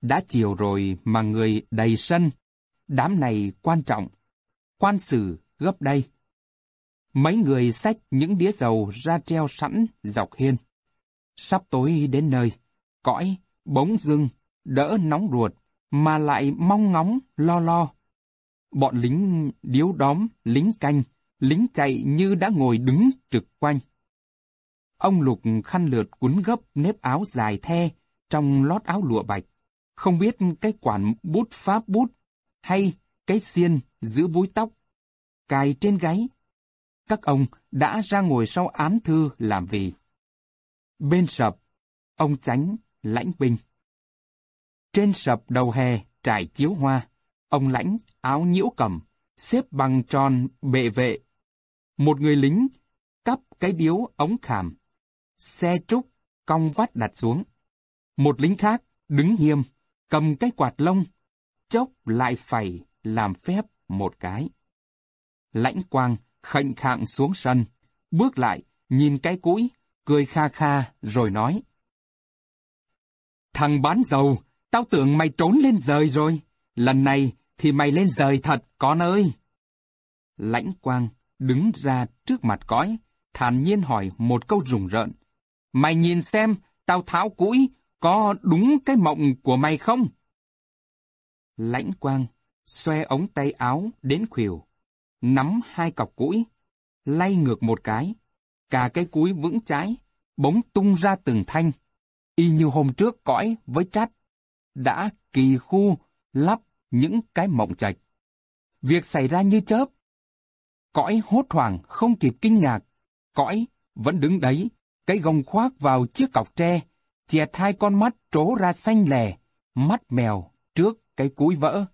Đã chiều rồi mà người đầy sân. Đám này quan trọng. Quan sử gấp đây. Mấy người xách những đĩa dầu ra treo sẵn dọc hiên. Sắp tối đến nơi, cõi, bóng dưng, đỡ nóng ruột, mà lại mong ngóng, lo lo. Bọn lính điếu đóm, lính canh, lính chạy như đã ngồi đứng trực quanh. Ông Lục khăn lượt cuốn gấp nếp áo dài the trong lót áo lụa bạch. Không biết cái quản bút pháp bút hay cái xiên giữ búi tóc, cài trên gáy. Các ông đã ra ngồi sau án thư làm vì. Bên sập, ông tránh, lãnh binh. Trên sập đầu hè trải chiếu hoa, ông lãnh áo nhiễu cầm, xếp bằng tròn bệ vệ. Một người lính cắp cái điếu ống khảm, xe trúc cong vắt đặt xuống. Một lính khác đứng nghiêm, cầm cái quạt lông, chốc lại phải làm phép một cái. Lãnh quang khệnh khạng xuống sân, bước lại, nhìn cái cũi, cười kha kha rồi nói. Thằng bán dầu, tao tưởng mày trốn lên rời rồi. Lần này thì mày lên rời thật, con ơi. Lãnh quang đứng ra trước mặt cõi, thản nhiên hỏi một câu rùng rợn. Mày nhìn xem, tao tháo cũi, có đúng cái mộng của mày không? Lãnh quang xoe ống tay áo đến khuỷu, nắm hai cọc cũi, lay ngược một cái, cả cái cúi vững trái, bỗng tung ra từng thanh, y như hôm trước cõi với trát, đã kỳ khu lắp những cái mộng trạch. Việc xảy ra như chớp. Cõi hốt hoảng không kịp kinh ngạc, cõi vẫn đứng đấy, cái gông khoác vào chiếc cọc tre, chẹt hai con mắt trố ra xanh lè, mắt mèo trước cái cúi vỡ.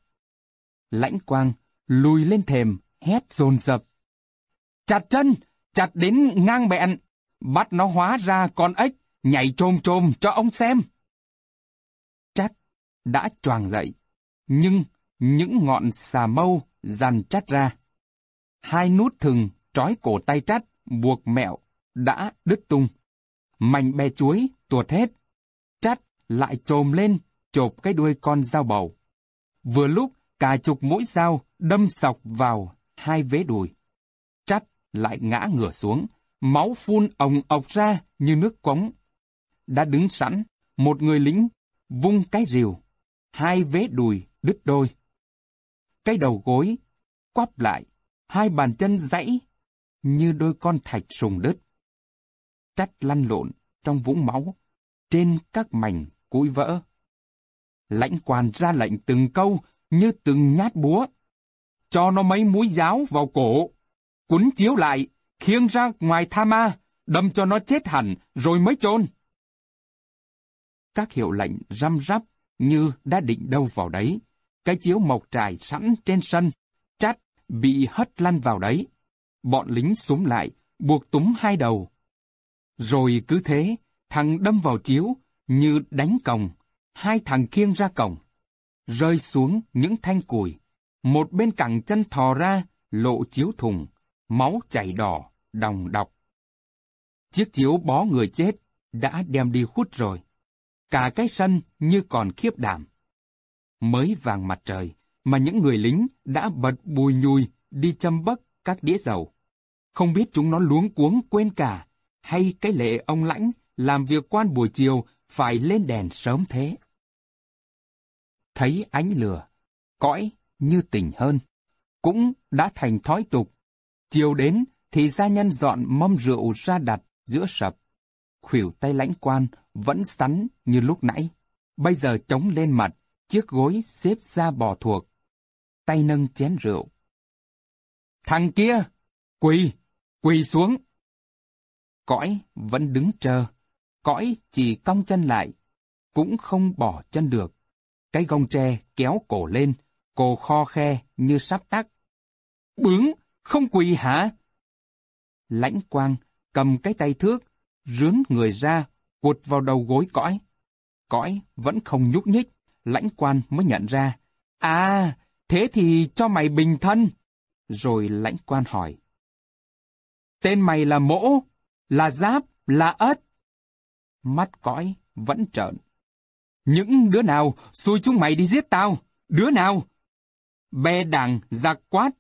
Lãnh quang lùi lên thềm, hét dồn dập. Chặt chân, chặt đến ngang bẹn, bắt nó hóa ra con ếch, nhảy trồm trồm cho ông xem. Đã choàng dậy, nhưng những ngọn xà mâu dàn chát ra. Hai nút thừng trói cổ tay chát buộc mẹo đã đứt tung. Mảnh bè chuối tuột hết. chát lại trồm lên, chộp cái đuôi con dao bầu. Vừa lúc cả chục mũi dao đâm sọc vào hai vế đùi. chát lại ngã ngửa xuống, máu phun ồng ọc ra như nước cống. Đã đứng sẵn, một người lính vung cái rìu, hai vế đùi đứt đôi. Cái đầu gối quắp lại, hai bàn chân dãy như đôi con thạch sùng đứt. Trách lăn lộn trong vũng máu, trên các mảnh cúi vỡ. Lãnh quan ra lệnh từng câu như từng nhát búa. Cho nó mấy mũi giáo vào cổ, quấn chiếu lại, khiêng ra ngoài tha ma, đâm cho nó chết hẳn rồi mới chôn. Các hiệu lệnh răm rắp như đã định đâu vào đấy. Cái chiếu mộc trải sẵn trên sân, chát bị hất lăn vào đấy. bọn lính súng lại, buộc túm hai đầu. Rồi cứ thế, thằng đâm vào chiếu, như đánh còng, hai thằng kiêng ra cổng. Rơi xuống những thanh củi, một bên cẳng chân thò ra, lộ chiếu thùng, máu chảy đỏ, đồng đọc. Chiếc chiếu bó người chết đã đem đi hút rồi. Cả cái sân như còn khiếp đảm. Mới vàng mặt trời, mà những người lính đã bật bùi nhùi đi châm bấc các đĩa dầu. Không biết chúng nó luống cuống quên cả, hay cái lệ ông lãnh làm việc quan buổi chiều phải lên đèn sớm thế. Thấy ánh lửa, cõi như tỉnh hơn, cũng đã thành thói tục. Chiều đến thì gia nhân dọn mâm rượu ra đặt giữa sập. Khuỷu tay lãnh quan vẫn sắn như lúc nãy. Bây giờ chống lên mặt, chiếc gối xếp ra bò thuộc. Tay nâng chén rượu. Thằng kia! Quỳ! Quỳ xuống! Cõi vẫn đứng chờ. Cõi chỉ cong chân lại. Cũng không bỏ chân được. Cái gông tre kéo cổ lên, cổ kho khe như sắp tắt. Bướng! Không quỳ hả? Lãnh quang cầm cái tay thước, rướn người ra, quật vào đầu gối cõi. Cõi vẫn không nhúc nhích, lãnh quan mới nhận ra. À, thế thì cho mày bình thân. Rồi lãnh quan hỏi. Tên mày là mỗ, là giáp, là ất. Mắt cõi vẫn trợn. Những đứa nào xui chúng mày đi giết tao? Đứa nào? Bè đảng, giặc quát.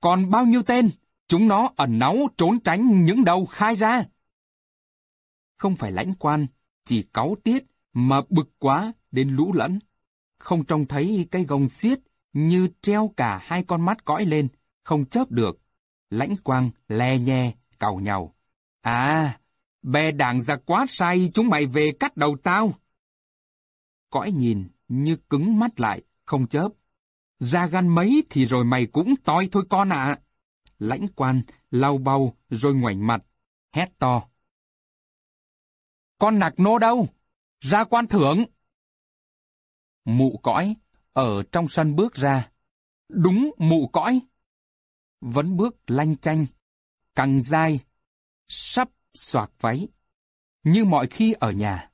Còn bao nhiêu tên? Chúng nó ẩn náu trốn tránh những đầu khai ra. Không phải lãnh quan, chỉ cáu tiết mà bực quá đến lũ lẫn. Không trông thấy cây gồng xiết như treo cả hai con mắt cõi lên, không chớp được. Lãnh quang le nhe, cầu nhau. À, bè đảng giặc quá say chúng mày về cắt đầu tao. Cõi nhìn như cứng mắt lại, không chớp. Ra gan mấy thì rồi mày cũng toi thôi con ạ. Lãnh quan lau bầu rồi ngoảnh mặt, hét to. Con nạc nô đâu? Ra quan thưởng! Mụ cõi, ở trong sân bước ra. Đúng mụ cõi. Vẫn bước lanh chanh, căng dai, sắp soạc váy. Như mọi khi ở nhà.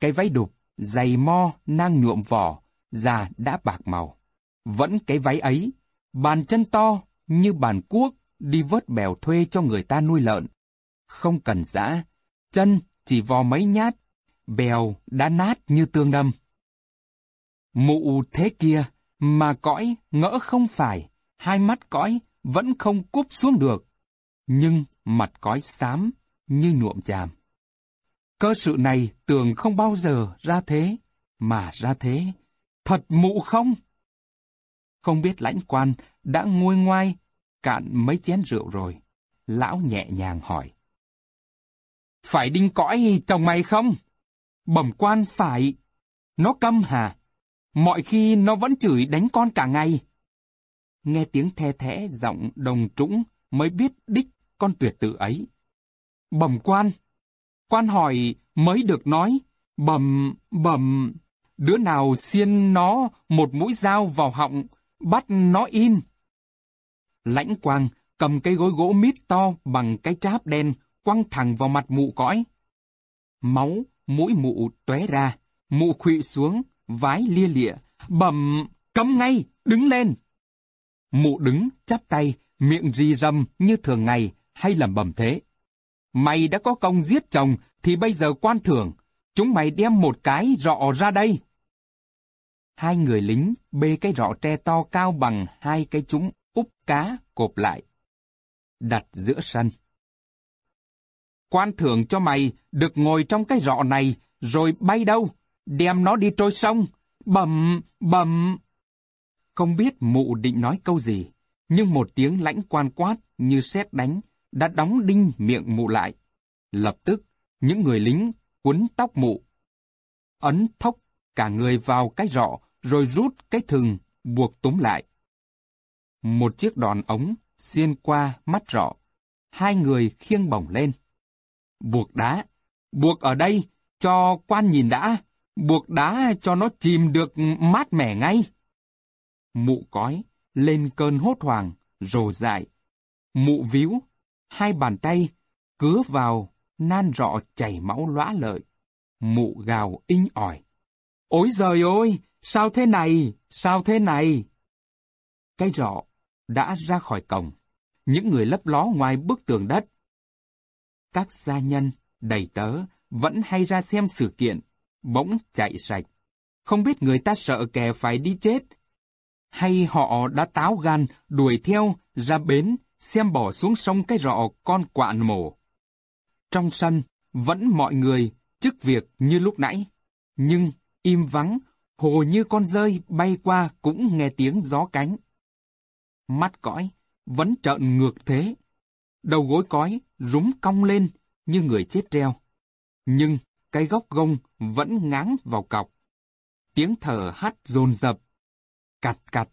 Cái váy đục, dày mo, nang nhuộm vỏ, già đã bạc màu. Vẫn cái váy ấy, bàn chân to như bàn cuốc đi vớt bèo thuê cho người ta nuôi lợn. Không cần giã, chân chỉ vò mấy nhát, bèo đã nát như tương đâm. Mụ thế kia, mà cõi ngỡ không phải, hai mắt cõi vẫn không cúp xuống được. Nhưng mặt cõi xám như nhuộm chàm. Cơ sự này tưởng không bao giờ ra thế, mà ra thế. Thật mụ không? Không biết lãnh quan đã nguôi ngoai, cạn mấy chén rượu rồi. Lão nhẹ nhàng hỏi. Phải đinh cõi chồng mày không? Bẩm quan phải. Nó câm hả? Mọi khi nó vẫn chửi đánh con cả ngày. Nghe tiếng the thẽ giọng đồng trũng mới biết đích con tuyệt tự ấy. Bẩm quan. Quan hỏi mới được nói. Bẩm, bẩm, đứa nào xiên nó một mũi dao vào họng, bắt nó in Lãnh quang cầm cây gối gỗ mít to bằng cái tráp đen quăng thẳng vào mặt mụ cõi. Máu, mũi mụ tóe ra, mụ khuỵu xuống, vái lia lịa, bầm, cấm ngay, đứng lên. Mụ đứng, chắp tay, miệng rì râm như thường ngày, hay lầm bầm thế. Mày đã có công giết chồng, thì bây giờ quan thưởng, chúng mày đem một cái rọ ra đây. Hai người lính bê cái rọ tre to cao bằng hai cái chúng úp cá cộp lại. Đặt giữa sân. Quan thưởng cho mày được ngồi trong cái rọ này, rồi bay đâu, đem nó đi trôi sông, bầm, bầm. Không biết mụ định nói câu gì, nhưng một tiếng lãnh quan quát như sét đánh đã đóng đinh miệng mụ lại. Lập tức, những người lính quấn tóc mụ. Ấn thốc cả người vào cái rọ, rồi rút cái thừng, buộc túm lại. Một chiếc đòn ống xiên qua mắt rọ. Hai người khiêng bổng lên. Buộc đá. Buộc ở đây, cho quan nhìn đã. Buộc đá cho nó chìm được mát mẻ ngay. Mụ cói, lên cơn hốt hoảng, rồ dại. Mụ víu, hai bàn tay, cứa vào, nan rọ chảy máu lõa lợi. Mụ gào inh ỏi. Ôi giời ơi, sao thế này, sao thế này? Cái rọ đã ra khỏi cổng, những người lấp ló ngoài bức tường đất. Các gia nhân, đầy tớ, vẫn hay ra xem sự kiện, bỗng chạy sạch. Không biết người ta sợ kẻ phải đi chết, hay họ đã táo gan đuổi theo ra bến xem bỏ xuống sông cái rọ con quạn mổ. Trong sân, vẫn mọi người chức việc như lúc nãy, nhưng im vắng, hồ như con rơi bay qua cũng nghe tiếng gió cánh. Mắt cõi, vẫn trợn ngược thế. Đầu gối cói rúng cong lên như người chết treo. Nhưng cái góc gông vẫn ngáng vào cọc. Tiếng thở hắt dồn dập. Cặt cặt.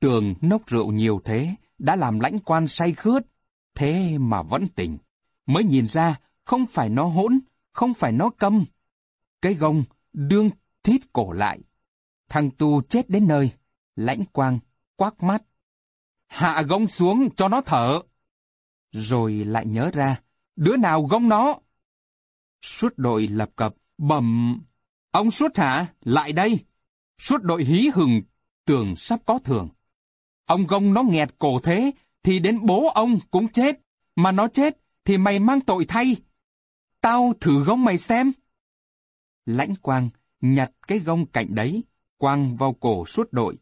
Tường nốc rượu nhiều thế, đã làm lãnh quan say khướt. Thế mà vẫn tỉnh. Mới nhìn ra, không phải nó hỗn, không phải nó câm. Cái gông đương thít cổ lại. Thằng tu chết đến nơi. Lãnh quang, quắc mắt. Hạ gông xuống cho nó thở. Rồi lại nhớ ra, đứa nào gông nó? Suốt đội lập cập, bẩm. Ông suốt hả? Lại đây. Suốt đội hí hừng, tưởng sắp có thường. Ông gông nó nghẹt cổ thế, thì đến bố ông cũng chết. Mà nó chết, thì mày mang tội thay. Tao thử gông mày xem. Lãnh quang nhặt cái gông cạnh đấy, quang vào cổ suốt đội.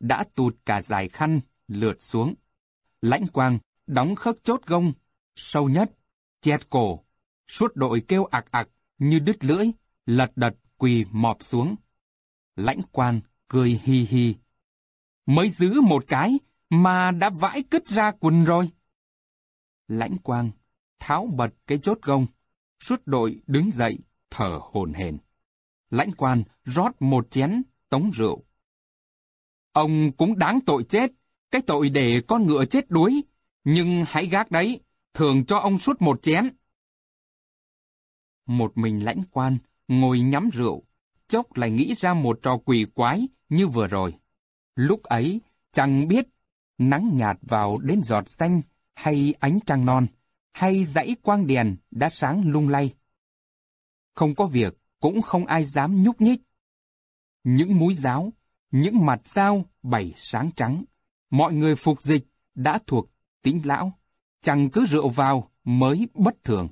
Đã tụt cả dài khăn, lượt xuống. Lãnh quang đóng khớp chốt gông, sâu nhất, chẹt cổ. Suốt đội kêu ạc ạc như đứt lưỡi, lật đật quỳ mọp xuống. Lãnh quan cười hi hi. Mới giữ một cái mà đã vãi cứt ra quần rồi. Lãnh quang tháo bật cái chốt gông, suốt đội đứng dậy, thở hồn hển. Lãnh quan rót một chén tống rượu. Ông cũng đáng tội chết, cái tội để con ngựa chết đuối, nhưng hãy gác đấy, thường cho ông suốt một chén. Một mình lãnh quan, ngồi nhắm rượu, chốc lại nghĩ ra một trò quỷ quái như vừa rồi. Lúc ấy, chẳng biết nắng nhạt vào đến giọt xanh hay ánh trăng non, hay dãy quang đèn đã sáng lung lay. Không có việc, cũng không ai dám nhúc nhích. Những múi giáo, những mặt dao bảy sáng trắng, mọi người phục dịch đã thuộc tính lão, chẳng cứ rượu vào mới bất thường.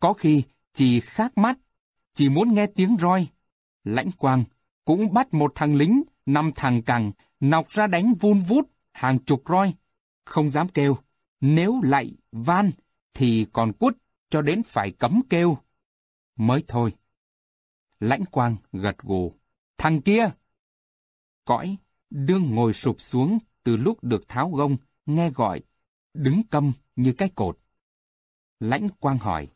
Có khi chỉ khát mắt, chỉ muốn nghe tiếng roi. Lãnh quang cũng bắt một thằng lính, năm thằng cẳng, nọc ra đánh vun vút, hàng chục roi. Không dám kêu, nếu lại van thì còn quất cho đến phải cấm kêu. Mới thôi. Lãnh quang gật gù. Thằng kia! Cõi, đương ngồi sụp xuống từ lúc được tháo gông, nghe gọi, đứng câm như cái cột. Lãnh quang hỏi.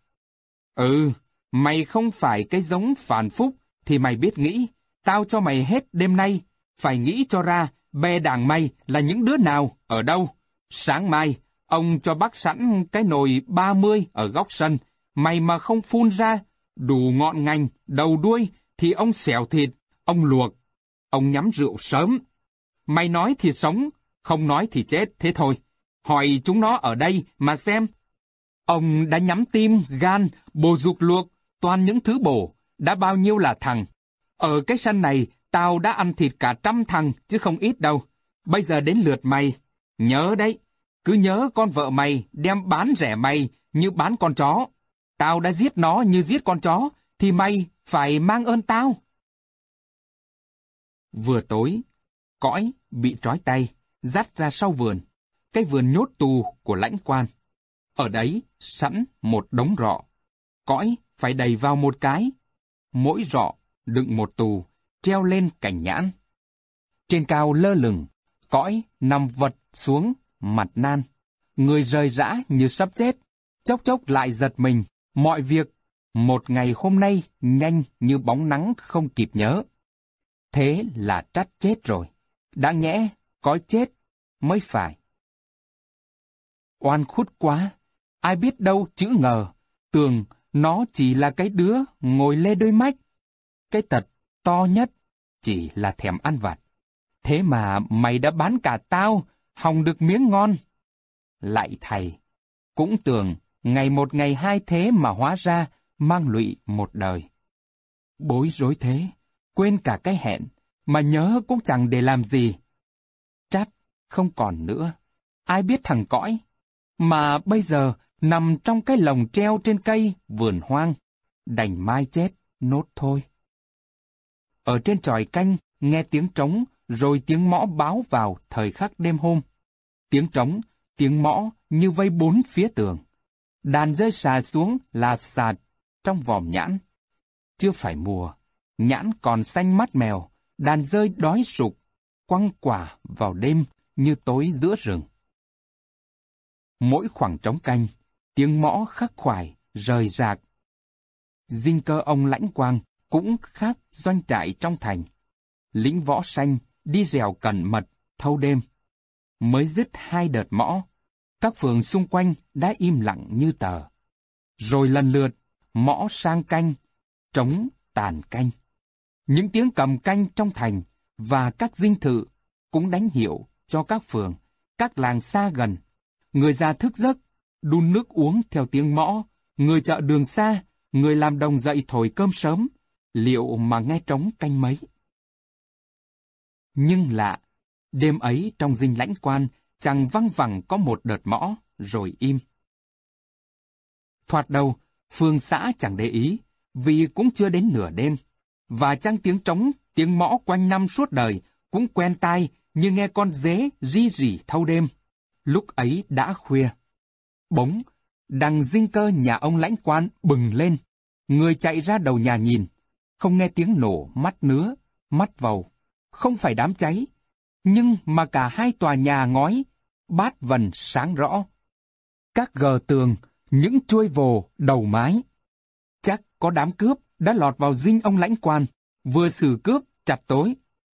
Ừ, mày không phải cái giống phản phúc, thì mày biết nghĩ, tao cho mày hết đêm nay, phải nghĩ cho ra, bè đảng mày là những đứa nào, ở đâu. Sáng mai, ông cho bác sẵn cái nồi 30 ở góc sân, mày mà không phun ra, đủ ngọn ngành, đầu đuôi, thì ông xẻo thịt, ông luộc, ông nhắm rượu sớm. Mày nói thì sống, không nói thì chết, thế thôi. Hỏi chúng nó ở đây mà xem. Ông đã nhắm tim, gan, bồ ruột luộc, toàn những thứ bổ, đã bao nhiêu là thằng. Ở cái sân này, tao đã ăn thịt cả trăm thằng, chứ không ít đâu. Bây giờ đến lượt mày. Nhớ đấy, cứ nhớ con vợ mày đem bán rẻ mày như bán con chó. Tao đã giết nó như giết con chó, thì mày phải mang ơn tao. Vừa tối, cõi bị trói tay, dắt ra sau vườn, cái vườn nhốt tù của lãnh quan. Ở đấy sẵn một đống rọ, cõi phải đầy vào một cái. Mỗi rọ đựng một tù, treo lên cành nhãn. Trên cao lơ lửng, cõi nằm vật xuống, mặt nan. Người rời rã như sắp chết, chốc chốc lại giật mình. Mọi việc, một ngày hôm nay nhanh như bóng nắng không kịp nhớ. Thế là trách chết rồi. Đáng nhẽ, có chết mới phải. Oan khút quá, ai biết đâu chữ ngờ, tường nó chỉ là cái đứa ngồi lê đôi mách. Cái tật to nhất chỉ là thèm ăn vặt. Thế mà mày đã bán cả tao, hòng được miếng ngon. lại thầy. Cũng tưởng, ngày một ngày hai thế mà hóa ra, mang lụy một đời. Bối rối thế, quên cả cái hẹn, mà nhớ cũng chẳng để làm gì. Trát, không còn nữa. Ai biết thằng cõi, mà bây giờ nằm trong cái lồng treo trên cây vườn hoang, đành mai chết, nốt thôi. Ở trên tròi canh, nghe tiếng trống, rồi tiếng mõ báo vào thời khắc đêm hôm. Tiếng trống, tiếng mõ như vây bốn phía tường. Đàn rơi xà xuống là sạt trong vòm nhãn. Chưa phải mùa, nhãn còn xanh mắt mèo, đàn rơi đói sụp quăng quả vào đêm như tối giữa rừng. Mỗi khoảng trống canh, tiếng mõ khắc khoải, rời rạc. Dinh cơ ông lãnh quang cũng khác doanh trại trong thành. Lính võ xanh đi dèo cẩn mật, thâu đêm. Mới dứt hai đợt mõ, các phường xung quanh đã im lặng như tờ. Rồi lần lượt, mõ sang canh, trống tàn canh. Những tiếng cầm canh trong thành và các dinh thự cũng đánh hiệu cho các phường, các làng xa gần. Người già thức giấc, đun nước uống theo tiếng mõ, người chợ đường xa, người làm đồng dậy thổi cơm sớm, liệu mà nghe trống canh mấy. Nhưng lạ, đêm ấy trong dinh lãnh quan chẳng văng vẳng có một đợt mõ, rồi im. Thoạt đầu, phương xã chẳng để ý, vì cũng chưa đến nửa đêm. Và chăng tiếng trống, tiếng mõ quanh năm suốt đời, cũng quen tai như nghe con dế ri rỉ thâu đêm. Lúc ấy đã khuya. Bỗng, đằng dinh cơ nhà ông lãnh quan bừng lên. Người chạy ra đầu nhà nhìn, không nghe tiếng nổ mắt nứa, mắt vầu. Không phải đám cháy, nhưng mà cả hai tòa nhà ngói, bát vần sáng rõ. Các gờ tường, những chuôi vồ, đầu mái. Chắc có đám cướp đã lọt vào dinh ông lãnh quan, vừa xử cướp chặt tối.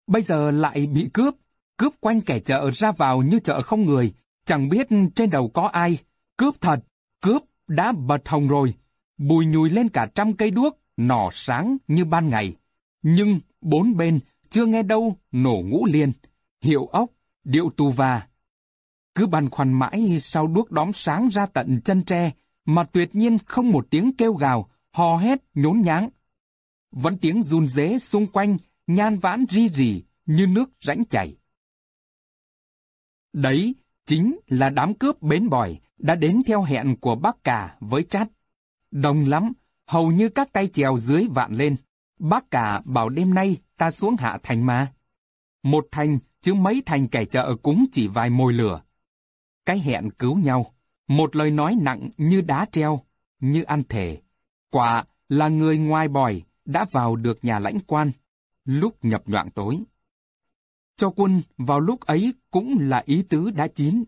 Bây giờ lại bị cướp, cướp quanh kẻ chợ ra vào như chợ không người, chẳng biết trên đầu có ai. Cướp thật, cướp đã bật hồng rồi, bùi nhùi lên cả trăm cây đuốc, nỏ sáng như ban ngày. Nhưng bốn bên chưa nghe đâu nổ ngũ liên, hiệu ốc, điệu tù và. Cứ băn khoăn mãi sau đuốc đóm sáng ra tận chân tre, mà tuyệt nhiên không một tiếng kêu gào, hò hét, nhốn nháng. Vẫn tiếng run rế xung quanh, nhan vãn ri rỉ như nước rãnh chảy. Đấy chính là đám cướp bến bòi đã đến theo hẹn của bác cả với chát. Đông lắm, hầu như các tay chèo dưới vạn lên. Bác cả bảo đêm nay ta xuống hạ thành mà. Một thành, chứ mấy thành kẻ chợ cũng chỉ vài mồi lửa. Cái hẹn cứu nhau, một lời nói nặng như đá treo, như ăn thể. Quả là người ngoài bòi đã vào được nhà lãnh quan, lúc nhập nhoạng tối. Cho quân vào lúc ấy cũng là ý tứ đã chín.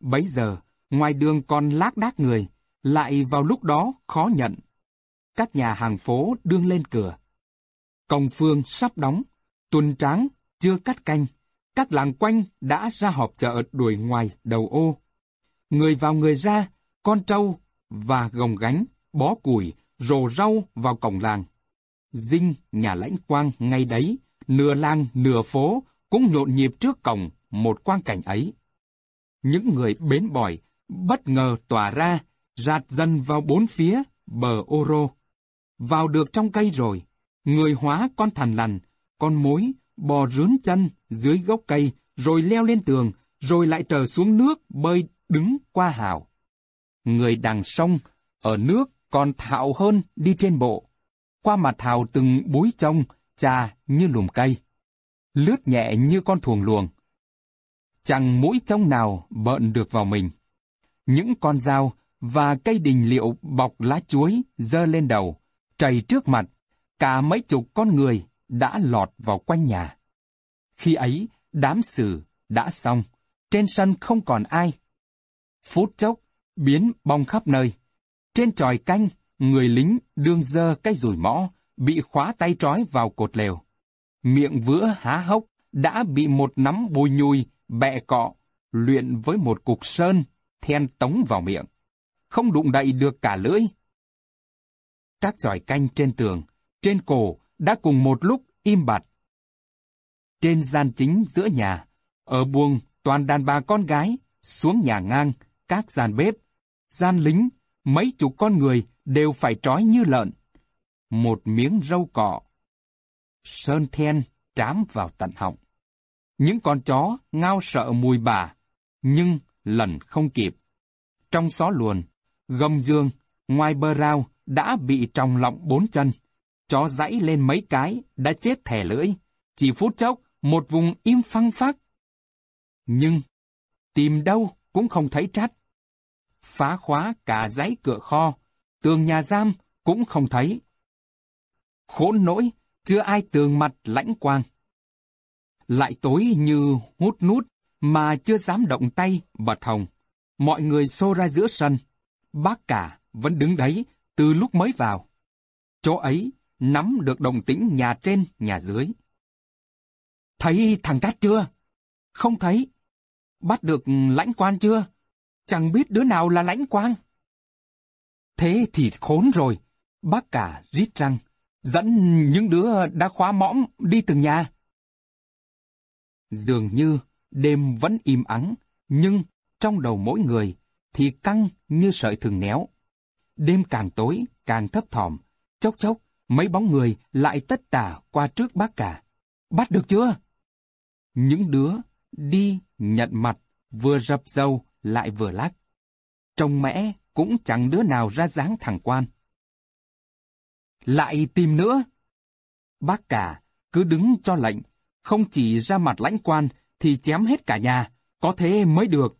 Bấy giờ, ngoài đường còn lác đác người, lại vào lúc đó khó nhận. Các nhà hàng phố đương lên cửa. Công phương sắp đóng, tuần tráng chưa cắt canh, các làng quanh đã ra họp chợ đuổi ngoài đầu ô. Người vào người ra, con trâu và gồng gánh, bó củi, rồ rau vào cổng làng. Dinh, nhà lãnh quang ngay đấy, nửa làng nửa phố cũng nhộn nhịp trước cổng một quang cảnh ấy. Những người bến bòi bất ngờ tỏa ra, rạt dần vào bốn phía bờ ô rô. Vào được trong cây rồi, người hóa con thằn lằn, con mối, bò rướn chân dưới gốc cây, rồi leo lên tường, rồi lại trở xuống nước bơi đứng qua hào. Người đằng sông, ở nước còn thạo hơn đi trên bộ. Qua mặt hào từng búi trông, trà như lùm cây. Lướt nhẹ như con thuồng luồng. Chẳng mũi trông nào bợn được vào mình. Những con dao và cây đình liệu bọc lá chuối dơ lên đầu, chảy trước mặt, cả mấy chục con người đã lọt vào quanh nhà. Khi ấy, đám sử đã xong, trên sân không còn ai. Phút chốc, biến bong khắp nơi. Trên tròi canh, người lính đương dơ cái rủi mõ, bị khóa tay trói vào cột lều. Miệng vữa há hốc, đã bị một nắm bùi nhùi, bẹ cọ, luyện với một cục sơn, then tống vào miệng. Không đụng đậy được cả lưỡi. Các giỏi canh trên tường, trên cổ đã cùng một lúc im bặt. Trên gian chính giữa nhà, ở buồng toàn đàn bà con gái, xuống nhà ngang, các gian bếp, gian lính, mấy chục con người đều phải trói như lợn. Một miếng râu cọ. Sơn then trám vào tận họng. Những con chó ngao sợ mùi bà, nhưng lần không kịp. Trong xó luồn, gầm dương, ngoài bờ rau đã bị tròng lọng bốn chân. Chó dãy lên mấy cái, đã chết thẻ lưỡi. Chỉ phút chốc, một vùng im phăng phắc. Nhưng, tìm đâu cũng không thấy trách. Phá khóa cả dãy cửa kho, tường nhà giam cũng không thấy. Khốn nỗi, chưa ai tường mặt lãnh quang. Lại tối như hút nút, mà chưa dám động tay, bật hồng. Mọi người xô ra giữa sân. Bác cả vẫn đứng đấy từ lúc mới vào. Chỗ ấy nắm được đồng tĩnh nhà trên, nhà dưới. Thấy thằng Trát chưa? Không thấy. Bắt được lãnh quan chưa? Chẳng biết đứa nào là lãnh quan. Thế thì khốn rồi. Bác cả rít răng, dẫn những đứa đã khóa mõm đi từng nhà. Dường như đêm vẫn im ắng, nhưng trong đầu mỗi người thì căng như sợi thừng néo. Đêm càng tối, càng thấp thỏm, chốc chốc, mấy bóng người lại tất tả qua trước bác cả. Bắt được chưa? Những đứa đi nhận mặt, vừa rập dâu lại vừa lắc. Trông mẽ cũng chẳng đứa nào ra dáng thằng quan. Lại tìm nữa. Bác cả cứ đứng cho lệnh, không chỉ ra mặt lãnh quan thì chém hết cả nhà, có thế mới được.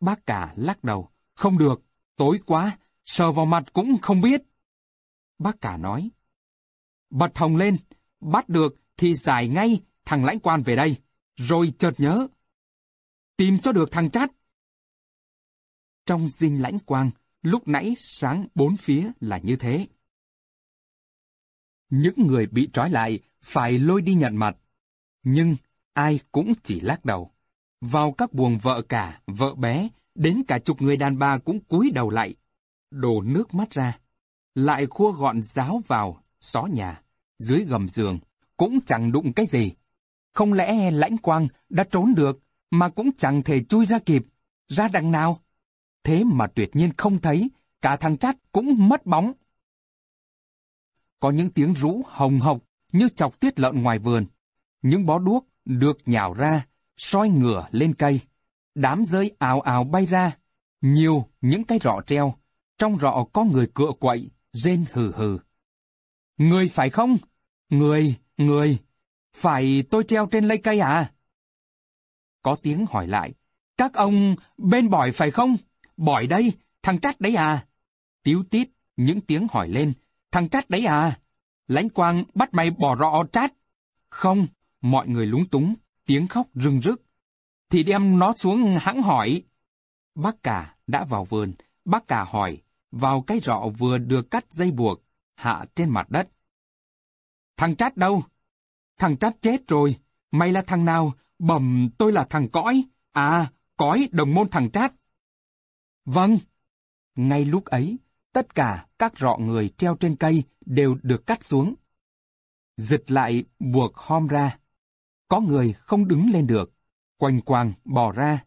Bác cả lắc đầu, không được, tối quá, sờ vào mặt cũng không biết. Bác cả nói, bật hồng lên, bắt được thì giải ngay thằng lãnh quan về đây, rồi chợt nhớ. Tìm cho được thằng chát. Trong dinh lãnh quang, lúc nãy sáng bốn phía là như thế. Những người bị trói lại phải lôi đi nhận mặt. Nhưng ai cũng chỉ lắc đầu. Vào các buồng vợ cả, vợ bé, đến cả chục người đàn bà cũng cúi đầu lại, đổ nước mắt ra. Lại khua gọn giáo vào, xó nhà, dưới gầm giường, cũng chẳng đụng cái gì. Không lẽ lãnh quang đã trốn được, mà cũng chẳng thể chui ra kịp, ra đằng nào? Thế mà tuyệt nhiên không thấy, cả thằng chát cũng mất bóng. Có những tiếng rú hồng hộc như chọc tiết lợn ngoài vườn. Những bó đuốc được nhào ra, soi ngửa lên cây. Đám rơi ào ào bay ra. Nhiều những cái rọ treo. Trong rọ có người cựa quậy, rên hừ hừ. Người phải không? Người, người. Phải tôi treo trên lây cây à? Có tiếng hỏi lại. Các ông bên bỏi phải không? Bỏi đây, thằng trách đấy à? Tiếu tít, những tiếng hỏi lên. Thằng trát đấy à? Lãnh quang bắt mày bỏ rọ trát. Không, mọi người lúng túng, tiếng khóc rưng rức. Thì đem nó xuống hãng hỏi. Bác cả đã vào vườn, bác cả hỏi, vào cái rọ vừa được cắt dây buộc, hạ trên mặt đất. Thằng trát đâu? Thằng trát chết rồi. Mày là thằng nào? Bẩm tôi là thằng cõi. À, cõi đồng môn thằng trát. Vâng. Ngay lúc ấy, tất cả các rọ người treo trên cây đều được cắt xuống. Dịch lại buộc hom ra. Có người không đứng lên được, quanh quàng bò ra.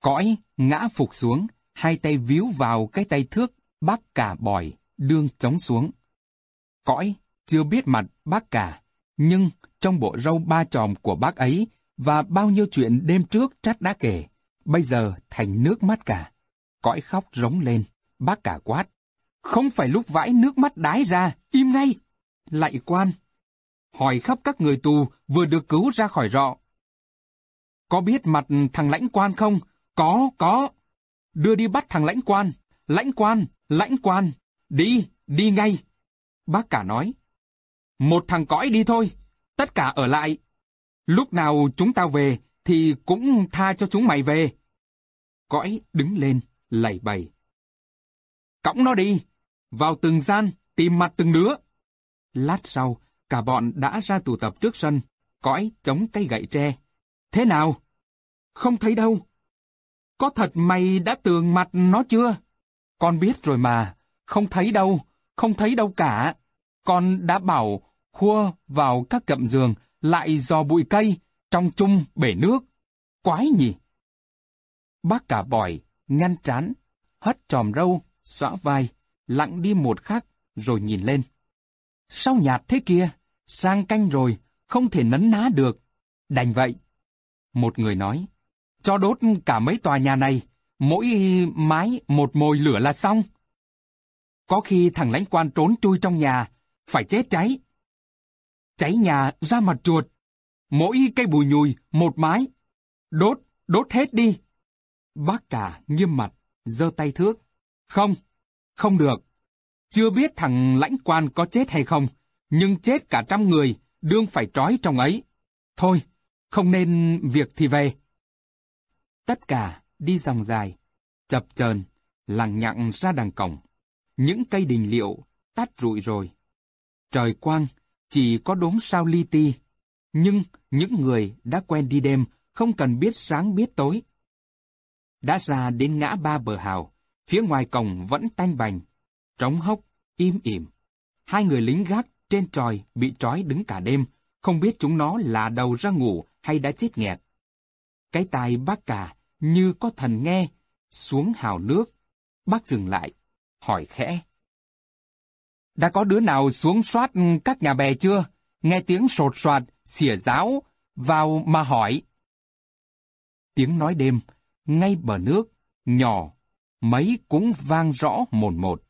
Cõi ngã phục xuống, hai tay víu vào cái tay thước bác cả bòi, đương chống xuống. Cõi chưa biết mặt bác cả, nhưng trong bộ râu ba tròm của bác ấy và bao nhiêu chuyện đêm trước trát đã kể, bây giờ thành nước mắt cả. Cõi khóc rống lên, bác cả quát. Không phải lúc vãi nước mắt đái ra, im ngay. Lại quan. Hỏi khắp các người tù vừa được cứu ra khỏi rọ. Có biết mặt thằng lãnh quan không? Có, có. Đưa đi bắt thằng lãnh quan. Lãnh quan, lãnh quan. Đi, đi ngay. Bác cả nói. Một thằng cõi đi thôi. Tất cả ở lại. Lúc nào chúng tao về thì cũng tha cho chúng mày về. Cõi đứng lên, lầy bầy. Cõng nó đi, vào từng gian, tìm mặt từng đứa. Lát sau, cả bọn đã ra tụ tập trước sân, cõi chống cây gậy tre. Thế nào? Không thấy đâu. Có thật mày đã tường mặt nó chưa? Con biết rồi mà, không thấy đâu, không thấy đâu cả. Con đã bảo khua vào các cậm giường, lại dò bụi cây, trong chung bể nước. Quái nhỉ? Bác cả bòi nhăn trán, hất tròm râu, xõa vai, lặng đi một khắc, rồi nhìn lên. Sao nhạt thế kia? Sang canh rồi, không thể nấn ná được. Đành vậy. Một người nói, cho đốt cả mấy tòa nhà này, mỗi mái một mồi lửa là xong. Có khi thằng lãnh quan trốn chui trong nhà, phải chết cháy. Cháy nhà ra mặt chuột, mỗi cây bùi nhùi một mái. Đốt, đốt hết đi. Bác cả nghiêm mặt, giơ tay thước. Không, không được. Chưa biết thằng lãnh quan có chết hay không, nhưng chết cả trăm người, đương phải trói trong ấy. Thôi, không nên việc thì về. Tất cả đi dòng dài, chập chờn, lằng nhặng ra đằng cổng. Những cây đình liệu tắt rụi rồi. Trời quang, chỉ có đốm sao li ti. Nhưng những người đã quen đi đêm không cần biết sáng biết tối. Đã ra đến ngã ba bờ hào, phía ngoài cổng vẫn tanh bành, trống hốc, im ỉm. Hai người lính gác trên tròi bị trói đứng cả đêm, không biết chúng nó là đầu ra ngủ hay đã chết nghẹt. Cái tai bác cả như có thần nghe, xuống hào nước. Bác dừng lại, hỏi khẽ. Đã có đứa nào xuống soát các nhà bè chưa? Nghe tiếng sột soạt, xỉa giáo, vào mà hỏi. Tiếng nói đêm, ngay bờ nước, nhỏ, mấy cũng vang rõ một một.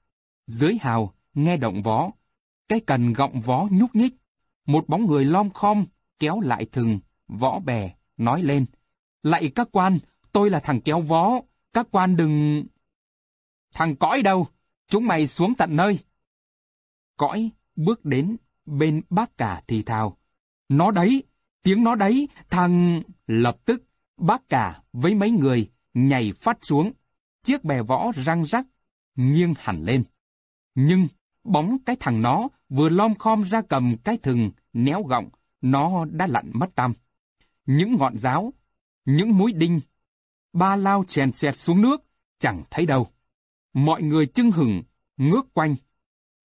Dưới hào, nghe động vó, cái cần gọng vó nhúc nhích. Một bóng người lom khom, kéo lại thừng, võ bè, nói lên. Lạy các quan, tôi là thằng kéo vó, các quan đừng... Thằng cõi đâu, chúng mày xuống tận nơi. Cõi bước đến bên bác cả thì thào. Nó đấy, tiếng nó đấy, thằng... Lập tức, bác cả với mấy người nhảy phát xuống. Chiếc bè võ răng rắc, nghiêng hẳn lên. Nhưng bóng cái thằng nó vừa lom khom ra cầm cái thừng, néo gọng, nó đã lặn mất tăm. Những ngọn giáo, những mũi đinh, ba lao chèn xẹt xuống nước, chẳng thấy đâu. Mọi người chưng hừng, ngước quanh.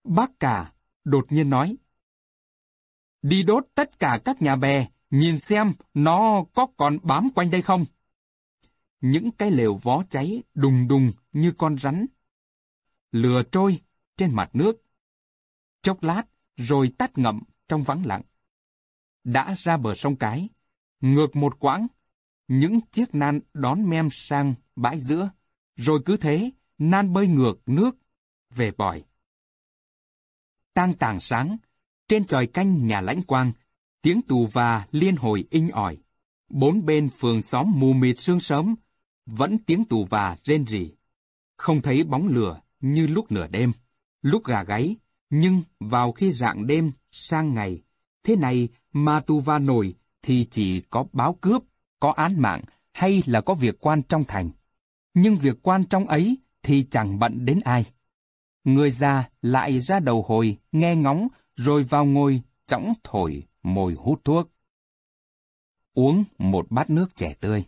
Bác cả đột nhiên nói. Đi đốt tất cả các nhà bè, nhìn xem nó có còn bám quanh đây không? Những cái lều vó cháy đùng đùng như con rắn. Lửa trôi trên mặt nước. Chốc lát, rồi tắt ngậm trong vắng lặng. Đã ra bờ sông Cái, ngược một quãng, những chiếc nan đón mem sang bãi giữa, rồi cứ thế, nan bơi ngược nước, về bòi. Tang tàng sáng, trên trời canh nhà lãnh quang, tiếng tù và liên hồi inh ỏi. Bốn bên phường xóm mù mịt sương sớm, vẫn tiếng tù và rên rỉ. Không thấy bóng lửa như lúc nửa đêm, lúc gà gáy, nhưng vào khi rạng đêm sang ngày, thế này mà tù va nổi thì chỉ có báo cướp, có án mạng hay là có việc quan trong thành. Nhưng việc quan trong ấy thì chẳng bận đến ai. Người già lại ra đầu hồi, nghe ngóng, rồi vào ngồi, chõng thổi, mồi hút thuốc. Uống một bát nước trẻ tươi.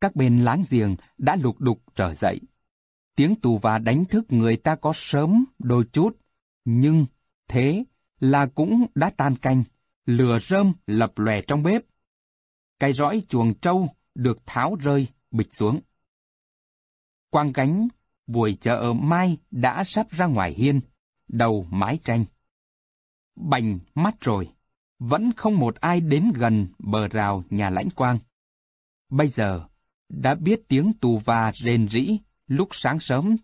Các bên láng giềng đã lục đục trở dậy. Tiếng tù và đánh thức người ta có sớm đôi chút, nhưng thế là cũng đã tan canh, lửa rơm lập lòe trong bếp. Cái rõi chuồng trâu được tháo rơi, bịch xuống. Quang gánh, buổi chợ mai đã sắp ra ngoài hiên, đầu mái tranh. Bành mắt rồi, vẫn không một ai đến gần bờ rào nhà lãnh quang. Bây giờ, đã biết tiếng tù và rền rĩ lúc sáng sớm.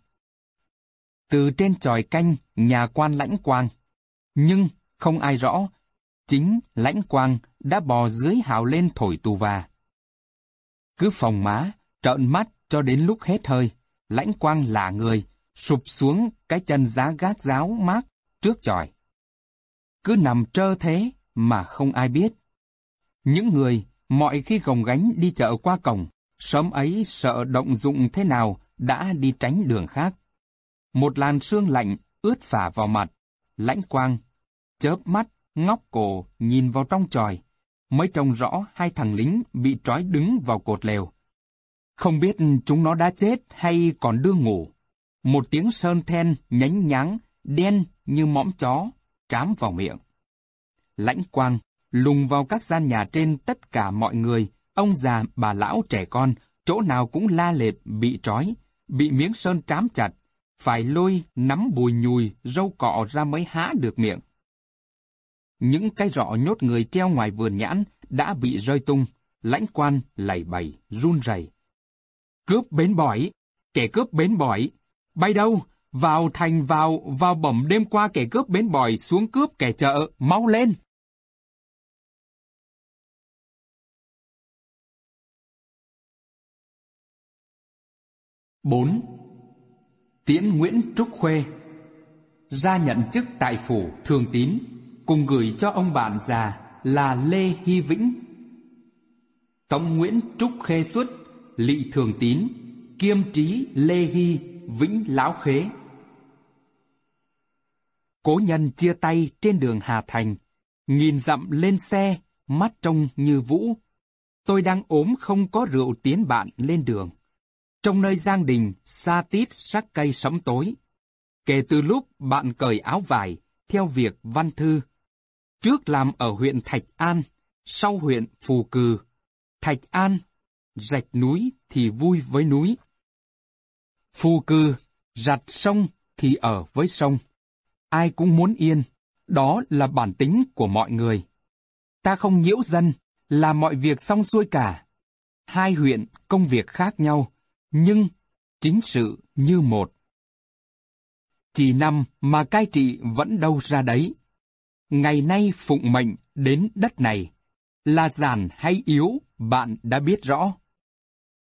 Từ trên tròi canh nhà quan lãnh quang, nhưng không ai rõ, chính lãnh quang đã bò dưới hào lên thổi tù và. Cứ phòng má, trợn mắt cho đến lúc hết hơi, lãnh quang lạ người, sụp xuống cái chân giá gác giáo mát trước tròi. Cứ nằm trơ thế mà không ai biết. Những người mọi khi gồng gánh đi chợ qua cổng, sớm ấy sợ động dụng thế nào đã đi tránh đường khác. Một làn sương lạnh ướt phả vào mặt, lãnh quang, chớp mắt, ngóc cổ nhìn vào trong tròi, mới trông rõ hai thằng lính bị trói đứng vào cột lều. Không biết chúng nó đã chết hay còn đương ngủ. Một tiếng sơn then nhánh nháng, đen như mõm chó, trám vào miệng. Lãnh quang lùng vào các gian nhà trên tất cả mọi người, ông già, bà lão, trẻ con, chỗ nào cũng la lệt, bị trói, bị miếng sơn trám chặt, phải lôi nắm bùi nhùi, râu cọ ra mới há được miệng. Những cái rọ nhốt người treo ngoài vườn nhãn đã bị rơi tung, lãnh quan lầy bầy, run rẩy. Cướp bến bỏi, kẻ cướp bến bỏi, bay đâu, vào thành vào, vào bẩm đêm qua kẻ cướp bến bỏi xuống cướp kẻ chợ, mau lên. Bốn Tiễn Nguyễn Trúc Khuê ra nhận chức tại phủ Thường Tín cùng gửi cho ông bạn già là Lê Hy Vĩnh. Tống Nguyễn Trúc Khê xuất, Lị Thường Tín, kiêm trí Lê Hy Vĩnh Lão Khế. Cố nhân chia tay trên đường Hà Thành, nhìn dặm lên xe, mắt trông như vũ. Tôi đang ốm không có rượu tiến bạn lên đường. Trong nơi giang đình, xa tít sắc cây sẫm tối. Kể từ lúc bạn cởi áo vải, theo việc văn thư. Trước làm ở huyện Thạch An, sau huyện Phù Cừ. Thạch An, rạch núi thì vui với núi. Phù Cừ, rạch sông thì ở với sông. Ai cũng muốn yên, đó là bản tính của mọi người. Ta không nhiễu dân, làm mọi việc xong xuôi cả. Hai huyện công việc khác nhau, nhưng chính sự như một. Chỉ năm mà cai trị vẫn đâu ra đấy. Ngày nay phụng mệnh đến đất này, là giản hay yếu bạn đã biết rõ.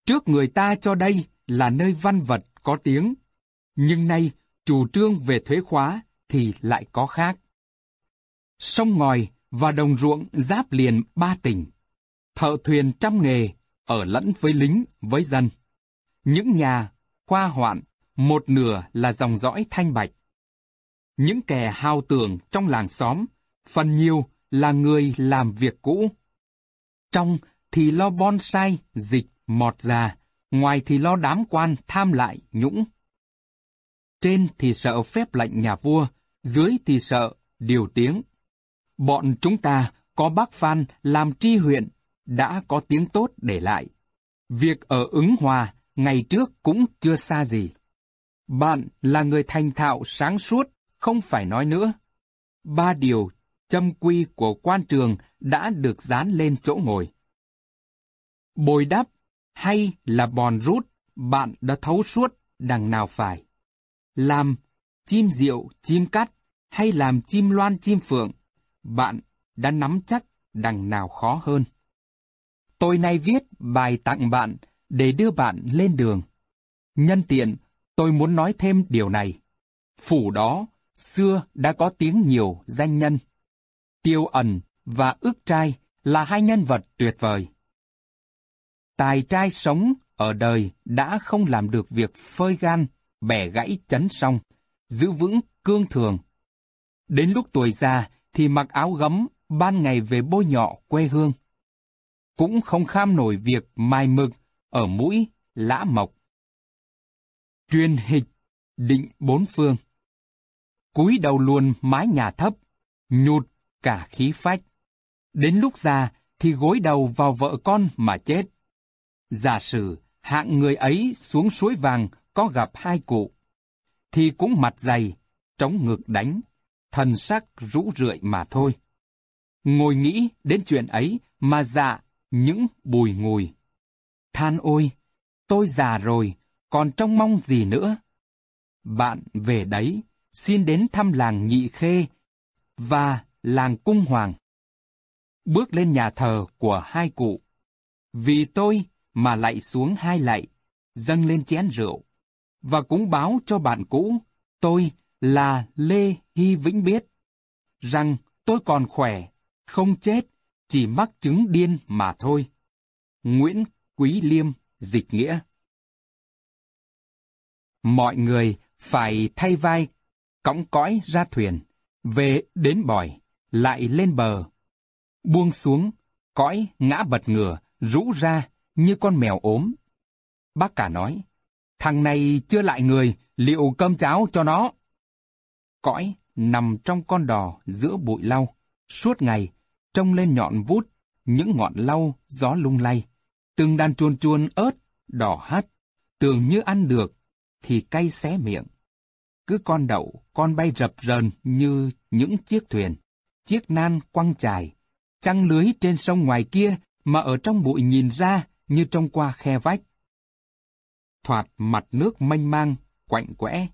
Trước người ta cho đây là nơi văn vật có tiếng, nhưng nay chủ trương về thuế khóa thì lại có khác. Sông ngòi và đồng ruộng giáp liền ba tỉnh. Thợ thuyền trăm nghề, ở lẫn với lính, với dân. Những nhà, khoa hoạn, một nửa là dòng dõi thanh bạch. Những kẻ hao tưởng trong làng xóm, phần nhiều là người làm việc cũ. Trong thì lo bonsai, dịch, mọt già, ngoài thì lo đám quan tham lại, nhũng. Trên thì sợ phép lệnh nhà vua, dưới thì sợ điều tiếng. Bọn chúng ta có bác Phan làm tri huyện, đã có tiếng tốt để lại. Việc ở ứng hòa ngày trước cũng chưa xa gì. Bạn là người thành thạo sáng suốt, không phải nói nữa. Ba điều châm quy của quan trường đã được dán lên chỗ ngồi. Bồi đắp hay là bòn rút, bạn đã thấu suốt đằng nào phải. Làm chim rượu, chim cắt hay làm chim loan chim phượng, bạn đã nắm chắc đằng nào khó hơn. Tôi nay viết bài tặng bạn để đưa bạn lên đường. Nhân tiện, tôi muốn nói thêm điều này. Phủ đó, xưa đã có tiếng nhiều danh nhân. Tiêu ẩn và ước trai là hai nhân vật tuyệt vời. Tài trai sống ở đời đã không làm được việc phơi gan, bẻ gãy chấn song, giữ vững cương thường. Đến lúc tuổi già thì mặc áo gấm, ban ngày về bôi nhọ quê hương. Cũng không kham nổi việc mai mực ở mũi, lã mộc. Truyền hịch, định bốn phương. cúi đầu luôn mái nhà thấp, nhụt cả khí phách. Đến lúc già thì gối đầu vào vợ con mà chết. Giả sử hạng người ấy xuống suối vàng có gặp hai cụ, thì cũng mặt dày, trống ngực đánh, thần sắc rũ rượi mà thôi. Ngồi nghĩ đến chuyện ấy mà dạ những bùi ngùi. Than ôi, tôi già rồi, còn trông mong gì nữa? Bạn về đấy, xin đến thăm làng Nhị Khê và làng Cung Hoàng. Bước lên nhà thờ của hai cụ. Vì tôi mà lạy xuống hai lạy, dâng lên chén rượu. Và cũng báo cho bạn cũ, tôi là Lê Hy Vĩnh biết, rằng tôi còn khỏe, không chết, chỉ mắc chứng điên mà thôi. Nguyễn Quý Liêm, dịch nghĩa. Mọi người phải thay vai, cõng cõi ra thuyền, về đến bòi, lại lên bờ. Buông xuống, cõi ngã bật ngửa, rũ ra như con mèo ốm. Bác cả nói, thằng này chưa lại người, liệu cơm cháo cho nó. Cõi nằm trong con đò giữa bụi lau, suốt ngày, trông lên nhọn vút, những ngọn lau gió lung lay. Từng đàn chuồn chuồn ớt đỏ hắt, tưởng như ăn được, thì cay xé miệng. Cứ con đậu, con bay rập rờn như những chiếc thuyền, chiếc nan quăng chài, trăng lưới trên sông ngoài kia mà ở trong bụi nhìn ra như trong qua khe vách. Thoạt mặt nước mênh mang, quạnh quẽ.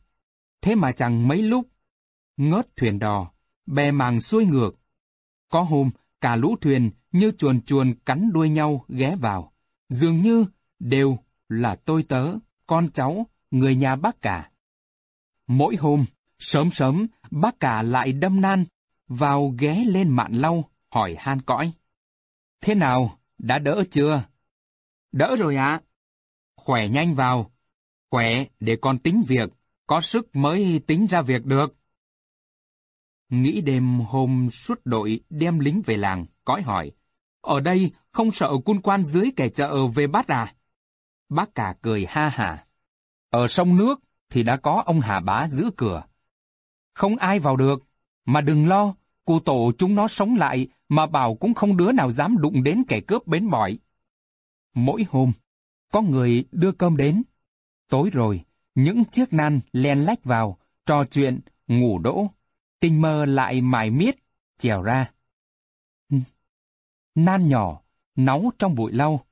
Thế mà chẳng mấy lúc, ngớt thuyền đò, bè màng xuôi ngược. Có hôm, cả lũ thuyền như chuồn chuồn cắn đuôi nhau ghé vào. Dường như đều là tôi tớ, con cháu, người nhà bác cả. Mỗi hôm, sớm sớm, bác cả lại đâm nan, vào ghé lên mạn lau, hỏi han cõi. Thế nào, đã đỡ chưa? Đỡ rồi ạ. Khỏe nhanh vào. Khỏe để con tính việc, có sức mới tính ra việc được. Nghĩ đêm hôm suốt đội đem lính về làng, cõi hỏi. Ở đây không sợ quân quan dưới kẻ chợ về bắt à? Bác cả cười ha hả. Ở sông nước thì đã có ông Hà Bá giữ cửa. Không ai vào được, mà đừng lo, cụ tổ chúng nó sống lại mà bảo cũng không đứa nào dám đụng đến kẻ cướp bến bỏi. Mỗi hôm, có người đưa cơm đến. Tối rồi, những chiếc nan len lách vào, trò chuyện, ngủ đỗ. Tình mơ lại mải miết, trèo ra. Nan nhỏ, náu trong bụi lau,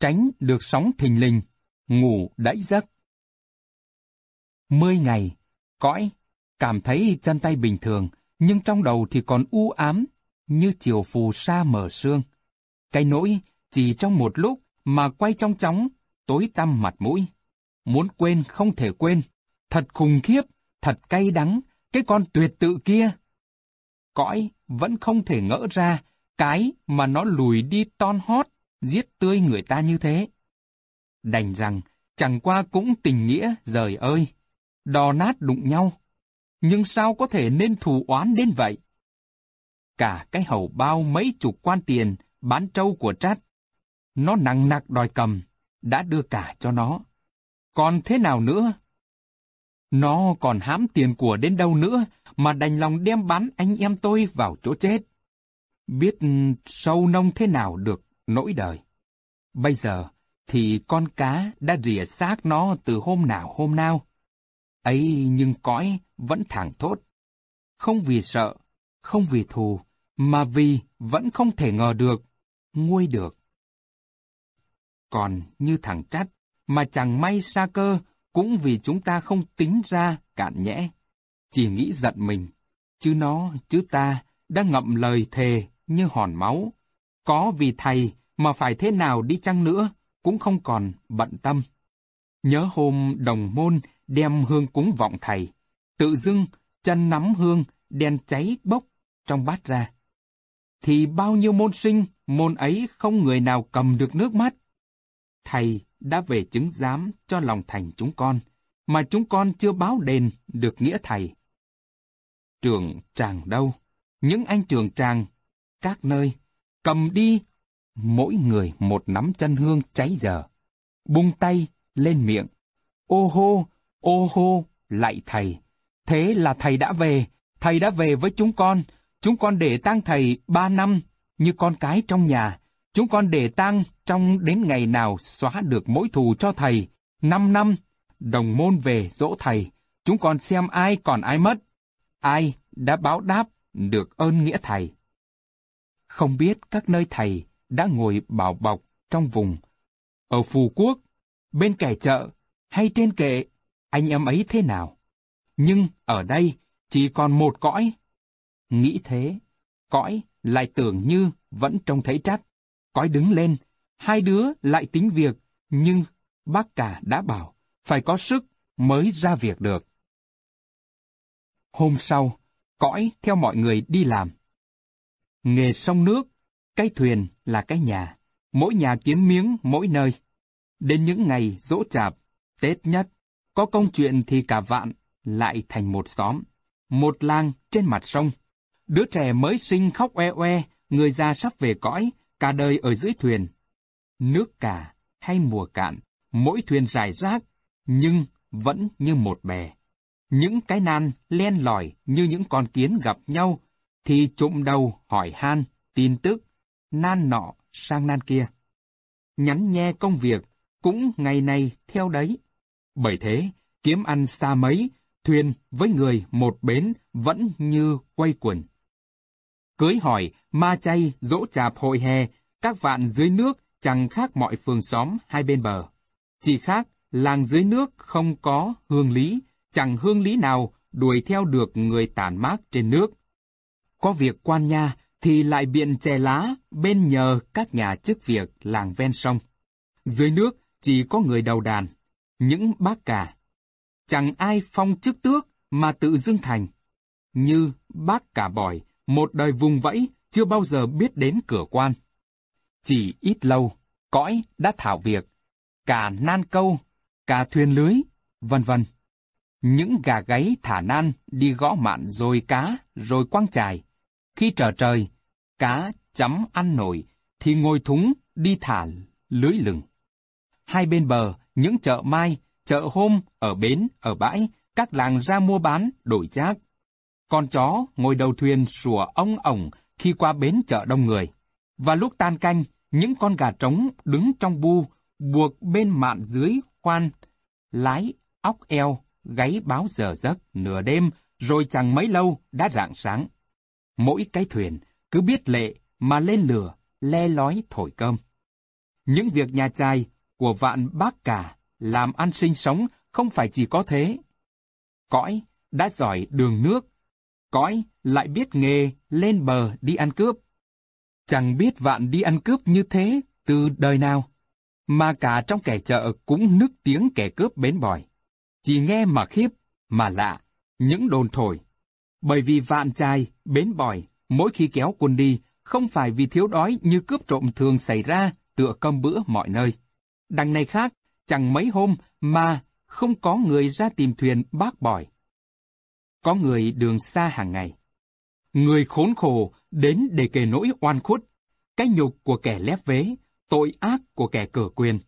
tránh được sóng thình lình, ngủ đẫy giấc. Mươi ngày, cõi, cảm thấy chân tay bình thường, nhưng trong đầu thì còn u ám, như chiều phù sa mờ sương. Cái nỗi chỉ trong một lúc mà quay trong chóng, tối tăm mặt mũi. Muốn quên không thể quên, thật khủng khiếp, thật cay đắng, cái con tuyệt tự kia. Cõi vẫn không thể ngỡ ra cái mà nó lùi đi ton hót, giết tươi người ta như thế. Đành rằng, chẳng qua cũng tình nghĩa, rời ơi, đò nát đụng nhau. Nhưng sao có thể nên thù oán đến vậy? Cả cái hầu bao mấy chục quan tiền bán trâu của trát. Nó nặng nặc đòi cầm, đã đưa cả cho nó. Còn thế nào nữa? Nó còn hám tiền của đến đâu nữa mà đành lòng đem bán anh em tôi vào chỗ chết. Biết sâu nông thế nào được nỗi đời. Bây giờ thì con cá đã rỉa xác nó từ hôm nào hôm nào. Ấy nhưng cõi vẫn thẳng thốt. Không vì sợ, không vì thù, mà vì vẫn không thể ngờ được, nguôi được. Còn như thằng trách, mà chẳng may xa cơ, cũng vì chúng ta không tính ra cạn nhẽ. Chỉ nghĩ giận mình, chứ nó, chứ ta, đã ngậm lời thề như hòn máu. Có vì thầy mà phải thế nào đi chăng nữa, cũng không còn bận tâm. Nhớ hôm đồng môn đem hương cúng vọng thầy, tự dưng chân nắm hương đèn cháy bốc trong bát ra. Thì bao nhiêu môn sinh, môn ấy không người nào cầm được nước mắt. Thầy đã về chứng giám cho lòng thành chúng con, mà chúng con chưa báo đền được nghĩa thầy. Trường tràng đâu? Những anh trường tràng, các nơi, cầm đi, mỗi người một nắm chân hương cháy giờ. Bung tay, lên miệng. Ô hô, ô hô, lại thầy. Thế là thầy đã về, thầy đã về với chúng con. Chúng con để tang thầy ba năm, như con cái trong nhà. Chúng con để tang trong đến ngày nào xóa được mỗi thù cho thầy. Năm năm, đồng môn về dỗ thầy. Chúng con xem ai còn ai mất. Ai đã báo đáp được ơn nghĩa thầy. Không biết các nơi thầy đã ngồi bảo bọc trong vùng. Ở Phù Quốc, bên kẻ chợ, hay trên kệ, anh em ấy thế nào? Nhưng ở đây chỉ còn một cõi. Nghĩ thế, cõi lại tưởng như vẫn trông thấy trách. Cõi đứng lên, hai đứa lại tính việc, nhưng bác cả đã bảo phải có sức mới ra việc được. Hôm sau, cõi theo mọi người đi làm. Nghề sông nước, cái thuyền là cái nhà, mỗi nhà kiếm miếng mỗi nơi. Đến những ngày dỗ chạp, Tết nhất, có công chuyện thì cả vạn lại thành một xóm, một làng trên mặt sông. Đứa trẻ mới sinh khóc oe oe, người già sắp về cõi, cả đời ở dưới thuyền. Nước cả hay mùa cạn, mỗi thuyền dài rác, nhưng vẫn như một bè. Những cái nan len lỏi như những con kiến gặp nhau, thì trụm đầu hỏi han, tin tức, nan nọ sang nan kia. Nhắn nhe công việc, cũng ngày này theo đấy. Bởi thế, kiếm ăn xa mấy, thuyền với người một bến vẫn như quay quần. Cưới hỏi, ma chay, dỗ chạp hội hè, các vạn dưới nước chẳng khác mọi phường xóm hai bên bờ. Chỉ khác, làng dưới nước không có hương lý, chẳng hương lý nào đuổi theo được người tản mát trên nước. Có việc quan nha, thì lại biện chè lá bên nhờ các nhà chức việc làng ven sông. Dưới nước chỉ có người đầu đàn, những bác cả. Chẳng ai phong chức tước mà tự dưng thành. Như bác cả bỏi một đời vùng vẫy chưa bao giờ biết đến cửa quan. Chỉ ít lâu, cõi đã thảo việc, cả nan câu, cả thuyền lưới, vân vân. Những gà gáy thả nan đi gõ mạn rồi cá, rồi quăng chài. Khi trở trời, cá chấm ăn nổi, thì ngồi thúng đi thả lưới lừng. Hai bên bờ, những chợ mai, chợ hôm, ở bến, ở bãi, các làng ra mua bán, đổi chác. Con chó ngồi đầu thuyền sủa ông ổng khi qua bến chợ đông người. Và lúc tan canh, những con gà trống đứng trong bu, buộc bên mạn dưới khoan, lái, óc eo, gáy báo giờ giấc, nửa đêm, rồi chẳng mấy lâu đã rạng sáng. Mỗi cái thuyền cứ biết lệ mà lên lửa, le lói thổi cơm. Những việc nhà trai của vạn bác cả làm ăn sinh sống không phải chỉ có thế. Cõi đã giỏi đường nước, cõi lại biết nghề lên bờ đi ăn cướp. Chẳng biết vạn đi ăn cướp như thế từ đời nào, mà cả trong kẻ chợ cũng nức tiếng kẻ cướp bến bòi. Chỉ nghe mà khiếp, mà lạ, những đồn thổi. Bởi vì vạn trai, bến bòi, mỗi khi kéo quân đi, không phải vì thiếu đói như cướp trộm thường xảy ra tựa cơm bữa mọi nơi. Đằng này khác, chẳng mấy hôm mà không có người ra tìm thuyền bác bòi. Có người đường xa hàng ngày. Người khốn khổ đến để kể nỗi oan khuất, cái nhục của kẻ lép vế, tội ác của kẻ cờ quyền.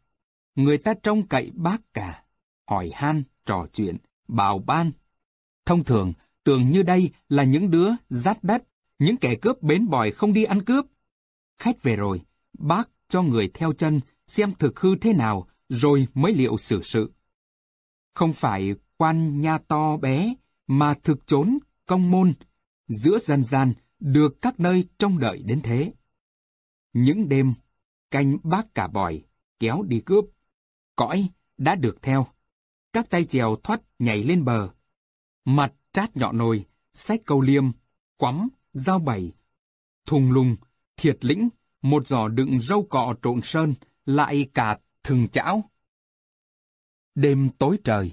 Người ta trông cậy bác cả, hỏi han, trò chuyện, bảo ban. Thông thường, tưởng như đây là những đứa dắt đất, những kẻ cướp bến bòi không đi ăn cướp. Khách về rồi, bác cho người theo chân xem thực hư thế nào rồi mới liệu xử sự. Không phải quan nha to bé, mà thực trốn, công môn, giữa dân gian được các nơi trông đợi đến thế. Những đêm, canh bác cả bòi, kéo đi cướp, cõi đã được theo. Các tay chèo thoát nhảy lên bờ. Mặt trát nhọ nồi, sách câu liêm, quắm, dao bảy, thùng lùng, thiệt lĩnh, một giỏ đựng râu cọ trộn sơn, lại cả thừng chảo. Đêm tối trời,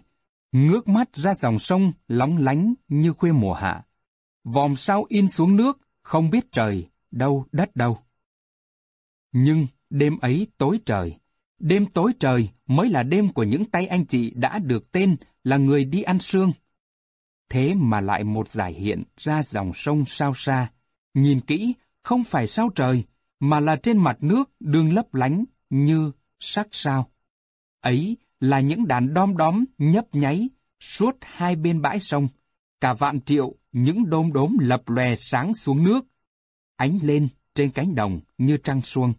ngước mắt ra dòng sông lóng lánh như khuya mùa hạ. Vòm sao in xuống nước, không biết trời, đâu đất đâu. Nhưng đêm ấy tối trời, đêm tối trời mới là đêm của những tay anh chị đã được tên là người đi ăn sương. Thế mà lại một giải hiện ra dòng sông sao xa, nhìn kỹ không phải sao trời, mà là trên mặt nước đường lấp lánh như sắc sao. Ấy là những đàn đom đóm nhấp nháy suốt hai bên bãi sông, cả vạn triệu những đom đốm lập lòe sáng xuống nước, ánh lên trên cánh đồng như trăng xuông.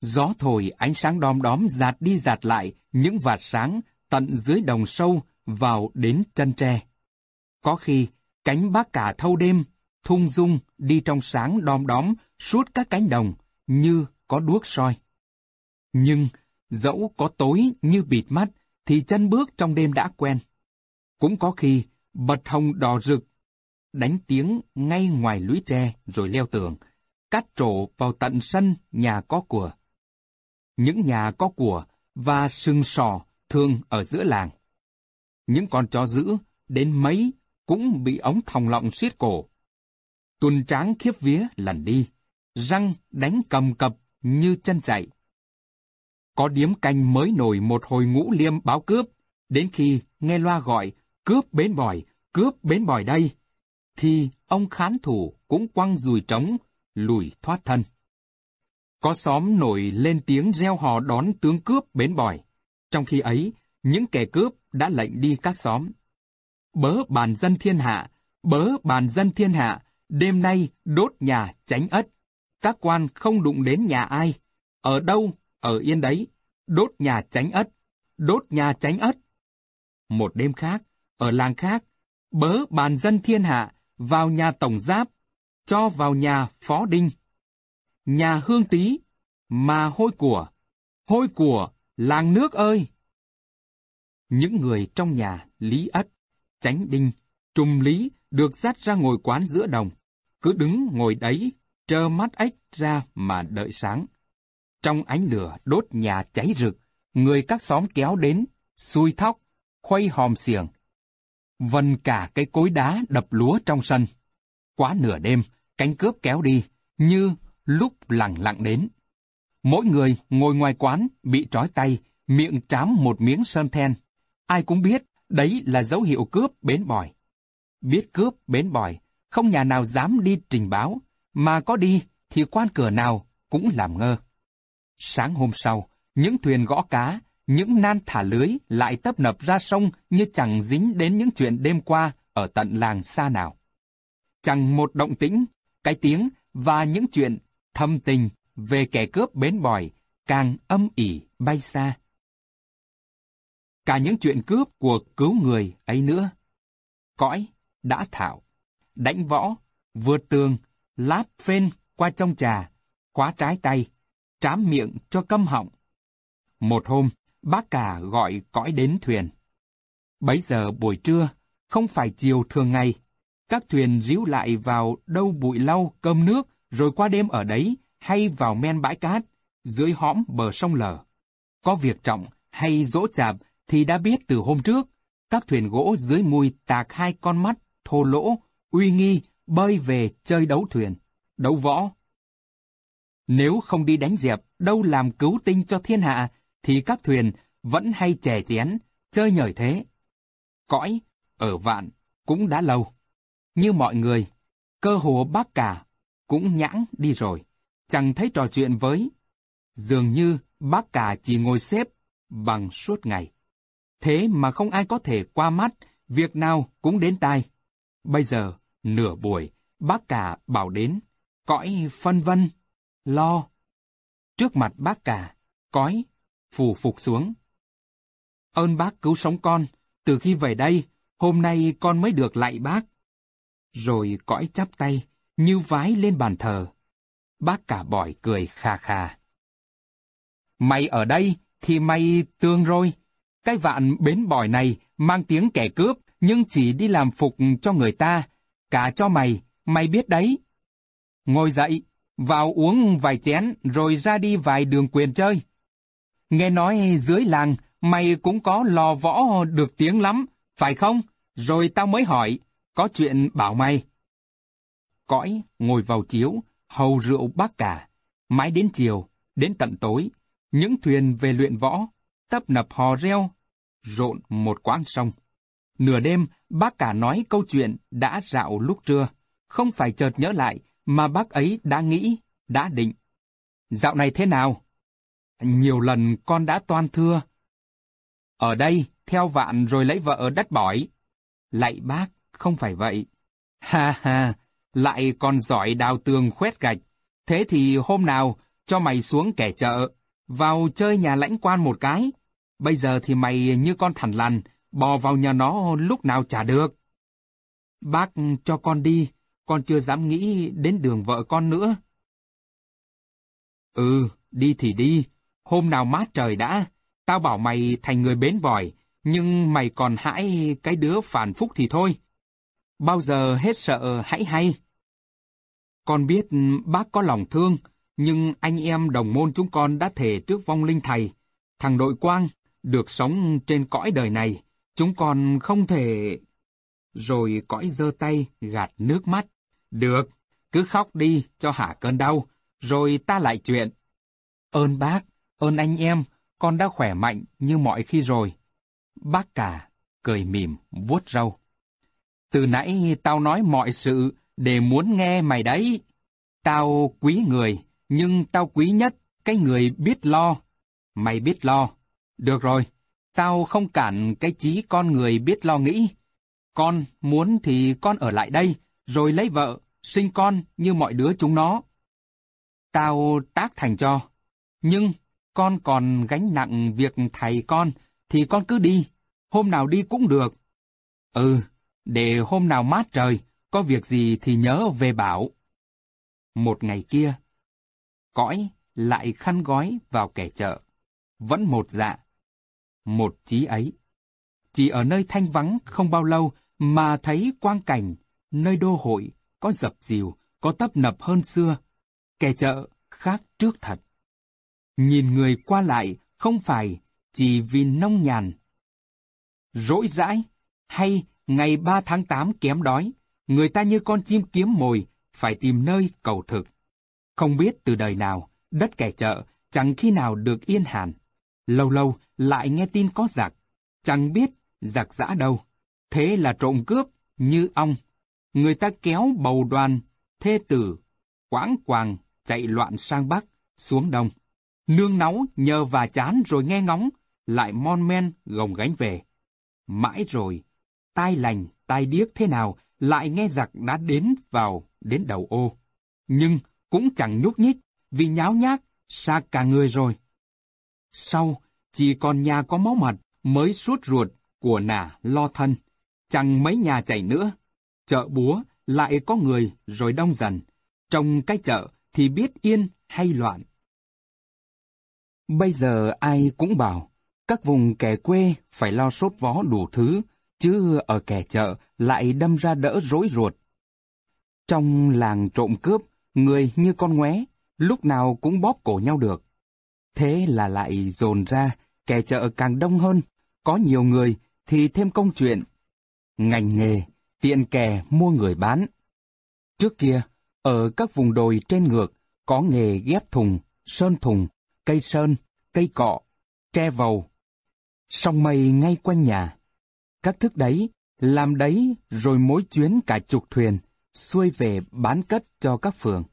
Gió thổi ánh sáng đom đóm giạt đi giạt lại những vạt sáng tận dưới đồng sâu vào đến chân tre. Có khi, cánh bác cả thâu đêm, thung dung đi trong sáng đom đóm suốt các cánh đồng như có đuốc soi. Nhưng, dẫu có tối như bịt mắt, thì chân bước trong đêm đã quen. Cũng có khi, bật hồng đỏ rực, đánh tiếng ngay ngoài lũy tre rồi leo tường, cắt trổ vào tận sân nhà có của. Những nhà có của và sừng sò thường ở giữa làng. Những con chó dữ đến mấy cũng bị ống thòng lọng siết cổ. Tuần tráng khiếp vía lần đi, răng đánh cầm cập như chân chạy. Có điếm canh mới nổi một hồi ngũ liêm báo cướp, đến khi nghe loa gọi cướp bến bòi, cướp bến bòi đây, thì ông khán thủ cũng quăng dùi trống, lùi thoát thân. Có xóm nổi lên tiếng reo hò đón tướng cướp bến bòi. Trong khi ấy, những kẻ cướp đã lệnh đi các xóm. Bớ bàn dân thiên hạ, bớ bàn dân thiên hạ, đêm nay đốt nhà tránh ất. Các quan không đụng đến nhà ai. Ở đâu, ở yên đấy. đốt nhà tránh ất, đốt nhà tránh ất. Một đêm khác, ở làng khác, bớ bàn dân thiên hạ vào nhà tổng giáp, cho vào nhà phó đinh. Nhà hương tý, mà hôi của, hôi của, làng nước ơi! Những người trong nhà Lý Ất, Tránh Đinh, Trùng Lý được dắt ra ngồi quán giữa đồng, cứ đứng ngồi đấy, trơ mắt ếch ra mà đợi sáng. Trong ánh lửa đốt nhà cháy rực, người các xóm kéo đến, xui thóc, khuây hòm xiềng. Vần cả cái cối đá đập lúa trong sân. Quá nửa đêm, cánh cướp kéo đi, như lúc lặng lặng đến. Mỗi người ngồi ngoài quán, bị trói tay, miệng trám một miếng sơn then. Ai cũng biết, đấy là dấu hiệu cướp bến bòi. Biết cướp bến bòi, không nhà nào dám đi trình báo, mà có đi thì quan cửa nào cũng làm ngơ. Sáng hôm sau, những thuyền gõ cá, những nan thả lưới lại tấp nập ra sông như chẳng dính đến những chuyện đêm qua ở tận làng xa nào. Chẳng một động tĩnh, cái tiếng và những chuyện thâm tình về kẻ cướp bến bòi càng âm ỉ bay xa. Cả những chuyện cướp của cứu người ấy nữa. Cõi, đã thảo, đánh võ, vượt tường, lát phên qua trong trà, khóa trái tay, trám miệng cho câm họng. Một hôm, bác cả gọi cõi đến thuyền. Bấy giờ buổi trưa, không phải chiều thường ngày, các thuyền díu lại vào đâu bụi lau cơm nước, rồi qua đêm ở đấy, hay vào men bãi cát, dưới hõm bờ sông lở. Có việc trọng hay dỗ chạp thì đã biết từ hôm trước, các thuyền gỗ dưới mùi tạc hai con mắt, thô lỗ, uy nghi, bơi về chơi đấu thuyền, đấu võ. Nếu không đi đánh dẹp, đâu làm cứu tinh cho thiên hạ, thì các thuyền vẫn hay chè chén, chơi nhởi thế. Cõi, ở vạn, cũng đã lâu. Như mọi người, cơ hồ bác cả, cũng nhãng đi rồi, chẳng thấy trò chuyện với. Dường như bác cả chỉ ngồi xếp bằng suốt ngày. Thế mà không ai có thể qua mắt, việc nào cũng đến tai. Bây giờ, nửa buổi, bác cả bảo đến, cõi phân vân, lo. Trước mặt bác cả, cõi, phù phục xuống. Ơn bác cứu sống con, từ khi về đây, hôm nay con mới được lạy bác. Rồi cõi chắp tay, như vái lên bàn thờ. Bác cả bỏi cười kha kha. Mày ở đây thì mày tương rồi. Cái vạn bến bòi này mang tiếng kẻ cướp nhưng chỉ đi làm phục cho người ta. Cả cho mày, mày biết đấy. Ngồi dậy, vào uống vài chén rồi ra đi vài đường quyền chơi. Nghe nói dưới làng mày cũng có lò võ được tiếng lắm, phải không? Rồi tao mới hỏi, có chuyện bảo mày. Cõi ngồi vào chiếu, hầu rượu bác cả. Mãi đến chiều, đến tận tối, những thuyền về luyện võ, tấp nập hò reo, rộn một quãng sông. Nửa đêm, bác cả nói câu chuyện đã dạo lúc trưa. Không phải chợt nhớ lại, mà bác ấy đã nghĩ, đã định. Dạo này thế nào? Nhiều lần con đã toan thưa. Ở đây, theo vạn rồi lấy vợ ở đất bỏi. lại bác, không phải vậy. Ha ha, lại còn giỏi đào tường khoét gạch. Thế thì hôm nào, cho mày xuống kẻ chợ, vào chơi nhà lãnh quan một cái. Bây giờ thì mày như con thằn lằn, bò vào nhà nó lúc nào chả được. Bác cho con đi, con chưa dám nghĩ đến đường vợ con nữa. Ừ, đi thì đi, hôm nào mát trời đã, tao bảo mày thành người bến bòi, nhưng mày còn hãi cái đứa phản phúc thì thôi. Bao giờ hết sợ hãy hay. Con biết bác có lòng thương, nhưng anh em đồng môn chúng con đã thề trước vong linh thầy. Thằng đội quang, được sống trên cõi đời này, chúng con không thể... Rồi cõi giơ tay gạt nước mắt. Được, cứ khóc đi cho hả cơn đau, rồi ta lại chuyện. Ơn bác, ơn anh em, con đã khỏe mạnh như mọi khi rồi. Bác cả, cười mỉm, vuốt râu. Từ nãy tao nói mọi sự để muốn nghe mày đấy. Tao quý người, nhưng tao quý nhất cái người biết lo. Mày biết lo. Được rồi, tao không cản cái trí con người biết lo nghĩ. Con muốn thì con ở lại đây, rồi lấy vợ, sinh con như mọi đứa chúng nó. Tao tác thành cho. Nhưng con còn gánh nặng việc thầy con, thì con cứ đi, hôm nào đi cũng được. Ừ, để hôm nào mát trời, có việc gì thì nhớ về bảo. Một ngày kia, cõi lại khăn gói vào kẻ chợ. Vẫn một dạ. Một chí ấy. Chỉ ở nơi thanh vắng không bao lâu mà thấy quang cảnh, nơi đô hội, có dập dìu, có tấp nập hơn xưa. Kẻ chợ khác trước thật. Nhìn người qua lại không phải chỉ vì nông nhàn. Rỗi rãi, hay ngày 3 tháng 8 kém đói, người ta như con chim kiếm mồi, phải tìm nơi cầu thực. Không biết từ đời nào, đất kẻ chợ chẳng khi nào được yên hàn. Lâu lâu lại nghe tin có giặc, chẳng biết giặc giã đâu. Thế là trộm cướp như ong. Người ta kéo bầu đoàn, thê tử, quãng quàng chạy loạn sang Bắc, xuống Đông. Nương náu nhờ và chán rồi nghe ngóng, lại mon men gồng gánh về. Mãi rồi, tai lành, tai điếc thế nào, lại nghe giặc đã đến vào đến đầu ô. Nhưng cũng chẳng nhúc nhích, vì nháo nhác, xa cả người rồi. Sau, chỉ còn nhà có máu mặt mới suốt ruột của nả lo thân. Chẳng mấy nhà chảy nữa. Chợ búa lại có người rồi đông dần. Trong cái chợ thì biết yên hay loạn. Bây giờ ai cũng bảo, các vùng kẻ quê phải lo sốt vó đủ thứ, chứ ở kẻ chợ lại đâm ra đỡ rối ruột. Trong làng trộm cướp, người như con ngoé, lúc nào cũng bóp cổ nhau được. Thế là lại dồn ra, kẻ chợ càng đông hơn, có nhiều người thì thêm công chuyện. Ngành nghề, tiện kè mua người bán. Trước kia, ở các vùng đồi trên ngược, có nghề ghép thùng, sơn thùng, cây sơn, cây cọ, tre vầu. Sông mây ngay quanh nhà. Các thức đấy, làm đấy rồi mỗi chuyến cả chục thuyền, xuôi về bán cất cho các phường.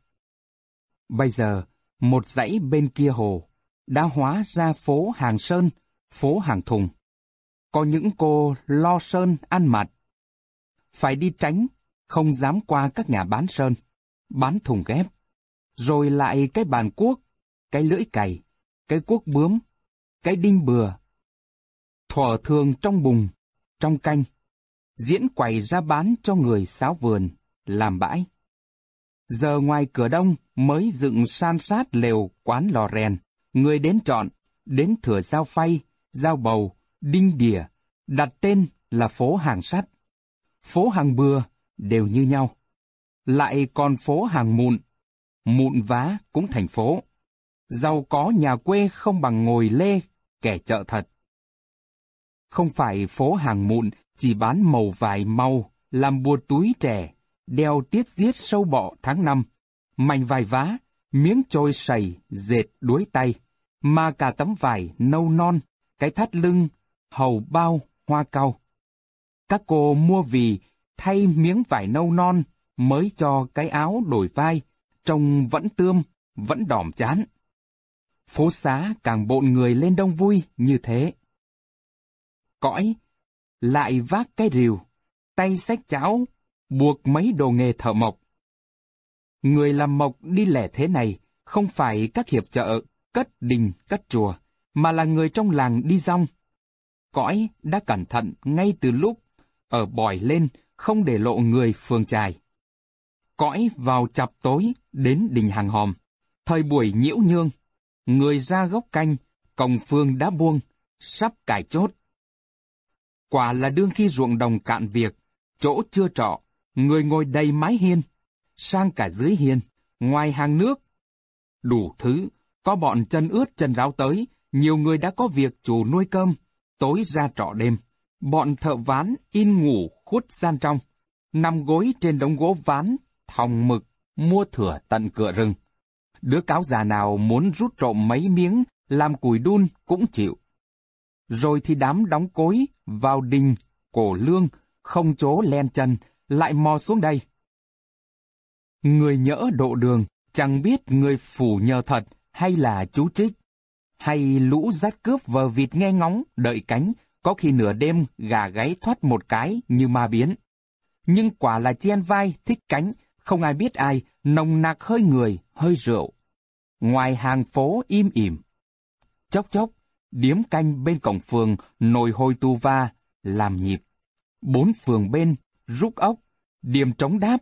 Bây giờ, một dãy bên kia hồ, đã hóa ra phố hàng sơn, phố hàng thùng. Có những cô lo sơn ăn mặt. Phải đi tránh, không dám qua các nhà bán sơn, bán thùng ghép. Rồi lại cái bàn cuốc, cái lưỡi cày, cái cuốc bướm, cái đinh bừa. Thỏa thường trong bùng, trong canh, diễn quầy ra bán cho người sáo vườn, làm bãi. Giờ ngoài cửa đông mới dựng san sát lều quán lò rèn, người đến chọn, đến thửa giao phay, giao bầu, đinh đìa, đặt tên là phố hàng sắt. Phố hàng bừa đều như nhau. Lại còn phố hàng mụn, mụn vá cũng thành phố. Giàu có nhà quê không bằng ngồi lê, kẻ chợ thật. Không phải phố hàng mụn chỉ bán màu vải mau, làm bùa túi trẻ, đeo tiết giết sâu bọ tháng năm, mảnh vải vá, miếng trôi sầy, dệt đuối tay, mà cả tấm vải nâu non, cái thắt lưng, hầu bao, hoa cau. Các cô mua vì thay miếng vải nâu non mới cho cái áo đổi vai, trông vẫn tươm, vẫn đỏm chán. Phố xá càng bộn người lên đông vui như thế. Cõi, lại vác cái rìu, tay xách cháo, buộc mấy đồ nghề thợ mộc. Người làm mộc đi lẻ thế này không phải các hiệp chợ, cất đình, cất chùa, mà là người trong làng đi rong. Cõi đã cẩn thận ngay từ lúc ở bòi lên không để lộ người phường trài. Cõi vào chập tối đến đình hàng hòm. Thời buổi nhiễu nhương, người ra gốc canh, cổng phương đã buông, sắp cải chốt. Quả là đương khi ruộng đồng cạn việc, chỗ chưa trọ, người ngồi đầy mái hiên, sang cả dưới hiên, ngoài hàng nước. Đủ thứ, có bọn chân ướt chân ráo tới, nhiều người đã có việc chủ nuôi cơm, tối ra trọ đêm. Bọn thợ ván in ngủ khuất gian trong, nằm gối trên đống gỗ ván, thòng mực, mua thửa tận cửa rừng. Đứa cáo già nào muốn rút trộm mấy miếng, làm củi đun cũng chịu. Rồi thì đám đóng cối, vào đình, cổ lương, không chỗ len chân, lại mò xuống đây. Người nhỡ độ đường, chẳng biết người phủ nhờ thật hay là chú trích. Hay lũ rát cướp vờ vịt nghe ngóng, đợi cánh, có khi nửa đêm gà gáy thoát một cái như ma biến. Nhưng quả là chen vai, thích cánh, không ai biết ai, nồng nặc hơi người, hơi rượu. Ngoài hàng phố im ỉm, Chốc chốc, điếm canh bên cổng phường nồi hôi tu va, làm nhịp. Bốn phường bên, rút ốc, điểm trống đáp,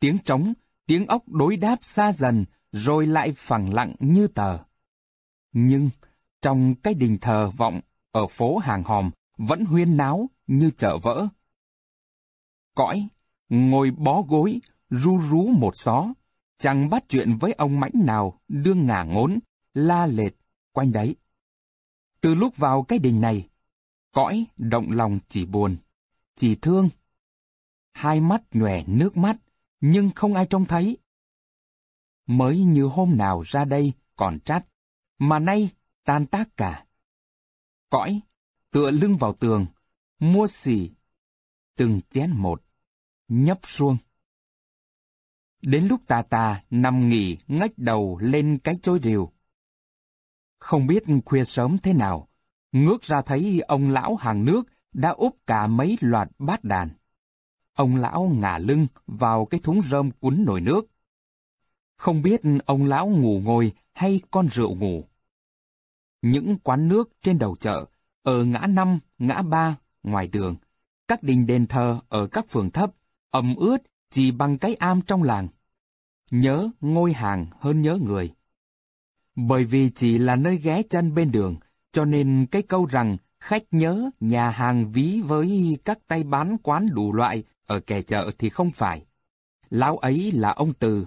tiếng trống, tiếng ốc đối đáp xa dần, rồi lại phẳng lặng như tờ. Nhưng, trong cái đình thờ vọng ở phố hàng hòm vẫn huyên náo như chợ vỡ. Cõi, ngồi bó gối, ru rú một xó, chẳng bắt chuyện với ông mãnh nào đương ngả ngốn, la lệt, quanh đấy. Từ lúc vào cái đình này, cõi động lòng chỉ buồn, chỉ thương. Hai mắt nhòe nước mắt, nhưng không ai trông thấy. Mới như hôm nào ra đây còn trát, mà nay tan tác cả. Cõi, tựa lưng vào tường, mua xỉ, từng chén một, nhấp xuông. Đến lúc tà tà nằm nghỉ ngách đầu lên cái chối rìu. Không biết khuya sớm thế nào, ngước ra thấy ông lão hàng nước đã úp cả mấy loạt bát đàn. Ông lão ngả lưng vào cái thúng rơm cuốn nồi nước. Không biết ông lão ngủ ngồi hay con rượu ngủ. Những quán nước trên đầu chợ, ở ngã năm, ngã ba, ngoài đường, các đình đền thờ ở các phường thấp, ẩm ướt chỉ bằng cái am trong làng. Nhớ ngôi hàng hơn nhớ người. Bởi vì chỉ là nơi ghé chân bên đường, cho nên cái câu rằng khách nhớ nhà hàng ví với các tay bán quán đủ loại ở kẻ chợ thì không phải. Lão ấy là ông Từ.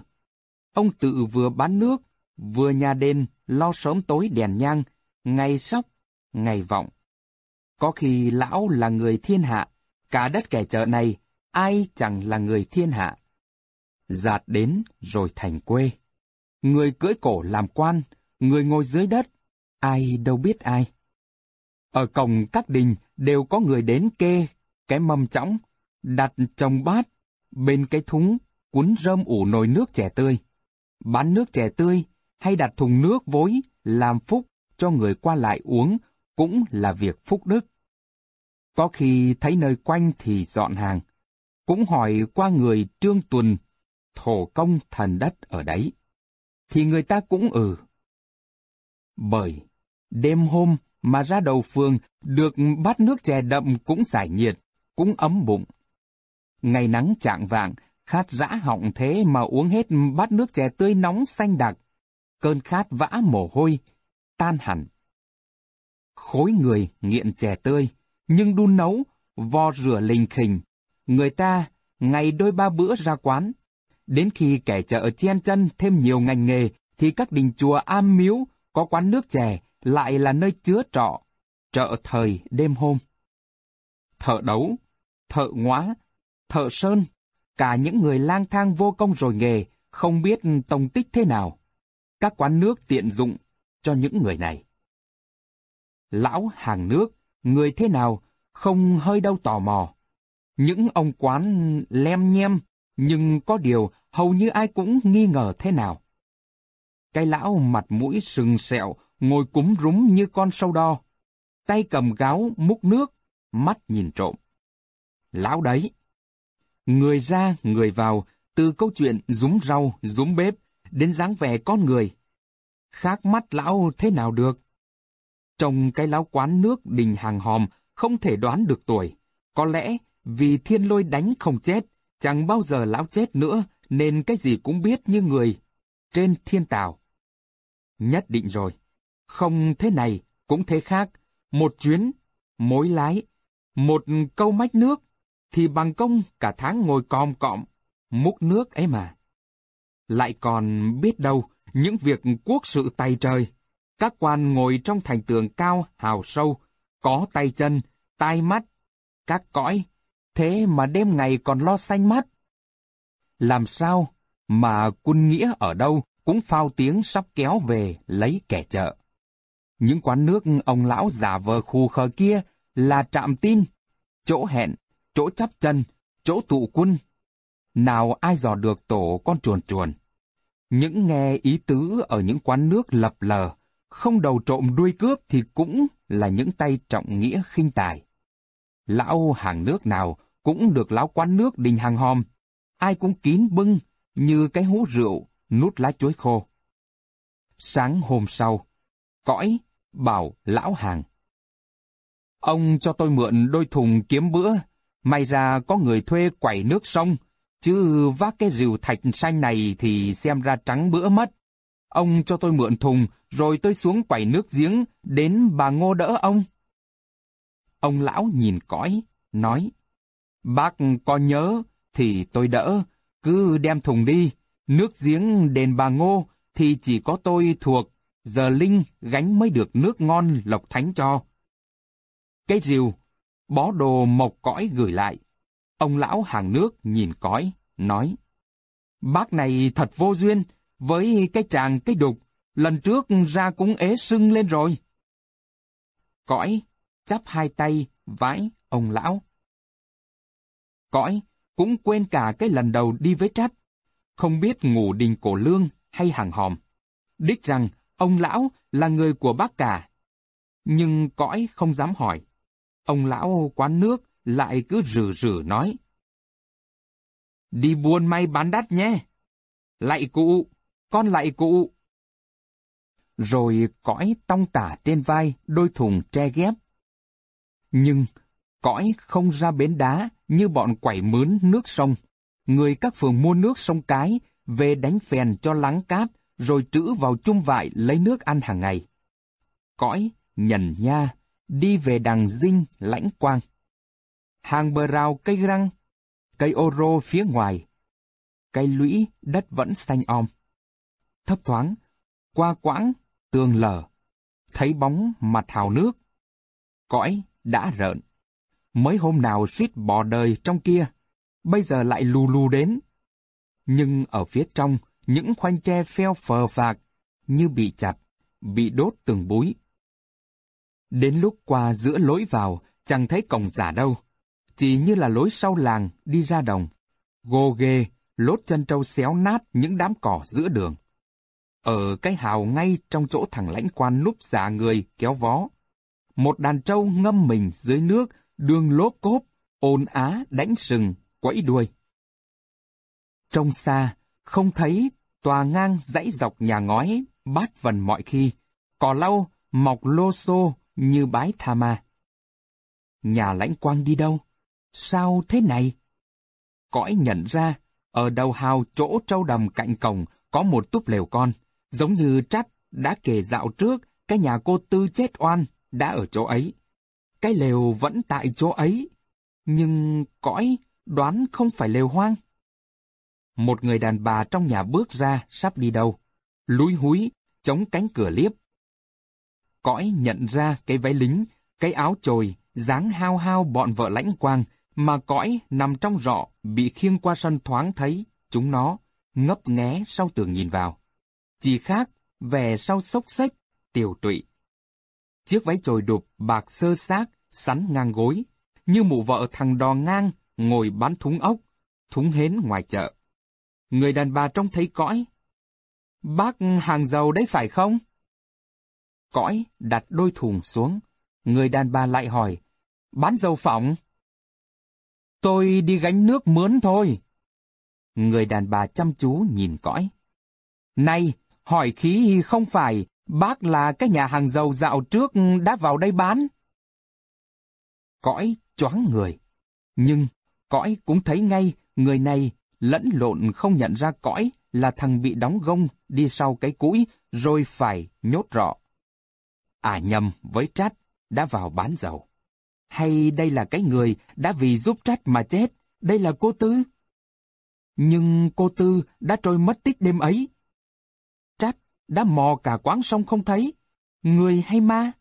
Ông Tự vừa bán nước, vừa nhà đền, lo sớm tối đèn nhang, ngày sóc, ngày vọng. Có khi lão là người thiên hạ, cả đất kẻ chợ này, ai chẳng là người thiên hạ. Giạt đến rồi thành quê. Người cưỡi cổ làm quan, người ngồi dưới đất, ai đâu biết ai. Ở cổng các đình đều có người đến kê, cái mâm chõng, đặt trong bát, bên cái thúng, cuốn rơm ủ nồi nước trẻ tươi. Bán nước chè tươi hay đặt thùng nước vối, làm phúc cho người qua lại uống cũng là việc phúc đức. Có khi thấy nơi quanh thì dọn hàng, cũng hỏi qua người trương tuần, thổ công thần đất ở đấy, thì người ta cũng ừ. Bởi, đêm hôm mà ra đầu phường được bát nước chè đậm cũng giải nhiệt, cũng ấm bụng. Ngày nắng trạng vạng, khát rã họng thế mà uống hết bát nước chè tươi nóng xanh đặc. Cơn khát vã mồ hôi, tan hẳn. Khối người nghiện chè tươi, nhưng đun nấu, vo rửa lình khình. Người ta ngày đôi ba bữa ra quán. Đến khi kẻ chợ chen chân thêm nhiều ngành nghề, thì các đình chùa am miếu có quán nước chè lại là nơi chứa trọ, chợ thời đêm hôm. Thợ đấu, thợ ngoá thợ sơn, cả những người lang thang vô công rồi nghề, không biết tông tích thế nào. Các quán nước tiện dụng cho những người này. Lão hàng nước, người thế nào, không hơi đâu tò mò. Những ông quán lem nhem, nhưng có điều hầu như ai cũng nghi ngờ thế nào. Cái lão mặt mũi sừng sẹo, ngồi cúm rúm như con sâu đo. Tay cầm gáo múc nước, mắt nhìn trộm. Lão đấy. Người ra, người vào, từ câu chuyện rúng rau, rúng bếp, đến dáng vẻ con người. Khác mắt lão thế nào được? Trong cái lão quán nước đình hàng hòm không thể đoán được tuổi. Có lẽ vì thiên lôi đánh không chết, chẳng bao giờ lão chết nữa, nên cái gì cũng biết như người. Trên thiên tảo. Nhất định rồi. Không thế này, cũng thế khác. Một chuyến, mối lái, một câu mách nước, thì bằng công cả tháng ngồi còm cọm, múc nước ấy mà. Lại còn biết đâu, những việc quốc sự tay trời. Các quan ngồi trong thành tường cao, hào sâu, có tay chân, tai mắt, các cõi, thế mà đêm ngày còn lo xanh mắt. Làm sao mà quân nghĩa ở đâu cũng phao tiếng sắp kéo về lấy kẻ chợ. Những quán nước ông lão giả vờ khù khờ kia là trạm tin, chỗ hẹn, chỗ chắp chân, chỗ tụ quân. Nào ai dò được tổ con chuồn chuồn. Những nghe ý tứ ở những quán nước lập lờ, không đầu trộm đuôi cướp thì cũng là những tay trọng nghĩa khinh tài. Lão hàng nước nào cũng được lão quán nước đình hàng hòm, ai cũng kín bưng như cái hũ rượu nút lá chuối khô. Sáng hôm sau, cõi bảo lão hàng. Ông cho tôi mượn đôi thùng kiếm bữa, may ra có người thuê quẩy nước sông, chứ vác cái rìu thạch xanh này thì xem ra trắng bữa mất. Ông cho tôi mượn thùng, rồi tôi xuống quẩy nước giếng, đến bà Ngô đỡ ông. Ông lão nhìn cõi, nói, Bác có nhớ, thì tôi đỡ, cứ đem thùng đi, nước giếng đền bà Ngô thì chỉ có tôi thuộc, giờ Linh gánh mới được nước ngon lộc thánh cho. Cái rìu, bó đồ mộc cõi gửi lại. Ông lão hàng nước nhìn cõi, nói, Bác này thật vô duyên, với cái tràng cái đục, lần trước ra cũng ế sưng lên rồi. Cõi, chắp hai tay, vãi ông lão. Cõi, cũng quên cả cái lần đầu đi với trách, không biết ngủ đình cổ lương hay hàng hòm. Đích rằng ông lão là người của bác cả. Nhưng cõi không dám hỏi. Ông lão quán nước lại cứ rử rử nói. Đi buôn may bán đắt nhé. Lạy cụ, con lạy cụ. Rồi cõi tong tả trên vai đôi thùng tre ghép. Nhưng cõi không ra bến đá như bọn quẩy mướn nước sông. Người các phường mua nước sông cái về đánh phèn cho lắng cát rồi trữ vào chung vại lấy nước ăn hàng ngày. Cõi, nhần nha, đi về đằng dinh lãnh quang. Hàng bờ rào cây răng, cây ô rô phía ngoài, cây lũy đất vẫn xanh om. Thấp thoáng, qua quãng, tường lở, thấy bóng mặt hào nước. Cõi đã rợn. Mấy hôm nào suýt bỏ đời trong kia, bây giờ lại lù lù đến. Nhưng ở phía trong, những khoanh tre pheo phờ phạc, như bị chặt, bị đốt từng búi. Đến lúc qua giữa lối vào, chẳng thấy cổng giả đâu, chỉ như là lối sau làng đi ra đồng. Gô ghê, lốt chân trâu xéo nát những đám cỏ giữa đường. Ở cái hào ngay trong chỗ thằng lãnh quan núp giả người kéo vó. Một đàn trâu ngâm mình dưới nước, đường lốp cốp, ồn á đánh sừng, quẫy đuôi. Trong xa, không thấy tòa ngang dãy dọc nhà ngói, bát vần mọi khi, cỏ lau mọc lô xô như bái tha ma. Nhà lãnh quang đi đâu? Sao thế này? Cõi nhận ra, ở đầu hào chỗ trâu đầm cạnh cổng có một túp lều con, giống như trách đã kể dạo trước cái nhà cô Tư chết oan đã ở chỗ ấy. Cái lều vẫn tại chỗ ấy, nhưng cõi đoán không phải lều hoang. Một người đàn bà trong nhà bước ra sắp đi đâu, lúi húi, chống cánh cửa liếp. Cõi nhận ra cái váy lính, cái áo chồi, dáng hao hao bọn vợ lãnh quang, mà cõi nằm trong rọ bị khiêng qua sân thoáng thấy chúng nó ngấp nghé sau tường nhìn vào. Chỉ khác về sau sốc xếch, tiều tụy. Chiếc váy chồi đục bạc sơ xác, sắn ngang gối, như mụ vợ thằng đò ngang ngồi bán thúng ốc, thúng hến ngoài chợ. Người đàn bà trông thấy cõi. Bác hàng giàu đấy phải không? Cõi đặt đôi thùng xuống. Người đàn bà lại hỏi. Bán dầu phỏng? Tôi đi gánh nước mướn thôi. Người đàn bà chăm chú nhìn cõi. Này, hỏi khí không phải bác là cái nhà hàng dầu dạo trước đã vào đây bán. Cõi choáng người. Nhưng cõi cũng thấy ngay người này lẫn lộn không nhận ra cõi là thằng bị đóng gông đi sau cái cũi rồi phải nhốt rọ. À nhầm với trách, đã vào bán dầu. Hay đây là cái người đã vì giúp trách mà chết, đây là cô Tư? Nhưng cô Tư đã trôi mất tích đêm ấy. Trách đã mò cả quán sông không thấy, người hay ma?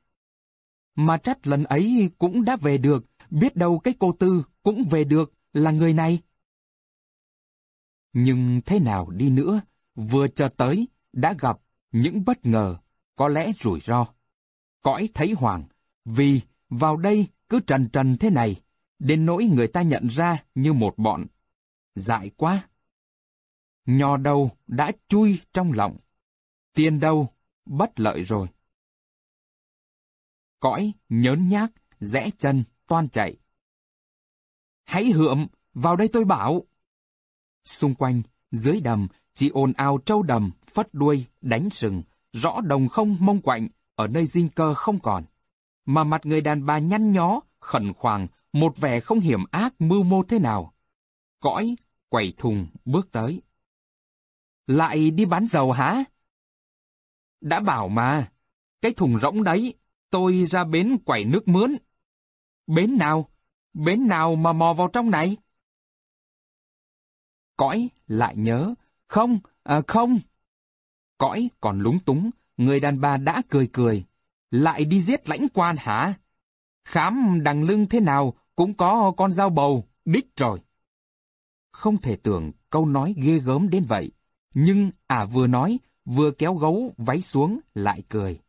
Mà trách lần ấy cũng đã về được, biết đâu cái cô Tư cũng về được là người này. Nhưng thế nào đi nữa, vừa chờ tới, đã gặp những bất ngờ, có lẽ rủi ro. Cõi thấy hoàng, vì vào đây cứ trần trần thế này, đến nỗi người ta nhận ra như một bọn. Dại quá! Nhò đâu đã chui trong lòng, tiền đâu bất lợi rồi. Cõi nhớn nhác, rẽ chân, toan chạy. Hãy hượm, vào đây tôi bảo. Xung quanh, dưới đầm, chỉ ồn ào trâu đầm, phất đuôi, đánh sừng, rõ đồng không mông quạnh, ở nơi dinh cơ không còn. Mà mặt người đàn bà nhăn nhó, khẩn khoàng, một vẻ không hiểm ác mưu mô thế nào. Cõi, quẩy thùng, bước tới. Lại đi bán dầu hả? Đã bảo mà, cái thùng rỗng đấy, tôi ra bến quẩy nước mướn. Bến nào? Bến nào mà mò vào trong này? Cõi lại nhớ, không, à, không. Cõi còn lúng túng, người đàn bà đã cười cười. Lại đi giết lãnh quan hả? Khám đằng lưng thế nào cũng có con dao bầu, đích rồi. Không thể tưởng câu nói ghê gớm đến vậy. Nhưng à vừa nói, vừa kéo gấu váy xuống lại cười.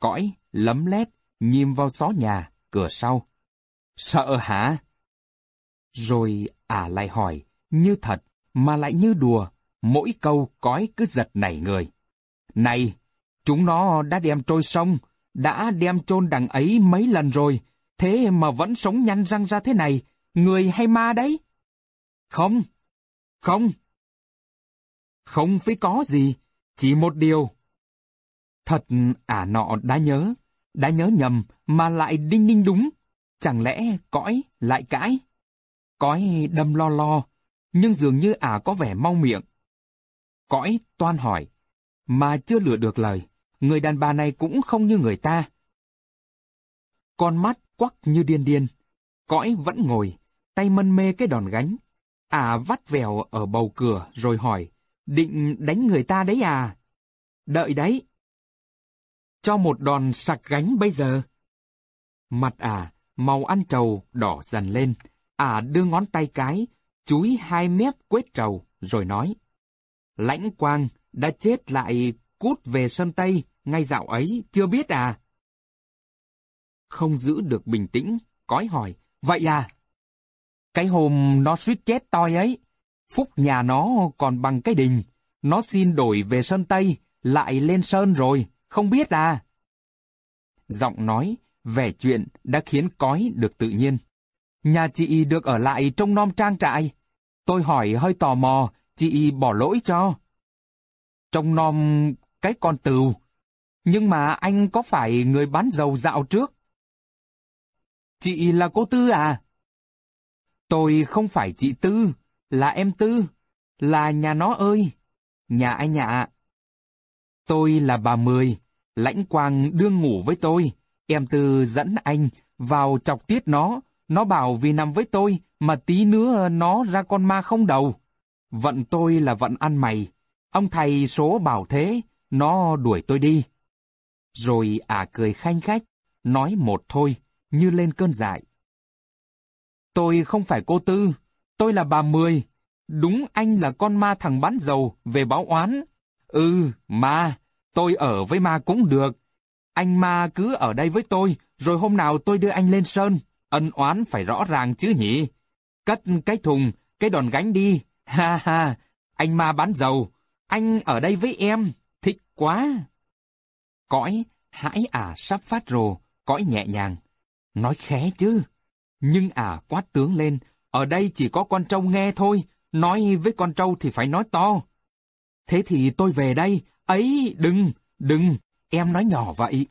Cõi, lấm lét, nhìn vào xó nhà, cửa sau. Sợ hả? Rồi à lại hỏi, như thật, mà lại như đùa, mỗi câu cõi cứ giật nảy người. Này, chúng nó đã đem trôi sông, đã đem chôn đằng ấy mấy lần rồi, thế mà vẫn sống nhăn răng ra thế này, người hay ma đấy? Không, không. Không phải có gì, chỉ một điều. Thật à nọ đã nhớ, đã nhớ nhầm mà lại đinh ninh đúng. Chẳng lẽ cõi lại cãi? Cõi đâm lo lo, nhưng dường như ả có vẻ mau miệng. Cõi toan hỏi, mà chưa lừa được lời, người đàn bà này cũng không như người ta. Con mắt quắc như điên điên, cõi vẫn ngồi, tay mân mê cái đòn gánh. à vắt vèo ở bầu cửa rồi hỏi, định đánh người ta đấy à? Đợi đấy. Cho một đòn sặc gánh bây giờ. Mặt à màu ăn trầu đỏ dần lên. à đưa ngón tay cái, chúi hai mép quết trầu, rồi nói. Lãnh quang đã chết lại cút về Sơn Tây ngay dạo ấy, chưa biết à? Không giữ được bình tĩnh, cói hỏi, vậy à? Cái hôm nó suýt chết toi ấy, phúc nhà nó còn bằng cái đình, nó xin đổi về Sơn Tây, lại lên Sơn rồi, không biết à? Giọng nói, vẻ chuyện đã khiến cói được tự nhiên. Nhà chị được ở lại trong non trang trại. Tôi hỏi hơi tò mò, chị bỏ lỗi cho. Trong non cái con từu. Nhưng mà anh có phải người bán dầu dạo trước? Chị là cô Tư à? Tôi không phải chị Tư, là em Tư, là nhà nó ơi, nhà anh ạ. Tôi là bà Mười, lãnh quang đương ngủ với tôi, em Tư dẫn anh vào chọc tiết nó, nó bảo vì nằm với tôi mà tí nữa nó ra con ma không đầu. Vận tôi là vận ăn mày, ông thầy số bảo thế, nó đuổi tôi đi. Rồi à cười khanh khách, nói một thôi, như lên cơn dại. Tôi không phải cô Tư, tôi là bà Mười. Đúng anh là con ma thằng bán dầu về báo oán. Ừ, ma, tôi ở với ma cũng được. Anh ma cứ ở đây với tôi, rồi hôm nào tôi đưa anh lên sơn. Ân oán phải rõ ràng chứ nhỉ? Cất cái thùng, cái đòn gánh đi. Ha ha, anh ma bán dầu. Anh ở đây với em. Thích quá. Cõi, hãi ả sắp phát rồ, cõi nhẹ nhàng. Nói khé chứ. Nhưng ả quát tướng lên, ở đây chỉ có con trâu nghe thôi, nói với con trâu thì phải nói to. Thế thì tôi về đây, ấy, đừng, đừng, em nói nhỏ vậy.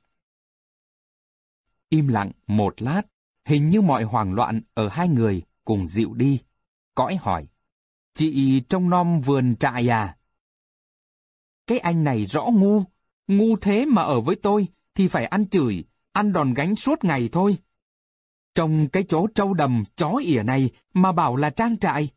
Im lặng một lát, hình như mọi hoảng loạn ở hai người cùng dịu đi. Cõi hỏi, chị trông nom vườn trại à? Cái anh này rõ ngu, ngu thế mà ở với tôi thì phải ăn chửi, ăn đòn gánh suốt ngày thôi. Trong cái chỗ trâu đầm chó ỉa này mà bảo là trang trại.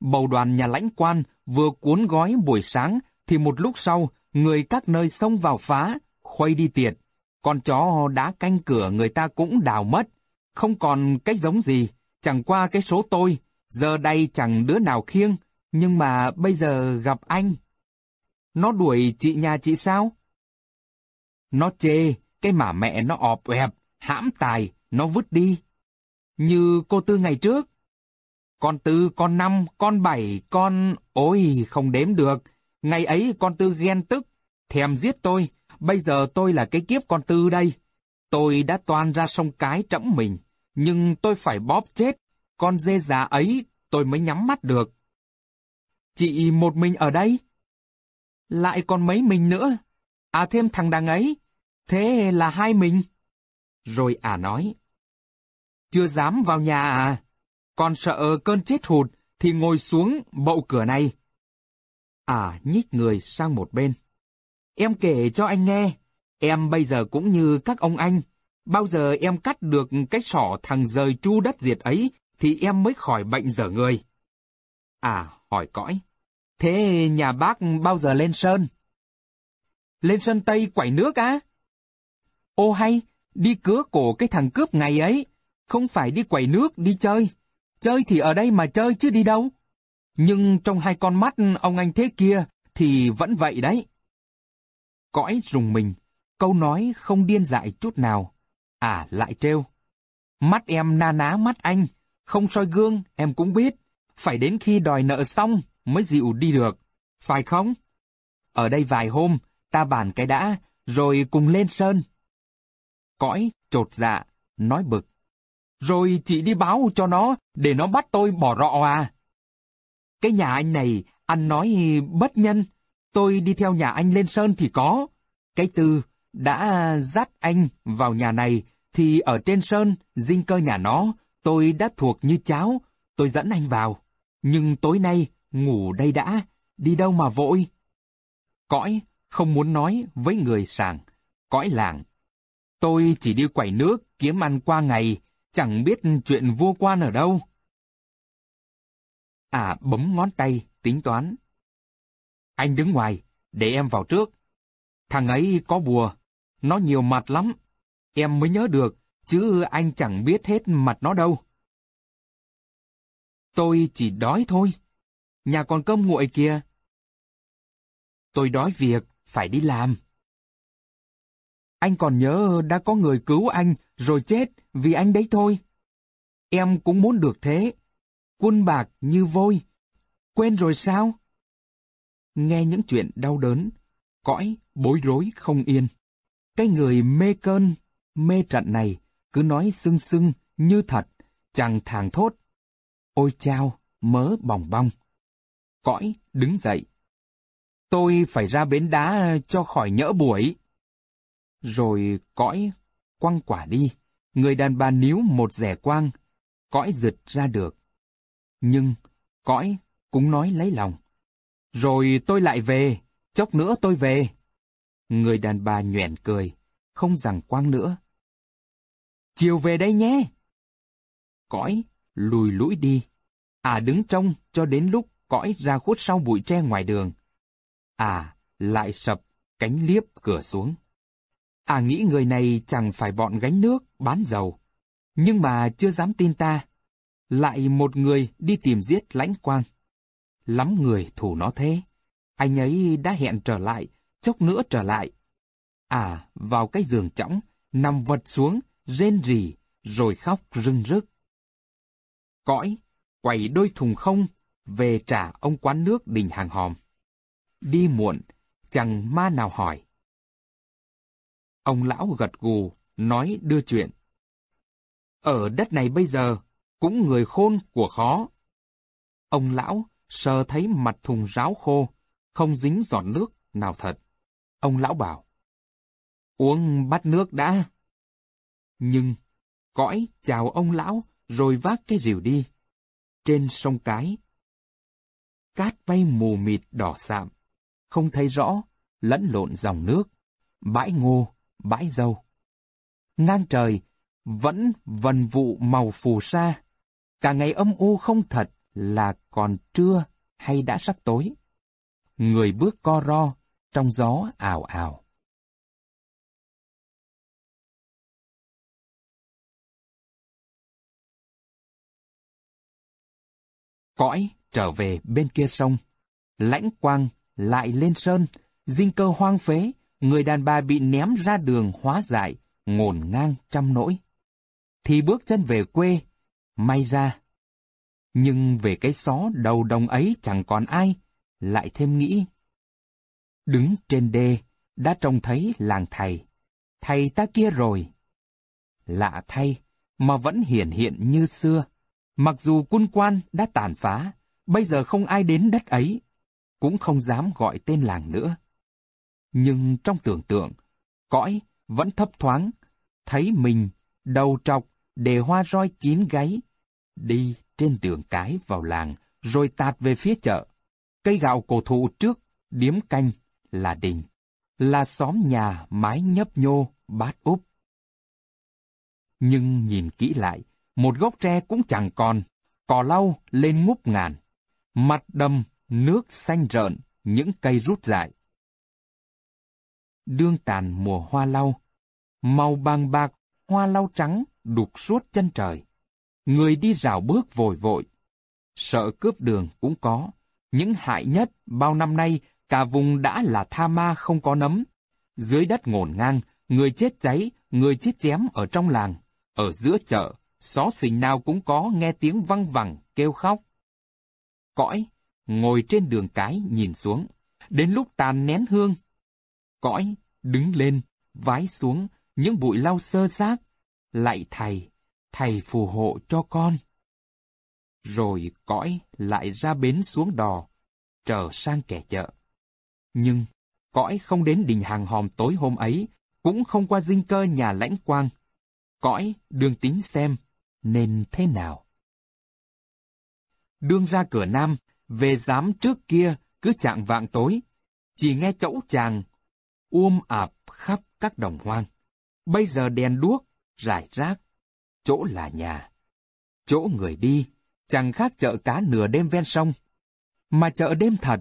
Bầu đoàn nhà lãnh quan vừa cuốn gói buổi sáng thì một lúc sau người các nơi xông vào phá, khuây đi tiệt. Con chó đã canh cửa người ta cũng đào mất. Không còn cái giống gì, chẳng qua cái số tôi. Giờ đây chẳng đứa nào khiêng, nhưng mà bây giờ gặp anh. Nó đuổi chị nhà chị sao? Nó chê, cái mà mẹ nó ọp ẹp, hãm tài, nó vứt đi. Như cô Tư ngày trước. Con Tư, con Năm, con Bảy, con... Ôi, không đếm được. Ngày ấy con Tư ghen tức, thèm giết tôi. Bây giờ tôi là cái kiếp con Tư đây. Tôi đã toan ra sông cái trẫm mình, nhưng tôi phải bóp chết. Con dê già ấy tôi mới nhắm mắt được. Chị một mình ở đây? Lại còn mấy mình nữa? À thêm thằng đằng ấy? Thế là hai mình. Rồi à nói. Chưa dám vào nhà à? Còn sợ cơn chết hụt thì ngồi xuống bậu cửa này. à nhích người sang một bên. Em kể cho anh nghe, em bây giờ cũng như các ông anh. Bao giờ em cắt được cái sỏ thằng rời tru đất diệt ấy thì em mới khỏi bệnh dở người. À, hỏi cõi. Thế nhà bác bao giờ lên sơn? Lên sân Tây quẩy nước á? Ô hay, đi cứa cổ cái thằng cướp ngày ấy. Không phải đi quẩy nước, đi chơi. Chơi thì ở đây mà chơi chứ đi đâu. Nhưng trong hai con mắt ông anh thế kia thì vẫn vậy đấy. Cõi rùng mình, câu nói không điên dại chút nào. À lại trêu. Mắt em na ná mắt anh, không soi gương em cũng biết. Phải đến khi đòi nợ xong mới dịu đi được, phải không? Ở đây vài hôm, ta bàn cái đã, rồi cùng lên sơn. Cõi, trột dạ, nói bực. Rồi chị đi báo cho nó, để nó bắt tôi bỏ rọ à? Cái nhà anh này, anh nói bất nhân, tôi đi theo nhà anh lên sơn thì có. Cái tư, đã dắt anh vào nhà này, thì ở trên sơn, dinh cơ nhà nó, tôi đã thuộc như cháo, tôi dẫn anh vào. Nhưng tối nay, ngủ đây đã, đi đâu mà vội? Cõi, không muốn nói với người sàng, cõi làng. Tôi chỉ đi quẩy nước, kiếm ăn qua ngày, chẳng biết chuyện vua quan ở đâu. À bấm ngón tay, tính toán. Anh đứng ngoài, để em vào trước. Thằng ấy có bùa, nó nhiều mặt lắm. Em mới nhớ được, chứ anh chẳng biết hết mặt nó đâu. Tôi chỉ đói thôi. Nhà còn cơm nguội kìa. Tôi đói việc, phải đi làm. Anh còn nhớ đã có người cứu anh rồi chết vì anh đấy thôi. Em cũng muốn được thế. Quân bạc như vôi. Quên rồi sao? Nghe những chuyện đau đớn, cõi, bối rối không yên. Cái người mê cơn, mê trận này cứ nói sưng sưng như thật, chẳng thàng thốt. Ôi chao, mớ bỏng bong. Cõi đứng dậy. Tôi phải ra bến đá ờ, cho khỏi nhỡ buổi. Rồi cõi quăng quả đi. Người đàn bà níu một rẻ quang. Cõi giật ra được. Nhưng cõi cũng nói lấy lòng. Rồi tôi lại về, chốc nữa tôi về. Người đàn bà nhoẻn cười, không rằng quang nữa. Chiều về đây nhé. Cõi lùi lũi đi. À đứng trông cho đến lúc cõi ra khuất sau bụi tre ngoài đường. À lại sập cánh liếp cửa xuống. À nghĩ người này chẳng phải bọn gánh nước, bán dầu. Nhưng mà chưa dám tin ta. Lại một người đi tìm giết lãnh quang. Lắm người thủ nó thế. Anh ấy đã hẹn trở lại, chốc nữa trở lại. À, vào cái giường chõng, nằm vật xuống, rên rỉ, rồi khóc rưng rức. Cõi, quẩy đôi thùng không, về trả ông quán nước đình hàng hòm. Đi muộn, chẳng ma nào hỏi. Ông lão gật gù, nói đưa chuyện. Ở đất này bây giờ, cũng người khôn của khó. Ông lão sờ thấy mặt thùng ráo khô, không dính giọt nước nào thật. Ông lão bảo, uống bát nước đã. Nhưng, cõi chào ông lão rồi vác cái rìu đi. Trên sông Cái, cát bay mù mịt đỏ sạm, không thấy rõ, lẫn lộn dòng nước, bãi ngô, bãi dâu. Ngang trời, vẫn vần vụ màu phù sa, cả ngày âm u không thật là còn trưa hay đã sắp tối. Người bước co ro, trong gió ảo ảo. Cõi trở về bên kia sông. Lãnh quang lại lên sơn, dinh cơ hoang phế, người đàn bà bị ném ra đường hóa giải ngổn ngang trăm nỗi. Thì bước chân về quê, may ra. Nhưng về cái xó đầu đồng ấy chẳng còn ai, lại thêm nghĩ. Đứng trên đê, đã trông thấy làng thầy. Thầy ta kia rồi. Lạ thay, mà vẫn hiển hiện như xưa. Mặc dù quân quan đã tàn phá, bây giờ không ai đến đất ấy, cũng không dám gọi tên làng nữa. Nhưng trong tưởng tượng, cõi vẫn thấp thoáng, thấy mình đầu trọc để hoa roi kín gáy, đi trên đường cái vào làng, rồi tạt về phía chợ. Cây gạo cổ thụ trước, điếm canh, là đình, là xóm nhà mái nhấp nhô, bát úp. Nhưng nhìn kỹ lại, một gốc tre cũng chẳng còn, cỏ lau lên ngúp ngàn, mặt đầm, nước xanh rợn, những cây rút dại. Đương tàn mùa hoa lau, màu bàng bạc, hoa lau trắng đục suốt chân trời. Người đi rào bước vội vội. Sợ cướp đường cũng có. Những hại nhất bao năm nay cả vùng đã là tha ma không có nấm. Dưới đất ngổn ngang, người chết cháy, người chết chém ở trong làng. Ở giữa chợ, xó xỉnh nào cũng có nghe tiếng văng vẳng, kêu khóc. Cõi, ngồi trên đường cái nhìn xuống. Đến lúc tàn nén hương. Cõi, đứng lên, vái xuống, những bụi lau sơ xác. lại thầy, thầy phù hộ cho con. Rồi cõi lại ra bến xuống đò, trở sang kẻ chợ. Nhưng cõi không đến đình hàng hòm tối hôm ấy, cũng không qua dinh cơ nhà lãnh quang. Cõi đương tính xem, nên thế nào. Đương ra cửa nam, về giám trước kia cứ chạng vạng tối, chỉ nghe chẫu chàng, um ạp khắp các đồng hoang. Bây giờ đèn đuốc, rải rác, chỗ là nhà. Chỗ người đi, chẳng khác chợ cá nửa đêm ven sông, mà chợ đêm thật.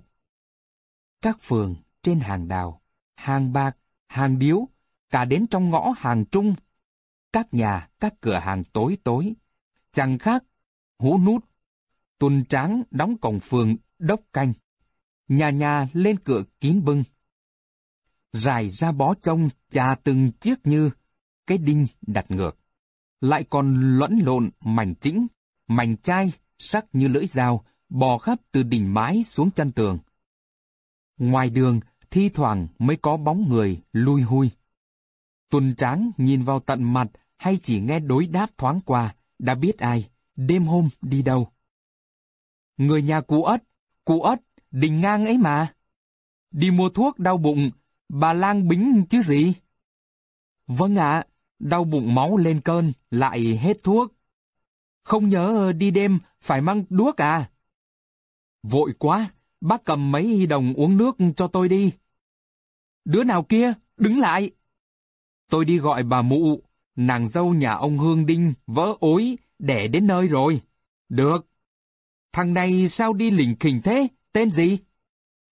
Các phường trên hàng đào, hàng bạc, hàng điếu, cả đến trong ngõ hàng trung, các nhà, các cửa hàng tối tối, chẳng khác, hú nút, tuần tráng đóng cổng phường đốc canh, nhà nhà lên cửa kín bưng. Rải ra bó trông chà từng chiếc như cái đinh đặt ngược lại còn lẫn lộn mảnh chĩnh, mảnh chai, sắc như lưỡi dao, bò khắp từ đỉnh mái xuống chân tường. Ngoài đường, thi thoảng mới có bóng người lui hui. Tuần tráng nhìn vào tận mặt hay chỉ nghe đối đáp thoáng qua, đã biết ai, đêm hôm đi đâu. Người nhà cụ ất, cụ ất, đình ngang ấy mà. Đi mua thuốc đau bụng, bà lang bính chứ gì? Vâng ạ, đau bụng máu lên cơn, lại hết thuốc. Không nhớ đi đêm phải mang đuốc à? Vội quá, bác cầm mấy đồng uống nước cho tôi đi. Đứa nào kia, đứng lại. Tôi đi gọi bà mụ, nàng dâu nhà ông Hương Đinh vỡ ối, đẻ đến nơi rồi. Được. Thằng này sao đi lỉnh khỉnh thế, tên gì?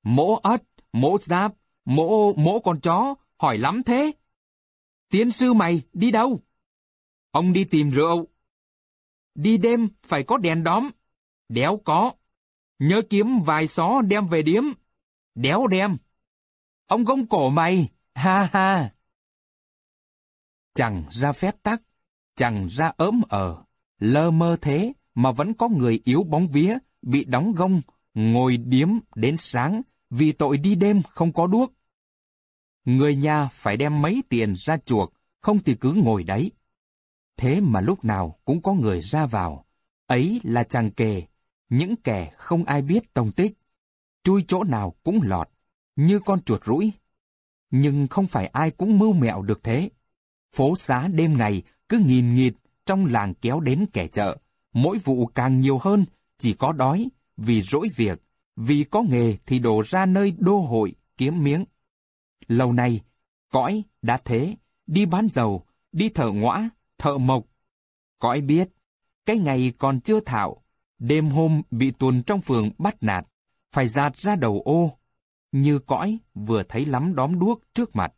Mỗ ất, mỗ giáp, mỗ, mỗ con chó, hỏi lắm thế. Tiến sư mày, đi đâu? Ông đi tìm rượu. Đi đêm phải có đèn đóm. Đéo có. Nhớ kiếm vài xó đem về điếm. Đéo đem. Ông gông cổ mày, ha ha. Chẳng ra phép tắc, chẳng ra ấm ở, lơ mơ thế mà vẫn có người yếu bóng vía, bị đóng gông, ngồi điếm đến sáng vì tội đi đêm không có đuốc. Người nhà phải đem mấy tiền ra chuộc, không thì cứ ngồi đấy. Thế mà lúc nào cũng có người ra vào. Ấy là chàng kề, những kẻ không ai biết tông tích. Chui chỗ nào cũng lọt, như con chuột rũi. Nhưng không phải ai cũng mưu mẹo được thế. Phố xá đêm ngày cứ nghìn nghịt trong làng kéo đến kẻ chợ. Mỗi vụ càng nhiều hơn, chỉ có đói, vì rỗi việc, vì có nghề thì đổ ra nơi đô hội kiếm miếng. Lâu nay, cõi đã thế, đi bán dầu, đi thợ ngõa, thợ mộc. Cõi biết, cái ngày còn chưa thạo, đêm hôm bị tuần trong phường bắt nạt, phải giạt ra đầu ô, như cõi vừa thấy lắm đóm đuốc trước mặt.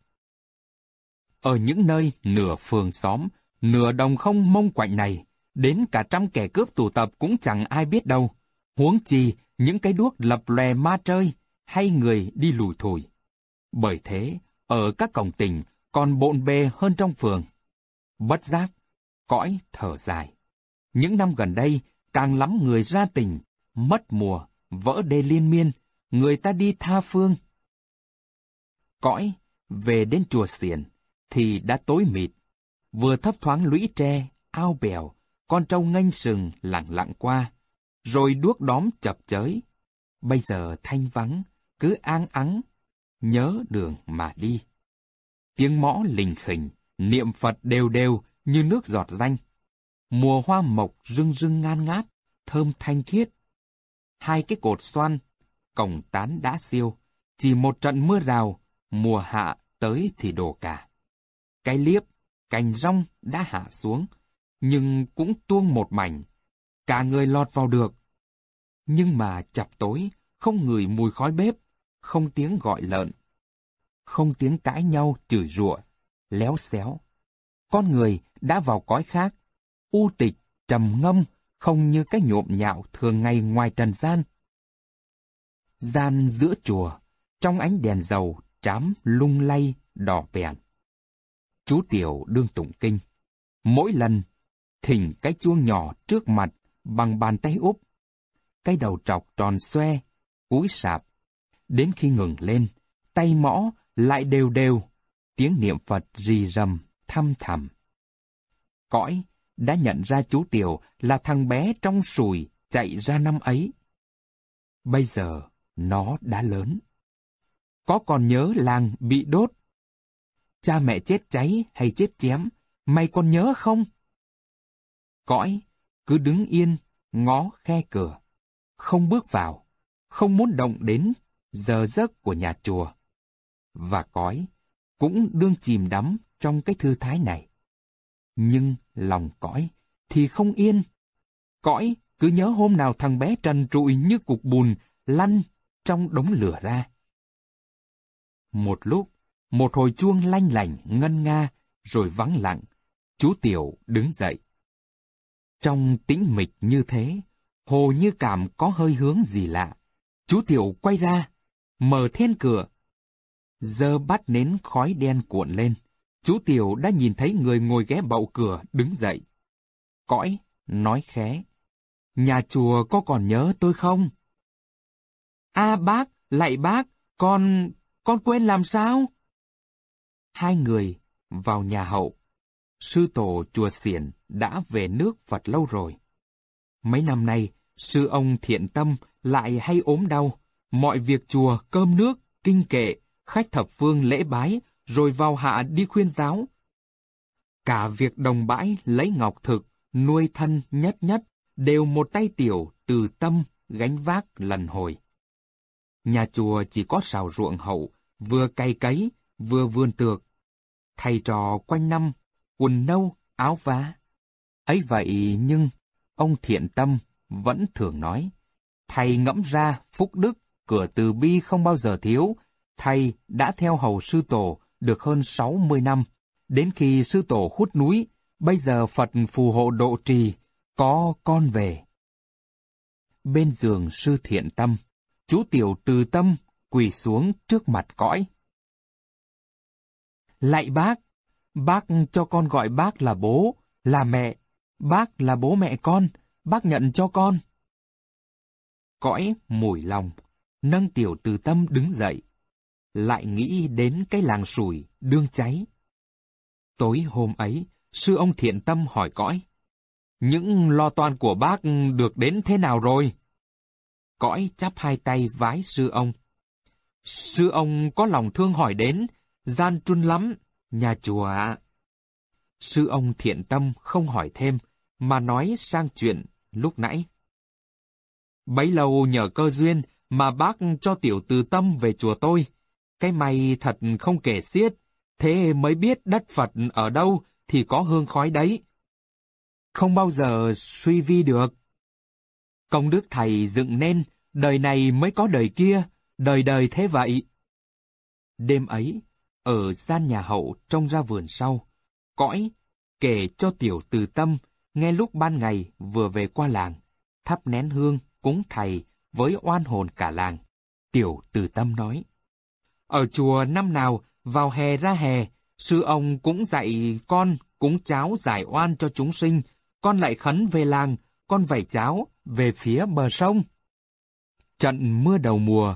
Ở những nơi nửa phường xóm, nửa đồng không mông quạnh này, đến cả trăm kẻ cướp tụ tập cũng chẳng ai biết đâu. Huống chi những cái đuốc lập lòe ma trơi hay người đi lùi thổi. Bởi thế, ở các cổng tỉnh còn bộn bề hơn trong phường. Bất giác, cõi thở dài. Những năm gần đây, càng lắm người ra tỉnh, mất mùa, vỡ đê liên miên, người ta đi tha phương. Cõi, về đến chùa xiển, thì đã tối mịt. Vừa thấp thoáng lũy tre, ao bèo, con trâu nganh sừng lặng lặng qua, rồi đuốc đóm chập chới. Bây giờ thanh vắng, cứ an ắng, nhớ đường mà đi. tiếng mõ lình khỉnh, niệm Phật đều đều như nước giọt danh. Mùa hoa mộc rưng rưng ngan ngát, thơm thanh khiết. Hai cái cột xoan, cổng tán đã siêu, chỉ một trận mưa rào, mùa hạ tới thì đổ cả. Cái liếp, cành rong đã hạ xuống, nhưng cũng tuông một mảnh. Cả người lọt vào được. Nhưng mà chập tối, không ngửi mùi khói bếp, không tiếng gọi lợn. Không tiếng cãi nhau chửi rủa, léo xéo. Con người đã vào cõi khác, u tịch, trầm ngâm, không như cái nhộm nhạo thường ngày ngoài trần gian. Gian giữa chùa, trong ánh đèn dầu, trám lung lay, đỏ vẹn. Chú Tiểu đương tụng kinh. Mỗi lần, thỉnh cái chuông nhỏ trước mặt bằng bàn tay úp. Cái đầu trọc tròn xoe, cúi sạp. Đến khi ngừng lên, tay mõ lại đều đều, tiếng niệm Phật rì rầm, thăm thầm. Cõi đã nhận ra chú Tiểu là thằng bé trong sùi chạy ra năm ấy. Bây giờ, nó đã lớn. Có còn nhớ làng bị đốt? Cha mẹ chết cháy hay chết chém, mày còn nhớ không? Cõi, cứ đứng yên, ngó khe cửa, không bước vào, không muốn động đến giờ giấc của nhà chùa. Và cõi, cũng đương chìm đắm trong cái thư thái này. Nhưng lòng cõi thì không yên. Cõi cứ nhớ hôm nào thằng bé trần trụi như cục bùn lăn trong đống lửa ra. Một lúc, một hồi chuông lanh lành ngân nga, rồi vắng lặng, chú Tiểu đứng dậy. Trong tĩnh mịch như thế, hồ như cảm có hơi hướng gì lạ. Chú Tiểu quay ra, mở then cửa. Giờ bắt nến khói đen cuộn lên. Chú Tiểu đã nhìn thấy người ngồi ghé bậu cửa đứng dậy. Cõi, nói khé. Nhà chùa có còn nhớ tôi không? A bác, lạy bác, con, con quên làm sao? Hai người vào nhà hậu. Sư tổ chùa Xiển đã về nước Phật lâu rồi. Mấy năm nay, sư ông thiện tâm lại hay ốm đau. Mọi việc chùa, cơm nước, kinh kệ, khách thập phương lễ bái, rồi vào hạ đi khuyên giáo. Cả việc đồng bãi lấy ngọc thực, nuôi thân nhất nhất, đều một tay tiểu từ tâm gánh vác lần hồi. Nhà chùa chỉ có sào ruộng hậu, vừa cày cấy, vừa vườn tược. Thầy trò quanh năm, quần nâu, áo vá. ấy vậy nhưng, ông thiện tâm vẫn thường nói, thầy ngẫm ra phúc đức, cửa từ bi không bao giờ thiếu, thầy đã theo hầu sư tổ được hơn 60 năm, đến khi sư tổ hút núi, bây giờ Phật phù hộ độ trì, có con về. Bên giường sư thiện tâm, chú tiểu từ tâm quỳ xuống trước mặt cõi. Lạy bác, bác cho con gọi bác là bố, là mẹ, bác là bố mẹ con, bác nhận cho con. Cõi mùi lòng, nâng tiểu từ tâm đứng dậy, lại nghĩ đến cái làng sủi đương cháy. Tối hôm ấy, sư ông thiện tâm hỏi cõi, những lo toan của bác được đến thế nào rồi? Cõi chắp hai tay vái sư ông. Sư ông có lòng thương hỏi đến, gian truân lắm, nhà chùa ạ. Sư ông thiện tâm không hỏi thêm, mà nói sang chuyện lúc nãy. Bấy lâu nhờ cơ duyên mà bác cho tiểu từ tâm về chùa tôi. Cái may thật không kể xiết, thế mới biết đất Phật ở đâu thì có hương khói đấy. Không bao giờ suy vi được. Công đức thầy dựng nên, đời này mới có đời kia, đời đời thế vậy. Đêm ấy, ở gian nhà hậu trông ra vườn sau, cõi, kể cho tiểu từ tâm, nghe lúc ban ngày vừa về qua làng, thắp nén hương, cúng thầy với oan hồn cả làng. Tiểu từ tâm nói, ở chùa năm nào, vào hè ra hè, sư ông cũng dạy con cúng cháo giải oan cho chúng sinh, con lại khấn về làng, con vẩy cháo về phía bờ sông. Trận mưa đầu mùa,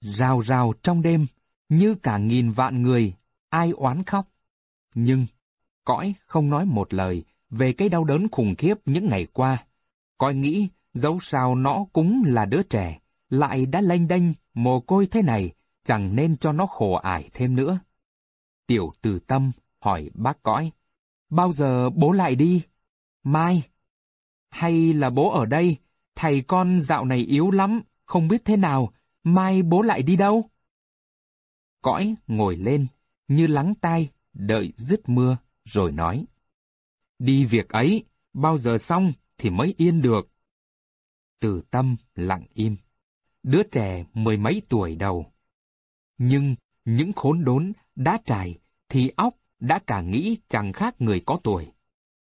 rào rào trong đêm, như cả nghìn vạn người, ai oán khóc. Nhưng, cõi không nói một lời về cái đau đớn khủng khiếp những ngày qua. Cõi nghĩ, dẫu sao nó cũng là đứa trẻ, lại đã lênh đênh, mồ côi thế này, chẳng nên cho nó khổ ải thêm nữa. Tiểu từ tâm hỏi bác cõi. Bao giờ bố lại đi? Mai. Hay là bố ở đây? Thầy con dạo này yếu lắm, không biết thế nào. Mai bố lại đi đâu? Cõi ngồi lên, như lắng tai, đợi dứt mưa, rồi nói. Đi việc ấy, bao giờ xong thì mới yên được. Từ tâm lặng im. Đứa trẻ mười mấy tuổi đầu. Nhưng những khốn đốn, đã trải, thì óc đã cả nghĩ chẳng khác người có tuổi.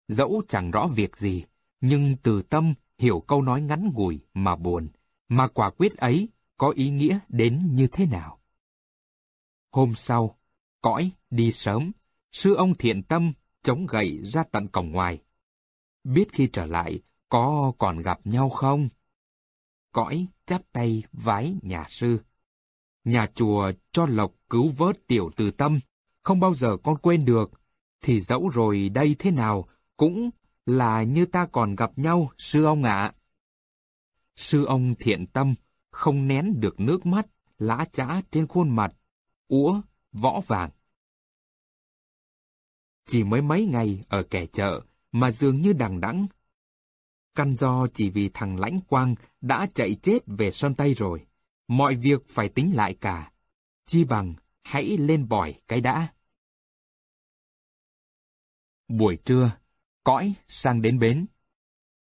Dẫu chẳng rõ việc gì, nhưng từ tâm hiểu câu nói ngắn ngủi mà buồn, mà quả quyết ấy có ý nghĩa đến như thế nào. Hôm sau, cõi đi sớm, sư ông thiện tâm chống gậy ra tận cổng ngoài. Biết khi trở lại, có còn gặp nhau không? Cõi chắp tay vái nhà sư. Nhà chùa cho Lộc cứu vớt tiểu từ tâm, không bao giờ con quên được, thì dẫu rồi đây thế nào, cũng là như ta còn gặp nhau, sư ông ạ. Sư ông thiện tâm, không nén được nước mắt, lã chã trên khuôn mặt, úa, võ vàng. Chỉ mới mấy ngày ở kẻ chợ mà dường như đằng đẵng. Căn do chỉ vì thằng Lãnh Quang đã chạy chết về Sơn Tây rồi. Mọi việc phải tính lại cả. Chi bằng hãy lên bỏi cái đã. Buổi trưa, cõi sang đến bến.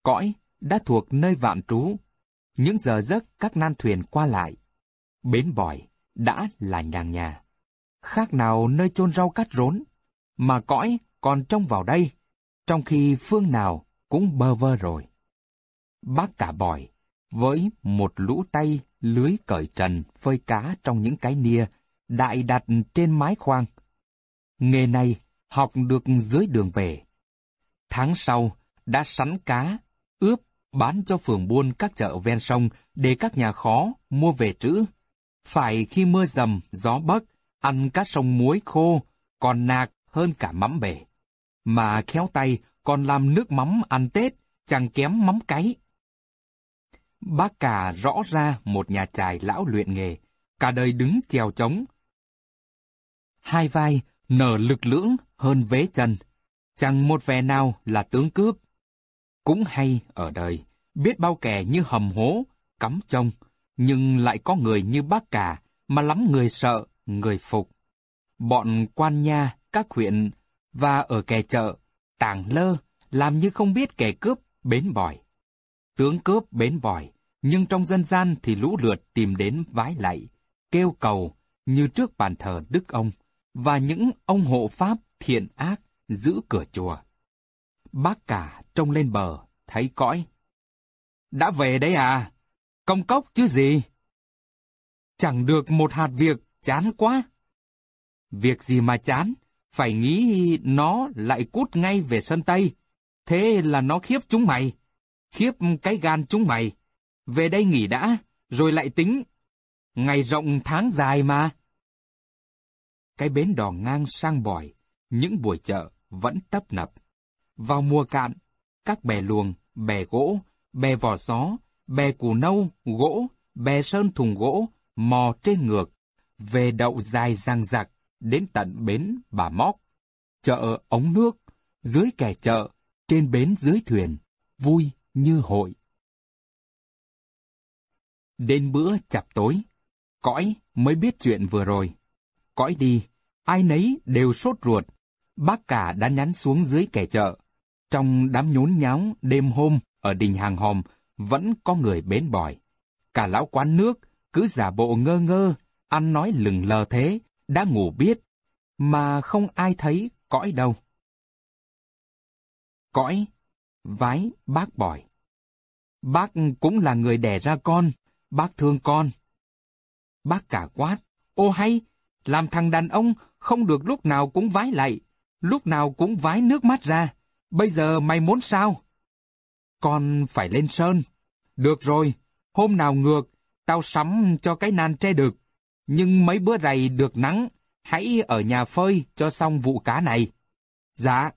Cõi đã thuộc nơi vạn trú. Những giờ giấc các nan thuyền qua lại. Bến bỏi đã là nhàng nhà. Khác nào nơi chôn rau cắt rốn, mà cõi còn trông vào đây, trong khi phương nào cũng bơ vơ rồi. Bác cả bòi với một lũ tay lưới cởi trần phơi cá trong những cái nia đại đặt trên mái khoang. Nghề này học được dưới đường về. Tháng sau, đã sắn cá, ướp, bán cho phường buôn các chợ ven sông để các nhà khó mua về trữ. Phải khi mưa dầm, gió bấc, ăn cá sông muối khô, còn nạc hơn cả mắm bể. Mà khéo tay còn làm nước mắm ăn Tết, chẳng kém mắm cáy. Bác cả rõ ra một nhà trài lão luyện nghề, cả đời đứng chèo trống. Hai vai nở lực lưỡng hơn vế chân, chẳng một vẻ nào là tướng cướp. Cũng hay ở đời, biết bao kẻ như hầm hố, cắm trông, nhưng lại có người như bác cả mà lắm người sợ, người phục. Bọn quan nha, các huyện và ở kẻ chợ, tàng lơ, làm như không biết kẻ cướp bến bòi. Tướng cướp bến bòi, nhưng trong dân gian thì lũ lượt tìm đến vái lạy, kêu cầu như trước bàn thờ Đức ông và những ông hộ pháp thiện ác giữ cửa chùa. Bác cả trông lên bờ, thấy cõi. Đã về đấy à? Công cốc chứ gì? Chẳng được một hạt việc, chán quá. Việc gì mà chán? Phải nghĩ nó lại cút ngay về sân Tây. Thế là nó khiếp chúng mày. Khiếp cái gan chúng mày. Về đây nghỉ đã, rồi lại tính. Ngày rộng tháng dài mà. Cái bến đò ngang sang bòi, những buổi chợ vẫn tấp nập. Vào mùa cạn, các bè luồng, bè gỗ, bè vỏ gió, bè củ nâu, gỗ, bè sơn thùng gỗ, mò trên ngược, về đậu dài giang giặc, đến tận bến bà móc, chợ ống nước, dưới kẻ chợ, trên bến dưới thuyền, vui như hội. Đến bữa chập tối, cõi mới biết chuyện vừa rồi. Cõi đi, ai nấy đều sốt ruột. Bác cả đã nhắn xuống dưới kẻ chợ. Trong đám nhốn nháo đêm hôm ở đình hàng hòm vẫn có người bến bòi. Cả lão quán nước cứ giả bộ ngơ ngơ, ăn nói lừng lờ thế, đã ngủ biết, mà không ai thấy cõi đâu. Cõi, vái bác bòi. Bác cũng là người đẻ ra con, bác thương con. Bác cả quát, ô hay, làm thằng đàn ông không được lúc nào cũng vái lại, lúc nào cũng vái nước mắt ra. Bây giờ mày muốn sao? Con phải lên sơn. Được rồi, hôm nào ngược, tao sắm cho cái nan tre được. Nhưng mấy bữa rày được nắng, hãy ở nhà phơi cho xong vụ cá này. Dạ.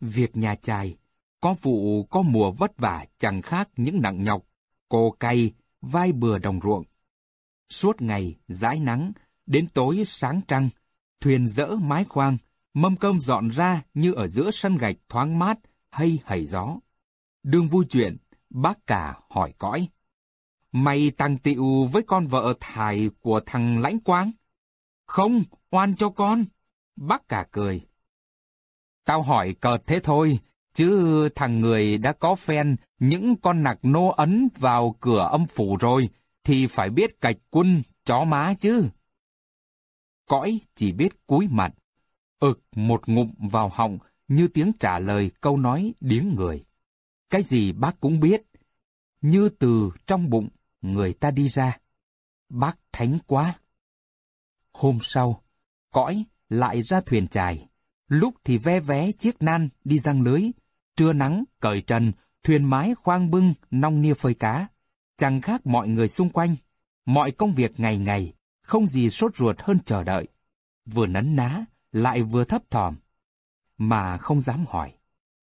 Việc nhà chài, có vụ có mùa vất vả chẳng khác những nặng nhọc, cô cay, vai bừa đồng ruộng. Suốt ngày, dãi nắng, đến tối sáng trăng, thuyền dỡ mái khoang, mâm cơm dọn ra như ở giữa sân gạch thoáng mát hay hầy gió. Đương vui chuyện, bác cả hỏi cõi. Mày tăng tiệu với con vợ thải của thằng lãnh quang? Không, oan cho con. Bác cả cười. Tao hỏi cợt thế thôi, chứ thằng người đã có phen những con nạc nô ấn vào cửa âm phủ rồi, thì phải biết cạch quân, chó má chứ. Cõi chỉ biết cúi mặt, ực một ngụm vào họng như tiếng trả lời câu nói điếng người. Cái gì bác cũng biết, như từ trong bụng người ta đi ra. Bác thánh quá. Hôm sau, cõi lại ra thuyền trài. Lúc thì ve vé chiếc nan đi răng lưới, trưa nắng, cởi trần, thuyền mái khoang bưng, nong nia phơi cá. Chẳng khác mọi người xung quanh. Mọi công việc ngày ngày, không gì sốt ruột hơn chờ đợi. Vừa nấn ná, lại vừa thấp thỏm. Mà không dám hỏi.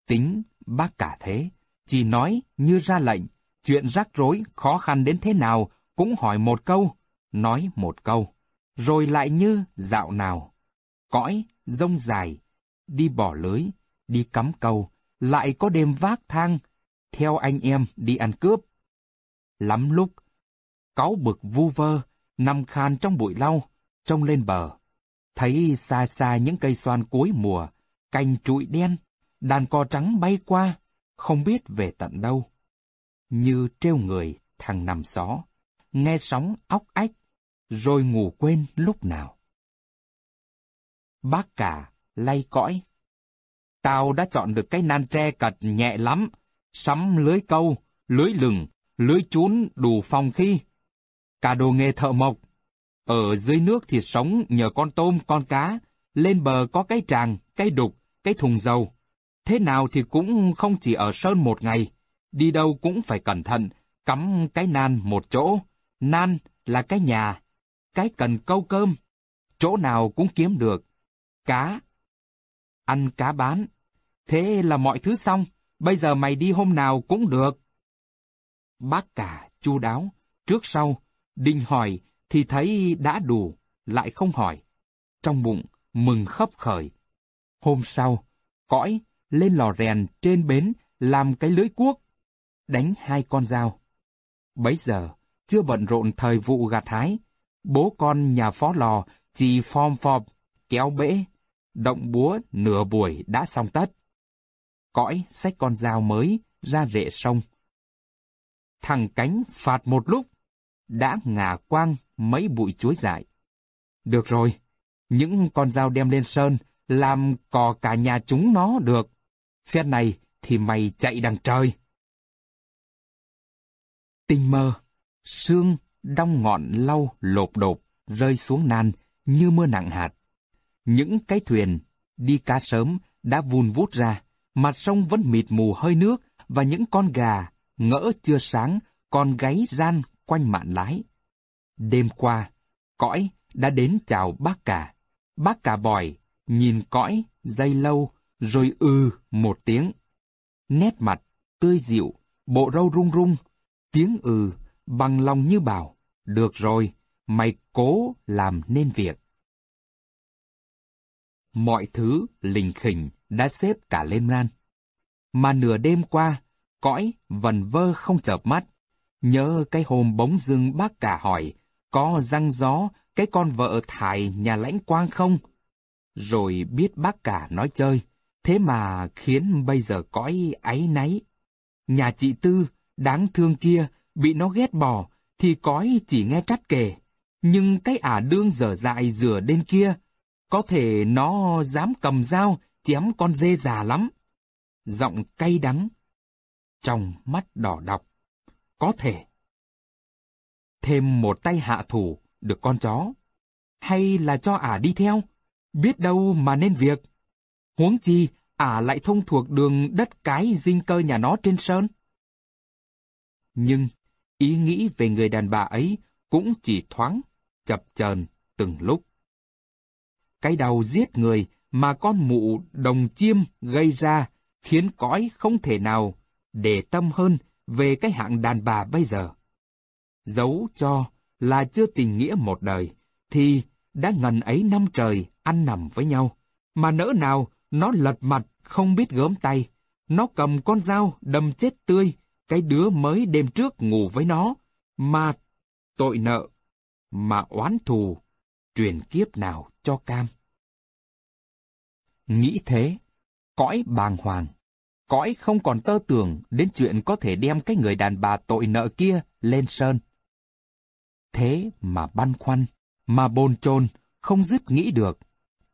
Tính, bác cả thế, chỉ nói như ra lệnh, chuyện rắc rối, khó khăn đến thế nào, cũng hỏi một câu, nói một câu, rồi lại như dạo nào. Cõi, rông dài, đi bỏ lưới, đi cắm câu, lại có đêm vác thang, theo anh em đi ăn cướp. Lắm lúc, cáu bực vu vơ, nằm khan trong bụi lau, trông lên bờ. Thấy xa xa những cây xoan cuối mùa, cành trụi đen, đàn cò trắng bay qua, không biết về tận đâu. Như treo người thằng nằm xó, nghe sóng óc ách, rồi ngủ quên lúc nào. Bác cả, lay cõi. Tao đã chọn được cái nan tre cật nhẹ lắm, sắm lưới câu, lưới lừng, lưới chún đủ phòng khi. Cả đồ nghề thợ mộc. Ở dưới nước thì sống nhờ con tôm, con cá, lên bờ có cái tràng, cái đục, cái thùng dầu. Thế nào thì cũng không chỉ ở sơn một ngày, đi đâu cũng phải cẩn thận, cắm cái nan một chỗ. Nan là cái nhà, cái cần câu cơm, chỗ nào cũng kiếm được. Cá, ăn cá bán. Thế là mọi thứ xong, bây giờ mày đi hôm nào cũng được. Bác cả chu đáo, trước sau, định hỏi thì thấy đã đủ, lại không hỏi. Trong bụng, mừng khấp khởi. Hôm sau, cõi lên lò rèn trên bến làm cái lưới cuốc, đánh hai con dao. Bấy giờ, chưa bận rộn thời vụ gặt hái, bố con nhà phó lò chỉ phom phòm, kéo bể, động búa nửa buổi đã xong tất. Cõi xách con dao mới ra rễ sông. Thằng cánh phạt một lúc, đã ngả quang mấy bụi chuối dại. Được rồi, những con dao đem lên sơn, làm cò cả nhà chúng nó được. Phen này thì mày chạy đằng trời. Tinh mơ, sương đong ngọn lau lộp đột rơi xuống nan như mưa nặng hạt. Những cái thuyền đi cá sớm đã vùn vút ra, mặt sông vẫn mịt mù hơi nước và những con gà ngỡ chưa sáng còn gáy ran quanh mạn lái. Đêm qua, cõi đã đến chào bác cả. Bác cả bòi, nhìn cõi, dây lâu, rồi ư một tiếng. Nét mặt, tươi dịu, bộ râu rung rung, tiếng ừ, bằng lòng như bảo, được rồi, mày cố làm nên việc. Mọi thứ lình khỉnh đã xếp cả lên ran. Mà nửa đêm qua, cõi vần vơ không chợp mắt. Nhớ cái hôm bóng dưng bác cả hỏi, có răng gió cái con vợ thải nhà lãnh quang không? Rồi biết bác cả nói chơi, thế mà khiến bây giờ cõi áy náy. Nhà chị Tư, đáng thương kia, bị nó ghét bỏ, thì cõi chỉ nghe trách kể. Nhưng cái ả đương dở dại rửa đến kia, có thể nó dám cầm dao chém con dê già lắm. Giọng cay đắng, trong mắt đỏ đọc. Có thể. Thêm một tay hạ thủ được con chó. Hay là cho ả đi theo? Biết đâu mà nên việc. Huống chi, ả lại thông thuộc đường đất cái dinh cơ nhà nó trên sơn. Nhưng, ý nghĩ về người đàn bà ấy cũng chỉ thoáng, chập chờn từng lúc. Cái đau giết người mà con mụ đồng chiêm gây ra khiến cõi không thể nào để tâm hơn về cái hạng đàn bà bây giờ. Giấu cho là chưa tình nghĩa một đời, thì đã ngần ấy năm trời ăn nằm với nhau, mà nỡ nào nó lật mặt không biết gớm tay. Nó cầm con dao đâm chết tươi, cái đứa mới đêm trước ngủ với nó, mà tội nợ, mà oán thù, truyền kiếp nào cho cam. Nghĩ thế, cõi bàng hoàng, cõi không còn tơ tưởng đến chuyện có thể đem cái người đàn bà tội nợ kia lên sơn. Thế mà băn khoăn, mà bồn chồn không dứt nghĩ được.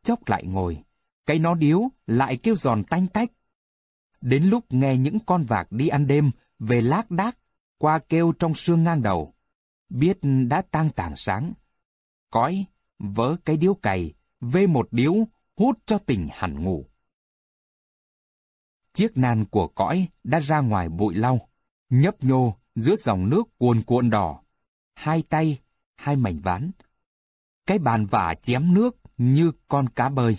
Chốc lại ngồi, cái nó điếu lại kêu giòn tanh tách. Đến lúc nghe những con vạc đi ăn đêm về lác đác, qua kêu trong sương ngang đầu. Biết đã tang tảng sáng. Cõi, vỡ cái điếu cày, vê một điếu, hút cho tỉnh hẳn ngủ. Chiếc nan của cõi đã ra ngoài bụi lau, nhấp nhô giữa dòng nước cuồn cuộn đỏ. Hai tay, hai mảnh ván. Cái bàn vả chém nước như con cá bơi.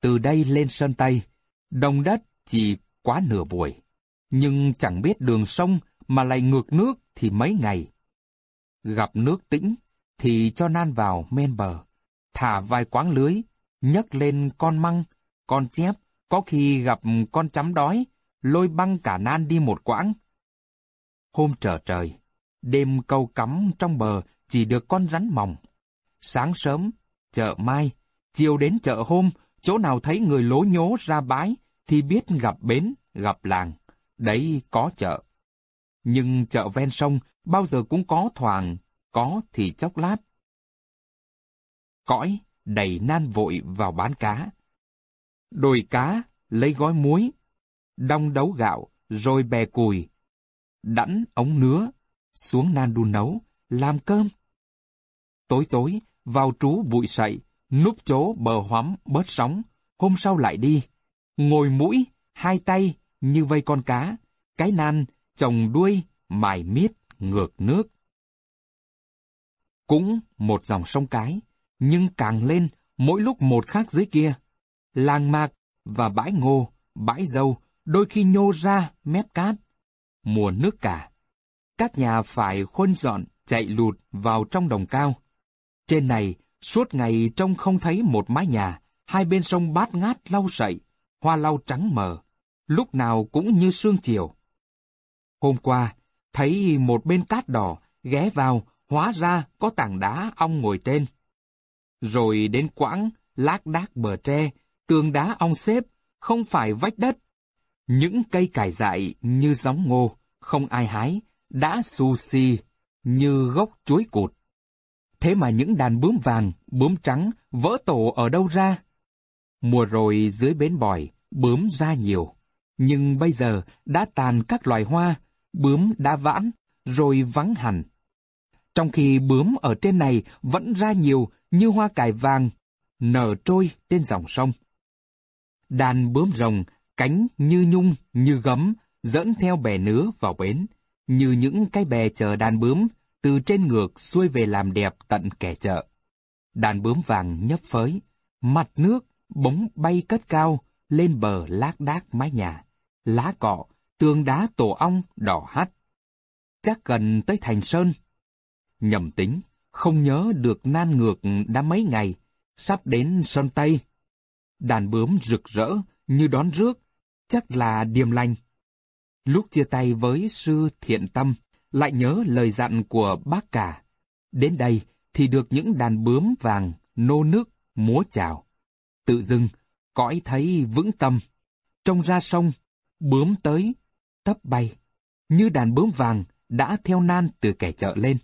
Từ đây lên Sơn Tây, đồng đất chỉ quá nửa buổi. Nhưng chẳng biết đường sông mà lại ngược nước thì mấy ngày. Gặp nước tĩnh thì cho nan vào men bờ, thả vài quáng lưới, nhấc lên con măng, con chép, có khi gặp con chấm đói, lôi băng cả nan đi một quãng. Hôm trở trời, đêm câu cắm trong bờ chỉ được con rắn mỏng. Sáng sớm, chợ mai, chiều đến chợ hôm, chỗ nào thấy người lố nhố ra bãi, thì biết gặp bến, gặp làng, đấy có chợ. Nhưng chợ ven sông bao giờ cũng có thoảng, có thì chốc lát. Cõi đầy nan vội vào bán cá. Đồi cá, lấy gói muối, đong đấu gạo, rồi bè cùi, đẵn ống nứa, xuống nan đun nấu, làm cơm. Tối tối, vào trú bụi sậy, núp chỗ bờ hoắm bớt sóng, hôm sau lại đi. Ngồi mũi, hai tay, như vây con cá, cái nan, chồng đuôi, mài miết, ngược nước. Cũng một dòng sông cái, nhưng càng lên, mỗi lúc một khác dưới kia. Làng mạc và bãi ngô, bãi dâu, đôi khi nhô ra mép cát. Mùa nước cả. Các nhà phải khuân dọn, chạy lụt vào trong đồng cao. Trên này, suốt ngày trông không thấy một mái nhà, hai bên sông bát ngát lau sậy, hoa lau trắng mờ, lúc nào cũng như sương chiều. Hôm qua, thấy một bên cát đỏ, ghé vào, hóa ra có tảng đá ong ngồi trên. Rồi đến quãng, lác đác bờ tre, tường đá ong xếp, không phải vách đất. Những cây cải dại như gióng ngô, không ai hái, đã xù xì như gốc chuối cụt. Thế mà những đàn bướm vàng, bướm trắng vỡ tổ ở đâu ra? Mùa rồi dưới bến bòi, bướm ra nhiều. Nhưng bây giờ đã tàn các loài hoa, bướm đã vãn, rồi vắng hẳn. Trong khi bướm ở trên này vẫn ra nhiều như hoa cải vàng, nở trôi trên dòng sông. Đàn bướm rồng, cánh như nhung, như gấm, dẫn theo bè nứa vào bến, như những cái bè chờ đàn bướm, từ trên ngược xuôi về làm đẹp tận kẻ chợ. Đàn bướm vàng nhấp phới, mặt nước, bóng bay cất cao, lên bờ lác đác mái nhà, lá cọ, tường đá tổ ong đỏ hắt. Chắc gần tới thành sơn. Nhầm tính, không nhớ được nan ngược đã mấy ngày, sắp đến sơn Tây. Đàn bướm rực rỡ như đón rước, chắc là điềm lành. Lúc chia tay với sư thiện tâm, lại nhớ lời dặn của bác cả. Đến đây thì được những đàn bướm vàng, nô nước, múa chào. Tự dưng, cõi thấy vững tâm. Trông ra sông, bướm tới, tấp bay. Như đàn bướm vàng đã theo nan từ kẻ chợ lên.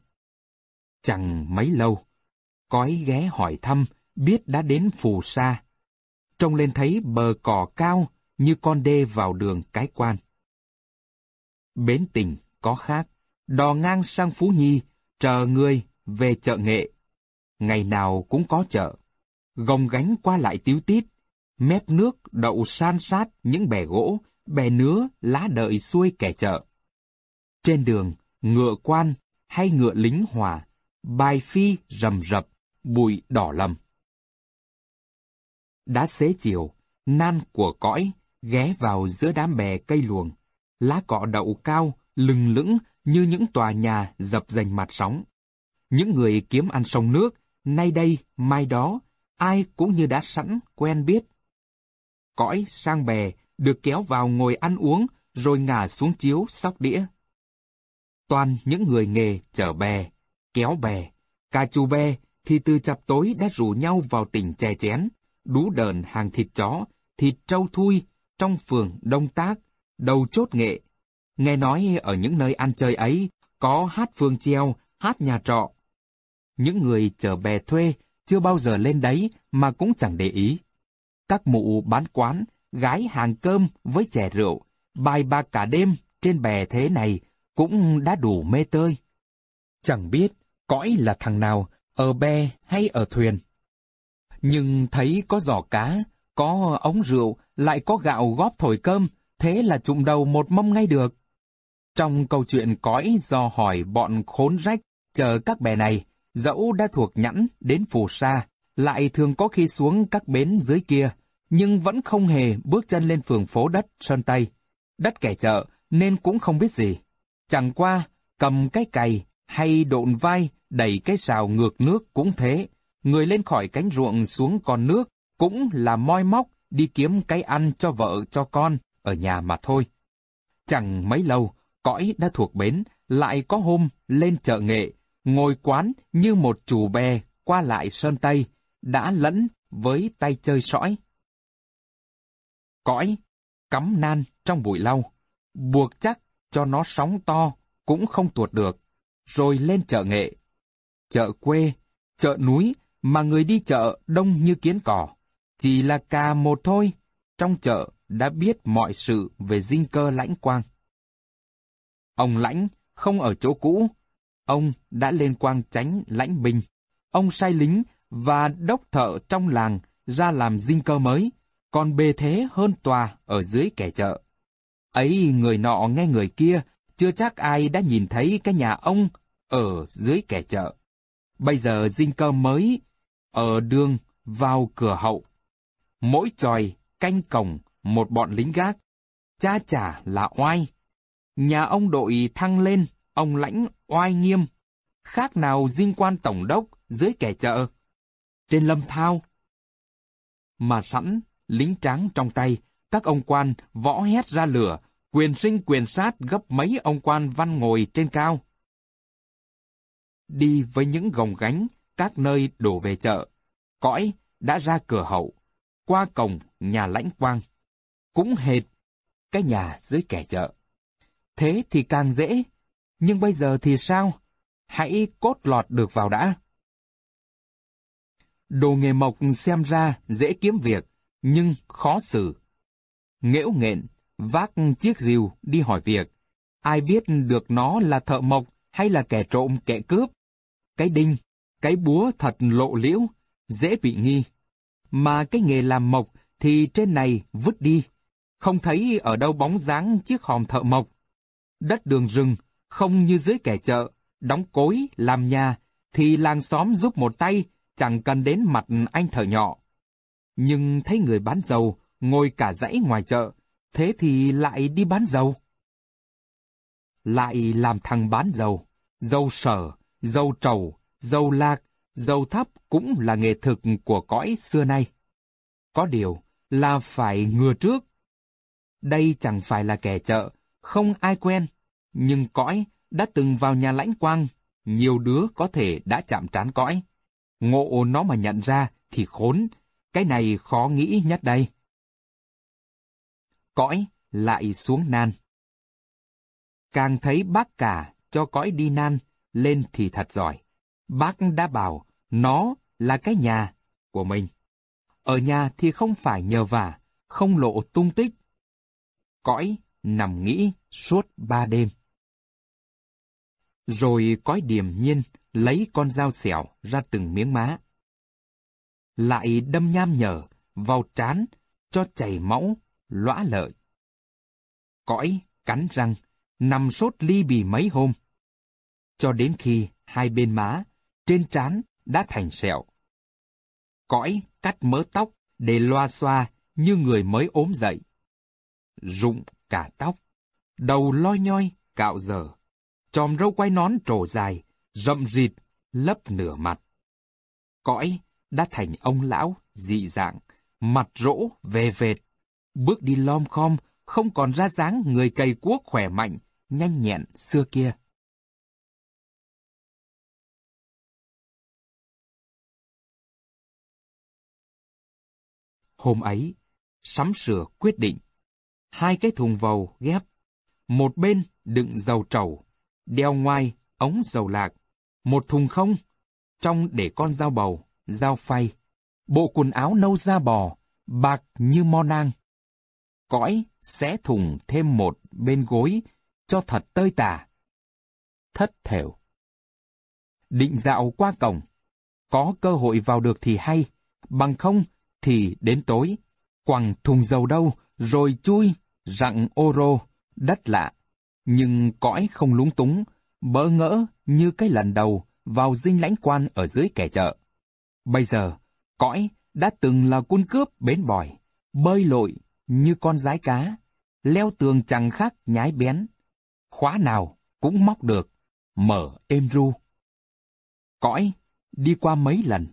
Chẳng mấy lâu, cõi ghé hỏi thăm, biết đã đến phù sa. Trông lên thấy bờ cỏ cao như con đê vào đường cái quan. Bến tỉnh có khác, đò ngang sang Phú Nhi, chờ người về chợ nghệ. Ngày nào cũng có chợ, gồng gánh qua lại tiếu tít, mép nước đậu san sát những bè gỗ, bè nứa lá đợi xuôi kẻ chợ. Trên đường, ngựa quan hay ngựa lính hòa, bài phi rầm rập, bụi đỏ lầm. Đã xế chiều, nan của cõi ghé vào giữa đám bè cây luồng, lá cọ đậu cao, lừng lững như những tòa nhà dập dành mặt sóng. Những người kiếm ăn sông nước, nay đây, mai đó, ai cũng như đã sẵn, quen biết. Cõi sang bè, được kéo vào ngồi ăn uống, rồi ngả xuống chiếu sóc đĩa. Toàn những người nghề chở bè, kéo bè, cà chù bè thì từ chập tối đã rủ nhau vào tỉnh chè chén, đú đờn hàng thịt chó, thịt trâu thui trong phường Đông Tác, đầu chốt nghệ. Nghe nói ở những nơi ăn chơi ấy có hát phương treo, hát nhà trọ. Những người chở bè thuê chưa bao giờ lên đấy mà cũng chẳng để ý. Các mụ bán quán, gái hàng cơm với chè rượu, bài bạc cả đêm trên bè thế này cũng đã đủ mê tơi. Chẳng biết cõi là thằng nào, ở bè hay ở thuyền. Nhưng thấy có giỏ cá, có ống rượu, lại có gạo góp thổi cơm, thế là trụng đầu một mâm ngay được. Trong câu chuyện cõi do hỏi bọn khốn rách chờ các bè này, dẫu đã thuộc nhẵn đến phù sa, lại thường có khi xuống các bến dưới kia, nhưng vẫn không hề bước chân lên phường phố đất Sơn Tây. Đất kẻ chợ nên cũng không biết gì. Chẳng qua, cầm cái cày hay độn vai đẩy cái xào ngược nước cũng thế. Người lên khỏi cánh ruộng xuống con nước cũng là moi móc đi kiếm cái ăn cho vợ cho con ở nhà mà thôi. Chẳng mấy lâu, cõi đã thuộc bến, lại có hôm lên chợ nghệ, ngồi quán như một chủ bè qua lại sơn Tây, đã lẫn với tay chơi sõi. Cõi, cắm nan trong bụi lau, buộc chắc cho nó sóng to cũng không tuột được, rồi lên chợ nghệ. Chợ quê, chợ núi mà người đi chợ đông như kiến cỏ, chỉ là cà một thôi, trong chợ đã biết mọi sự về dinh cơ lãnh quang. Ông lãnh không ở chỗ cũ, ông đã lên quang tránh lãnh binh. Ông sai lính và đốc thợ trong làng ra làm dinh cơ mới, còn bề thế hơn tòa ở dưới kẻ chợ. Ấy người nọ nghe người kia, chưa chắc ai đã nhìn thấy cái nhà ông ở dưới kẻ chợ. Bây giờ dinh cơ mới ở đường vào cửa hậu. Mỗi tròi, canh cổng, một bọn lính gác. Cha chả là oai. Nhà ông đội thăng lên, ông lãnh oai nghiêm. Khác nào dinh quan tổng đốc dưới kẻ chợ. Trên lâm thao. Mà sẵn, lính tráng trong tay, các ông quan võ hét ra lửa, quyền sinh quyền sát gấp mấy ông quan văn ngồi trên cao. Đi với những gồng gánh, các nơi đổ về chợ, cõi đã ra cửa hậu, qua cổng nhà lãnh quang. Cũng hệt cái nhà dưới kẻ chợ. Thế thì càng dễ, nhưng bây giờ thì sao? Hãy cốt lọt được vào đã. Đồ nghề mộc xem ra dễ kiếm việc, nhưng khó xử. Nghễu nghện, vác chiếc rìu đi hỏi việc. Ai biết được nó là thợ mộc hay là kẻ trộm kẻ cướp? Cái đinh, cái búa thật lộ liễu, dễ bị nghi. Mà cái nghề làm mộc thì trên này vứt đi. Không thấy ở đâu bóng dáng chiếc hòm thợ mộc. Đất đường rừng, không như dưới kẻ chợ, đóng cối, làm nhà, thì làng xóm giúp một tay, chẳng cần đến mặt anh thợ nhỏ. Nhưng thấy người bán dầu ngồi cả dãy ngoài chợ, thế thì lại đi bán dầu. Lại làm thằng bán dầu, dầu sở, dầu trầu, dầu lạc, dầu thắp cũng là nghề thực của cõi xưa nay. Có điều là phải ngừa trước. Đây chẳng phải là kẻ chợ, không ai quen, nhưng cõi đã từng vào nhà lãnh quang, nhiều đứa có thể đã chạm trán cõi. Ngộ nó mà nhận ra thì khốn, cái này khó nghĩ nhất đây. Cõi lại xuống nan. Càng thấy bác cả cho cõi đi nan, lên thì thật giỏi. Bác đã bảo nó là cái nhà của mình. Ở nhà thì không phải nhờ vả, không lộ tung tích. Cõi nằm nghĩ suốt ba đêm. Rồi cõi điềm nhiên lấy con dao xẻo ra từng miếng má. Lại đâm nham nhở vào trán cho chảy máu, lõa lợi. Cõi cắn răng, nằm sốt ly bì mấy hôm. Cho đến khi hai bên má, trên trán đã thành sẹo. Cõi cắt mớ tóc để loa xoa như người mới ốm dậy. Rụng cả tóc, đầu loi nhoi, cạo dở, chòm râu quay nón trổ dài, rậm rịt, lấp nửa mặt. Cõi đã thành ông lão, dị dạng, mặt rỗ, về vệt. Bước đi lom khom, không còn ra dáng người cày cuốc khỏe mạnh, nhanh nhẹn xưa kia. Hôm ấy, sắm sửa quyết định. Hai cái thùng vầu ghép. Một bên đựng dầu trầu, đeo ngoài ống dầu lạc. Một thùng không, trong để con dao bầu, dao phay. Bộ quần áo nâu da bò, bạc như mo nang. Cõi xé thùng thêm một bên gối, cho thật tơi tả. Thất thểu. Định dạo qua cổng. Có cơ hội vào được thì hay, bằng không thì đến tối, quẳng thùng dầu đâu, rồi chui, rặng ô rô, đất lạ. Nhưng cõi không lúng túng, bỡ ngỡ như cái lần đầu vào dinh lãnh quan ở dưới kẻ chợ. Bây giờ, cõi đã từng là quân cướp bến bòi, bơi lội như con rái cá, leo tường chẳng khác nhái bén. Khóa nào cũng móc được, mở êm ru. Cõi đi qua mấy lần,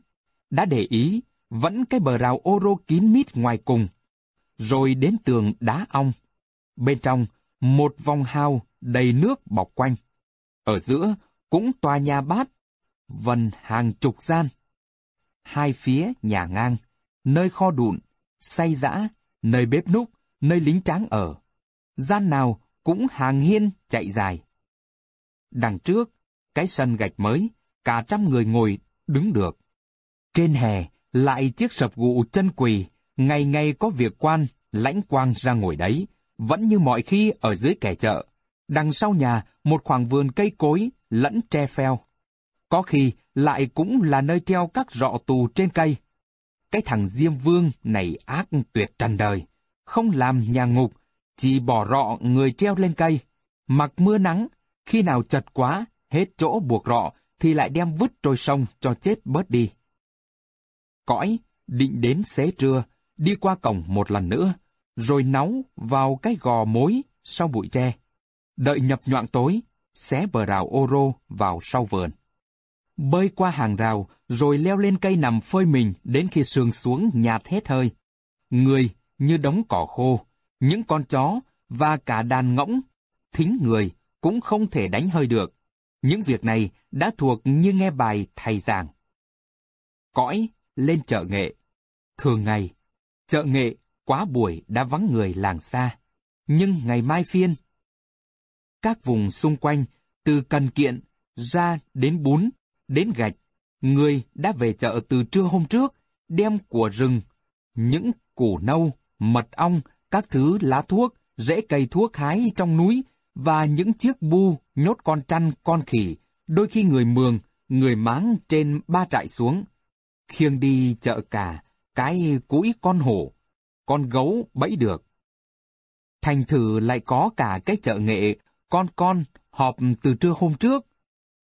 đã để ý vẫn cái bờ rào ô rô kín mít ngoài cùng, rồi đến tường đá ong. Bên trong, một vòng hào đầy nước bọc quanh. Ở giữa cũng tòa nhà bát, vần hàng chục gian. Hai phía nhà ngang, nơi kho đụn, say dã, nơi bếp núc, nơi lính tráng ở. Gian nào cũng hàng hiên chạy dài. Đằng trước, cái sân gạch mới, cả trăm người ngồi đứng được. Trên hè, lại chiếc sập gụ chân quỳ, ngày ngày có việc quan, lãnh quang ra ngồi đấy, vẫn như mọi khi ở dưới kẻ chợ. Đằng sau nhà, một khoảng vườn cây cối, lẫn tre pheo. Có khi lại cũng là nơi treo các rọ tù trên cây. Cái thằng Diêm Vương này ác tuyệt trần đời, không làm nhà ngục, chỉ bỏ rọ người treo lên cây. Mặc mưa nắng, khi nào chật quá, hết chỗ buộc rọ, thì lại đem vứt trôi sông cho chết bớt đi cõi, định đến xế trưa, đi qua cổng một lần nữa, rồi náu vào cái gò mối sau bụi tre. Đợi nhập nhoạng tối, xé bờ rào ô rô vào sau vườn. Bơi qua hàng rào, rồi leo lên cây nằm phơi mình đến khi sương xuống nhạt hết hơi. Người như đống cỏ khô, những con chó và cả đàn ngỗng, thính người cũng không thể đánh hơi được. Những việc này đã thuộc như nghe bài thầy giảng. Cõi lên chợ nghệ. Thường ngày, chợ nghệ quá buổi đã vắng người làng xa, nhưng ngày mai phiên. Các vùng xung quanh, từ cần kiện, ra đến bún, đến gạch, người đã về chợ từ trưa hôm trước, đem của rừng, những củ nâu, mật ong, các thứ lá thuốc, rễ cây thuốc hái trong núi, và những chiếc bu nhốt con chăn, con khỉ, đôi khi người mường, người máng trên ba trại xuống, khiêng đi chợ cả, cái cũi con hổ, con gấu bẫy được. Thành thử lại có cả cái chợ nghệ, con con, họp từ trưa hôm trước.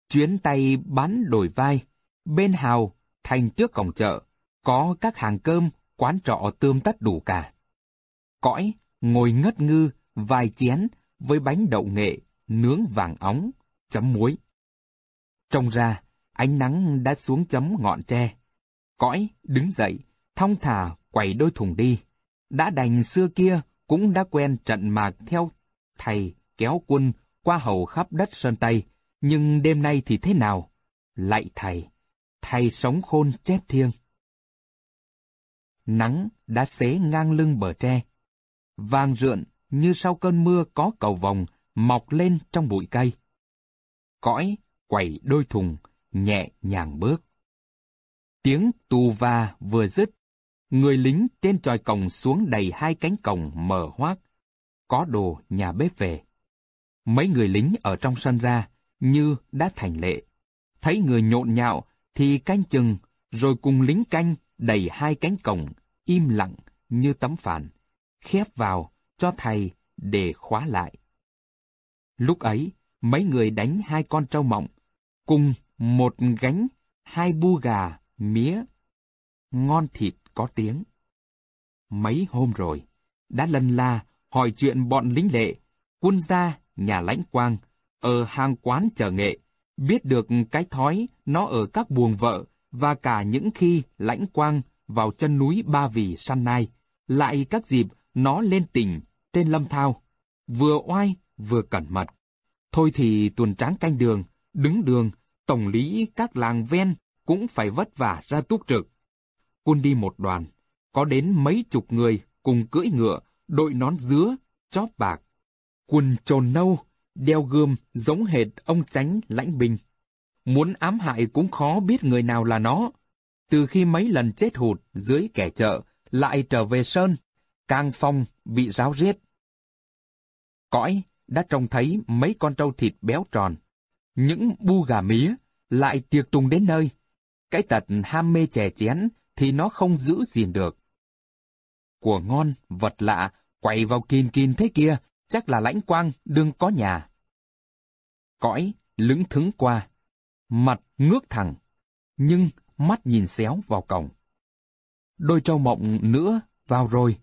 Chuyến tay bán đổi vai, bên hào, thành trước cổng chợ, có các hàng cơm, quán trọ tươm tất đủ cả. Cõi, ngồi ngất ngư, vài chén, với bánh đậu nghệ, nướng vàng óng, chấm muối. Trông ra, ánh nắng đã xuống chấm ngọn tre. Cõi, đứng dậy, thong thả quẩy đôi thùng đi. Đã đành xưa kia cũng đã quen trận mạc theo thầy kéo quân qua hầu khắp đất Sơn Tây, nhưng đêm nay thì thế nào? Lạy thầy, thầy sống khôn chép thiêng. Nắng đã xế ngang lưng bờ tre. Vàng rượn như sau cơn mưa có cầu vòng mọc lên trong bụi cây. Cõi quẩy đôi thùng, nhẹ nhàng bước. Tiếng tù va vừa dứt, người lính trên tròi cổng xuống đầy hai cánh cổng mở hoác. Có đồ nhà bếp về. Mấy người lính ở trong sân ra, như đã thành lệ. Thấy người nhộn nhạo, thì canh chừng, rồi cùng lính canh đầy hai cánh cổng, im lặng như tấm phản, khép vào cho thầy để khóa lại. Lúc ấy, mấy người đánh hai con trâu mộng, cùng một gánh hai bu gà mía, ngon thịt có tiếng. Mấy hôm rồi, đã lần la hỏi chuyện bọn lính lệ, quân gia, nhà lãnh quang, ở hàng quán chờ nghệ, biết được cái thói nó ở các buồng vợ, và cả những khi lãnh quang vào chân núi Ba Vì săn nai, lại các dịp nó lên tỉnh trên lâm thao, vừa oai vừa cẩn mật. Thôi thì tuần tráng canh đường, đứng đường, tổng lý các làng ven cũng phải vất vả ra túc trực. Quân đi một đoàn, có đến mấy chục người cùng cưỡi ngựa, đội nón dứa, chóp bạc. Quần trồn nâu, đeo gươm giống hệt ông tránh lãnh binh. Muốn ám hại cũng khó biết người nào là nó. Từ khi mấy lần chết hụt dưới kẻ chợ, lại trở về sơn, càng phong bị ráo riết. Cõi đã trông thấy mấy con trâu thịt béo tròn. Những bu gà mía lại tiệc tùng đến nơi. Cái tật ham mê chè chén thì nó không giữ gìn được. Của ngon, vật lạ, quay vào kín kín thế kia, chắc là lãnh quang đương có nhà. Cõi lững thứng qua, mặt ngước thẳng, nhưng mắt nhìn xéo vào cổng. Đôi trâu mộng nữa vào rồi.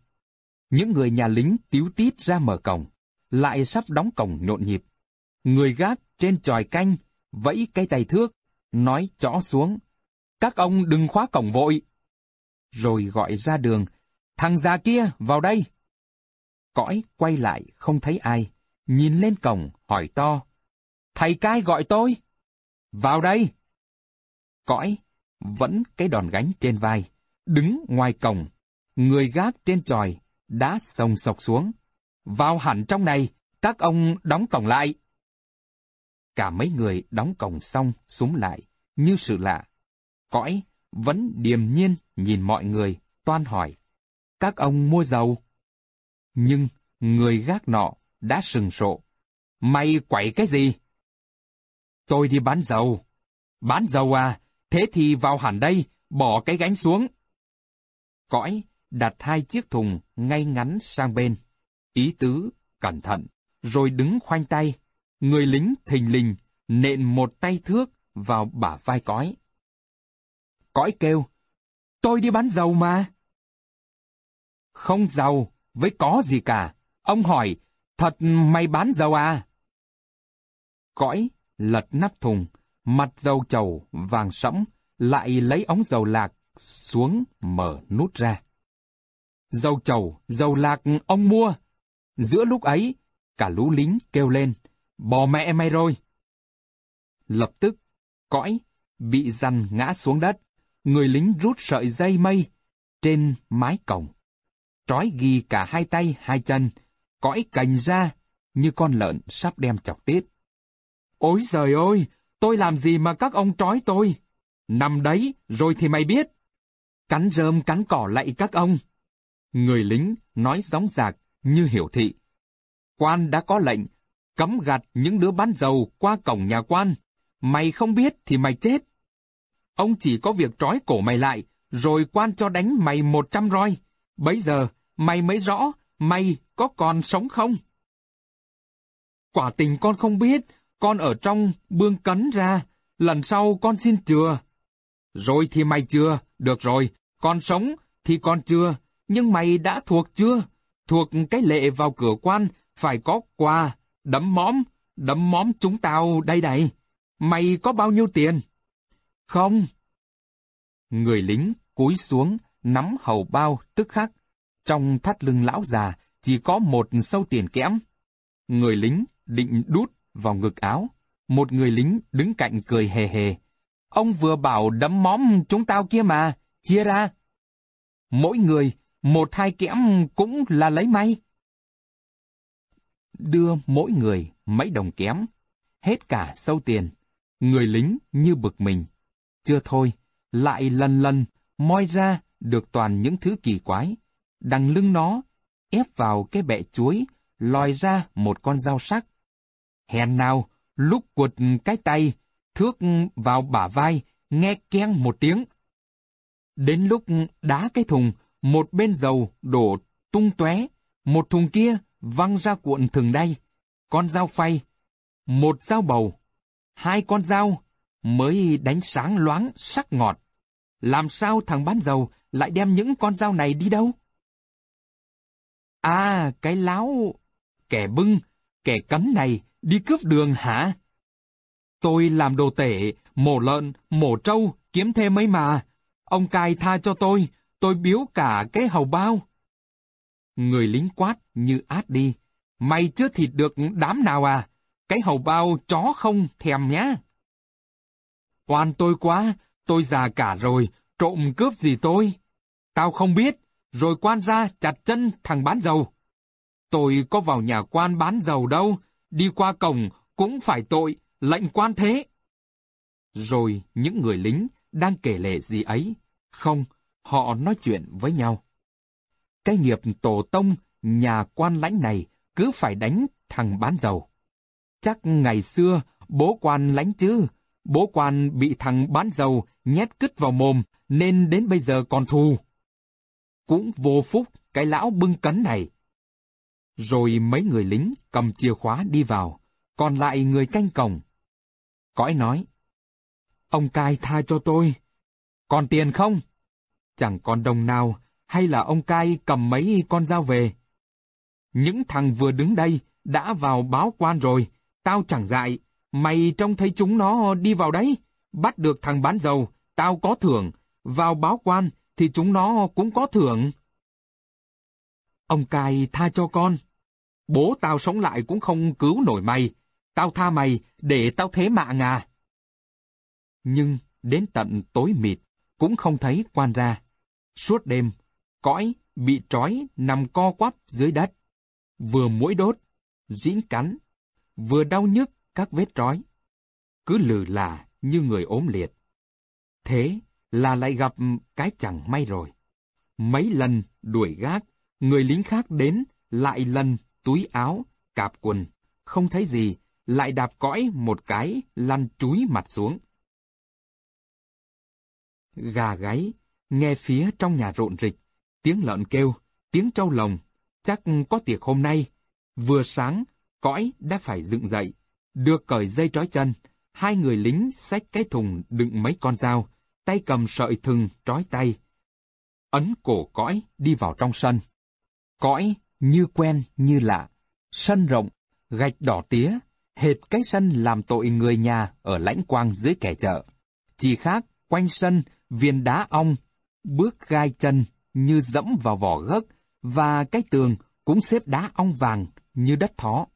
Những người nhà lính tiếu tít ra mở cổng, lại sắp đóng cổng nhộn nhịp. Người gác trên tròi canh, vẫy cây tay thước, nói chõ xuống. Các ông đừng khóa cổng vội. Rồi gọi ra đường, thằng già kia vào đây. Cõi quay lại không thấy ai, nhìn lên cổng hỏi to. Thầy cai gọi tôi. Vào đây. Cõi vẫn cái đòn gánh trên vai, đứng ngoài cổng, người gác trên tròi đã sông sọc xuống. Vào hẳn trong này, các ông đóng cổng lại. Cả mấy người đóng cổng xong súng lại, như sự lạ. Cõi vẫn điềm nhiên nhìn mọi người, toan hỏi. Các ông mua dầu? Nhưng người gác nọ đã sừng sộ. Mày quậy cái gì? Tôi đi bán dầu. Bán dầu à? Thế thì vào hẳn đây, bỏ cái gánh xuống. Cõi đặt hai chiếc thùng ngay ngắn sang bên. Ý tứ, cẩn thận, rồi đứng khoanh tay. Người lính thình lình, nện một tay thước vào bả vai cõi. Cõi kêu, tôi đi bán dầu mà. Không giàu, với có gì cả. Ông hỏi, thật mày bán dầu à? Cõi, lật nắp thùng, mặt dầu trầu vàng sẫm, lại lấy ống dầu lạc xuống mở nút ra. Dầu trầu, dầu lạc ông mua. Giữa lúc ấy, cả lũ lính kêu lên, bò mẹ mày rồi. Lập tức, cõi, bị dằn ngã xuống đất, người lính rút sợi dây mây trên mái cổng. Trói ghi cả hai tay, hai chân, cõi cành ra như con lợn sắp đem chọc tiết. Ôi giời ơi, tôi làm gì mà các ông trói tôi? Nằm đấy, rồi thì mày biết. Cắn rơm cắn cỏ lạy các ông. Người lính nói gióng giạc như hiểu thị. Quan đã có lệnh, cấm gặt những đứa bán dầu qua cổng nhà quan. Mày không biết thì mày chết. Ông chỉ có việc trói cổ mày lại, rồi quan cho đánh mày một trăm roi. Bấy giờ, mày mới rõ, mày có còn sống không? Quả tình con không biết, con ở trong bương cấn ra, lần sau con xin chừa. Rồi thì mày chưa, được rồi, con sống thì con chưa, nhưng mày đã thuộc chưa? Thuộc cái lệ vào cửa quan, phải có quà, đấm móm, đấm móm chúng tao đây này. Mày có bao nhiêu tiền? Không. Người lính cúi xuống, nắm hầu bao tức khắc. Trong thắt lưng lão già chỉ có một sâu tiền kẽm. Người lính định đút vào ngực áo. Một người lính đứng cạnh cười hề hề. Ông vừa bảo đấm móm chúng tao kia mà, chia ra. Mỗi người, một hai kẽm cũng là lấy may. Đưa mỗi người mấy đồng kém, hết cả sâu tiền. Người lính như bực mình. Chưa thôi, lại lần lần moi ra được toàn những thứ kỳ quái. Đằng lưng nó, ép vào cái bẹ chuối, lòi ra một con dao sắc. Hèn nào, lúc quật cái tay, thước vào bả vai, nghe keng một tiếng. Đến lúc đá cái thùng, một bên dầu đổ tung tóe, một thùng kia văng ra cuộn thừng đay, con dao phay, một dao bầu, hai con dao mới đánh sáng loáng sắc ngọt. Làm sao thằng bán dầu lại đem những con dao này đi đâu? À, cái láo, kẻ bưng, kẻ cấm này đi cướp đường hả? Tôi làm đồ tể, mổ lợn, mổ trâu, kiếm thêm mấy mà. Ông cai tha cho tôi, tôi biếu cả cái hầu bao. Người lính quát như át đi. Mày chưa thịt được đám nào à? Cái hầu bao chó không thèm nhá. Oan tôi quá, tôi già cả rồi, trộm cướp gì tôi? Tao không biết, rồi quan ra chặt chân thằng bán dầu. Tôi có vào nhà quan bán dầu đâu, đi qua cổng cũng phải tội, lệnh quan thế. Rồi những người lính đang kể lệ gì ấy, không, họ nói chuyện với nhau. Cái nghiệp tổ tông nhà quan lãnh này cứ phải đánh thằng bán dầu. Chắc ngày xưa bố quan lãnh chứ, bố quan bị thằng bán dầu nhét cứt vào mồm nên đến bây giờ còn thù. Cũng vô phúc cái lão bưng cấn này. Rồi mấy người lính cầm chìa khóa đi vào, còn lại người canh cổng. Cõi nói, ông cai tha cho tôi. Còn tiền không? Chẳng còn đồng nào, hay là ông cai cầm mấy con dao về? Những thằng vừa đứng đây đã vào báo quan rồi, tao chẳng dạy. Mày trông thấy chúng nó đi vào đấy, bắt được thằng bán dầu, tao có thưởng, vào báo quan thì chúng nó cũng có thưởng. Ông cai tha cho con. Bố tao sống lại cũng không cứu nổi mày. Tao tha mày để tao thế mạng à. Nhưng đến tận tối mịt cũng không thấy quan ra. Suốt đêm, cõi bị trói nằm co quắp dưới đất. Vừa mũi đốt, dính cắn, vừa đau nhức các vết trói. Cứ lừ là như người ốm liệt. Thế là lại gặp cái chẳng may rồi. Mấy lần đuổi gác, người lính khác đến, lại lần túi áo, cạp quần, không thấy gì, lại đạp cõi một cái lăn chúi mặt xuống. Gà gáy, nghe phía trong nhà rộn rịch, tiếng lợn kêu, tiếng trâu lồng, chắc có tiệc hôm nay. Vừa sáng, cõi đã phải dựng dậy, được cởi dây trói chân, hai người lính xách cái thùng đựng mấy con dao, tay cầm sợi thừng trói tay. Ấn cổ cõi đi vào trong sân. Cõi như quen như lạ, sân rộng, gạch đỏ tía, hệt cái sân làm tội người nhà ở lãnh quang dưới kẻ chợ. Chỉ khác quanh sân viên đá ong, bước gai chân như dẫm vào vỏ gấc và cái tường cũng xếp đá ong vàng như đất thó.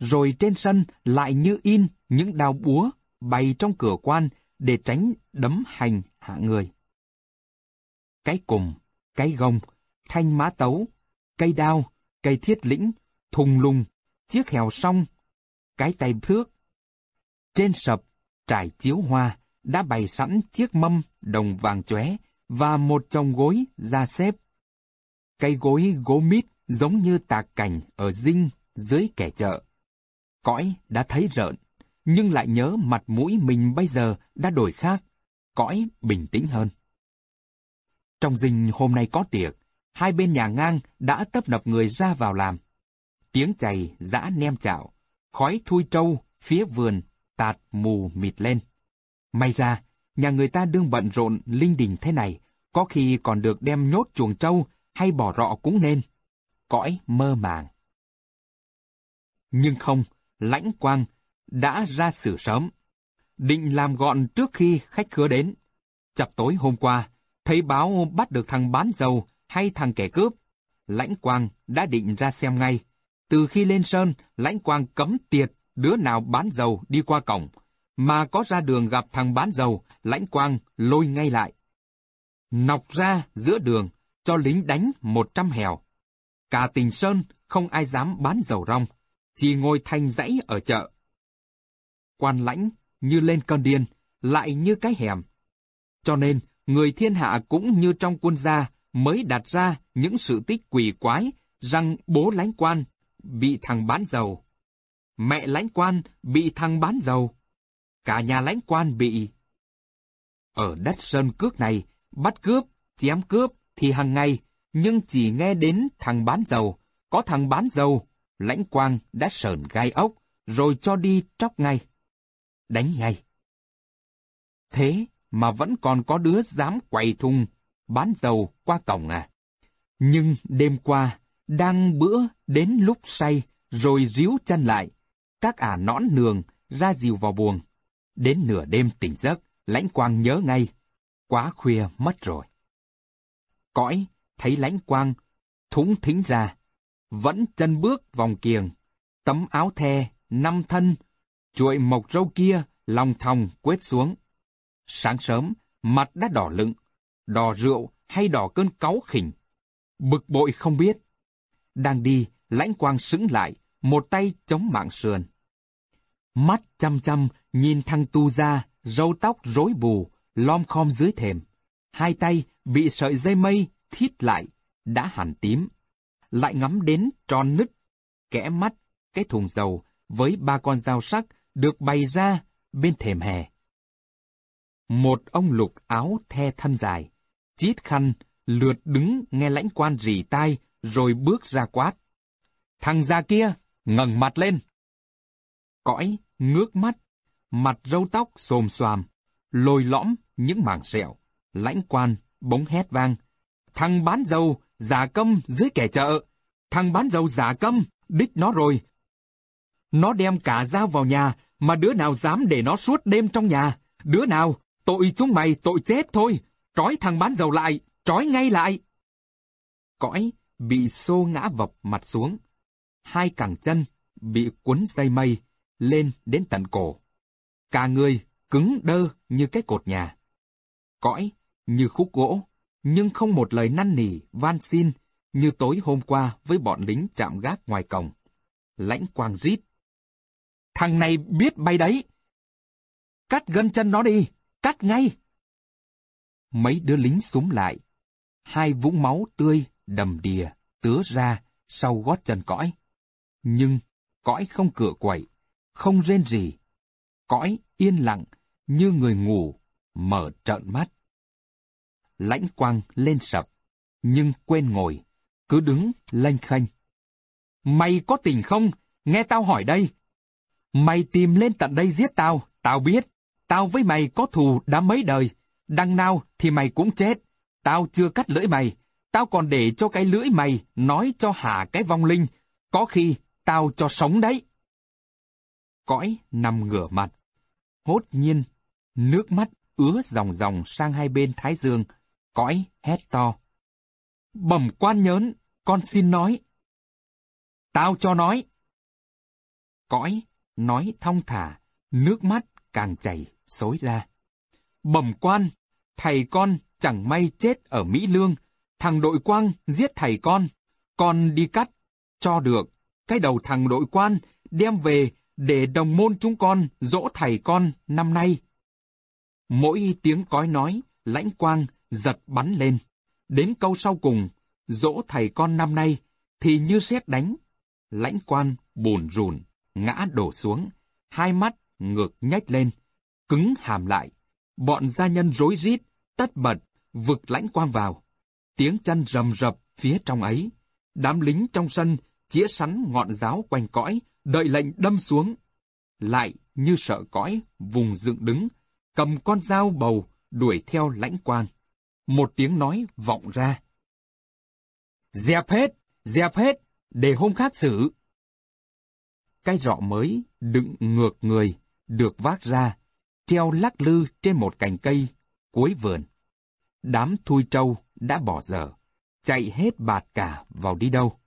Rồi trên sân lại như in những đao búa bày trong cửa quan để tránh đấm hành hạ người. Cái cùng, cái gông, thanh má tấu, cây đao, cây thiết lĩnh, thùng lùng, chiếc hèo song, cái tay thước. Trên sập, trải chiếu hoa, đã bày sẵn chiếc mâm đồng vàng chóe và một chồng gối ra xếp. Cây gối gỗ mít giống như tạc cảnh ở dinh dưới kẻ chợ. Cõi đã thấy rợn, nhưng lại nhớ mặt mũi mình bây giờ đã đổi khác, cõi bình tĩnh hơn. Trong dinh hôm nay có tiệc, hai bên nhà ngang đã tấp nập người ra vào làm. Tiếng chày giã nem chảo, khói thui trâu phía vườn tạt mù mịt lên. May ra, nhà người ta đương bận rộn linh đình thế này, có khi còn được đem nhốt chuồng trâu hay bỏ rọ cũng nên. Cõi mơ màng. Nhưng không, lãnh quang đã ra xử sớm. Định làm gọn trước khi khách khứa đến. Chập tối hôm qua, thấy báo bắt được thằng bán dầu hay thằng kẻ cướp. Lãnh quang đã định ra xem ngay. Từ khi lên sơn, lãnh quang cấm tiệt đứa nào bán dầu đi qua cổng, mà có ra đường gặp thằng bán dầu, lãnh quang lôi ngay lại. Nọc ra giữa đường, cho lính đánh một trăm hèo. Cả tỉnh sơn không ai dám bán dầu rong, chỉ ngồi thành dãy ở chợ. Quan lãnh như lên cơn điên, lại như cái hẻm. Cho nên, người thiên hạ cũng như trong quân gia mới đặt ra những sự tích quỷ quái rằng bố lãnh quan bị thằng bán dầu. Mẹ lãnh quan bị thằng bán dầu cả nhà lãnh quan bị. Ở đất sơn cước này, bắt cướp, chém cướp thì hàng ngày, nhưng chỉ nghe đến thằng bán dầu, có thằng bán dầu, lãnh quang đã sờn gai ốc, rồi cho đi tróc ngay. Đánh ngay. Thế mà vẫn còn có đứa dám quầy thùng, bán dầu qua cổng à. Nhưng đêm qua, đang bữa đến lúc say, rồi ríu chân lại, các ả nõn nường ra dìu vào buồng. Đến nửa đêm tỉnh giấc, lãnh quang nhớ ngay, quá khuya mất rồi. Cõi, thấy lãnh quang, thúng thính ra, vẫn chân bước vòng kiềng, tấm áo the, năm thân, chuỗi mộc râu kia, lòng thòng quét xuống. Sáng sớm, mặt đã đỏ lựng, đỏ rượu hay đỏ cơn cáu khỉnh. Bực bội không biết. Đang đi, lãnh quang sững lại, một tay chống mạng sườn. Mắt chăm chăm nhìn thằng tu ra, râu tóc rối bù, lom khom dưới thềm. Hai tay bị sợi dây mây thít lại, đã hẳn tím. Lại ngắm đến tròn nứt, kẽ mắt, cái thùng dầu với ba con dao sắc được bày ra bên thềm hè. Một ông lục áo the thân dài, chít khăn, lượt đứng nghe lãnh quan rỉ tai rồi bước ra quát. Thằng già kia, ngẩng mặt lên. Cõi, ngước mắt, mặt râu tóc xồm xoàm, lồi lõm những mảng sẹo. Lãnh quan, bỗng hét vang. Thằng bán dầu, giả câm dưới kẻ chợ. Thằng bán dầu giả câm, đích nó rồi. Nó đem cả dao vào nhà, mà đứa nào dám để nó suốt đêm trong nhà. Đứa nào, tội chúng mày tội chết thôi. Trói thằng bán dầu lại, trói ngay lại. Cõi bị xô ngã vập mặt xuống. Hai cẳng chân bị cuốn dây mây lên đến tận cổ. Cả người cứng đơ như cái cột nhà. Cõi như khúc gỗ, nhưng không một lời năn nỉ, van xin như tối hôm qua với bọn lính chạm gác ngoài cổng. Lãnh quang rít. Thằng này biết bay đấy. Cắt gân chân nó đi, cắt ngay. Mấy đứa lính súng lại. Hai vũng máu tươi, đầm đìa, tứa ra sau gót chân cõi. Nhưng cõi không cửa quậy, không rên gì. Cõi yên lặng như người ngủ, mở trợn mắt. Lãnh quang lên sập, nhưng quên ngồi, cứ đứng lênh khênh. Mày có tình không? Nghe tao hỏi đây. Mày tìm lên tận đây giết tao, tao biết. Tao với mày có thù đã mấy đời. Đằng nào thì mày cũng chết. Tao chưa cắt lưỡi mày. Tao còn để cho cái lưỡi mày nói cho hả cái vong linh. Có khi tao cho sống đấy. Cõi nằm ngửa mặt. Hốt nhiên, nước mắt ứa dòng dòng sang hai bên thái dương. Cõi hét to. Bẩm quan nhớn, con xin nói. Tao cho nói. Cõi nói thong thả, nước mắt càng chảy, xối la Bẩm quan, thầy con chẳng may chết ở Mỹ Lương, thằng đội quang giết thầy con, con đi cắt, cho được, cái đầu thằng đội quan đem về để đồng môn chúng con dỗ thầy con năm nay. Mỗi tiếng cói nói, lãnh quang giật bắn lên. Đến câu sau cùng, dỗ thầy con năm nay, thì như sét đánh. Lãnh quan bùn rùn, ngã đổ xuống, hai mắt ngược nhách lên, cứng hàm lại. Bọn gia nhân rối rít, tất bật, vực lãnh quan vào. Tiếng chân rầm rập phía trong ấy. Đám lính trong sân chĩa sắn ngọn giáo quanh cõi, đợi lệnh đâm xuống. Lại như sợ cõi, vùng dựng đứng, cầm con dao bầu, đuổi theo lãnh quan một tiếng nói vọng ra. Dẹp hết, dẹp hết, để hôm khác xử. Cái rọ mới đựng ngược người, được vác ra, treo lắc lư trên một cành cây, cuối vườn. Đám thui trâu đã bỏ dở, chạy hết bạt cả vào đi đâu.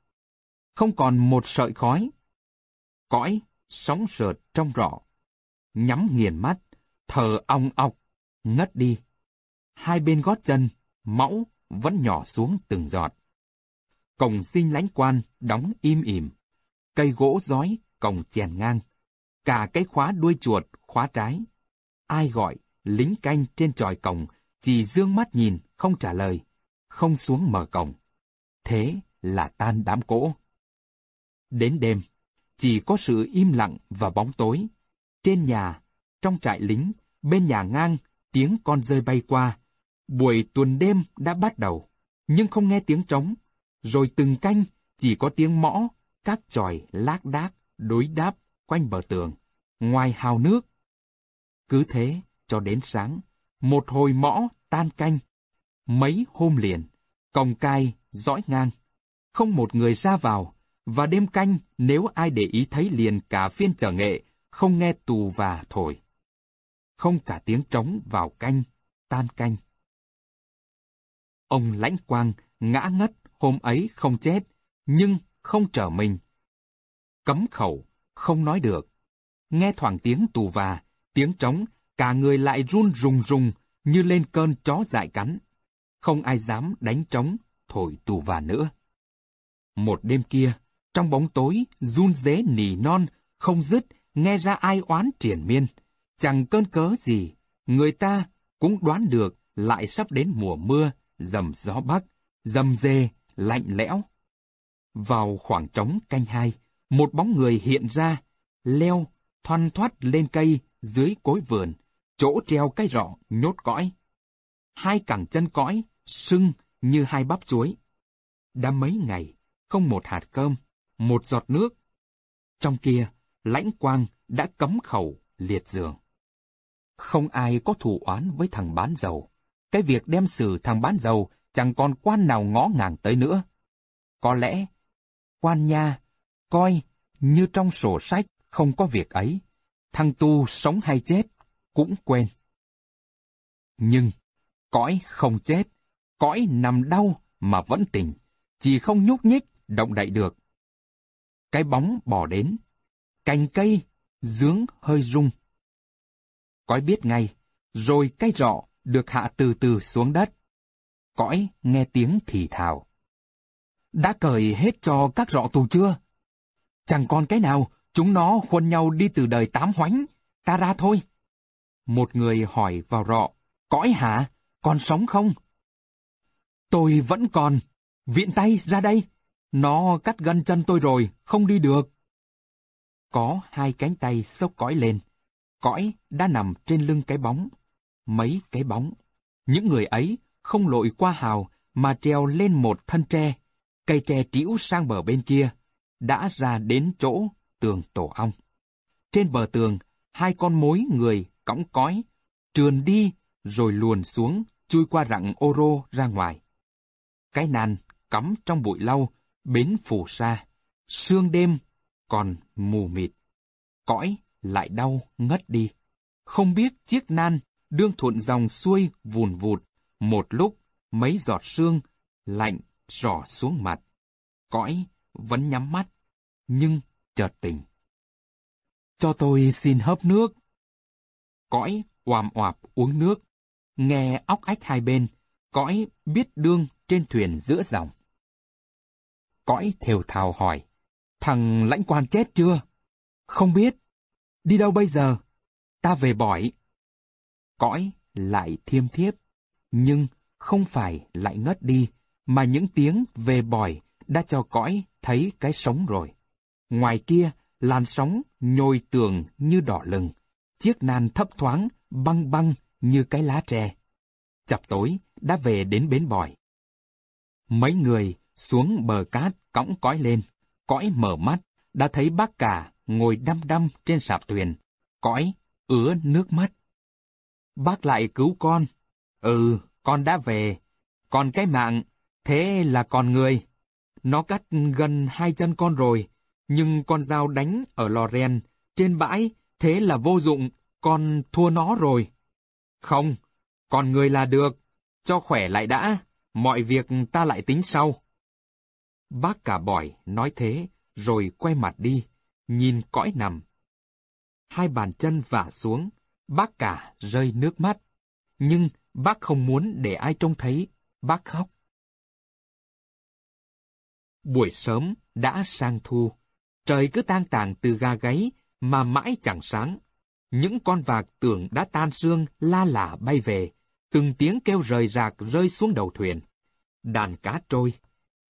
Không còn một sợi khói. Cõi, sóng sượt trong rọ. Nhắm nghiền mắt, thở ong ọc, ngất đi. Hai bên gót chân, máu vẫn nhỏ xuống từng giọt. Cổng sinh lãnh quan đóng im ỉm. Cây gỗ giói, cổng chèn ngang. Cả cái khóa đuôi chuột, khóa trái. Ai gọi, lính canh trên tròi cổng, chỉ dương mắt nhìn, không trả lời, không xuống mở cổng. Thế là tan đám cỗ. Đến đêm, chỉ có sự im lặng và bóng tối. Trên nhà, trong trại lính, bên nhà ngang, tiếng con rơi bay qua. Buổi tuần đêm đã bắt đầu, nhưng không nghe tiếng trống. Rồi từng canh, chỉ có tiếng mõ, các tròi lác đác, đối đáp quanh bờ tường, ngoài hào nước. Cứ thế, cho đến sáng, một hồi mõ tan canh. Mấy hôm liền, còng cai, dõi ngang. Không một người ra vào, và đêm canh nếu ai để ý thấy liền cả phiên trở nghệ, không nghe tù và thổi. không cả tiếng trống vào canh, tan canh. Ông lãnh quang ngã ngất hôm ấy không chết, nhưng không trở mình. Cấm khẩu, không nói được. Nghe thoảng tiếng tù và, tiếng trống, cả người lại run rùng rùng như lên cơn chó dại cắn. Không ai dám đánh trống, thổi tù và nữa. Một đêm kia, trong bóng tối, run rế nỉ non, không dứt, nghe ra ai oán triển miên. Chẳng cơn cớ gì, người ta cũng đoán được lại sắp đến mùa mưa, dầm gió bắc, dầm dê, lạnh lẽo. Vào khoảng trống canh hai, một bóng người hiện ra, leo, thoăn thoắt lên cây dưới cối vườn, chỗ treo cái rọ nhốt cõi. Hai cẳng chân cõi, sưng như hai bắp chuối. Đã mấy ngày, không một hạt cơm, một giọt nước. Trong kia, lãnh quang đã cấm khẩu, liệt giường. Không ai có thù oán với thằng bán dầu. Cái việc đem xử thằng bán dầu chẳng còn quan nào ngó ngàng tới nữa. Có lẽ, quan nha, coi như trong sổ sách không có việc ấy. Thằng tu sống hay chết, cũng quên. Nhưng, cõi không chết, cõi nằm đau mà vẫn tỉnh, chỉ không nhúc nhích, động đậy được. Cái bóng bỏ đến, cành cây, dướng hơi rung. Cõi biết ngay, rồi cái rọ được hạ từ từ xuống đất. Cõi nghe tiếng thì thào. Đã cởi hết cho các rọ tù chưa? Chẳng còn cái nào, chúng nó khuôn nhau đi từ đời tám hoánh, ta ra thôi. Một người hỏi vào rọ, cõi hả, còn sống không? Tôi vẫn còn, viện tay ra đây. Nó cắt gân chân tôi rồi, không đi được. Có hai cánh tay sốc cõi lên. Cõi đã nằm trên lưng cái bóng. Mấy cái bóng. Những người ấy không lội qua hào mà treo lên một thân tre. Cây tre trĩu sang bờ bên kia. Đã ra đến chỗ tường tổ ong. Trên bờ tường, hai con mối người cõng cõi, trườn đi rồi luồn xuống, chui qua rặng ô rô ra ngoài. Cái nàn cắm trong bụi lau, bến phù sa, sương đêm còn mù mịt. Cõi lại đau ngất đi. Không biết chiếc nan đương thuận dòng xuôi vùn vụt, một lúc mấy giọt sương lạnh rỏ xuống mặt. Cõi vẫn nhắm mắt, nhưng chợt tỉnh. Cho tôi xin hớp nước. Cõi oàm oạp uống nước, nghe óc ách hai bên, cõi biết đương trên thuyền giữa dòng. Cõi thều thào hỏi, thằng lãnh quan chết chưa? Không biết. Đi đâu bây giờ? Ta về bỏi. Cõi lại thiêm thiếp, nhưng không phải lại ngất đi, mà những tiếng về bòi đã cho cõi thấy cái sống rồi. Ngoài kia, làn sóng nhồi tường như đỏ lừng, chiếc nan thấp thoáng, băng băng như cái lá tre. Chập tối đã về đến bến bòi. Mấy người xuống bờ cát cõng cõi lên, cõi mở mắt, đã thấy bác cả ngồi đăm đăm trên sạp thuyền, cõi ứa nước mắt. Bác lại cứu con. Ừ, con đã về. Còn cái mạng, thế là còn người. Nó cắt gần hai chân con rồi, nhưng con dao đánh ở lò ren, trên bãi, thế là vô dụng, con thua nó rồi. Không, còn người là được, cho khỏe lại đã, mọi việc ta lại tính sau. Bác cả bỏi nói thế, rồi quay mặt đi, nhìn cõi nằm. Hai bàn chân vả xuống, bác cả rơi nước mắt. Nhưng bác không muốn để ai trông thấy, bác khóc. Buổi sớm đã sang thu, trời cứ tan tàng từ ga gáy mà mãi chẳng sáng. Những con vạc tưởng đã tan xương la lả bay về, từng tiếng kêu rời rạc rơi xuống đầu thuyền. Đàn cá trôi,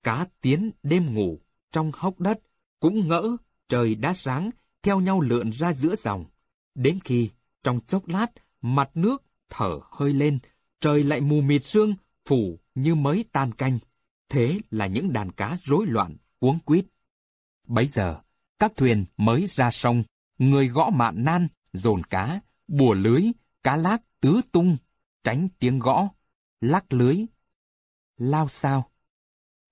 cá tiến đêm ngủ trong hốc đất, cũng ngỡ trời đã sáng, theo nhau lượn ra giữa dòng. Đến khi, trong chốc lát, mặt nước thở hơi lên, trời lại mù mịt sương, phủ như mới tan canh. Thế là những đàn cá rối loạn, uống quýt. Bấy giờ, các thuyền mới ra sông, người gõ mạn nan, dồn cá, bùa lưới, cá lác tứ tung, tránh tiếng gõ, lắc lưới. Lao sao?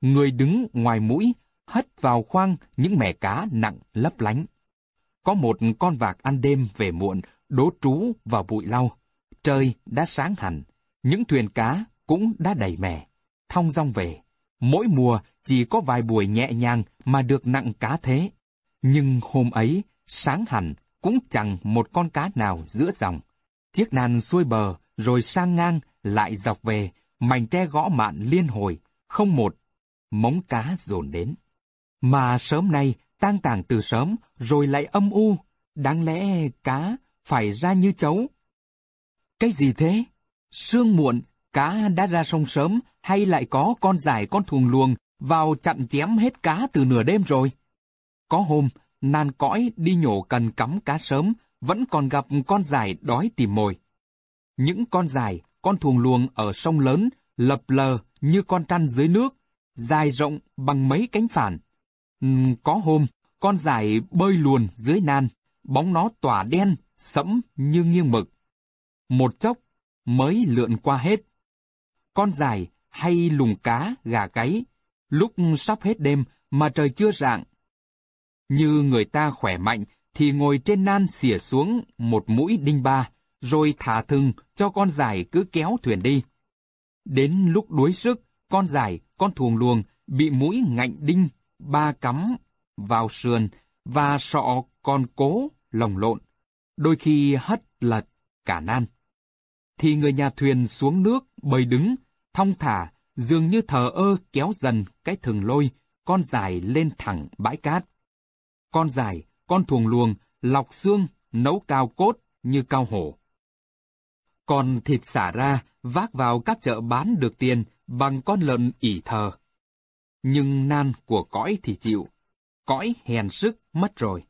Người đứng ngoài mũi, hất vào khoang những mẻ cá nặng lấp lánh. Có một con vạc ăn đêm về muộn, đố trú vào bụi lau. Trời đã sáng hẳn, những thuyền cá cũng đã đầy mẻ, thong dong về. Mỗi mùa chỉ có vài buổi nhẹ nhàng mà được nặng cá thế. Nhưng hôm ấy, sáng hẳn, cũng chẳng một con cá nào giữa dòng. Chiếc nàn xuôi bờ, rồi sang ngang, lại dọc về, mảnh tre gõ mạn liên hồi, không một, móng cá dồn đến. Mà sớm nay, tang tàng từ sớm, rồi lại âm u, đáng lẽ cá phải ra như chấu. Cái gì thế? Sương muộn, cá đã ra sông sớm, hay lại có con dài con thuồng luồng vào chặn chém hết cá từ nửa đêm rồi? Có hôm, nan cõi đi nhổ cần cắm cá sớm, vẫn còn gặp con dài đói tìm mồi. Những con dài, con thuồng luồng ở sông lớn, lập lờ như con trăn dưới nước, dài rộng bằng mấy cánh phản. Có hôm, con dài bơi luồn dưới nan, bóng nó tỏa đen, sẫm như nghiêng mực. Một chốc, mới lượn qua hết. Con dài hay lùng cá, gà gáy, lúc sắp hết đêm mà trời chưa rạng. Như người ta khỏe mạnh thì ngồi trên nan xỉa xuống một mũi đinh ba, rồi thả thừng cho con dài cứ kéo thuyền đi. Đến lúc đuối sức, con dài, con thuồng luồng bị mũi ngạnh đinh, ba cắm vào sườn và sọ còn cố lồng lộn, đôi khi hất lật cả nan. Thì người nhà thuyền xuống nước bơi đứng, thong thả, dường như thờ ơ kéo dần cái thừng lôi, con dài lên thẳng bãi cát. Con dài, con thuồng luồng, lọc xương, nấu cao cốt như cao hổ. Còn thịt xả ra, vác vào các chợ bán được tiền bằng con lợn ỉ thờ. Nhưng nan của cõi thì chịu. Cõi hèn sức mất rồi.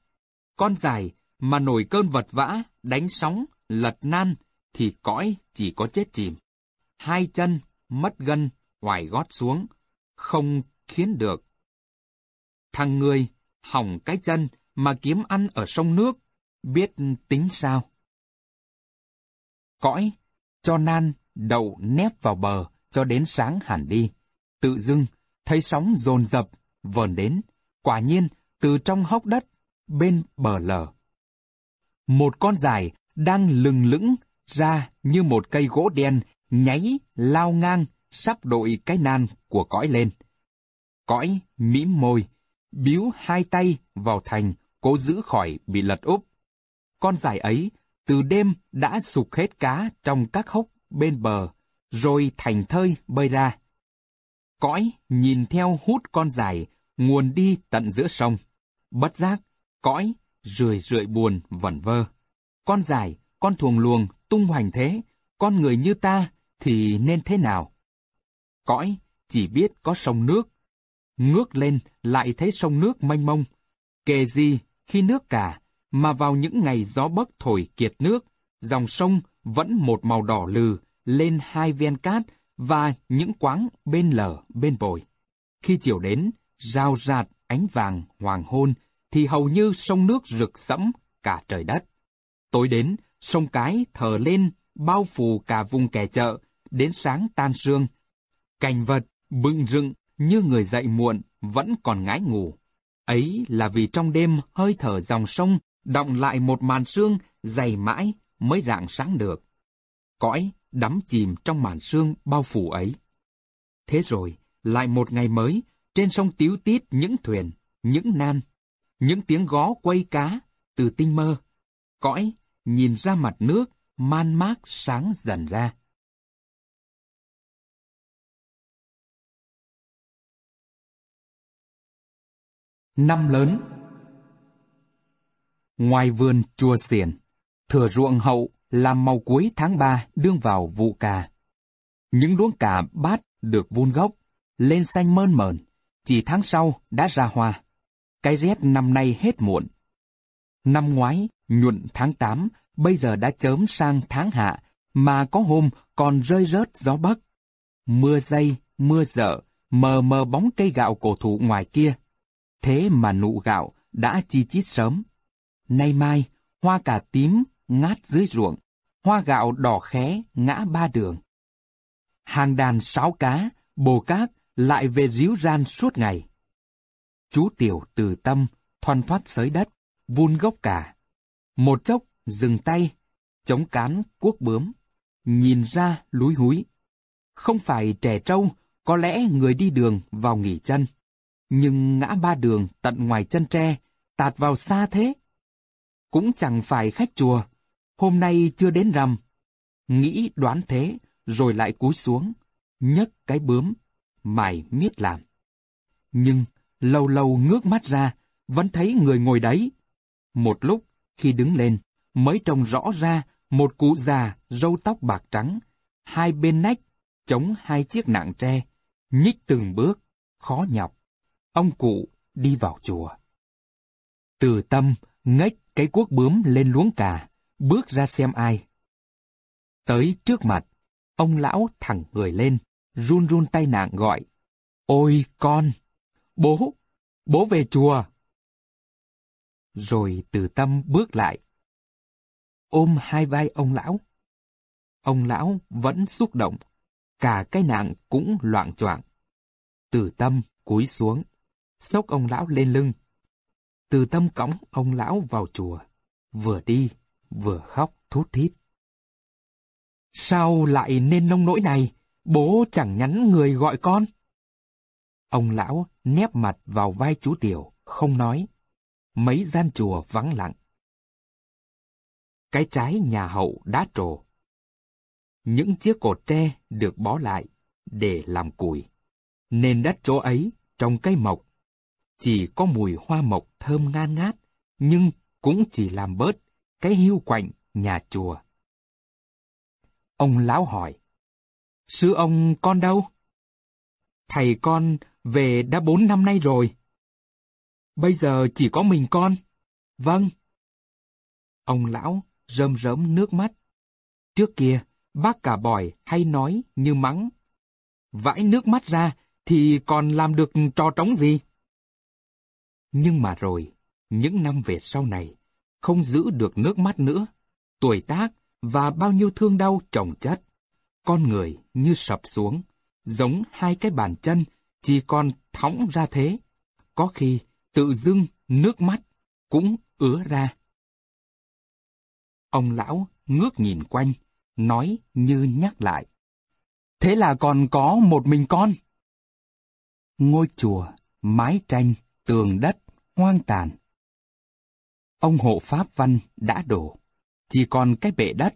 Con dài mà nổi cơn vật vã, đánh sóng, lật nan, thì cõi chỉ có chết chìm. Hai chân, mất gân, hoài gót xuống, không khiến được. Thằng người, hỏng cái chân mà kiếm ăn ở sông nước, biết tính sao? Cõi, cho nan, đậu nép vào bờ, cho đến sáng hẳn đi. Tự dưng, thấy sóng dồn dập, vờn đến. Quả nhiên, từ trong hốc đất, bên bờ lở. Một con dài đang lừng lững ra như một cây gỗ đen, nháy, lao ngang, sắp đội cái nan của cõi lên. Cõi mỉm môi, biếu hai tay vào thành, cố giữ khỏi bị lật úp. Con dài ấy, từ đêm đã sục hết cá trong các hốc bên bờ, rồi thành thơi bơi ra. Cõi nhìn theo hút con dài, nguồn đi tận giữa sông. Bất giác, cõi, rười rượi buồn, vẩn vơ. Con dài, con thuồng luồng, tung hoành thế, con người như ta thì nên thế nào? Cõi chỉ biết có sông nước. Ngước lên lại thấy sông nước mênh mông. Kề gì khi nước cả, mà vào những ngày gió bấc thổi kiệt nước, dòng sông vẫn một màu đỏ lừ lên hai ven cát và những quáng bên lở bên bồi. Khi chiều đến, rào rạt ánh vàng hoàng hôn, thì hầu như sông nước rực sẫm cả trời đất. Tối đến, sông cái thờ lên, bao phủ cả vùng kẻ chợ, đến sáng tan sương. Cảnh vật bừng rừng như người dậy muộn vẫn còn ngái ngủ. Ấy là vì trong đêm hơi thở dòng sông động lại một màn sương dày mãi mới rạng sáng được. Cõi đắm chìm trong màn sương bao phủ ấy. Thế rồi, lại một ngày mới, trên sông tiếu tít những thuyền, những nan, những tiếng gó quay cá từ tinh mơ. Cõi nhìn ra mặt nước, man mác sáng dần ra. Năm lớn Ngoài vườn chùa xiển, thừa ruộng hậu làm màu cuối tháng ba đương vào vụ cà. Những luống cà bát được vun gốc, lên xanh mơn mờn, chỉ tháng sau đã ra hoa. Cái rét năm nay hết muộn. Năm ngoái, nhuận tháng 8, bây giờ đã chớm sang tháng hạ, mà có hôm còn rơi rớt gió bắc. Mưa dây, mưa dở, mờ mờ bóng cây gạo cổ thụ ngoài kia. Thế mà nụ gạo đã chi chít sớm. Nay mai, hoa cà tím ngát dưới ruộng, hoa gạo đỏ khé ngã ba đường. Hàng đàn sáo cá, bồ cát lại về ríu ran suốt ngày. Chú Tiểu từ tâm, thoăn thoát sới đất, vun gốc cả. Một chốc, dừng tay, chống cán cuốc bướm, nhìn ra lúi húi. Không phải trẻ trâu, có lẽ người đi đường vào nghỉ chân. Nhưng ngã ba đường tận ngoài chân tre, tạt vào xa thế. Cũng chẳng phải khách chùa, hôm nay chưa đến rằm. Nghĩ đoán thế, rồi lại cúi xuống, nhấc cái bướm, mải miết làm. Nhưng, lâu lâu ngước mắt ra, vẫn thấy người ngồi đấy. Một lúc, khi đứng lên, mới trông rõ ra một cụ già râu tóc bạc trắng, hai bên nách, chống hai chiếc nạng tre, nhích từng bước, khó nhọc. Ông cụ đi vào chùa. Từ tâm, ngách cái cuốc bướm lên luống cà, bước ra xem ai. Tới trước mặt, ông lão thẳng người lên, run run tay nạng gọi. Ôi con! Bố! Bố về chùa! Rồi từ tâm bước lại. Ôm hai vai ông lão. Ông lão vẫn xúc động, cả cái nạng cũng loạn choạng. Từ tâm cúi xuống, xốc ông lão lên lưng. Từ tâm cõng ông lão vào chùa, vừa đi, vừa khóc thút thít. Sao lại nên nông nỗi này? Bố chẳng nhắn người gọi con. Ông lão nép mặt vào vai chú Tiểu, không nói. Mấy gian chùa vắng lặng. Cái trái nhà hậu đã trổ. Những chiếc cột tre được bó lại để làm củi. Nền đất chỗ ấy trồng cây mộc. Chỉ có mùi hoa mộc thơm ngan ngát, nhưng cũng chỉ làm bớt cái hiu quạnh nhà chùa. Ông lão hỏi, Sư ông con đâu? Thầy con về đã bốn năm nay rồi. Bây giờ chỉ có mình con. Vâng. Ông lão rơm rớm nước mắt. Trước kia, bác cả bòi hay nói như mắng. Vãi nước mắt ra thì còn làm được trò trống gì? Nhưng mà rồi, những năm về sau này, không giữ được nước mắt nữa. Tuổi tác và bao nhiêu thương đau chồng chất. Con người như sập xuống, giống hai cái bàn chân, chỉ còn thõng ra thế. Có khi tự dưng nước mắt cũng ứa ra. Ông lão ngước nhìn quanh, nói như nhắc lại. Thế là còn có một mình con. Ngôi chùa, mái tranh, tường đất, hoang tàn. Ông hộ Pháp Văn đã đổ, chỉ còn cái bệ đất.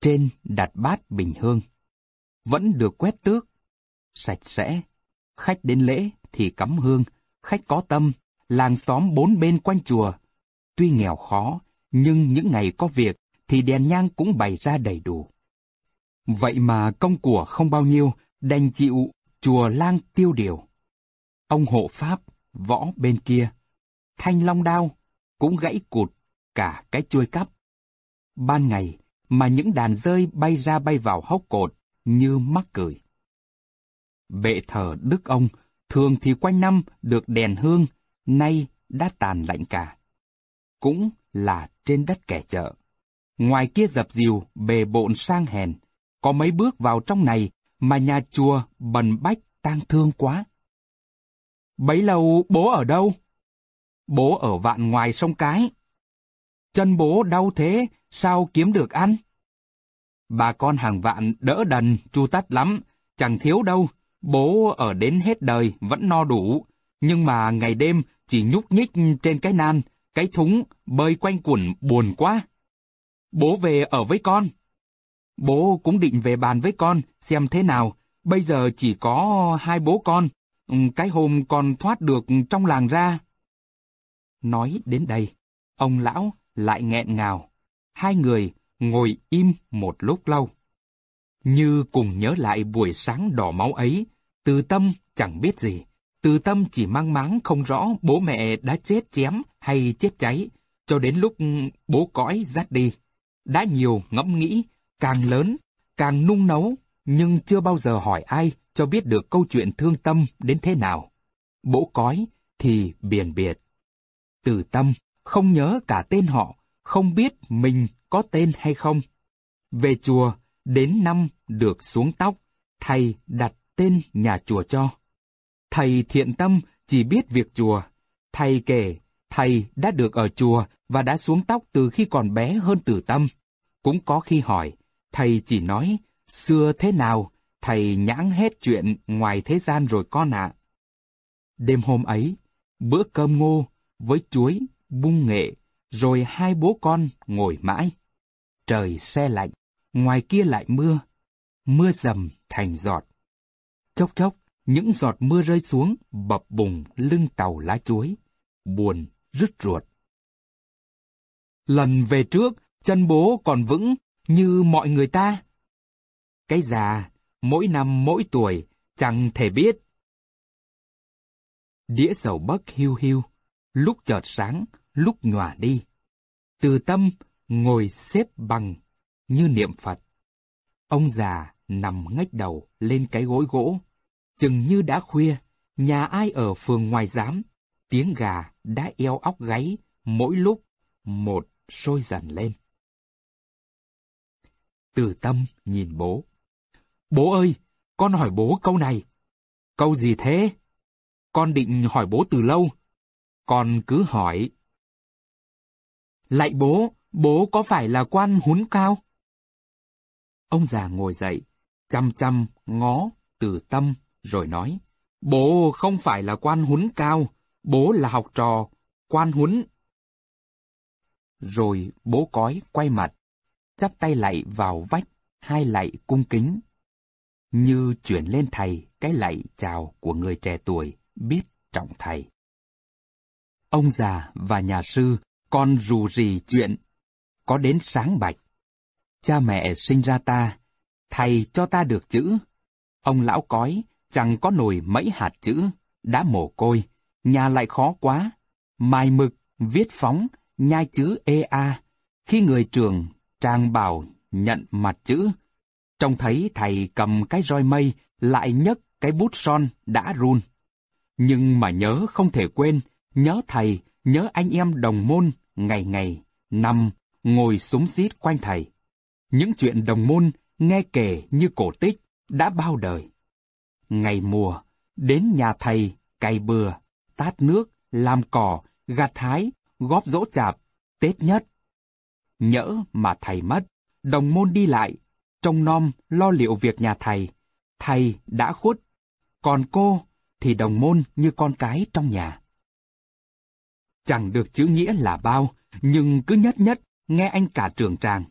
Trên đặt bát bình hương, vẫn được quét tước, sạch sẽ. Khách đến lễ thì cắm hương, khách có tâm, làng xóm bốn bên quanh chùa. Tuy nghèo khó, nhưng những ngày có việc thì đèn nhang cũng bày ra đầy đủ. Vậy mà công của không bao nhiêu, đành chịu chùa lang tiêu điều. Ông hộ pháp, võ bên kia, thanh long đao, cũng gãy cụt cả cái chuôi cắp. Ban ngày mà những đàn rơi bay ra bay vào hốc cột như mắc cười. Bệ thờ Đức ông thường thì quanh năm được đèn hương, nay đã tàn lạnh cả. Cũng là trên đất kẻ chợ. Ngoài kia dập dìu, bề bộn sang hèn, có mấy bước vào trong này mà nhà chùa bần bách tang thương quá. Bấy lâu bố ở đâu? Bố ở vạn ngoài sông Cái. Chân bố đau thế, sao kiếm được ăn? Bà con hàng vạn đỡ đần, chu tắt lắm, chẳng thiếu đâu. Bố ở đến hết đời vẫn no đủ, nhưng mà ngày đêm chỉ nhúc nhích trên cái nan, cái thúng, bơi quanh quẩn buồn quá. Bố về ở với con. Bố cũng định về bàn với con, xem thế nào. Bây giờ chỉ có hai bố con. Ừ, cái hôm con thoát được trong làng ra. Nói đến đây, ông lão lại nghẹn ngào. Hai người ngồi im một lúc lâu. Như cùng nhớ lại buổi sáng đỏ máu ấy, từ tâm chẳng biết gì. Từ tâm chỉ mang máng không rõ bố mẹ đã chết chém hay chết cháy, cho đến lúc bố cõi dắt đi. Đã nhiều ngẫm nghĩ, càng lớn, càng nung nấu, nhưng chưa bao giờ hỏi ai cho biết được câu chuyện thương tâm đến thế nào. Bố cõi thì biển biệt. Từ tâm không nhớ cả tên họ, không biết mình có tên hay không. Về chùa, đến năm được xuống tóc, thầy đặt tên nhà chùa cho. Thầy thiện tâm chỉ biết việc chùa. Thầy kể, thầy đã được ở chùa và đã xuống tóc từ khi còn bé hơn Tử Tâm. Cũng có khi hỏi, thầy chỉ nói, xưa thế nào, thầy nhãng hết chuyện ngoài thế gian rồi con ạ. Đêm hôm ấy, bữa cơm ngô với chuối, bung nghệ, rồi hai bố con ngồi mãi. Trời xe lạnh, ngoài kia lại mưa, mưa dầm thành giọt. Chốc chốc, những giọt mưa rơi xuống bập bùng lưng tàu lá chuối, buồn, rứt ruột. Lần về trước, chân bố còn vững như mọi người ta. Cái già, mỗi năm mỗi tuổi, chẳng thể biết. Đĩa dầu bấc hiu hiu, lúc chợt sáng, lúc nhòa đi. Từ tâm, ngồi xếp bằng, như niệm Phật. Ông già nằm ngách đầu lên cái gối gỗ. Chừng như đã khuya, nhà ai ở phường ngoài giám, tiếng gà đã eo óc gáy, mỗi lúc một sôi dần lên. Từ tâm nhìn bố. Bố ơi, con hỏi bố câu này. Câu gì thế? Con định hỏi bố từ lâu. Con cứ hỏi. Lại bố, bố có phải là quan hún cao? Ông già ngồi dậy, chăm chăm ngó từ tâm rồi nói. Bố không phải là quan huấn cao, bố là học trò, quan huấn. Rồi bố cói quay mặt, chắp tay lạy vào vách, hai lạy cung kính. Như chuyển lên thầy cái lạy chào của người trẻ tuổi, biết trọng thầy. Ông già và nhà sư còn rù rì chuyện, có đến sáng bạch. Cha mẹ sinh ra ta, thầy cho ta được chữ. Ông lão cói chẳng có nổi mấy hạt chữ, đã mồ côi, nhà lại khó quá. Mài mực, viết phóng, nhai chữ EA. Khi người trường, trang bảo nhận mặt chữ. Trông thấy thầy cầm cái roi mây, lại nhấc cái bút son đã run. Nhưng mà nhớ không thể quên, nhớ thầy, nhớ anh em đồng môn, ngày ngày, năm, ngồi súng xít quanh thầy. Những chuyện đồng môn nghe kể như cổ tích đã bao đời. Ngày mùa, đến nhà thầy, cày bừa, tát nước, làm cỏ, gặt hái, góp dỗ chạp, Tết nhất. Nhỡ mà thầy mất, đồng môn đi lại, trông nom lo liệu việc nhà thầy. Thầy đã khuất, còn cô thì đồng môn như con cái trong nhà. Chẳng được chữ nghĩa là bao, nhưng cứ nhất nhất nghe anh cả trường tràng.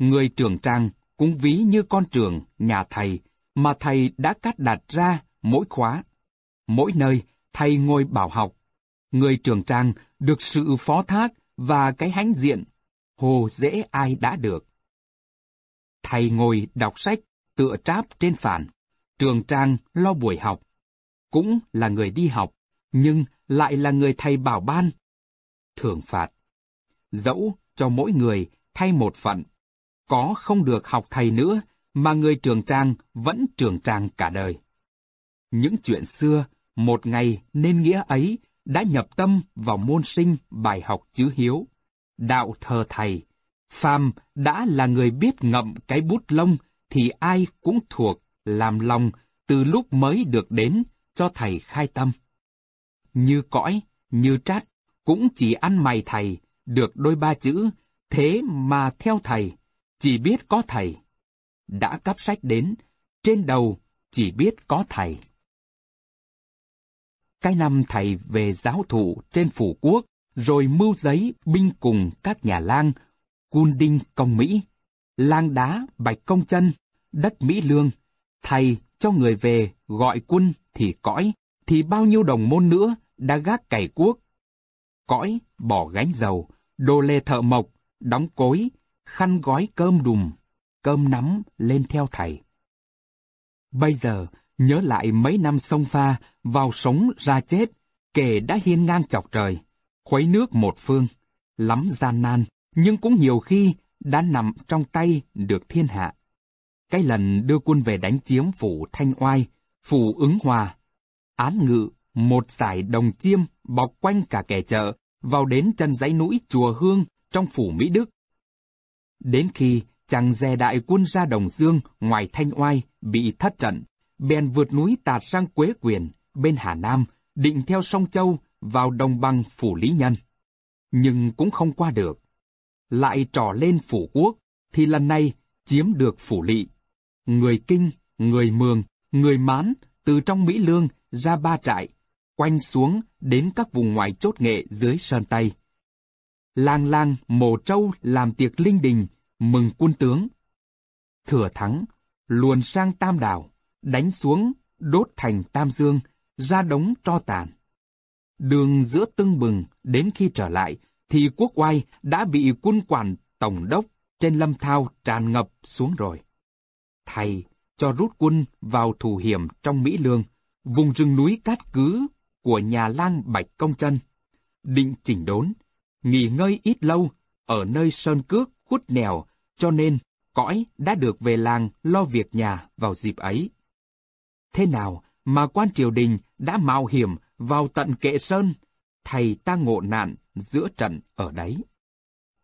Người trường trang cũng ví như con trường, nhà thầy, mà thầy đã cắt đặt ra mỗi khóa. Mỗi nơi, thầy ngồi bảo học. Người trường trang được sự phó thác và cái hãnh diện, hồ dễ ai đã được. Thầy ngồi đọc sách, tựa tráp trên phản. Trường trang lo buổi học. Cũng là người đi học, nhưng lại là người thầy bảo ban. Thưởng phạt. Dẫu cho mỗi người thay một phận, có không được học thầy nữa, mà người trường trang vẫn trường trang cả đời. Những chuyện xưa, một ngày nên nghĩa ấy đã nhập tâm vào môn sinh bài học chữ hiếu. Đạo thờ thầy, phàm đã là người biết ngậm cái bút lông thì ai cũng thuộc, làm lòng từ lúc mới được đến cho thầy khai tâm. Như cõi, như trát, cũng chỉ ăn mày thầy, được đôi ba chữ, thế mà theo thầy, chỉ biết có thầy. Đã cắp sách đến, trên đầu chỉ biết có thầy. Cái năm thầy về giáo thụ trên phủ quốc, rồi mưu giấy binh cùng các nhà lang, cun đinh công Mỹ, lang đá bạch công chân, đất Mỹ lương, thầy cho người về gọi quân thì cõi, thì bao nhiêu đồng môn nữa đã gác cày quốc. Cõi bỏ gánh dầu, đồ lê thợ mộc, đóng cối, khăn gói cơm đùm, cơm nắm lên theo thầy. Bây giờ, nhớ lại mấy năm sông pha, vào sống ra chết, kể đã hiên ngang chọc trời, khuấy nước một phương, lắm gian nan, nhưng cũng nhiều khi đã nằm trong tay được thiên hạ. Cái lần đưa quân về đánh chiếm phủ Thanh Oai, phủ ứng hòa, án ngự, một giải đồng chiêm bọc quanh cả kẻ chợ, vào đến chân dãy núi chùa Hương trong phủ Mỹ Đức. Đến khi chàng dè đại quân ra Đồng Dương ngoài Thanh Oai bị thất trận, bèn vượt núi tạt sang Quế Quyền, bên Hà Nam, định theo sông Châu vào đồng bằng phủ Lý Nhân. nhưng cũng không qua được. Lại trỏ lên phủ quốc, thì lần này chiếm được phủ lỵ. Người Kinh, người Mường, người Mán từ trong Mỹ Lương ra ba trại, quanh xuống đến các vùng ngoài chốt nghệ dưới Sơn Tây. Lang lang mồ trâu làm tiệc linh đình, mừng quân tướng. Thừa thắng, luồn sang Tam Đảo, đánh xuống, đốt thành Tam Dương, ra đống tro tàn. Đường giữa tưng bừng, đến khi trở lại, thì quốc oai đã bị quân quản tổng đốc trên lâm thao tràn ngập xuống rồi. Thầy cho rút quân vào thủ hiểm trong Mỹ Lương, vùng rừng núi cát cứ của nhà lang Bạch Công Chân. Định chỉnh đốn, nghỉ ngơi ít lâu ở nơi sơn cước khuất nèo, cho nên cõi đã được về làng lo việc nhà vào dịp ấy. Thế nào mà quan triều đình đã mạo hiểm vào tận kệ sơn, thầy ta ngộ nạn giữa trận ở đấy.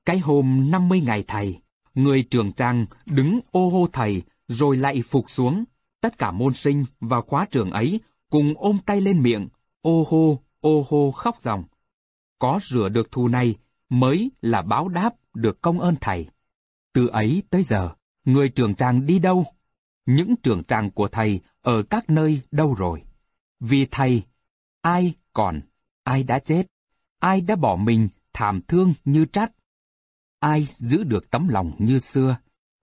Cái hôm 50 ngày thầy, người trưởng trang đứng ô hô thầy rồi lại phục xuống. Tất cả môn sinh và khóa trường ấy cùng ôm tay lên miệng, ô hô, ô hô khóc ròng. Có rửa được thù này mới là báo đáp được công ơn thầy. Từ ấy tới giờ, người trưởng tràng đi đâu? Những trưởng tràng của thầy ở các nơi đâu rồi? Vì thầy, ai còn, ai đã chết, ai đã bỏ mình thảm thương như trát, ai giữ được tấm lòng như xưa,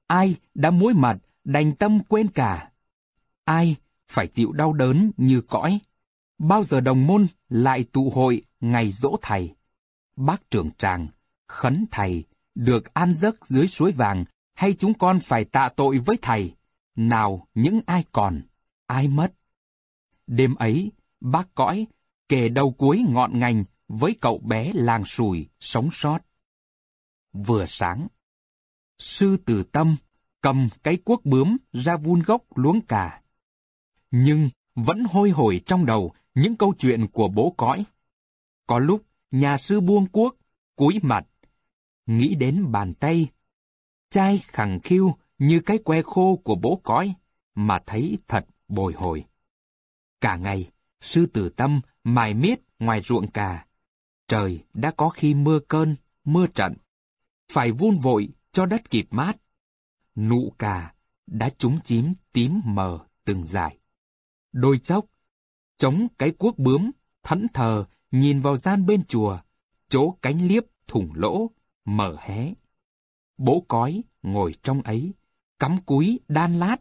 ai đã muối mặt đành tâm quên cả, ai phải chịu đau đớn như cõi. Bao giờ đồng môn lại tụ hội ngày dỗ thầy? Bác trưởng tràng, khấn thầy, được an giấc dưới suối vàng, hay chúng con phải tạ tội với thầy? Nào những ai còn, ai mất? Đêm ấy, bác cõi, kề đầu cuối ngọn ngành với cậu bé làng sùi sống sót. Vừa sáng, sư tử tâm cầm cái cuốc bướm ra vun gốc luống cà. Nhưng vẫn hôi hổi trong đầu những câu chuyện của bố cõi. Có lúc nhà sư buông cuốc, cúi mặt, nghĩ đến bàn tay, chai khẳng khiu như cái que khô của bố cõi, mà thấy thật bồi hồi. Cả ngày, sư tử tâm mài miết ngoài ruộng cà. Trời đã có khi mưa cơn, mưa trận. Phải vun vội cho đất kịp mát. Nụ cà đã trúng chím tím mờ từng dài. Đôi chốc, chống cái cuốc bướm, thẫn thờ, nhìn vào gian bên chùa, chỗ cánh liếp thủng lỗ, mở hé. Bố cói ngồi trong ấy, cắm cúi đan lát.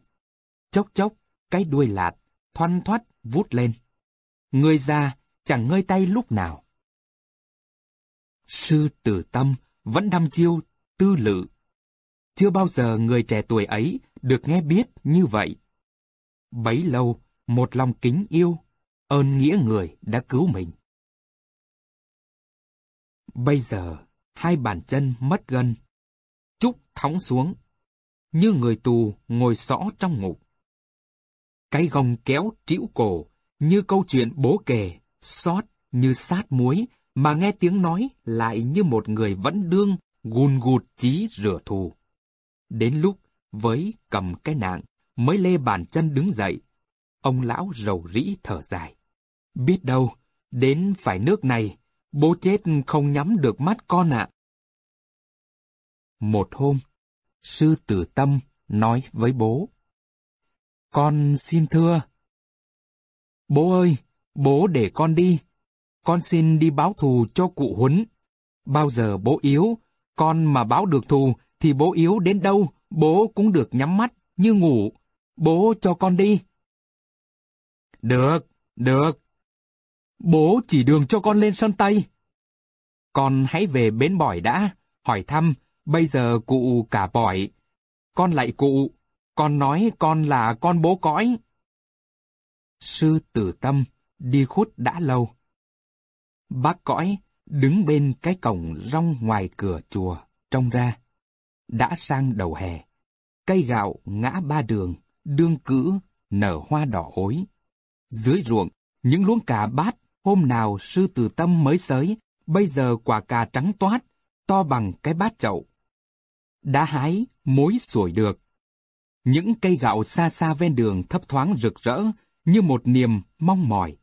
Chốc chốc, cái đuôi lạt, thoăn thoắt vút lên. Người già chẳng ngơi tay lúc nào. Sư tử tâm vẫn đăm chiêu tư lự. Chưa bao giờ người trẻ tuổi ấy được nghe biết như vậy. Bấy lâu, một lòng kính yêu, ơn nghĩa người đã cứu mình. Bây giờ, hai bàn chân mất gân. Trúc thõng xuống, như người tù ngồi xõ trong ngục. Cái gông kéo trĩu cổ, như câu chuyện bố kể, xót như sát muối, mà nghe tiếng nói lại như một người vẫn đương gùn gụt chí rửa thù. Đến lúc, với cầm cái nạn, mới lê bàn chân đứng dậy. Ông lão rầu rĩ thở dài. Biết đâu, đến phải nước này, bố chết không nhắm được mắt con ạ. Một hôm, sư tử tâm nói với bố. Con xin thưa. Bố ơi, bố để con đi. Con xin đi báo thù cho cụ Huấn. Bao giờ bố yếu, con mà báo được thù thì bố yếu đến đâu, bố cũng được nhắm mắt như ngủ. Bố cho con đi. Được, được. Bố chỉ đường cho con lên sân Tây. Con hãy về bến bỏi đã, hỏi thăm, bây giờ cụ cả bỏi. Con lại cụ, con nói con là con bố cõi. Sư tử tâm đi khuất đã lâu. Bác cõi đứng bên cái cổng rong ngoài cửa chùa, trông ra. Đã sang đầu hè, cây gạo ngã ba đường, đương cữ, nở hoa đỏ ối. Dưới ruộng, những luống cà bát hôm nào sư tử tâm mới sới, bây giờ quả cà trắng toát, to bằng cái bát chậu. Đã hái, mối sủi được. Những cây gạo xa xa ven đường thấp thoáng rực rỡ, như một niềm mong mỏi.